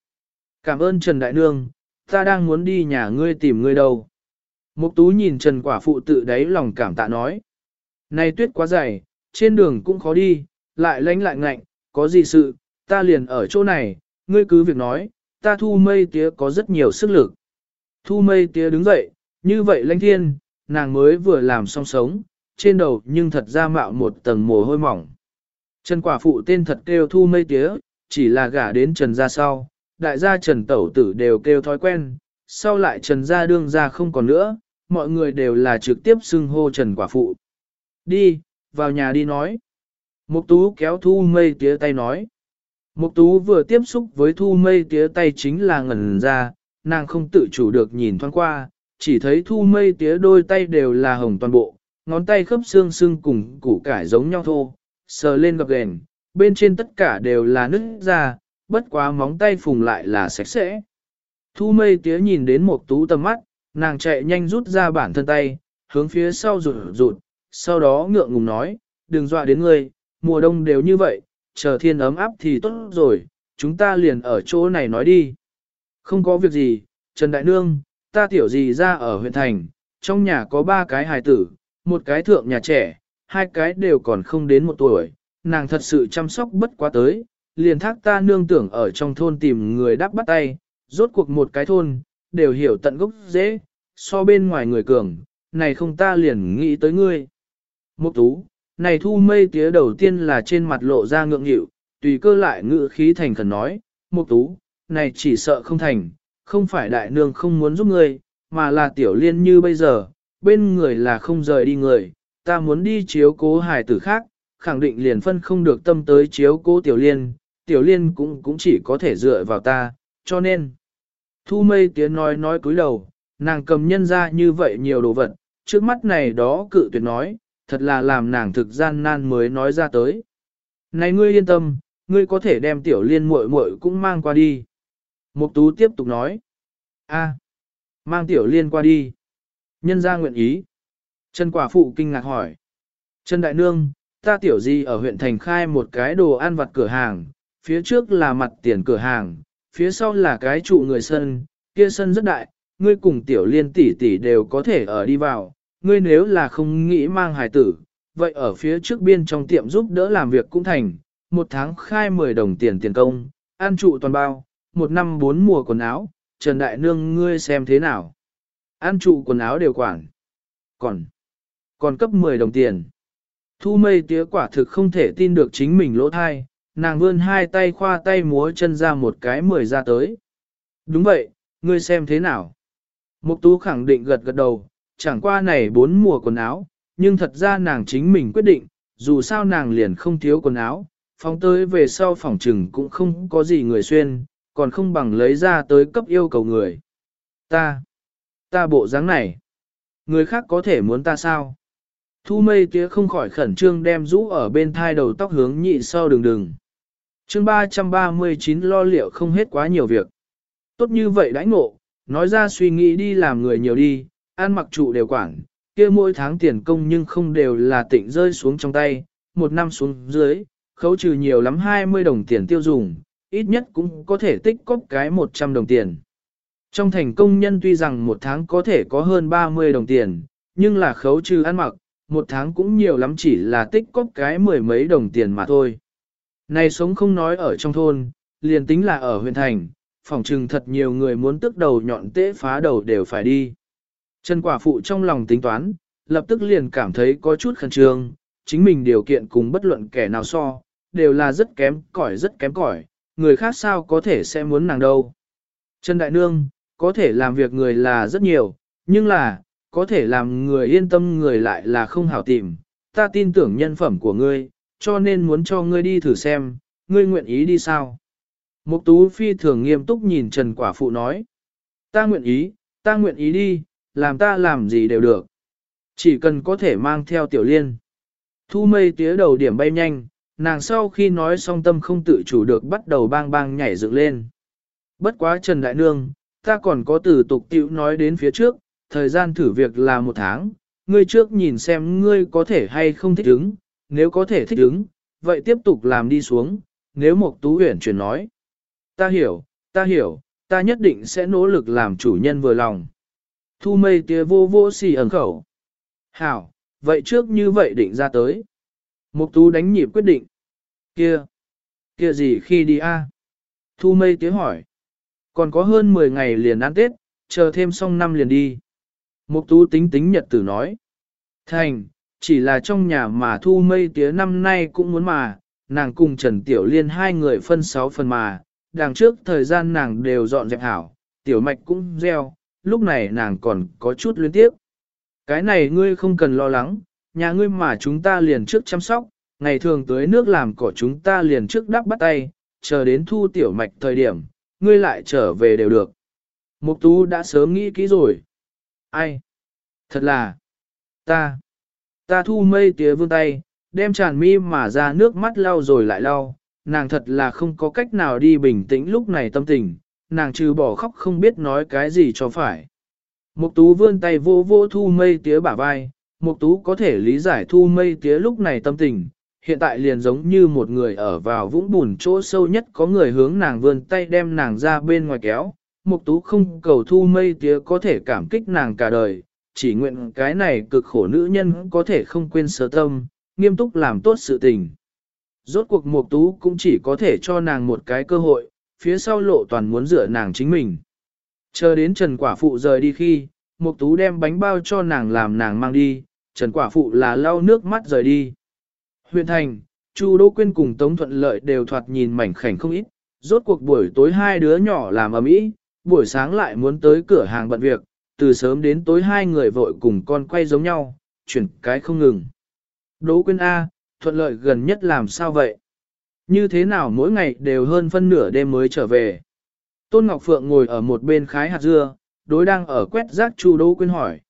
Cảm ơn Trần Đại Nương, ta đang muốn đi nhà ngươi tìm ngươi đâu. Mục Tú nhìn Trần Quả Phụ tự đáy lòng cảm tạ nói. Này tuyết quá dày, trên đường cũng khó đi, lại lánh lại ngạnh, có gì sự, ta liền ở chỗ này, ngươi cứ việc nói, ta thu mây tía có rất nhiều sức lực. Thu mây tía đứng dậy, như vậy lãnh thiên, nàng mới vừa làm xong sống, trên đầu nhưng thật ra mạo một tầng mồ hôi mỏng. Trần quả phụ tên thật kêu thu mây tía, chỉ là gả đến trần gia sau, đại gia trần tẩu tử đều kêu thói quen, sau lại trần gia đương gia không còn nữa, mọi người đều là trực tiếp xưng hô trần quả phụ. Đi, vào nhà đi nói. Mục tú kéo thu mây tía tay nói. Mục tú vừa tiếp xúc với thu mây tía tay chính là ngẩn ra, nàng không tự chủ được nhìn thoáng qua, chỉ thấy thu mây tía đôi tay đều là hồng toàn bộ, ngón tay khớp xương xương cùng củ cải giống nhau thô, sờ lên gập gền, bên trên tất cả đều là nứt ra, bất quá móng tay phùng lại là sạch sẽ. Thu mây tía nhìn đến một tú tầm mắt, nàng chạy nhanh rút ra bản thân tay, hướng phía sau rụt rụt, sau đó ngượng ngùng nói, đừng dọa đến ngươi, mùa đông đều như vậy, chờ thiên ấm áp thì tốt rồi, chúng ta liền ở chỗ này nói đi. Không có việc gì, Trần Đại Nương, ta tiểu gì ra ở huyện thành, trong nhà có ba cái hài tử, một cái thượng nhà trẻ, hai cái đều còn không đến một tuổi, nàng thật sự chăm sóc bất quá tới, liền thác ta nương tưởng ở trong thôn tìm người đắp bắt tay, rốt cuộc một cái thôn, đều hiểu tận gốc dễ, so bên ngoài người cường, này không ta liền nghĩ tới ngươi. Mục tú, này thu mây tía đầu tiên là trên mặt lộ ra ngượng nghịu, tùy cơ lại ngự khí thành khẩn nói, Mục tú, này chỉ sợ không thành, không phải đại nương không muốn giúp ngươi, mà là tiểu liên như bây giờ, bên người là không rời đi người, ta muốn đi chiếu cố hài tử khác, khẳng định liền phân không được tâm tới chiếu cố tiểu liên, tiểu liên cũng cũng chỉ có thể dựa vào ta, cho nên. Thu mây tiếng nói nói cúi đầu, nàng cầm nhân ra như vậy nhiều đồ vật, trước mắt này đó cự tuyệt nói, thật là làm nàng thực gian nan mới nói ra tới. Này ngươi yên tâm, ngươi có thể đem tiểu liên muội muội cũng mang qua đi. Mục tú tiếp tục nói, a, mang tiểu liên qua đi. Nhân gia nguyện ý. Trần quả phụ kinh ngạc hỏi. Trần Đại Nương, ta tiểu gì ở huyện thành khai một cái đồ ăn vặt cửa hàng, phía trước là mặt tiền cửa hàng, phía sau là cái trụ người sân, kia sân rất đại, ngươi cùng tiểu liên tỷ tỷ đều có thể ở đi vào, ngươi nếu là không nghĩ mang hài tử, vậy ở phía trước biên trong tiệm giúp đỡ làm việc cũng thành, một tháng khai 10 đồng tiền tiền công, ăn trụ toàn bao, một năm bốn mùa quần áo, Trần Đại Nương ngươi xem thế nào. Ăn trụ quần áo đều quản. Còn, còn cấp 10 đồng tiền. Thu mây tía quả thực không thể tin được chính mình lỗ thai, nàng vươn hai tay khoa tay múa chân ra một cái mười ra tới. Đúng vậy, ngươi xem thế nào? Mục tú khẳng định gật gật đầu, chẳng qua này bốn mùa quần áo, nhưng thật ra nàng chính mình quyết định, dù sao nàng liền không thiếu quần áo, phóng tới về sau phòng trừng cũng không có gì người xuyên, còn không bằng lấy ra tới cấp yêu cầu người. Ta, ta bộ dáng này, người khác có thể muốn ta sao? Thu mây tía không khỏi khẩn trương đem rũ ở bên thai đầu tóc hướng nhị sau đường đường. chương 339 lo liệu không hết quá nhiều việc. Tốt như vậy đãi ngộ, nói ra suy nghĩ đi làm người nhiều đi, ăn mặc trụ đều quản, kia mỗi tháng tiền công nhưng không đều là tỉnh rơi xuống trong tay, một năm xuống dưới, khấu trừ nhiều lắm 20 đồng tiền tiêu dùng, ít nhất cũng có thể tích cóp cái 100 đồng tiền. Trong thành công nhân tuy rằng một tháng có thể có hơn 30 đồng tiền, nhưng là khấu trừ ăn mặc, một tháng cũng nhiều lắm chỉ là tích cóp cái mười mấy đồng tiền mà thôi. Này sống không nói ở trong thôn, liền tính là ở huyện thành, phòng trừng thật nhiều người muốn tức đầu nhọn tế phá đầu đều phải đi. Trần quả phụ trong lòng tính toán, lập tức liền cảm thấy có chút khẩn trương, chính mình điều kiện cùng bất luận kẻ nào so, đều là rất kém cỏi rất kém cỏi, người khác sao có thể sẽ muốn nàng đâu. Trần Đại Nương, có thể làm việc người là rất nhiều, nhưng là, có thể làm người yên tâm người lại là không hảo tìm, ta tin tưởng nhân phẩm của ngươi, cho nên muốn cho ngươi đi thử xem, ngươi nguyện ý đi sao. Mục tú phi thường nghiêm túc nhìn Trần Quả Phụ nói, ta nguyện ý, ta nguyện ý đi, làm ta làm gì đều được. Chỉ cần có thể mang theo tiểu liên. Thu mây tía đầu điểm bay nhanh, nàng sau khi nói xong tâm không tự chủ được bắt đầu bang bang nhảy dựng lên. Bất quá Trần Đại Nương, ta còn có từ tục tiểu nói đến phía trước, thời gian thử việc là một tháng, ngươi trước nhìn xem ngươi có thể hay không thích ứng, nếu có thể thích ứng, vậy tiếp tục làm đi xuống, nếu Mộc Tú Huyền chuyển nói. Ta hiểu, ta hiểu, ta nhất định sẽ nỗ lực làm chủ nhân vừa lòng. Thu mây tía vô vô xì ẩn khẩu. Hảo, vậy trước như vậy định ra tới. Mục tú đánh nhịp quyết định. Kia, kia gì khi đi a? Thu mây tía hỏi. Còn có hơn 10 ngày liền ăn Tết, chờ thêm xong năm liền đi. Mục tú tính tính nhật tử nói. Thành, chỉ là trong nhà mà thu mây tía năm nay cũng muốn mà, nàng cùng Trần Tiểu Liên hai người phân sáu phần mà, đằng trước thời gian nàng đều dọn dẹp hảo, tiểu mạch cũng gieo, lúc này nàng còn có chút luyến tiếp. Cái này ngươi không cần lo lắng, nhà ngươi mà chúng ta liền trước chăm sóc, ngày thường tới nước làm cỏ chúng ta liền trước đắp bắt tay, chờ đến thu tiểu mạch thời điểm, ngươi lại trở về đều được. Mục tú đã sớm nghĩ kỹ rồi. Ai? Thật là, ta, ta thu mây tía vương tay, đem tràn mi mà ra nước mắt lau rồi lại lau, nàng thật là không có cách nào đi bình tĩnh lúc này tâm tình, nàng trừ bỏ khóc không biết nói cái gì cho phải. Mục tú vươn tay vô vô thu mây tía bả vai, mục tú có thể lý giải thu mây tía lúc này tâm tình, hiện tại liền giống như một người ở vào vũng bùn chỗ sâu nhất có người hướng nàng vươn tay đem nàng ra bên ngoài kéo, mục tú không cầu thu mây tía có thể cảm kích nàng cả đời, chỉ nguyện cái này cực khổ nữ nhân có thể không quên sở tâm, nghiêm túc làm tốt sự tình. Rốt cuộc mục tú cũng chỉ có thể cho nàng một cái cơ hội, phía sau lộ toàn muốn dựa nàng chính mình. Chờ đến Trần Quả Phụ rời đi khi, Mục Tú đem bánh bao cho nàng làm nàng mang đi, Trần Quả Phụ là lau nước mắt rời đi. Huyện thành, Chu Đỗ Quyên cùng Tống Thuận Lợi đều thoạt nhìn mảnh khảnh không ít, rốt cuộc buổi tối hai đứa nhỏ làm ở mỹ, buổi sáng lại muốn tới cửa hàng bận việc, từ sớm đến tối hai người vội cùng con quay giống nhau, chuyển cái không ngừng. Đỗ Quyên A, Thuận Lợi gần nhất làm sao vậy? Như thế nào mỗi ngày đều hơn phân nửa đêm mới trở về? Tôn Ngọc Phượng ngồi ở một bên khái hạt dưa, đối đang ở quét rác Chu Đỗ Quyên hỏi.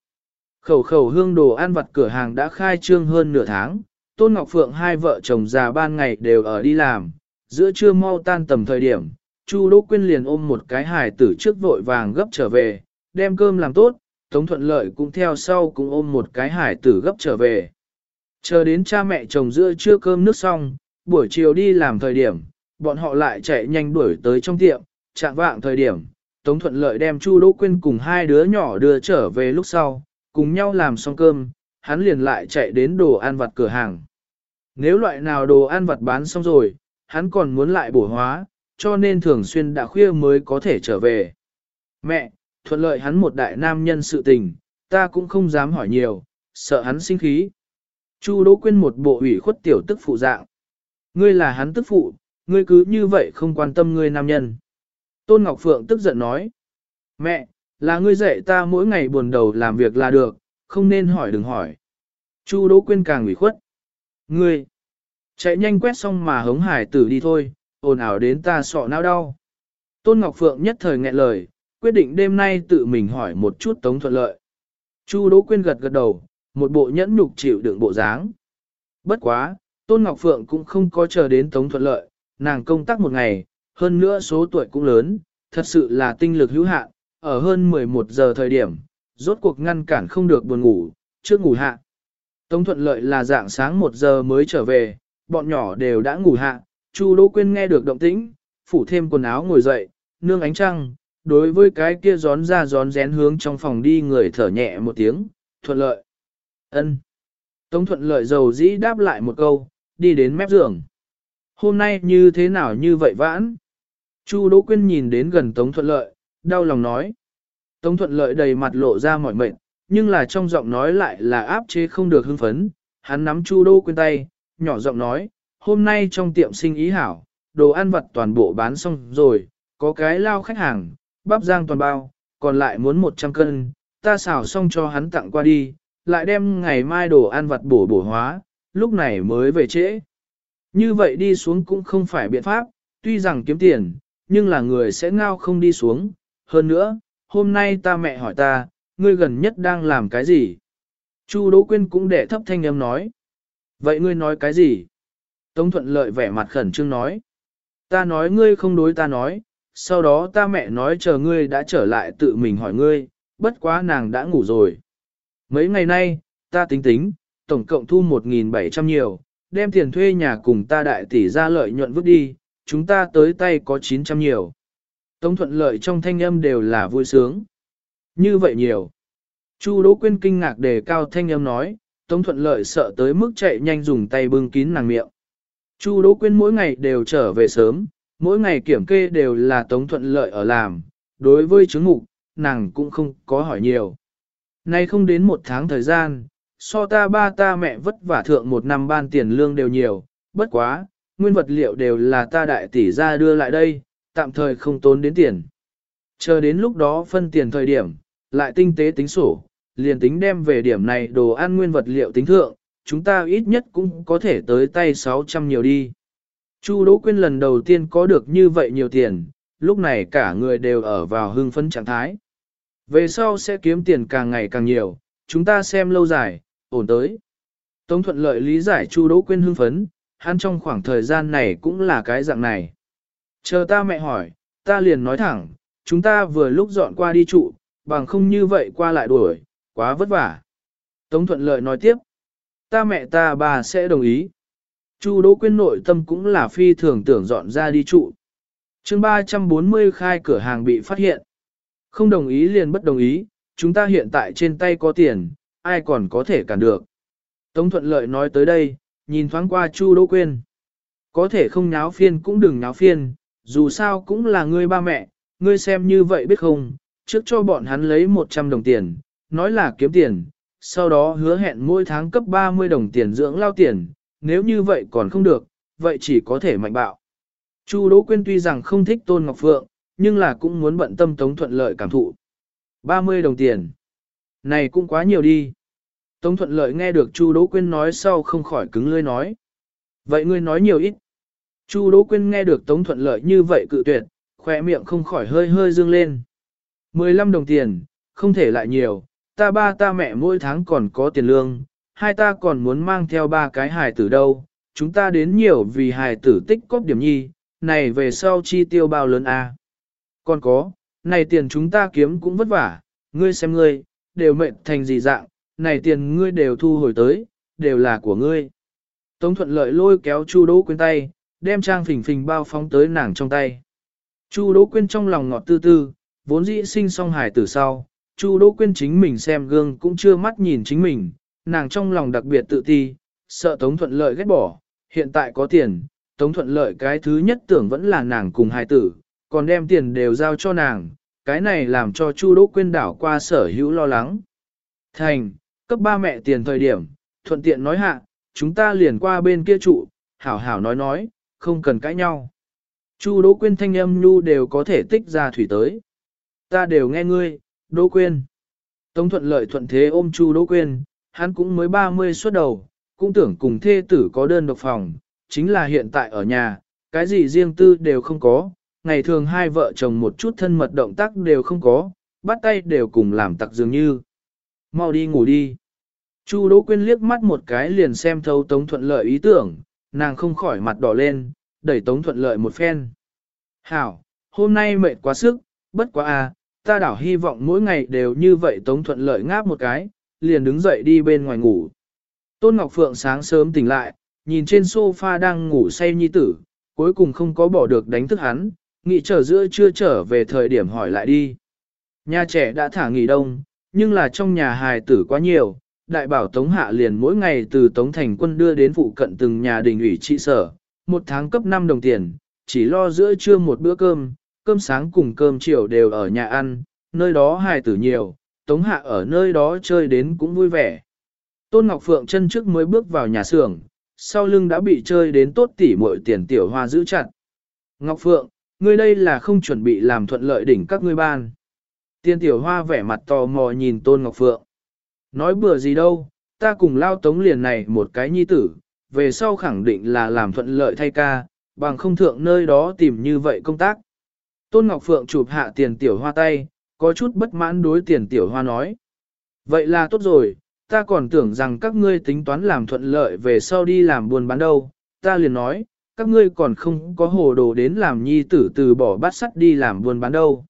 Khẩu khẩu hương đồ ăn vặt cửa hàng đã khai trương hơn nửa tháng, Tôn Ngọc Phượng hai vợ chồng già ban ngày đều ở đi làm, giữa trưa mau tan tầm thời điểm, Chu Đỗ Quyên liền ôm một cái hài tử trước vội vàng gấp trở về, đem cơm làm tốt, Tống Thuận Lợi cũng theo sau cũng ôm một cái hài tử gấp trở về. Chờ đến cha mẹ chồng giữa trưa cơm nước xong, buổi chiều đi làm thời điểm, bọn họ lại chạy nhanh đuổi tới trong tiệm, chạm vạng thời điểm, Tống Thuận Lợi đem Chu Đỗ Quyên cùng hai đứa nhỏ đưa trở về lúc sau, cùng nhau làm xong cơm, hắn liền lại chạy đến đồ ăn vặt cửa hàng. Nếu loại nào đồ ăn vặt bán xong rồi, hắn còn muốn lại bổ hóa, cho nên thường xuyên đã khuya mới có thể trở về. Mẹ, thuận lợi hắn một đại nam nhân sự tình, ta cũng không dám hỏi nhiều, sợ hắn sinh khí. Chu Đỗ Quyên một bộ ủy khuất tiểu tức phụ dạng. Ngươi là hắn tức phụ, ngươi cứ như vậy không quan tâm ngươi nam nhân. Tôn Ngọc Phượng tức giận nói. Mẹ, là ngươi dạy ta mỗi ngày buồn đầu làm việc là được, không nên hỏi đừng hỏi. Chu Đỗ Quyên càng ủy khuất. Ngươi, chạy nhanh quét xong mà hống hải tử đi thôi, ồn ào đến ta sọ não đau. Tôn Ngọc Phượng nhất thời nghẹn lời, quyết định đêm nay tự mình hỏi một chút tống thuận lợi. Chu Đỗ Quyên gật gật đầu, một bộ nhẫn nhục chịu đựng bộ dáng. Bất quá, Tôn Ngọc Phượng cũng không có chờ đến tống thuận lợi, nàng công tác một ngày, hơn nữa số tuổi cũng lớn, thật sự là tinh lực hữu hạn, ở hơn 11 giờ thời điểm, rốt cuộc ngăn cản không được buồn ngủ, trước ngủ hạ. Tống thuận lợi là dạng sáng 1 giờ mới trở về, bọn nhỏ đều đã ngủ hạ, Chu Đỗ Quyên nghe được động tĩnh, phủ thêm quần áo ngồi dậy, nương ánh trăng, đối với cái kia gión ra gión rén hướng trong phòng đi người thở nhẹ một tiếng, thuận lợi. ân Tống thuận lợi dầu dĩ đáp lại một câu, đi đến mép giường. Hôm nay như thế nào như vậy vãn? Chu Đỗ Quyên nhìn đến gần Tống thuận lợi, đau lòng nói. Tống thuận lợi đầy mặt lộ ra mỏi mệt, nhưng là trong giọng nói lại là áp chế không được hưng phấn. Hắn nắm Chu Đỗ Quyên tay, nhỏ giọng nói, hôm nay trong tiệm sinh ý hảo, đồ ăn vặt toàn bộ bán xong rồi, có cái lao khách hàng, bắp giang toàn bao, còn lại muốn 100 cân, ta xào xong cho hắn tặng qua đi, lại đem ngày mai đồ ăn vặt bổ bổ hóa, lúc này mới về trễ. Như vậy đi xuống cũng không phải biện pháp, tuy rằng kiếm tiền, nhưng là người sẽ ngao không đi xuống. Hơn nữa, hôm nay ta mẹ hỏi ta, ngươi gần nhất đang làm cái gì? Chu Đỗ Quyên cũng để thấp thanh âm nói. Vậy ngươi nói cái gì? Tống thuận lợi vẻ mặt khẩn trương nói. Ta nói ngươi không đối ta nói, sau đó ta mẹ nói chờ ngươi đã trở lại tự mình hỏi ngươi, bất quá nàng đã ngủ rồi. Mấy ngày nay, ta tính tính, tổng cộng thu 1.700 nhiều, đem tiền thuê nhà cùng ta đại tỷ ra lợi nhuận vứt đi, chúng ta tới tay có 900 nhiều. Tống thuận lợi trong thanh âm đều là vui sướng. Như vậy nhiều. Chu Đỗ Quyên kinh ngạc đề cao thanh âm nói, Tống thuận lợi sợ tới mức chạy nhanh dùng tay bưng kín nàng miệng. Chu Đỗ Quyên mỗi ngày đều trở về sớm, mỗi ngày kiểm kê đều là Tống thuận lợi ở làm, đối với chứng mục, nàng cũng không có hỏi nhiều. Nay không đến một tháng thời gian, so ta ba ta mẹ vất vả thượng một năm ban tiền lương đều nhiều, bất quá, nguyên vật liệu đều là ta đại tỷ ra đưa lại đây, tạm thời không tốn đến tiền. Chờ đến lúc đó phân tiền thời điểm, lại tinh tế tính sổ, liền tính đem về điểm này đồ ăn nguyên vật liệu tính thượng, chúng ta ít nhất cũng có thể tới tay 600 nhiều đi. Chu Đỗ Quyên lần đầu tiên có được như vậy nhiều tiền, lúc này cả người đều ở vào hưng phấn trạng thái. Về sau sẽ kiếm tiền càng ngày càng nhiều, chúng ta xem lâu dài, ổn tới. Tống thuận lợi lý giải Chu Đỗ Quyên hưng phấn, hắn trong khoảng thời gian này cũng là cái dạng này. Chờ ta mẹ hỏi, ta liền nói thẳng, chúng ta vừa lúc dọn qua đi trụ, bằng không như vậy qua lại đuổi, quá vất vả. Tống thuận lợi nói tiếp, ta mẹ ta bà sẽ đồng ý. Chu Đỗ Quyên nội tâm cũng là phi thường tưởng dọn ra đi trụ. chương 340 khai cửa hàng bị phát hiện. Không đồng ý liền bất đồng ý, chúng ta hiện tại trên tay có tiền, ai còn có thể cản được. Tống thuận lợi nói tới đây, nhìn thoáng qua Chu Đỗ Quyên. Có thể không nháo phiên cũng đừng nháo phiên, dù sao cũng là ngươi ba mẹ, ngươi xem như vậy biết không, trước cho bọn hắn lấy 100 đồng tiền, nói là kiếm tiền, sau đó hứa hẹn mỗi tháng cấp 30 đồng tiền dưỡng lao tiền, nếu như vậy còn không được, vậy chỉ có thể mạnh bạo. Chu Đỗ Quyên tuy rằng không thích Tôn Ngọc Phượng, nhưng là cũng muốn bận tâm Tống Thuận Lợi cảm thụ. 30 đồng tiền. Này cũng quá nhiều đi. Tống Thuận Lợi nghe được Chu Đỗ Quyên nói sau không khỏi cứng lưỡi nói. Vậy ngươi nói nhiều ít. Chu Đỗ Quyên nghe được Tống Thuận Lợi như vậy cự tuyệt, khỏe miệng không khỏi hơi hơi dương lên. 15 đồng tiền, không thể lại nhiều, ta ba ta mẹ mỗi tháng còn có tiền lương, hai ta còn muốn mang theo ba cái hài tử đâu, chúng ta đến nhiều vì hài tử tích cóp điểm nhi, này về sau chi tiêu bao lớn a? À? Còn có, này tiền chúng ta kiếm cũng vất vả, ngươi xem ngươi, đều mệnh thành gì dạng, này tiền ngươi đều thu hồi tới, đều là của ngươi. Tống thuận lợi lôi kéo Chu Đỗ Quyên tay, đem trang phình phình bao phóng tới nàng trong tay. Chu Đỗ Quyên trong lòng ngọt tư tư, vốn dĩ sinh song hài tử sau, Chu Đỗ Quyên chính mình xem gương cũng chưa mắt nhìn chính mình, nàng trong lòng đặc biệt tự ti, sợ Tống Thuận Lợi ghét bỏ, hiện tại có tiền, Tống Thuận Lợi cái thứ nhất tưởng vẫn là nàng cùng hài tử, còn đem tiền đều giao cho nàng, cái này làm cho Chu Đỗ Quyên đảo qua sở hữu lo lắng. Thành, cấp ba mẹ tiền thời điểm, thuận tiện nói hạ, chúng ta liền qua bên kia trụ, hảo hảo nói nói, không cần cãi nhau. Chu Đỗ Quyên thanh âm nhu đều có thể tích ra thủy tới. Ta đều nghe ngươi, Đỗ Quyên. Tống thuận lợi thuận thế ôm Chu Đỗ Quyên, hắn cũng mới 30 xuất đầu, cũng tưởng cùng thê tử có đơn độc phòng, chính là hiện tại ở nhà, cái gì riêng tư đều không có, ngày thường hai vợ chồng một chút thân mật động tác đều không có, bắt tay đều cùng làm tặc dường như. Mau đi ngủ đi. Chu Đỗ Quyên liếc mắt một cái liền xem thấu Tống Thuận Lợi ý tưởng, nàng không khỏi mặt đỏ lên, đẩy Tống Thuận Lợi một phen. Hảo, hôm nay mệt quá sức, bất quá à, ta đảo hy vọng mỗi ngày đều như vậy Tống Thuận Lợi ngáp một cái, liền đứng dậy đi bên ngoài ngủ. Tôn Ngọc Phượng sáng sớm tỉnh lại, nhìn trên sofa đang ngủ say nhi tử, cuối cùng không có bỏ được đánh thức hắn, nghĩ chờ giữa chưa trở về thời điểm hỏi lại đi. Nhà trẻ đã thả nghỉ đông, nhưng là trong nhà hài tử quá nhiều, đại bảo Tống Hạ liền mỗi ngày từ Tống Thành quân đưa đến phụ cận từng nhà đình ủy trị sở, một tháng cấp 5 đồng tiền, chỉ lo giữa trưa một bữa cơm, cơm sáng cùng cơm chiều đều ở nhà ăn, nơi đó hài tử nhiều, Tống Hạ ở nơi đó chơi đến cũng vui vẻ. Tôn Ngọc Phượng chân trước mới bước vào nhà xưởng, sau lưng đã bị chơi đến tốt tỉ mọi tiền tiểu hoa giữ chặt. Ngọc Phượng, ngươi đây là không chuẩn bị làm thuận lợi đỉnh các ngươi ban. Tiên tiểu hoa vẻ mặt tò mò nhìn Tôn Ngọc Phượng. Nói bừa gì đâu, ta cùng lao tống liền này một cái nhi tử, về sau khẳng định là làm thuận lợi thay ca, bằng không thượng nơi đó tìm như vậy công tác. Tôn Ngọc Phượng chụp hạ tiền tiểu hoa tay, có chút bất mãn đối tiền tiểu hoa nói. Vậy là tốt rồi, ta còn tưởng rằng các ngươi tính toán làm thuận lợi về sau đi làm buôn bán đâu, ta liền nói, các ngươi còn không có hồ đồ đến làm nhi tử từ bỏ bát sắt đi làm buôn bán đâu.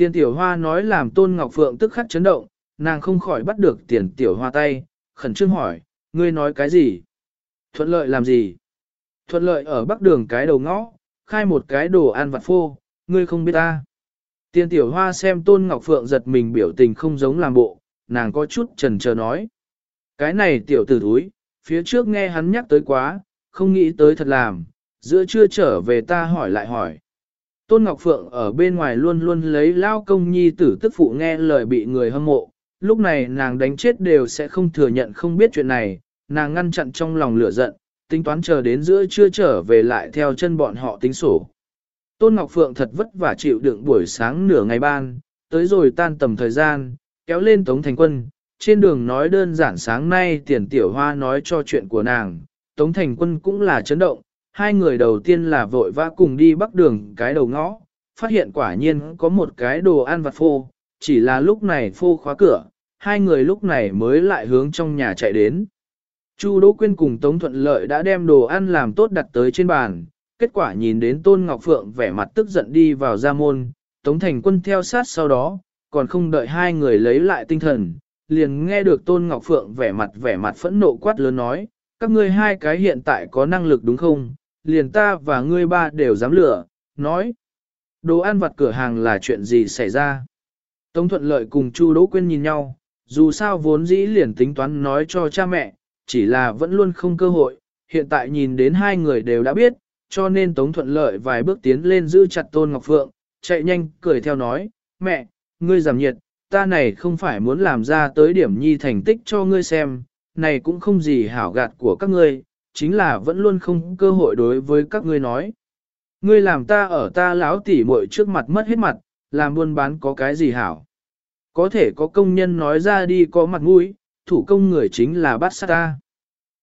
Tiền tiểu hoa nói làm Tôn Ngọc Phượng tức khắc chấn động, nàng không khỏi bắt được tiền tiểu hoa tay, khẩn trương hỏi, ngươi nói cái gì? Thuận lợi làm gì? Thuận lợi ở bắc đường cái đầu ngõ, khai một cái đồ ăn vặt phô, ngươi không biết ta. Tiền tiểu hoa xem Tôn Ngọc Phượng giật mình biểu tình không giống làm bộ, nàng có chút trần chờ nói. Cái này tiểu tử thúi, phía trước nghe hắn nhắc tới quá, không nghĩ tới thật làm, giữa chưa trở về ta hỏi lại hỏi. Tôn Ngọc Phượng ở bên ngoài luôn luôn lấy lao công nhi tử tức phụ nghe lời bị người hâm mộ, lúc này nàng đánh chết đều sẽ không thừa nhận không biết chuyện này, nàng ngăn chặn trong lòng lửa giận, tính toán chờ đến giữa chưa trở về lại theo chân bọn họ tính sổ. Tôn Ngọc Phượng thật vất vả chịu đựng buổi sáng nửa ngày ban, tới rồi tan tầm thời gian, kéo lên Tống Thành Quân, trên đường nói đơn giản sáng nay tiền tiểu hoa nói cho chuyện của nàng, Tống Thành Quân cũng là chấn động, hai người đầu tiên là vội vã cùng đi bắc đường cái đầu ngõ, phát hiện quả nhiên có một cái đồ ăn vặt phô, chỉ là lúc này phô khóa cửa, hai người lúc này mới lại hướng trong nhà chạy đến. Chu Đỗ Quyên cùng Tống Thuận Lợi đã đem đồ ăn làm tốt đặt tới trên bàn, kết quả nhìn đến Tôn Ngọc Phượng vẻ mặt tức giận đi vào ra môn, Tống Thành Quân theo sát sau đó, còn không đợi hai người lấy lại tinh thần, liền nghe được Tôn Ngọc Phượng vẻ mặt vẻ mặt phẫn nộ quát lớn nói, các ngươi hai cái hiện tại có năng lực đúng không, liền ta và ngươi ba đều dám lửa, nói. Đồ ăn vặt cửa hàng là chuyện gì xảy ra? Tống Thuận Lợi cùng Chu Đỗ Quyên nhìn nhau, dù sao vốn dĩ liền tính toán nói cho cha mẹ, chỉ là vẫn luôn không cơ hội, hiện tại nhìn đến hai người đều đã biết, cho nên Tống Thuận Lợi vài bước tiến lên giữ chặt Tôn Ngọc Phượng, chạy nhanh, cười theo nói, mẹ, ngươi giảm nhiệt, ta này không phải muốn làm ra tới điểm nhi thành tích cho ngươi xem, này cũng không gì hảo gạt của các ngươi, chính là vẫn luôn không cơ hội đối với các ngươi nói. Ngươi làm ta ở ta lão tỉ muội trước mặt mất hết mặt, làm buôn bán có cái gì hảo. Có thể có công nhân nói ra đi có mặt mũi, thủ công người chính là bắt sát ta.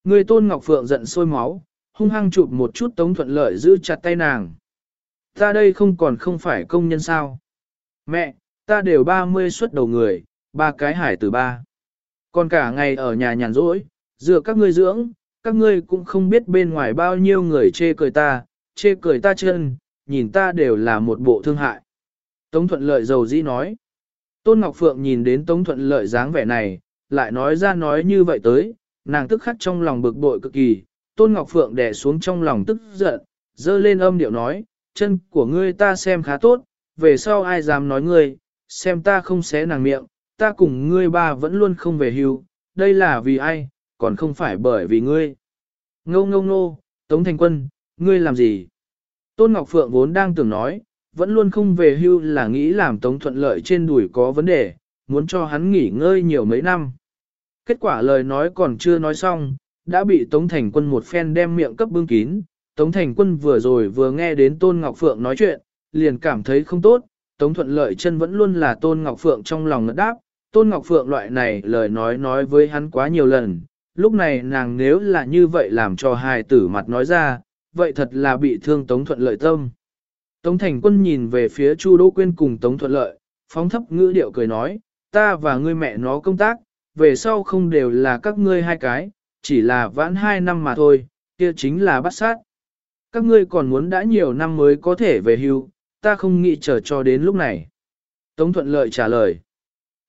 Người tôn ngọc phượng giận sôi máu, hung hăng chụp một chút tống thuận lợi giữ chặt tay nàng. Ta đây không còn không phải công nhân sao. Mẹ, ta đều 30 xuất đầu người, ba cái hải từ ba. Còn cả ngày ở nhà nhàn rỗi, dựa các ngươi dưỡng, các ngươi cũng không biết bên ngoài bao nhiêu người chê cười ta, chê cười ta chân, nhìn ta đều là một bộ thương hại. Tống thuận lợi dầu dĩ nói. Tôn Ngọc Phượng nhìn đến Tống thuận lợi dáng vẻ này, lại nói ra nói như vậy tới, nàng tức khắc trong lòng bực bội cực kỳ. Tôn Ngọc Phượng đè xuống trong lòng tức giận, dơ lên âm điệu nói, chân của ngươi ta xem khá tốt, về sau ai dám nói ngươi, xem ta không xé nàng miệng, ta cùng ngươi ba vẫn luôn không về hưu, đây là vì ai, còn không phải bởi vì ngươi. Ngô ngô ngô, Tống Thành Quân, ngươi làm gì? Tôn Ngọc Phượng vốn đang tưởng nói, vẫn luôn không về hưu là nghĩ làm Tống thuận lợi trên đùi có vấn đề, muốn cho hắn nghỉ ngơi nhiều mấy năm. Kết quả lời nói còn chưa nói xong, đã bị Tống Thành Quân một phen đem miệng cấp bưng kín. Tống Thành Quân vừa rồi vừa nghe đến Tôn Ngọc Phượng nói chuyện, liền cảm thấy không tốt. Tống Thuận Lợi chân vẫn luôn là Tôn Ngọc Phượng trong lòng ngất đáp. Tôn Ngọc Phượng loại này lời nói nói với hắn quá nhiều lần. Lúc này nàng nếu là như vậy làm cho hài tử mặt nói ra, vậy thật là bị thương Tống Thuận Lợi tâm. Tống Thành Quân nhìn về phía Chu Đỗ Quyên cùng Tống Thuận Lợi, phóng thấp ngữ điệu cười nói, ta và ngươi mẹ nó công tác, về sau không đều là các ngươi hai cái, chỉ là vãn hai năm mà thôi, kia chính là bắt sát. Các ngươi còn muốn đã nhiều năm mới có thể về hưu, ta không nghĩ chờ cho đến lúc này. Tống Thuận Lợi trả lời,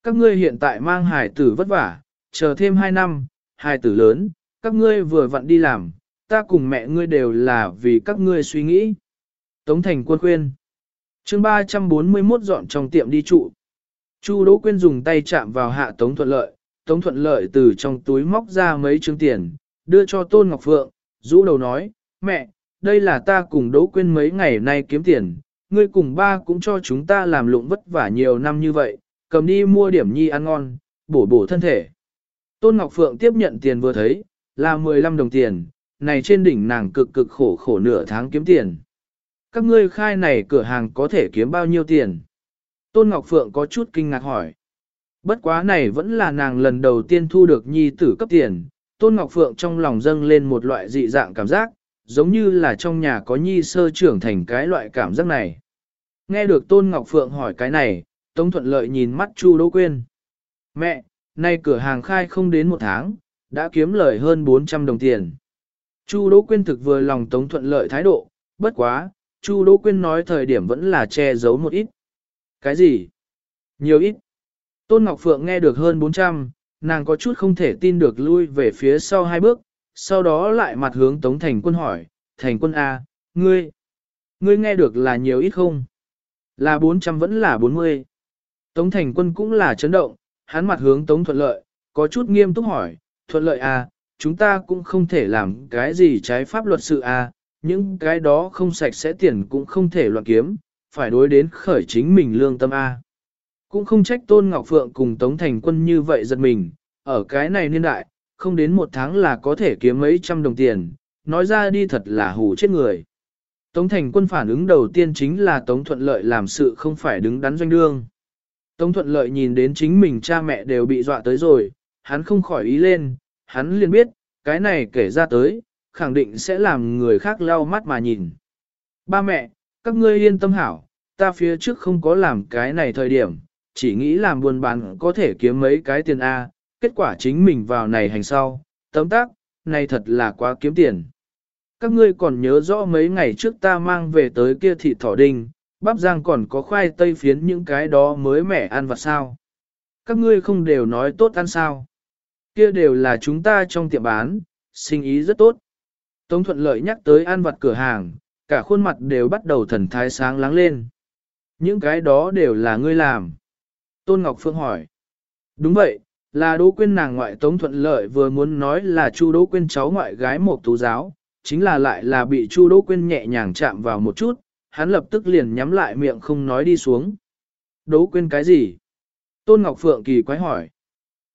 các ngươi hiện tại mang hải tử vất vả, chờ thêm hai năm, hai tử lớn, các ngươi vừa vặn đi làm, ta cùng mẹ ngươi đều là vì các ngươi suy nghĩ. Tống Thành Quân khuyên. chương 341 dọn trong tiệm đi trụ. Chu Đỗ Quyên dùng tay chạm vào hạ Tống Thuận Lợi, Tống Thuận Lợi từ trong túi móc ra mấy trứng tiền, đưa cho Tôn Ngọc Phượng, rũ đầu nói, mẹ, đây là ta cùng Đỗ Quyên mấy ngày nay kiếm tiền, ngươi cùng ba cũng cho chúng ta làm lụng vất vả nhiều năm như vậy, cầm đi mua điểm nhi ăn ngon, bổ bổ thân thể. Tôn Ngọc Phượng tiếp nhận tiền vừa thấy, là 15 đồng tiền, này trên đỉnh nàng cực cực khổ khổ nửa tháng kiếm tiền. Các ngươi khai này cửa hàng có thể kiếm bao nhiêu tiền? Tôn Ngọc Phượng có chút kinh ngạc hỏi. Bất quá này vẫn là nàng lần đầu tiên thu được nhi tử cấp tiền. Tôn Ngọc Phượng trong lòng dâng lên một loại dị dạng cảm giác, giống như là trong nhà có nhi sơ trưởng thành cái loại cảm giác này. Nghe được Tôn Ngọc Phượng hỏi cái này, Tống Thuận Lợi nhìn mắt Chu Đỗ Quyên. Mẹ, nay cửa hàng khai không đến một tháng, đã kiếm lời hơn 400 đồng tiền. Chu Đỗ Quyên thực vừa lòng Tống Thuận Lợi thái độ, bất quá, Chu Đỗ Quyên nói thời điểm vẫn là che giấu một ít. Cái gì? Nhiều ít. Tôn Ngọc Phượng nghe được hơn 400, nàng có chút không thể tin được lui về phía sau hai bước, sau đó lại mặt hướng Tống Thành Quân hỏi, Thành Quân A, ngươi, ngươi nghe được là nhiều ít không? Là 400 vẫn là 40. Tống Thành Quân cũng là chấn động, hắn mặt hướng Tống Thuận Lợi, có chút nghiêm túc hỏi, Thuận Lợi à, chúng ta cũng không thể làm cái gì trái pháp luật sự à? những cái đó không sạch sẽ tiền cũng không thể loạn kiếm, phải đối đến khởi chính mình lương tâm à. Cũng không trách Tôn Ngọc Phượng cùng Tống Thành Quân như vậy giật mình, ở cái này niên đại, không đến một tháng là có thể kiếm mấy trăm đồng tiền, nói ra đi thật là hù chết người. Tống Thành Quân phản ứng đầu tiên chính là Tống Thuận Lợi làm sự không phải đứng đắn doanh đương. Tống Thuận Lợi nhìn đến chính mình cha mẹ đều bị dọa tới rồi, hắn không khỏi ý lên, hắn liền biết, cái này kể ra tới, khẳng định sẽ làm người khác lau mắt mà nhìn. Ba mẹ, các ngươi yên tâm hảo, ta phía trước không có làm cái này thời điểm, chỉ nghĩ làm buôn bán có thể kiếm mấy cái tiền A, kết quả chính mình vào này hành sau, tấm tác, này thật là quá kiếm tiền. Các ngươi còn nhớ rõ mấy ngày trước ta mang về tới kia thịt thỏ đinh, bắp giang còn có khoai tây phiến những cái đó mới mẻ ăn vặt sao. Các ngươi không đều nói tốt ăn sao. Kia đều là chúng ta trong tiệm bán, sinh ý rất tốt. Tống thuận lợi nhắc tới ăn vặt cửa hàng, cả khuôn mặt đều bắt đầu thần thái sáng láng lên. Những cái đó đều là ngươi làm. Tôn Ngọc Phương hỏi. Đúng vậy, là Đỗ Quyên nàng ngoại Tống Thuận Lợi vừa muốn nói là Chu Đỗ Quyên cháu ngoại gái một tú giáo, chính là lại là bị Chu Đỗ Quyên nhẹ nhàng chạm vào một chút, hắn lập tức liền nhắm lại miệng không nói đi xuống. Đỗ Quyên cái gì? Tôn Ngọc Phượng kỳ quái hỏi.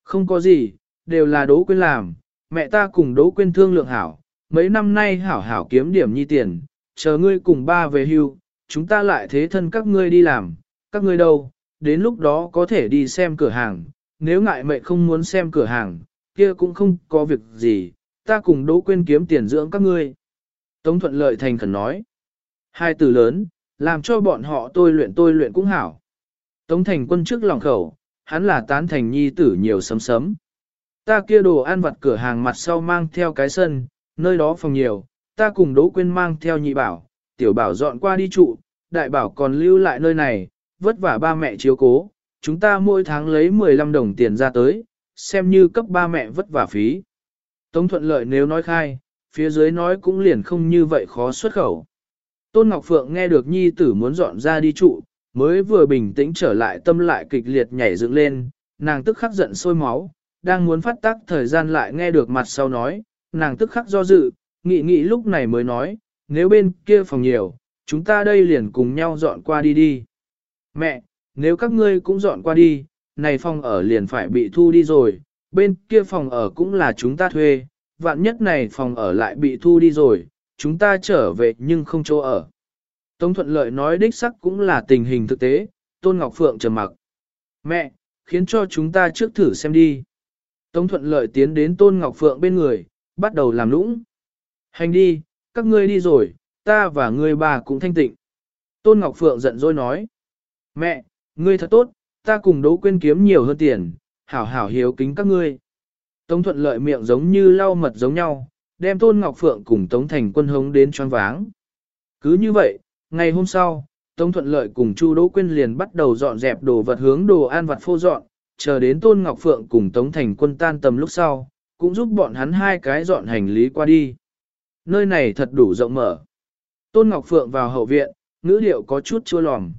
Không có gì, đều là Đỗ Quyên làm, mẹ ta cùng Đỗ Quyên thương lượng hảo, mấy năm nay hảo hảo kiếm điểm nhi tiền, chờ ngươi cùng ba về hưu, chúng ta lại thế thân các ngươi đi làm, các ngươi đâu, đến lúc đó có thể đi xem cửa hàng, nếu ngại mẹ không muốn xem cửa hàng, kia cũng không có việc gì, ta cùng Đỗ Quyên kiếm tiền dưỡng các ngươi. Tống thuận lợi thành khẩn nói, hai từ lớn, làm cho bọn họ tôi luyện tôi luyện cũng hảo. Tống thành quân trước lòng khẩu, hắn là tán thành nhi tử nhiều sấm sấm. Ta kia đồ ăn vặt cửa hàng mặt sau mang theo cái sân, nơi đó phòng nhiều, ta cùng Đỗ Quyên mang theo nhị bảo, tiểu bảo dọn qua đi trụ, đại bảo còn lưu lại nơi này, vất vả ba mẹ chiếu cố, chúng ta mỗi tháng lấy 15 đồng tiền ra tới, xem như cấp ba mẹ vất vả phí. Tống thuận lợi nếu nói khai, phía dưới nói cũng liền không như vậy khó xuất khẩu. Tôn Ngọc Phượng nghe được nhi tử muốn dọn ra đi trụ, mới vừa bình tĩnh trở lại tâm lại kịch liệt nhảy dựng lên, nàng tức khắc giận sôi máu, đang muốn phát tác thời gian lại nghe được mặt sau nói, nàng tức khắc do dự, nghĩ nghĩ lúc này mới nói, nếu bên kia phòng nhiều, chúng ta đây liền cùng nhau dọn qua đi đi. Mẹ, nếu các ngươi cũng dọn qua đi, này phòng ở liền phải bị thu đi rồi, bên kia phòng ở cũng là chúng ta thuê, vạn nhất này phòng ở lại bị thu đi rồi, chúng ta trở về nhưng không chỗ ở. Tống thuận lợi nói đích sắc cũng là tình hình thực tế, Tôn Ngọc Phượng trầm mặc. Mẹ, khiến cho chúng ta trước thử xem đi. Tống thuận lợi tiến đến Tôn Ngọc Phượng bên người, bắt đầu làm lũng. Hành đi, các ngươi đi rồi, ta và ngươi bà cũng thanh tịnh. Tôn Ngọc Phượng giận dỗi nói. Mẹ, ngươi thật tốt, ta cùng đấu quên kiếm nhiều hơn tiền, hảo hảo hiếu kính các ngươi. Tống thuận lợi miệng giống như lau mật giống nhau, đem Tôn Ngọc Phượng cùng Tống Thành quân hống đến choáng váng. Cứ như vậy, ngày hôm sau, Tống thuận lợi cùng Chu Đỗ Quyên liền bắt đầu dọn dẹp đồ vật hướng đồ an vật phô dọn, chờ đến Tôn Ngọc Phượng cùng Tống Thành quân tan tầm lúc sau, cũng giúp bọn hắn hai cái dọn hành lý qua đi. Nơi này thật đủ rộng mở. Tôn Ngọc Phượng vào hậu viện, ngữ điệu có chút chua lòm.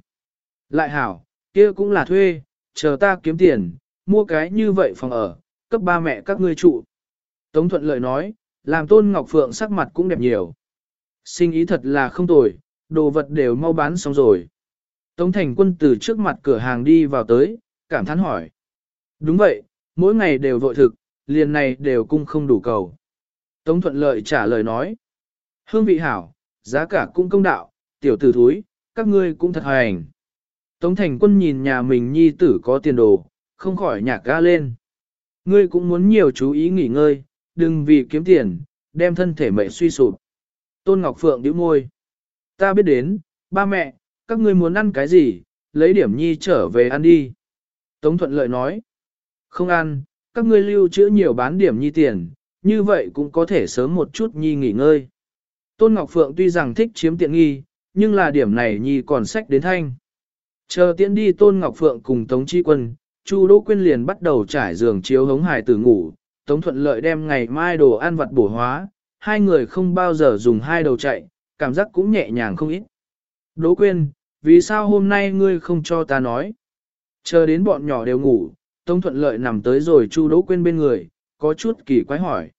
Lại hảo, kia cũng là thuê, chờ ta kiếm tiền, mua cái như vậy phòng ở, cấp ba mẹ các ngươi trụ. Tống Thuận Lợi nói, làm Tôn Ngọc Phượng sắc mặt cũng đẹp nhiều. Sinh ý thật là không tồi, đồ vật đều mau bán xong rồi. Tống Thành Quân từ trước mặt cửa hàng đi vào tới, cảm thán hỏi. Đúng vậy, mỗi ngày đều vội thực, liền này đều cung không đủ cầu. Tống Thuận Lợi trả lời nói. Hương vị hảo, giá cả cũng công đạo, tiểu tử thúi, các ngươi cũng thật hành. Tống Thành Quân nhìn nhà mình nhi tử có tiền đồ, không khỏi nhạc ga lên. Ngươi cũng muốn nhiều chú ý nghỉ ngơi, đừng vì kiếm tiền, đem thân thể mệnh suy sụp. Tôn Ngọc Phượng nhíu môi. Ta biết đến, ba mẹ, các ngươi muốn ăn cái gì, lấy điểm nhi trở về ăn đi. Tống Thuận Lợi nói. Không ăn, các ngươi lưu trữ nhiều bán điểm nhi tiền, như vậy cũng có thể sớm một chút nhi nghỉ ngơi. Tôn Ngọc Phượng tuy rằng thích chiếm tiện nghi, nhưng là điểm này nhi còn sách đến thanh. Chờ tiễn đi Tôn Ngọc Phượng cùng Tống Chi Quân, Chu Đỗ Quyên liền bắt đầu trải giường chiếu hống hải tử ngủ, Tống Thuận Lợi đem ngày mai đồ ăn vặt bổ hóa, hai người không bao giờ dùng hai đầu chạy, cảm giác cũng nhẹ nhàng không ít. Đỗ Quyên, vì sao hôm nay ngươi không cho ta nói? Chờ đến bọn nhỏ đều ngủ, Tống Thuận Lợi nằm tới rồi Chu Đỗ Quyên bên người, có chút kỳ quái hỏi.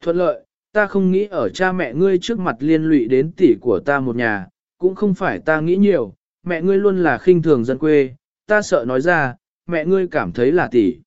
Thuận Lợi, ta không nghĩ ở cha mẹ ngươi trước mặt liên lụy đến tỷ của ta một nhà, cũng không phải ta nghĩ nhiều, mẹ ngươi luôn là khinh thường dân quê, ta sợ nói ra, mẹ ngươi cảm thấy là tỷ.